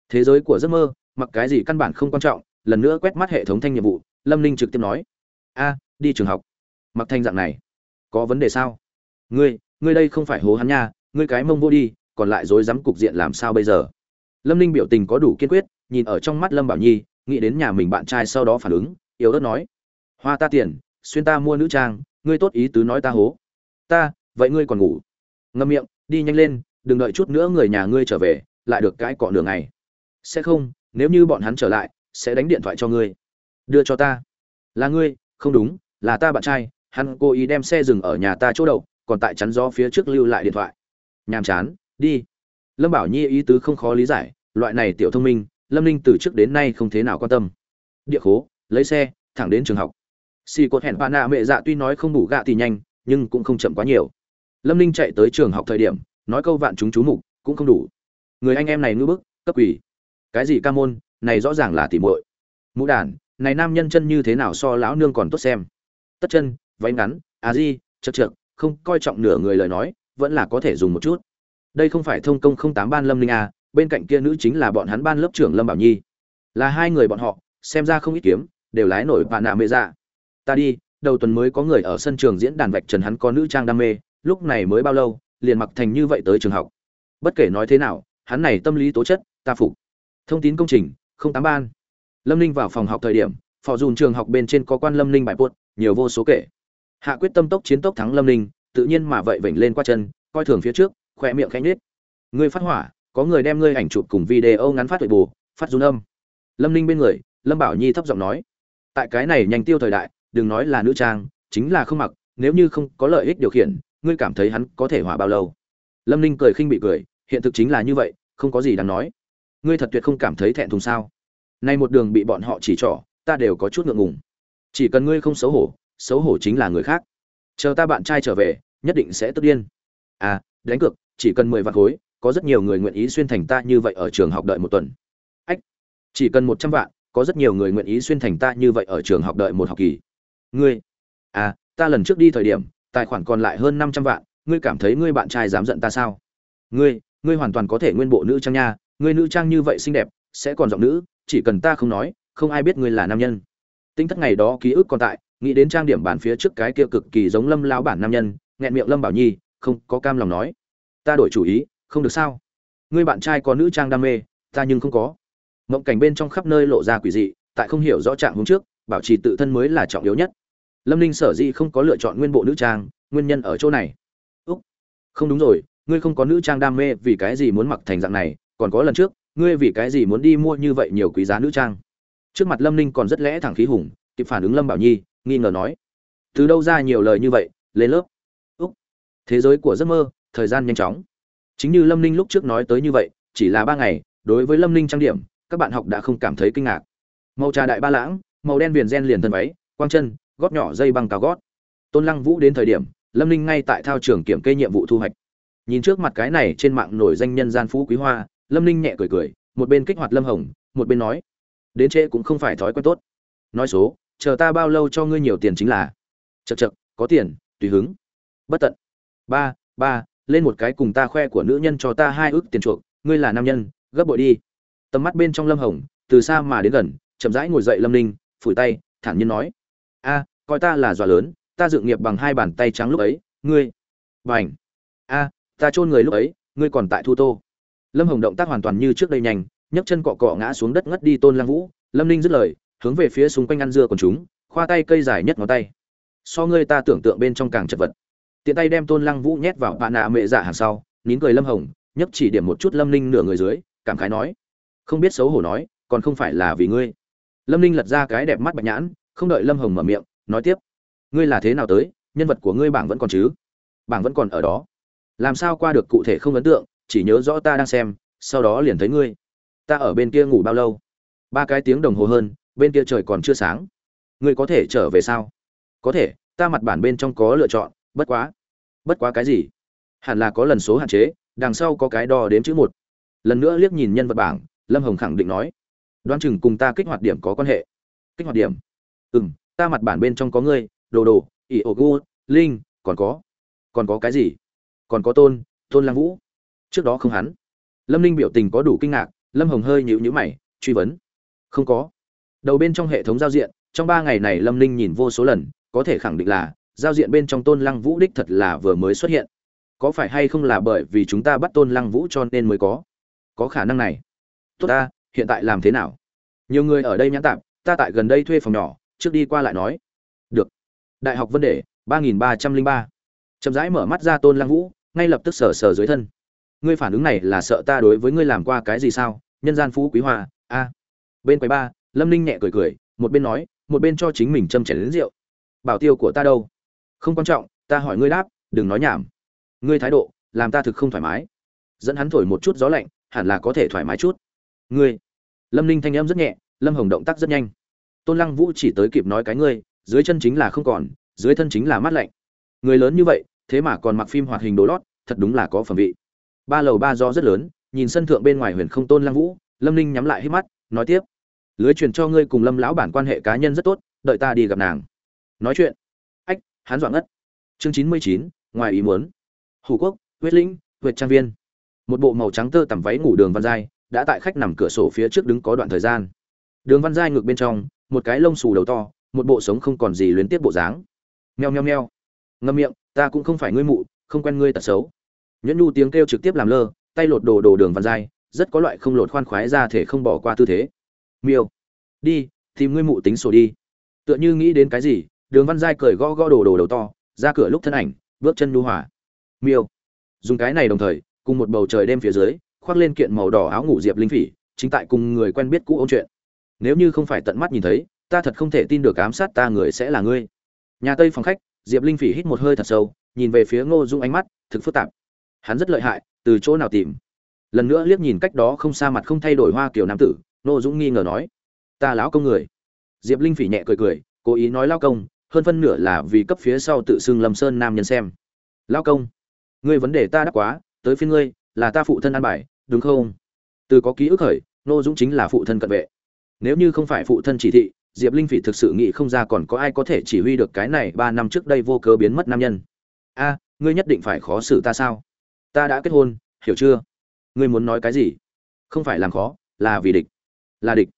Thế giới của giấc mơ, mặc cái gì căn bản không quan trọng, lần nữa quét mắt hệ thống thanh nhiệm vụ, lâm ninh trực tiếp nói, a, đi trường học. Mặc thanh dạng này, có vấn đề sao? Ngươi ngươi đây không phải hố hắn nha, ngươi cái mông vô đi, còn lại dối dám cục diện làm sao bây giờ? Lâm ninh biểu tình có đủ kiên quyết, nhìn ở trong mắt lâm bảo nhi, nghĩ đến nhà mình bạn trai sau đó phản ứng, yếu ớt nói, hoa ta tiền xuyên ta mua nữ trang, ngươi tốt ý tứ nói ta hố. Ta, vậy ngươi còn ngủ. Ngâm miệng, đi nhanh lên, đừng đợi chút nữa người nhà ngươi trở về, lại được cãi cọ nửa ngày. Sẽ không, nếu như bọn hắn trở lại, sẽ đánh điện thoại cho ngươi. Đưa cho ta. Là ngươi, không đúng, là ta bạn trai, hắn cố ý đem xe dừng ở nhà ta chỗ đậu còn tại chắn gió phía trước lưu lại điện thoại. Nhàm chán, đi. Lâm bảo nhi ý tứ không khó lý giải, loại này tiểu thông minh, lâm ninh từ trước đến nay không thế nào quan tâm. Địa khố, lấy xe, thẳng đến trường học xì cột hẹn bà nạ mẹ dạ tuy nói không ngủ gạ thì nhanh, nhưng cũng không chậm quá nhiều. Lâm ninh chạy tới trường học thời điểm, nói câu vạn chúng chú mục, cũng không đủ. Người anh em này ngưỡng bức, cấp quỷ. Cái gì ca môn, này rõ ràng là tỉ muội. Mũ đàn này nam nhân chân như thế nào so lão nương còn tốt xem. Tất chân, váy ngắn à di, chật trượt không coi trọng nửa người lời nói, vẫn là có thể dùng một chút. Đây không phải thông công không tám ban lâm ninh à bên cạnh kia nữ chính là bọn hắn ban lớp trưởng lâm bảo nhi. Là hai người bọn họ, xem ra không ít kiếm, đều lái nổi bạn nạ mê dạ ta đi, đầu tuần mới có người ở sân trường diễn đàn vạch trần hắn có nữ trang đam mê, lúc này mới bao lâu, liền mặc thành như vậy tới trường học. Bất kể nói thế nào, hắn này tâm lý tố chất, ta phục. Thông tin công trình, không tám ban. Lâm ninh vào phòng học thời điểm, phò dùn trường học bên trên có quan lâm ninh bài buốt, nhiều vô số kể. Hạ quyết tâm tốc chiến tốc thắng lâm ninh, tự nhiên mà vậy vểnh lên qua chân, coi thường phía trước, khỏe miệng khanh nết ngươi phát hỏa, có người đem ngươi ảnh chụp cùng video ngắn phát huệ bù, phát run âm. Lâm ninh bên người, lâm bảo nhi thấp giọng nói. Tại cái này nhanh tiêu thời đại đừng nói là nữ trang, chính là không mặc, nếu như không có lợi ích điều khiển, ngươi cảm thấy hắn có thể hỏa bao lâu? Lâm ninh cười khinh bị cười, hiện thực chính là như vậy, không có gì đáng nói. Ngươi thật tuyệt không cảm thấy thẹn thùng sao? Nay một đường bị bọn họ chỉ trỏ, ta đều có chút ngượng ngùng. Chỉ cần ngươi không xấu hổ xấu hổ chính là người khác. Chờ ta bạn trai trở về, nhất định sẽ tức điên. À đánh cược, chỉ cần mười vạn khối, có rất nhiều người nguyện ý xuyên thành ta như vậy ở trường học đợi một tuần. Ách, chỉ cần một trăm vạn, có rất nhiều người nguyện ý xuyên thành ta như vậy ở trường học đợi một học kỳ ngươi. À ta lần trước đi thời điểm, tài khoản còn lại hơn năm trăm vạn, ngươi cảm thấy ngươi bạn trai dám giận ta sao? Ngươi ngươi hoàn toàn có thể nguyên bộ nữ trang nha, ngươi nữ trang như vậy xinh đẹp, sẽ còn giọng nữ, chỉ cần ta không nói, không ai biết ngươi là nam nhân. Tính thất ngày đó ký ức còn tại, nghĩ đến trang điểm bàn phía trước cái kia cực kỳ giống lâm lao bản nam nhân, nghẹn miệng lâm bảo nhi, không có cam lòng nói. Ta đổi chủ ý, không được sao? Ngươi bạn trai có nữ trang đam mê, ta nhưng không có. Mộng cảnh bên trong khắp nơi lộ ra quỷ dị, tại không hiểu rõ trạng hướng trước, bảo trì tự thân mới là trọng yếu nhất lâm ninh sở dĩ không có lựa chọn nguyên bộ nữ trang, nguyên nhân ở chỗ này. Úc, không đúng rồi, ngươi không có nữ trang đam mê vì cái gì muốn mặc thành dạng này, còn có lần trước, ngươi vì cái gì muốn đi mua như vậy nhiều quý giá nữ trang. Trước mặt lâm ninh còn rất lẽ thẳng khí hùng, kịp phản ứng lâm bảo nhi, nghi ngờ nói. Từ đâu ra nhiều lời như vậy, lên lớp. Úc, thế giới của giấc mơ, thời gian nhanh chóng. Chính như lâm ninh lúc trước nói tới như vậy, chỉ là ba ngày, đối với lâm ninh trang điểm, các bạn học đã không cảm thấy kinh ngạc. Màu trà đại ba lãng, màu đen viền gen liền thân váy, quang chân gót nhỏ dây băng cao gót. Tôn lăng vũ đến thời điểm, lâm ninh ngay tại thao trường kiểm kê nhiệm vụ thu hoạch. Nhìn trước mặt cái này trên mạng nổi danh nhân gian phú quý hoa, lâm ninh nhẹ cười cười, một bên kích hoạt lâm hồng, một bên nói, đến trễ cũng không phải thói quen tốt. Nói số, chờ ta bao lâu cho ngươi nhiều tiền chính là. Chật chật có tiền, tùy hứng. Bất tận. Ba ba, lên một cái cùng ta khoe của nữ nhân cho ta hai ước tiền chuộc, ngươi là nam nhân, gấp bội đi. Tầm mắt bên trong lâm hồng, từ xa mà đến gần, chậm rãi ngồi dậy lâm ninh, phủi tay, thản nhiên nói a, coi ta là dọa lớn, ta dự nghiệp bằng hai bàn tay trắng lúc ấy, ngươi. B à n a, ta chôn người lúc ấy, ngươi còn tại thu tô. Lâm hồng động tác hoàn toàn như trước đây nhanh, nhấc chân cọ cọ ngã xuống đất ngất đi tôn lăng vũ. Lâm ninh dứt lời, hướng về phía xung quanh ăn dưa còn chúng, khoa tay cây dài nhất ngón tay. So ngươi ta tưởng tượng bên trong càng chật vật. Tiện tay đem tôn lăng vũ nhét vào bạn nạ mẹ dạ hàng sau, nín cười lâm hồng, nhấc chỉ điểm một chút lâm ninh nửa người dưới, cảm khái nói. Không biết xấu hổ nói, còn không phải là vì ngươi. Lâm ninh lật ra cái đẹp mắt bạch nhãn không đợi lâm hồng mở miệng, nói tiếp. Ngươi là thế nào tới, nhân vật của ngươi bảng vẫn còn chứ? Bảng vẫn còn ở đó. Làm sao qua được cụ thể không ấn tượng, chỉ nhớ rõ ta đang xem, sau đó liền thấy ngươi. Ta ở bên kia ngủ bao lâu? Ba cái tiếng đồng hồ hơn, bên kia trời còn chưa sáng. Ngươi có thể trở về sao? Có thể, ta mặt bản bên trong có lựa chọn, bất quá. Bất quá cái gì? Hẳn là có lần số hạn chế, đằng sau có cái đo đếm chữ một. Lần nữa liếc nhìn nhân vật bảng, lâm hồng khẳng định nói. Đoán chừng cùng ta kích hoạt điểm có quan hệ. Kích hoạt điểm ừ m ta mặt bản bên trong có ngươi, đồ đồ, ỷ ô gu, linh, còn có còn có cái gì? Còn có tôn tôn lang vũ. Trước đó không hắn. Lâm ninh biểu tình có đủ kinh ngạc, lâm hồng hơi nhịu nhữ mày, truy vấn. Không có. Đầu bên trong hệ thống giao diện, trong ba ngày này lâm ninh nhìn vô số lần, có thể khẳng định là, giao diện bên trong tôn lăng vũ đích thật là vừa mới xuất hiện. Có phải hay không là bởi vì chúng ta bắt tôn lăng vũ cho nên mới có? Có khả năng này. Tốt ta, hiện tại làm thế nào? Nhiều người ở đây nhãn tạp, ta tại gần đây thuê phòng nhỏ trước đi qua lại nói. Được. Đại học vấn đề, ba nghìn ba trăm linh ba. Chậm rãi mở mắt ra tôn lăng vũ, ngay lập tức sờ sờ dưới thân. Ngươi phản ứng này là sợ ta đối với ngươi làm qua cái gì sao? Nhân gian phú quý hoa a. Bên quầy ba, lâm ninh nhẹ cười cười, một bên nói, một bên cho chính mình châm chảy đến rượu. Bảo tiêu của ta đâu? Không quan trọng, ta hỏi ngươi đáp, đừng nói nhảm. Ngươi thái độ, làm ta thực không thoải mái. Dẫn hắn thổi một chút gió lạnh, hẳn là có thể thoải mái chút. Ngươi. Lâm ninh thanh âm rất nhẹ, lâm hồng động tác rất nhanh tôn lăng vũ chỉ tới kịp nói cái ngươi, dưới chân chính là không còn, dưới thân chính là mát lạnh. Người lớn như vậy, thế mà còn mặc phim hoạt hình đồ lót, thật đúng là có phẩm vị. Ba lầu ba do rất lớn, nhìn sân thượng bên ngoài huyền không tôn lăng vũ, lâm ninh nhắm lại hết mắt, nói tiếp. Lưới truyền cho ngươi cùng lâm lão bản quan hệ cá nhân rất tốt, đợi ta đi gặp nàng. Nói chuyện. Ách hán dọn ngất. Chương chín mươi chín, ngoài ý muốn. Hủ quốc, huyết lĩnh, huyệt trang viên. Một bộ màu trắng tơ tằm váy ngủ đường văn giai, đã tại khách nằm cửa sổ phía trước đứng có đoạn thời gian. Đường văn giai ngược bên trong một cái lông xù đầu to, một bộ sống không còn gì luyến tiếp bộ dáng. Meo meo meo. Ngâm miệng, ta cũng không phải ngươi mụ, không quen ngươi tật xấu. Nhẫn nhu tiếng kêu trực tiếp làm lơ, tay lột đồ đồ đường văn giai rất có loại không lột khoan khoái ra thể không bỏ qua tư thế. Miêu. Đi, tìm ngươi mụ tính sổ đi. Tựa như nghĩ đến cái gì, đường văn giai cười gõ gõ đồ đồ đầu to, ra cửa lúc thân ảnh, bước chân nhu hòa. Miêu. Dùng cái này đồng thời, cùng một bầu trời đêm phía dưới, khoác lên kiện màu đỏ áo ngủ diệp linh phỉ, chính tại cùng người quen biết cũ ôn chuyện nếu như không phải tận mắt nhìn thấy, ta thật không thể tin được ám sát ta người sẽ là ngươi. Nhà tây phòng khách, diệp linh phỉ hít một hơi thật sâu, nhìn về phía ngô dung ánh mắt, thực phức tạp. Hắn rất lợi hại, từ chỗ nào tìm? Lần nữa liếc nhìn cách đó không xa mặt không thay đổi hoa kiểu nam tử, ngô dũng nghi ngờ nói, ta lão công người. Diệp linh phỉ nhẹ cười cười, cố ý nói lao công, hơn phân nửa là vì cấp phía sau tự xưng lâm sơn nam nhân xem. Lao công, ngươi vấn đề ta đắc quá, tới phiên ngươi, là ta phụ thân an bài, đúng không? Từ có ký ức khởi nô dũng chính là phụ thân cận vệ nếu như không phải phụ thân chỉ thị, diệp linh phỉ thực sự nghĩ không ra còn có ai có thể chỉ huy được cái này ba năm trước đây vô cớ biến mất nam nhân. A, ngươi nhất định phải khó xử ta sao? Ta đã kết hôn, hiểu chưa? Ngươi muốn nói cái gì? Không phải làm khó, là vì địch. Là địch.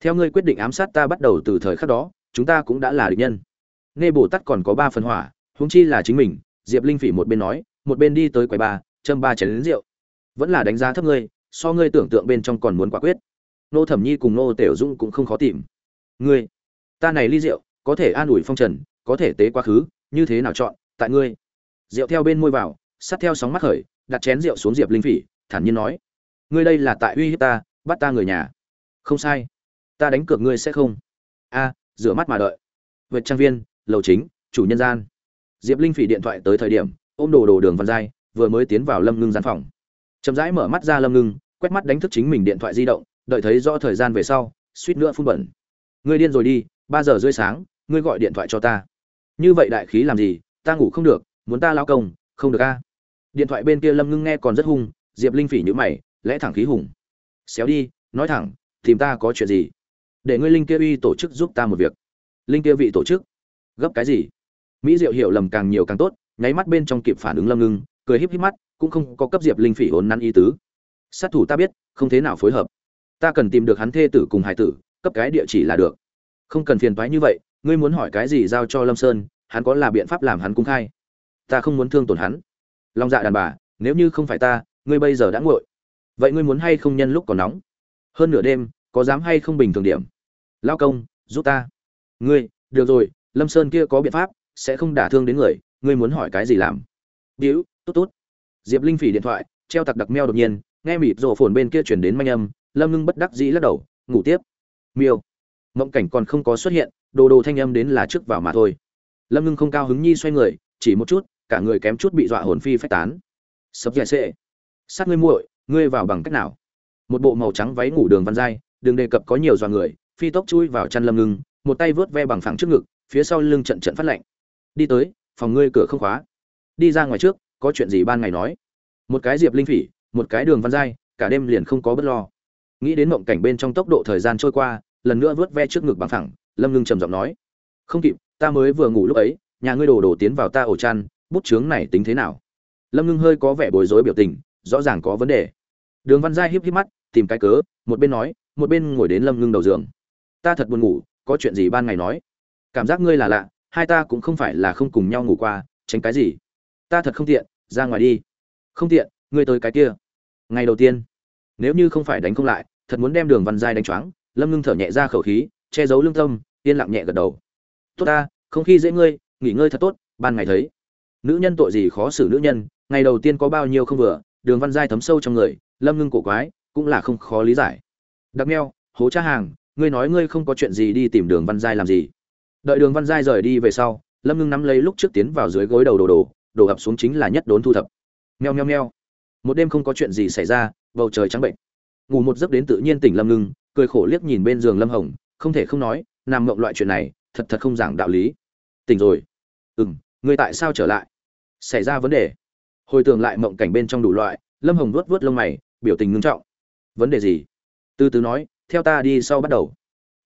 Theo ngươi quyết định ám sát ta bắt đầu từ thời khắc đó, chúng ta cũng đã là địch nhân. Nghe bồ tát còn có ba phần hỏa, huống chi là chính mình, diệp linh phỉ một bên nói, một bên đi tới quầy ba, châm ba chén lính rượu. Vẫn là đánh giá thấp ngươi, so ngươi tưởng tượng bên trong còn muốn quả quyết nô thẩm nhi cùng nô tiểu dung cũng không khó tìm. Ngươi, ta này ly rượu, có thể an ủi phong trần, có thể tế quá khứ, như thế nào chọn, tại ngươi. Rượu theo bên môi vào, sát theo sóng mắt khởi, đặt chén rượu xuống diệp linh phỉ, thản nhiên nói. Ngươi đây là tại uy hiếp ta, bắt ta người nhà. Không sai. Ta đánh cược ngươi sẽ không. A, rửa mắt mà đợi. Vượt trang viên, lầu chính, chủ nhân gian. Diệp linh phỉ điện thoại tới thời điểm, ôm đồ đồ đường văn giai vừa mới tiến vào lâm ngưng gian phòng. Chậm rãi mở mắt ra lâm ngưng, quét mắt đánh thức chính mình điện thoại di động đợi thấy rõ thời gian về sau, suýt nữa phun bẩn. Ngươi điên rồi đi, ba giờ rưỡi sáng, ngươi gọi điện thoại cho ta. Như vậy đại khí làm gì, ta ngủ không được, muốn ta lao công, không được a. Điện thoại bên kia lâm ngưng nghe còn rất hung, diệp linh phỉ nhữ mày, lẽ thẳng khí hùng. Xéo đi, nói thẳng, tìm ta có chuyện gì? Để ngươi linh kia uy tổ chức giúp ta một việc. Linh kia vị tổ chức? Gấp cái gì? Mỹ diệu hiểu lầm càng nhiều càng tốt, nháy mắt bên trong kịp phản ứng lâm ngưng, cười híp híp mắt, cũng không có cấp diệp linh phỉ ốn năn ý tứ. Sát thủ ta biết, không thế nào phối hợp ta cần tìm được hắn thê tử cùng hải tử cấp cái địa chỉ là được. Không cần phiền toái như vậy ngươi muốn hỏi cái gì giao cho lâm sơn hắn có là biện pháp làm hắn cung khai. Ta không muốn thương tổn hắn. Long dạ đàn bà nếu như không phải ta ngươi bây giờ đã nguội. Vậy ngươi muốn hay không nhân lúc còn nóng? Hơn nửa đêm có dám hay không bình thường điểm? Lao công giúp ta. Ngươi được rồi lâm sơn kia có biện pháp sẽ không đả thương đến người ngươi muốn hỏi cái gì làm? Biểu tốt tốt. Diệp Linh phỉ điện thoại, treo tặc đặc meo đột nhiên, nghe mịt rổ phồn bên kia chuyển đến manh âm, Lâm Ngưng bất đắc dĩ lắc đầu, ngủ tiếp. Miêu. Mộng cảnh còn không có xuất hiện, đồ đồ thanh âm đến là trước vào mà thôi. Lâm Ngưng không cao hứng nhi xoay người, chỉ một chút, cả người kém chút bị dọa hồn phi phách tán. Sập dẻ sệ, Sát ngươi muội, ngươi vào bằng cách nào? Một bộ màu trắng váy ngủ đường văn dai, đường đề cập có nhiều dọa người, phi tốc chui vào chăn Lâm Ngưng, một tay vớt ve bằng phẳng trước ngực, phía sau lưng trận trận phát lạnh. Đi tới, phòng ngươi cửa không khóa đi ra ngoài trước có chuyện gì ban ngày nói một cái diệp linh phỉ một cái đường văn dai cả đêm liền không có bất lo nghĩ đến mộng cảnh bên trong tốc độ thời gian trôi qua, lần nữa vớt ve trước ngực bằng thẳng lâm ngưng trầm giọng nói, không kịp, ta mới vừa ngủ lúc ấy, nhà ngươi đổ đổ tiến vào ta ổ chăn, bút chướng này tính thế nào? Lâm ngưng hơi có vẻ bối rối biểu tình, rõ ràng có vấn đề. Đường văn giai híp híp mắt, tìm cái cớ, một bên nói, một bên ngồi đến lâm ngưng đầu giường. Ta thật buồn ngủ, có chuyện gì ban ngày nói? Cảm giác ngươi là lạ, hai ta cũng không phải là không cùng nhau ngủ qua, tránh cái gì? Ta thật không tiện, ra ngoài đi. Không tiện, ngươi tới cái kia. Ngày đầu tiên, nếu như không phải đánh không lại thật muốn đem đường văn giai đánh choáng. Lâm ngưng thở nhẹ ra khẩu khí che giấu lương tâm yên lặng nhẹ gật đầu. Tốt ta không khi dễ ngươi nghỉ ngơi thật tốt ban ngày thấy. Nữ nhân tội gì khó xử nữ nhân ngày đầu tiên có bao nhiêu không vừa đường văn giai thấm sâu trong người lâm ngưng cổ quái cũng là không khó lý giải. Đặc neo, hố cha hàng ngươi nói ngươi không có chuyện gì đi tìm đường văn giai làm gì? Đợi đường văn giai rời đi về sau lâm ngưng nắm lấy lúc trước tiến vào dưới gối đầu đồ đồ đổ ập xuống chính là nhất đốn thu thập. Nheo nheo nheo một đêm không có chuyện gì xảy ra bầu trời trắng bệnh ngủ một giấc đến tự nhiên tỉnh lâm ngưng cười khổ liếc nhìn bên giường lâm hồng không thể không nói nằm mộng loại chuyện này thật thật không giảng đạo lý. Tỉnh rồi. Ừ m ngươi tại sao trở lại? Xảy ra vấn đề. Hồi tưởng lại mộng cảnh bên trong đủ loại lâm hồng vuốt vuốt lông mày biểu tình ngưng trọng. Vấn đề gì? Từ từ nói theo ta đi sau bắt đầu.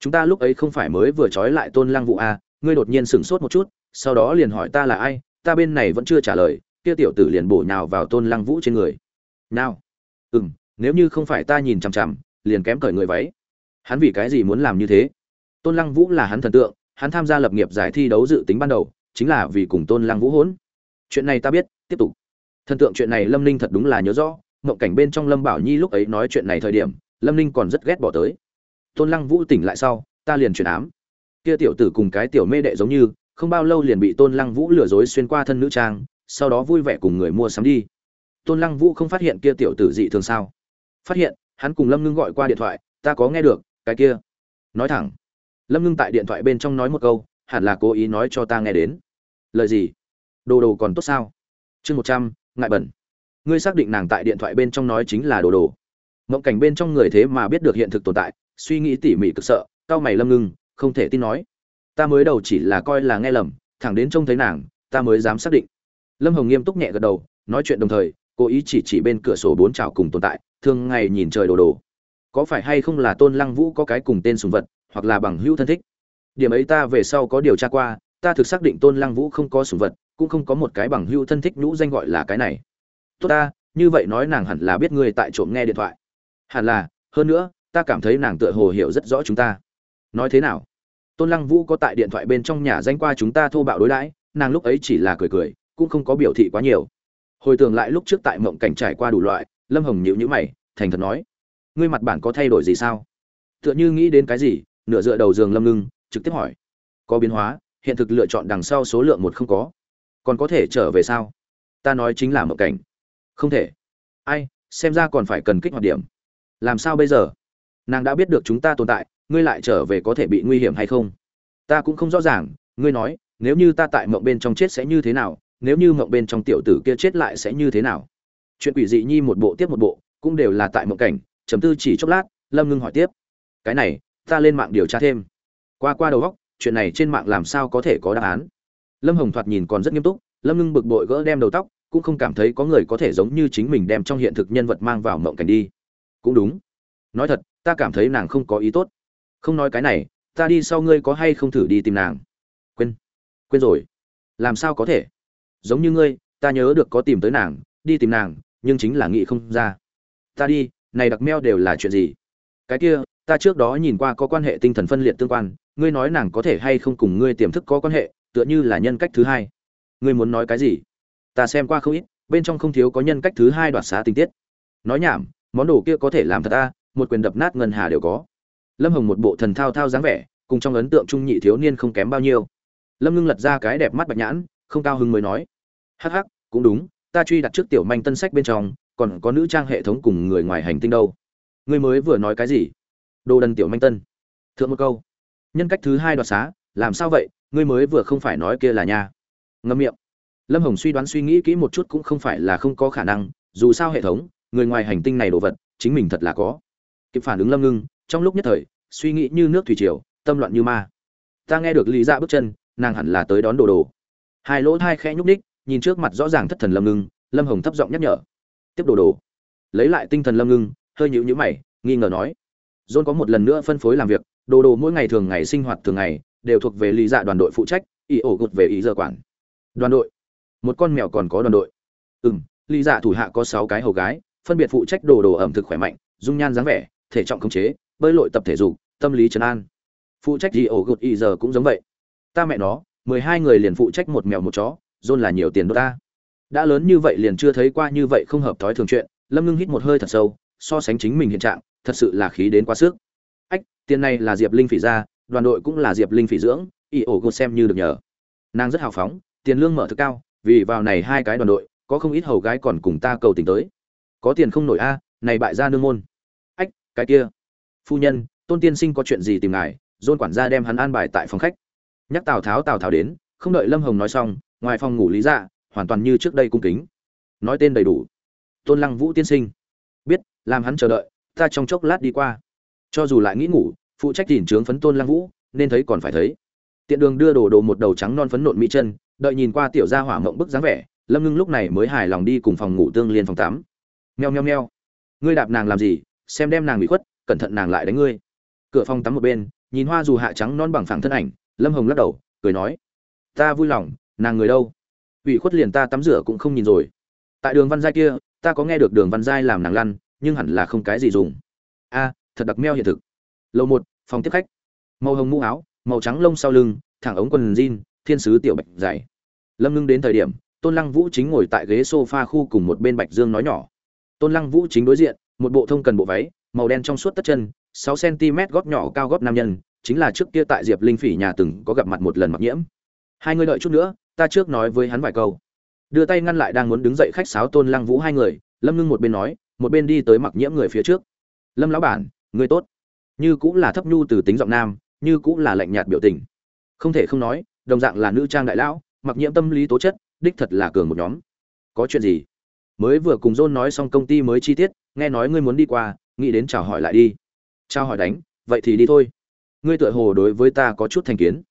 Chúng ta lúc ấy không phải mới vừa trói lại tôn lăng vụ à, ngươi đột nhiên sửng sốt một chút sau đó liền hỏi ta là ai ta bên này vẫn chưa trả lời kia tiểu tử liền bổ nhào vào tôn lăng vũ trên người. Nào. Ừ m nếu như không phải ta nhìn chằm chằm, liền kém cởi người váy. Hắn vì cái gì muốn làm như thế? Tôn lăng vũ là hắn thần tượng, hắn tham gia lập nghiệp giải thi đấu dự tính ban đầu, chính là vì cùng tôn lăng vũ hỗn. Chuyện này ta biết, tiếp tục. Thần tượng chuyện này lâm ninh thật đúng là nhớ rõ ngộng cảnh bên trong lâm bảo nhi lúc ấy nói chuyện này thời điểm, lâm ninh còn rất ghét bỏ tới. Tôn lăng vũ tỉnh lại sau, ta liền chuyển ám. Kia tiểu tử cùng cái tiểu mê đệ giống như, không bao lâu liền bị tôn lăng vũ lừa dối xuyên qua thân nữ trang, sau đó vui vẻ cùng người mua sắm đi. Tôn lăng vũ không phát hiện kia tiểu tử dị thường sao? Phát hiện, hắn cùng lâm ngưng gọi qua điện thoại, ta có nghe được, cái kia. Nói thẳng. Lâm ngưng tại điện thoại bên trong nói một câu, hẳn là cố ý nói cho ta nghe đến. Lời gì? Đồ đồ còn tốt sao? Chương một trăm, ngại bẩn. Ngươi xác định nàng tại điện thoại bên trong nói chính là đồ đồ. Mộng cảnh bên trong người thế mà biết được hiện thực tồn tại, suy nghĩ tỉ mỉ cực sợ cao mày lâm ngưng, không thể tin nói. Ta mới đầu chỉ là coi là nghe lầm, thẳng đến trông thấy nàng, ta mới dám xác định. Lâm hồng nghiêm túc nhẹ gật đầu, nói chuyện đồng thời, cố ý chỉ chỉ bên cửa sổ bốn trào cùng tồn tại thường ngày nhìn trời đồ đồ. Có phải hay không là tôn lăng vũ có cái cùng tên sùng vật, hoặc là bằng hữu thân thích? Điểm ấy ta về sau có điều tra qua, ta thực xác định tôn lăng vũ không có sùng vật, cũng không có một cái bằng hữu thân thích nhũ danh gọi là cái này. Tốt ta, như vậy nói nàng hẳn là biết ngươi tại trộm nghe điện thoại. Hẳn là, hơn nữa, ta cảm thấy nàng tựa hồ hiểu rất rõ chúng ta. Nói thế nào? Tôn lăng vũ có tại điện thoại bên trong nhà danh qua chúng ta thô bạo đối đãi, nàng lúc ấy chỉ là cười cười, cũng không có biểu thị quá nhiều. Hồi tưởng lại lúc trước tại mộng cảnh trải qua đủ loại lâm hồng nhịu nhữ mày, thành thật nói, ngươi mặt bản có thay đổi gì sao? Tựa như nghĩ đến cái gì, nửa dựa đầu giường lâm ngưng, trực tiếp hỏi, có biến hóa, hiện thực lựa chọn đằng sau số lượng một không có. Còn có thể trở về sao? Ta nói chính là mộng cảnh. Không thể. Ai, xem ra còn phải cần kích hoạt điểm. Làm sao bây giờ? Nàng đã biết được chúng ta tồn tại, ngươi lại trở về có thể bị nguy hiểm hay không? Ta cũng không rõ ràng, ngươi nói, nếu như ta tại mộng bên trong chết sẽ như thế nào, nếu như mộng bên trong tiểu tử kia chết lại sẽ như thế nào? Chuyện quỷ dị nhi một bộ tiếp một bộ, cũng đều là tại mộng cảnh chấm tư chỉ chốc lát, lâm ngưng hỏi tiếp, cái này, ta lên mạng điều tra thêm. Qua qua đầu góc chuyện này trên mạng làm sao có thể có đáp án? Lâm hồng thoạt nhìn còn rất nghiêm túc, lâm ngưng bực bội gỡ đem đầu tóc, cũng không cảm thấy có người có thể giống như chính mình đem trong hiện thực nhân vật mang vào mộng cảnh đi. Cũng đúng. Nói thật, ta cảm thấy nàng không có ý tốt. Không nói cái này, ta đi sau ngươi có hay không thử đi tìm nàng. Quên. Quên rồi. Làm sao có thể? Giống như ngươi, ta nhớ được có tìm tới nàng, đi tìm nàng nhưng chính là nghĩ không ra. Ta đi, này đặc meo đều là chuyện gì? Cái kia, ta trước đó nhìn qua có quan hệ tinh thần phân liệt tương quan, ngươi nói nàng có thể hay không cùng ngươi tiềm thức có quan hệ, tựa như là nhân cách thứ hai. Ngươi muốn nói cái gì? Ta xem qua không ít, bên trong không thiếu có nhân cách thứ hai đoạt xá tình tiết. Nói nhảm, món đồ kia có thể làm thật ta, một quyền đập nát ngân hà đều có. Lâm hồng một bộ thần thao thao dáng vẻ, cùng trong ấn tượng trung nhị thiếu niên không kém bao nhiêu. Lâm ngưng lật ra cái đẹp mắt bạch nhãn, không cao hứng mới nói. Hắc hắc, cũng đúng ta truy đặt trước tiểu manh tân sách bên trong, còn có nữ trang hệ thống cùng người ngoài hành tinh đâu. Ngươi mới vừa nói cái gì? Đồ đần tiểu manh tân. Thượng một câu. Nhân cách thứ hai đoạt xá, làm sao vậy? Ngươi mới vừa không phải nói kia là nha. Ngâm miệng. Lâm hồng suy đoán suy nghĩ kỹ một chút cũng không phải là không có khả năng, dù sao hệ thống, người ngoài hành tinh này đồ vật, chính mình thật là có. Kịp phản ứng lâm ngưng, trong lúc nhất thời, suy nghĩ như nước thủy triều, tâm loạn như ma. Ta nghe được lý ra bước chân, nàng hẳn là tới đón đồ đồ. Hai lỗ thai khẽ nhúc ních nhìn trước mặt rõ ràng thất thần lâm ngưng, lâm hồng thấp giọng nhắc nhở. Tiếp đồ đồ. Lấy lại tinh thần lâm ngưng, hơi nhịu nhữ mày, nghi ngờ nói. John có một lần nữa phân phối làm việc, đồ đồ mỗi ngày thường ngày sinh hoạt thường ngày, đều thuộc về lý dạ đoàn đội phụ trách, ý ổ gột về ý giờ quản. Đoàn đội. Một con mèo còn có đoàn đội. Ừ m lý dạ thủ hạ có sáu cái hầu gái, phân biệt phụ trách đồ đồ ẩm thực khỏe mạnh, dung nhan dáng vẻ, thể trọng khống chế, bơi lội tập thể dục, tâm lý trấn an. Phụ trách ý ổ gột ý giờ cũng giống vậy. Ta mẹ nó, mười hai người liền phụ trách một mèo một chó john là nhiều tiền đô ta. Đã lớn như vậy liền chưa thấy qua như vậy không hợp thói thường chuyện, lâm ngưng hít một hơi thật sâu, so sánh chính mình hiện trạng, thật sự là khí đến quá sức. Ách, tiền này là diệp linh phỉ ra, đoàn đội cũng là diệp linh phỉ dưỡng, y ổ gột xem như được nhờ. Nàng rất hào phóng, tiền lương mở thực cao, vì vào này hai cái đoàn đội, có không ít hầu gái còn cùng ta cầu tình tới. Có tiền không nổi a, này bại gia nương môn. Ách, cái kia. Phu nhân, tôn tiên sinh có chuyện gì tìm ngài? Dôn quản gia đem hắn an bài tại phòng khách. Nhắc tào tháo tào tháo đến, không đợi lâm hồng nói xong ngoài phòng ngủ lý dạ hoàn toàn như trước đây cung kính. Nói tên đầy đủ. Tôn lăng vũ tiên sinh. Biết, làm hắn chờ đợi, ta trong chốc lát đi qua. Cho dù lại nghĩ ngủ, phụ trách tìm trướng phấn tôn lăng vũ, nên thấy còn phải thấy. Tiện đường đưa đồ đồ một đầu trắng non phấn nộn mỹ chân, đợi nhìn qua tiểu gia hỏa mộng bức dáng vẻ, lâm ngưng lúc này mới hài lòng đi cùng phòng ngủ tương liên phòng tắm. Nheo nheo nheo ngươi đạp nàng làm gì, xem đem nàng bị khuất, cẩn thận nàng lại đánh ngươi. Cửa phòng tắm một bên, nhìn hoa dù hạ trắng non bằng phẳng thân ảnh, lâm hồng lắc đầu, cười nói, ta vui lòng nàng người đâu? Ủy khuất liền ta tắm rửa cũng không nhìn rồi. Tại đường văn giai kia, ta có nghe được đường văn giai làm nàng lăn, nhưng hẳn là không cái gì dùng. A, thật đặc meo hiện thực. Lầu một, phòng tiếp khách. Màu hồng mũ áo, màu trắng lông sau lưng, thẳng ống quần jean, thiên sứ tiểu bạch dày. Lâm ngưng đến thời điểm, tôn lăng vũ chính ngồi tại ghế sofa khu cùng một bên bạch dương nói nhỏ. Tôn lăng vũ chính đối diện, một bộ thông cần bộ váy, màu đen trong suốt tất chân, sáu cm góp nhỏ cao góp nam nhân, chính là trước kia tại diệp linh phỉ nhà từng có gặp mặt một lần mặc nhiễm. Hai người đợi chút nữa ta trước nói với hắn vài câu. Đưa tay ngăn lại đang muốn đứng dậy khách sáo tôn lăng vũ hai người, lâm ngưng một bên nói, một bên đi tới mặc nhiễm người phía trước. Lâm lão bản, người tốt. Như cũng là thấp nhu từ tính giọng nam, như cũng là lạnh nhạt biểu tình. Không thể không nói, đồng dạng là nữ trang đại lão, mặc nhiễm tâm lý tố chất, đích thật là cường một nhóm. Có chuyện gì? Mới vừa cùng john nói xong công ty mới chi tiết, nghe nói ngươi muốn đi qua, nghĩ đến chào hỏi lại đi. Chào hỏi đánh, vậy thì đi thôi. Ngươi tựa hồ đối với ta có chút thành kiến.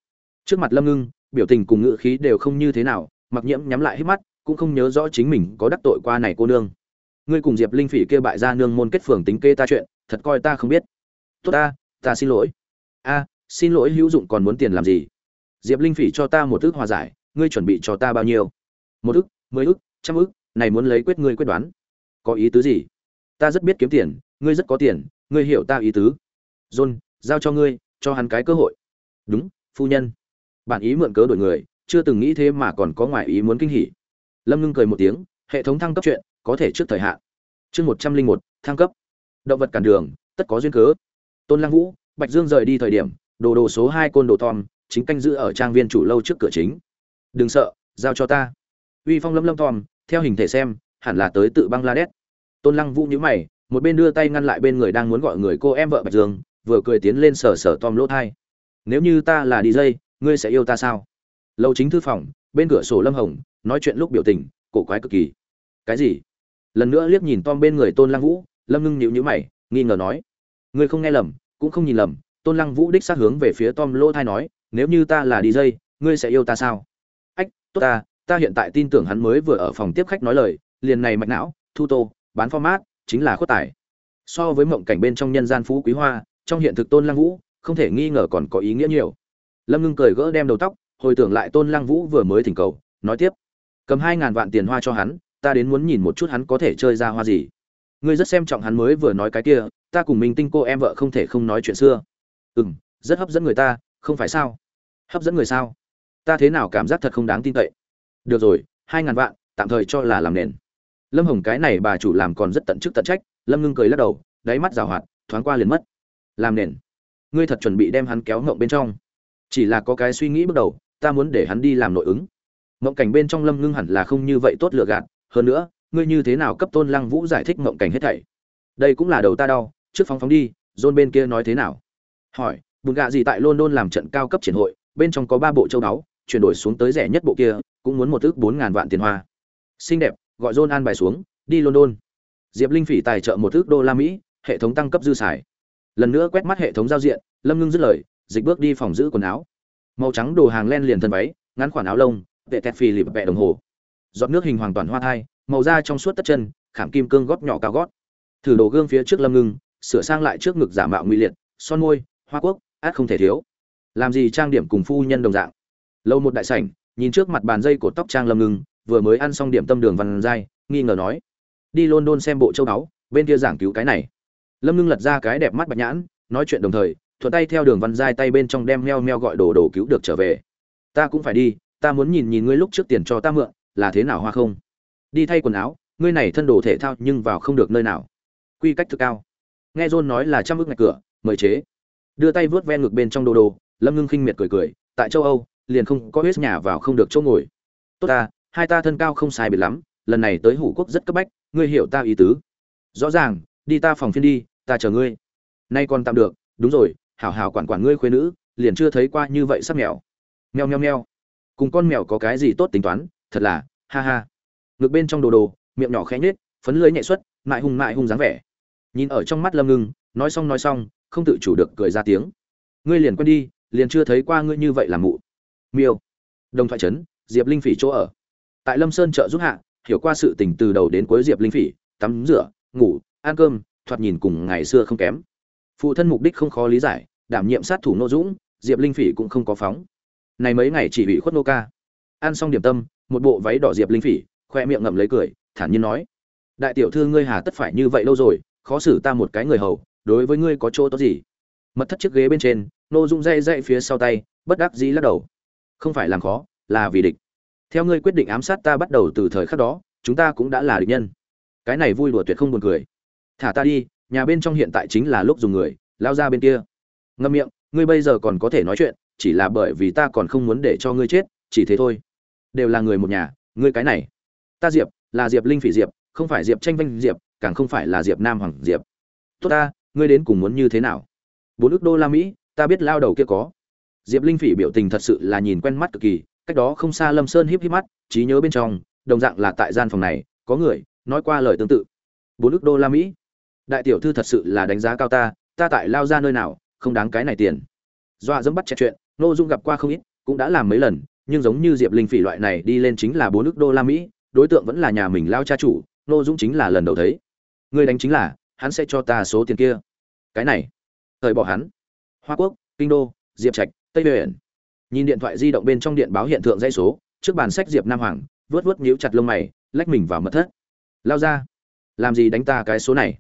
Trước mặt lâm ngưng biểu tình cùng ngữ khí đều không như thế nào, mặc nhiễm nhắm lại hết mắt, cũng không nhớ rõ chính mình có đắc tội qua này cô nương. Ngươi cùng diệp linh phỉ kia bại ra nương môn kết phường tính kê ta chuyện, thật coi ta không biết. Tốt ta ta xin lỗi. A, xin lỗi hữu dụng còn muốn tiền làm gì? Diệp linh phỉ cho ta một ước hòa giải, ngươi chuẩn bị cho ta bao nhiêu? Một ước mười ước trăm ước này muốn lấy quyết ngươi quyết đoán. Có ý tứ gì? Ta rất biết kiếm tiền, ngươi rất có tiền, ngươi hiểu ta ý tứ. John, giao cho ngươi, cho hắn cái cơ hội. Đúng, phu nhân bản ý mượn cớ đổi người, chưa từng nghĩ thế mà còn có ngoại ý muốn kinh hỉ. Lâm ngưng cười một tiếng, hệ thống thăng cấp chuyện, có thể trước thời hạn. Chương một trăm linh một, thăng cấp. Động vật cản đường, tất có duyên cớ. Tôn lăng vũ, bạch dương rời đi thời điểm, đồ đồ số hai côn đồ tom chính canh giữ ở trang viên chủ lâu trước cửa chính. Đừng sợ, giao cho ta. Uy phong lâm lâm tom theo hình thể xem, hẳn là tới tự bangladesh. Tôn lăng vũ nhíu mày, một bên đưa tay ngăn lại bên người đang muốn gọi người cô em vợ bạch dương, vừa cười tiến lên sờ sờ tom lỗ thai. Nếu như ta là đi dây ngươi sẽ yêu ta sao? Lâu chính thư phòng bên cửa sổ lâm hồng nói chuyện lúc biểu tình cổ quái cực kỳ. Cái gì? Lần nữa liếc nhìn tom bên người tôn lăng vũ lâm ngưng nhịu nhữ mày nghi ngờ nói. Ngươi không nghe lầm cũng không nhìn lầm tôn lăng vũ đích sát hướng về phía tom lỗ thai nói nếu như ta là DJ, ngươi sẽ yêu ta sao? Ách tốt ta ta hiện tại tin tưởng hắn mới vừa ở phòng tiếp khách nói lời liền này mạch não thu tô bán format chính là khuất tài. So với mộng cảnh bên trong nhân gian phú quý hoa trong hiện thực tôn lăng vũ không thể nghi ngờ còn có ý nghĩa nhiều lâm ngưng cười gỡ đem đầu tóc, hồi tưởng lại tôn lăng vũ vừa mới thỉnh cầu, nói tiếp. Cầm hai ngàn vạn tiền hoa cho hắn, ta đến muốn nhìn một chút hắn có thể chơi ra hoa gì. Ngươi rất xem trọng hắn mới vừa nói cái kia, ta cùng mình tinh cô em vợ không thể không nói chuyện xưa. Ừ m rất hấp dẫn người ta, không phải sao? Hấp dẫn người sao? Ta thế nào cảm giác thật không đáng tin cậy? Được rồi, hai ngàn vạn, tạm thời cho là làm nền. Lâm hồng cái này bà chủ làm còn rất tận chức tận trách, lâm ngưng cười lắc đầu, đáy mắt rào hoạt, thoáng qua liền mất. Làm nền. Ngươi thật chuẩn bị đem hắn kéo ngộng bên trong chỉ là có cái suy nghĩ bước đầu, ta muốn để hắn đi làm nội ứng. Mộng cảnh bên trong lâm ngưng hẳn là không như vậy tốt lựa gạt, hơn nữa, ngươi như thế nào cấp tôn lăng vũ giải thích mộng cảnh hết thảy? Đây cũng là đầu ta đau, trước phóng phóng đi dôn bên kia nói thế nào? Hỏi, bùn gạ gì tại london làm trận cao cấp triển hội, bên trong có ba bộ châu đáo chuyển đổi xuống tới rẻ nhất bộ kia, cũng muốn một ước bốn ngàn vạn tiền hoa. Xinh đẹp, gọi dôn an bài xuống, đi london. Diệp linh phỉ tài trợ một ước đô la mỹ, hệ thống tăng cấp dư xài. Lần nữa quét mắt hệ thống giao diện, lâm ngưng dứt lời dịch bước đi phòng giữ quần áo. Màu trắng đồ hàng len liền thân váy, ngắn khoản áo lông, vệ tẹt phì lịp vẹ đồng hồ. Giọt nước hình hoàn toàn hoa thai, màu da trong suốt tất chân, khảm kim cương gót nhỏ cao gót. Thử đồ gương phía trước lâm ngưng, sửa sang lại trước ngực giả mạo nguy liệt, son môi, hoa quốc, át không thể thiếu. Làm gì trang điểm cùng phu nhân đồng dạng. Lâu một đại sảnh, nhìn trước mặt bàn dây cột tóc trang lâm ngưng, vừa mới ăn xong điểm tâm đường văn giai, nghi ngờ nói. Đi london xem bộ châu báu, bên kia giảng cứu cái này. Lâm ngưng lật ra cái đẹp mắt bạch nhãn, nói chuyện đồng thời thuận tay theo đường văn giai tay bên trong đem meo meo gọi đồ đồ cứu được trở về. Ta cũng phải đi, ta muốn nhìn nhìn ngươi lúc trước tiền cho ta mượn, là thế nào hoa không? Đi thay quần áo, ngươi này thân đồ thể thao nhưng vào không được nơi nào. Quy cách thực cao. Nghe john nói là trăm ước ngạch cửa, mời chế. Đưa tay vớt ven ngực bên trong đồ đồ, lâm ngưng khinh miệt cười cười, tại châu âu, liền không có hết nhà vào không được chỗ ngồi. Tốt ta, hai ta thân cao không sai biệt lắm, lần này tới hủ quốc rất cấp bách, ngươi hiểu ta ý tứ. Rõ ràng, đi ta phòng phiên đi, ta chờ ngươi. Nay còn tạm được, đúng rồi hảo hảo quản quản ngươi khuê nữ, liền chưa thấy qua như vậy sắp mèo meo meo meo. Cùng con mèo có cái gì tốt tính toán, thật là, ha ha. Ngược bên trong đồ đồ, miệng nhỏ khẽ nhếch, phấn lưới nhẹ xuất, mại hung mại hung dáng vẻ. Nhìn ở trong mắt lâm ngưng, nói xong nói xong, không tự chủ được cười ra tiếng. Ngươi liền quen đi, liền chưa thấy qua ngươi như vậy làm mụ. Miêu. Đồng thoại trấn diệp linh phỉ chỗ ở. Tại lâm sơn chợ giúp hạ, hiểu qua sự tình từ đầu đến cuối diệp linh phỉ, tắm rửa, ngủ, ăn cơm, thoạt nhìn cùng ngày xưa không kém phụ thân mục đích không khó lý giải, đảm nhiệm sát thủ nô dũng, diệp linh phỉ cũng không có phóng. Này mấy ngày chỉ bị khuất nô ca. Ăn xong điểm tâm, một bộ váy đỏ diệp linh phỉ, khoe miệng ngậm lấy cười, thản nhiên nói, đại tiểu thư ngươi hà tất phải như vậy lâu rồi, khó xử ta một cái người hầu, đối với ngươi có chỗ tốt gì? Mật thất chiếc ghế bên trên nô dung dây dây phía sau tay, bất đắc dĩ lắc đầu. Không phải làm khó, là vì địch. Theo ngươi quyết định ám sát ta bắt đầu từ thời khắc đó, chúng ta cũng đã là địch nhân. Cái này vui đùa tuyệt không buồn cười. Thả ta đi nhà bên trong hiện tại chính là lúc dùng người, lao ra bên kia. Ngâm miệng, ngươi bây giờ còn có thể nói chuyện, chỉ là bởi vì ta còn không muốn để cho ngươi chết, chỉ thế thôi. Đều là người một nhà, ngươi cái này. Ta diệp, là diệp linh phỉ diệp, không phải diệp tranh vanh diệp, càng không phải là diệp nam hoàng diệp. Tốt ta, ngươi đến cùng muốn như thế nào? Bốn ước đô la mỹ, ta biết lao đầu kia có. Diệp linh phỉ biểu tình thật sự là nhìn quen mắt cực kỳ, cách đó không xa lâm sơn híp híp mắt, trí nhớ bên trong, đồng dạng là tại gian phòng này, có người, nói qua lời tương tự. Bốn ước đô la mỹ đại tiểu thư thật sự là đánh giá cao ta ta tại lao ra nơi nào, không đáng cái này tiền. Dọa dẫm bắt chẹt chuyện nô dung gặp qua không ít, cũng đã làm mấy lần, nhưng giống như diệp linh phỉ loại này đi lên chính là bốn ước đô la mỹ, đối tượng vẫn là nhà mình lao cha chủ nô dung chính là lần đầu thấy. Người đánh chính là, hắn sẽ cho ta số tiền kia. Cái này, thời bỏ hắn. Hoa quốc, kinh đô, diệp trạch, tây Biển. nhìn điện thoại di động bên trong điện báo hiện tượng dây số, trước bàn sách diệp nam hoàng vớt vớt nhíu chặt lông mày, lách mình vào mật thất. Lao ra, làm gì đánh ta cái số này?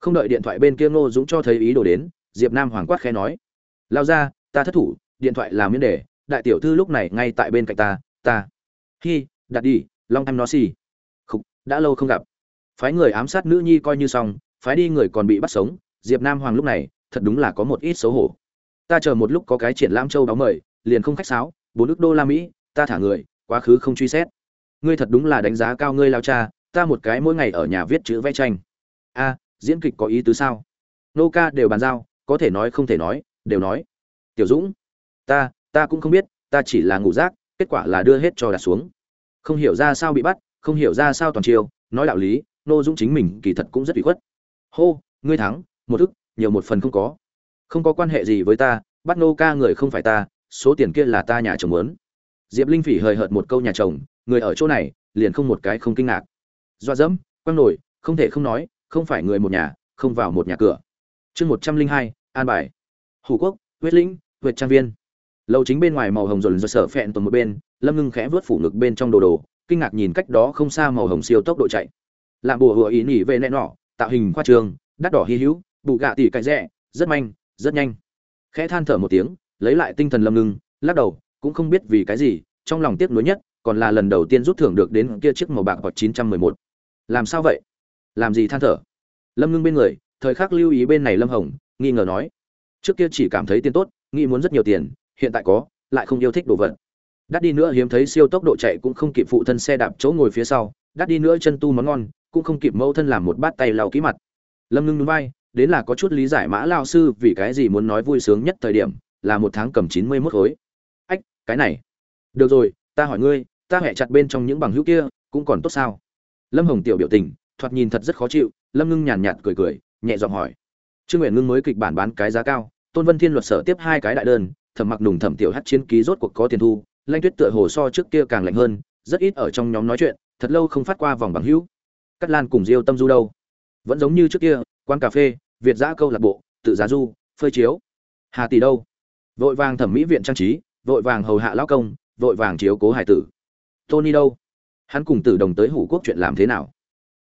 Không đợi điện thoại bên kia ngô dũng cho thấy ý đồ đến, diệp nam hoàng quát khẽ nói. Lao ra, ta thất thủ, điện thoại làm miễn đề, đại tiểu thư lúc này ngay tại bên cạnh ta ta. Hi, đặt đi, long em nó xì. Khục, đã lâu không gặp. Phái người ám sát nữ nhi coi như xong, phái đi người còn bị bắt sống, diệp nam hoàng lúc này, thật đúng là có một ít xấu hổ. Ta chờ một lúc có cái triển lãm châu báo mời, liền không khách sáo, bốn nước đô la mỹ, ta thả người, quá khứ không truy xét. Ngươi thật đúng là đánh giá cao ngươi lao cha, ta một cái mỗi ngày ở nhà viết chữ vẽ tranh. A diễn kịch có ý tứ sao? Nô ca đều bàn giao có thể nói không thể nói đều nói. Tiểu dũng ta ta cũng không biết ta chỉ là ngủ rác kết quả là đưa hết cho đặt xuống. Không hiểu ra sao bị bắt không hiểu ra sao toàn chiêu nói đạo lý nô dũng chính mình kỳ thật cũng rất bị khuất. Hô ngươi thắng một thức, nhiều một phần không có. Không có quan hệ gì với ta bắt nô ca người không phải ta số tiền kia là ta nhà chồng muốn. Diệp linh phỉ hời hợt một câu nhà chồng người ở chỗ này liền không một cái không kinh ngạc. Doa dẫm quăng nổi không thể không nói không phải người một nhà, không vào một nhà cửa. Chương một trăm linh hai, an bài. Hủ quốc, huyết lĩnh, huyệt trang viên. Lầu chính bên ngoài màu hồng dồn dồn sở phẹn tuần một bên, lâm ngưng khẽ vớt phủ ngực bên trong đồ đồ, kinh ngạc nhìn cách đó không xa màu hồng siêu tốc độ chạy. Làm bùa hùa ý nhỉ về nẹ nọ, tạo hình khoa trường, đắt đỏ hy hữu, bù gạ tỉ cạnh rẽ rất manh, rất nhanh. Khẽ than thở một tiếng, lấy lại tinh thần lâm ngưng, lắc đầu, cũng không biết vì cái gì, trong lòng tiếc nuối nhất, còn là lần đầu tiên rút thưởng được đến kia chiếc màu bạc hoặc 911. làm sao vậy? Làm gì than thở? Lâm ngưng bên người, thời khắc lưu ý bên này lâm hồng, nghi ngờ nói. Trước kia chỉ cảm thấy tiền tốt, nghĩ muốn rất nhiều tiền, hiện tại có, lại không yêu thích đồ vật. Đắt đi nữa hiếm thấy siêu tốc độ chạy cũng không kịp phụ thân xe đạp chỗ ngồi phía sau, đắt đi nữa chân tu món ngon, cũng không kịp mẫu thân làm một bát tay lau ký mặt. Lâm ngưng núi bay đến là có chút lý giải mã lao sư vì cái gì muốn nói vui sướng nhất thời điểm, là một tháng cầm chín mươi mốt khối. Ách, cái này. Được rồi, ta hỏi ngươi, ta hẹ chặt bên trong những bằng hữu kia, cũng còn tốt sao? Lâm hồng tiểu biểu tình thoạt nhìn thật rất khó chịu, lâm ngưng nhàn nhạt cười cười, nhẹ giọng hỏi. Trương nguyện ngưng mới kịch bản bán cái giá cao, tôn vân thiên luật sở tiếp hai cái đại đơn, thẩm mặc nùng thẩm tiểu hát chiến ký rốt cuộc có tiền thu, lanh tuyết tựa hồ so trước kia càng lạnh hơn, rất ít ở trong nhóm nói chuyện, thật lâu không phát qua vòng bằng hữu. Cắt lan cùng diêu tâm du đâu? Vẫn giống như trước kia, quán cà phê, việt giã câu lạc bộ, tự giá du, phơi chiếu. Hà tỷ đâu? Vội vàng thẩm mỹ viện trang trí, vội vàng hầu hạ lão công, vội vàng chiếu cố hải tử. Tony đâu? Hắn cùng tử đồng tới hủ quốc chuyện làm thế nào?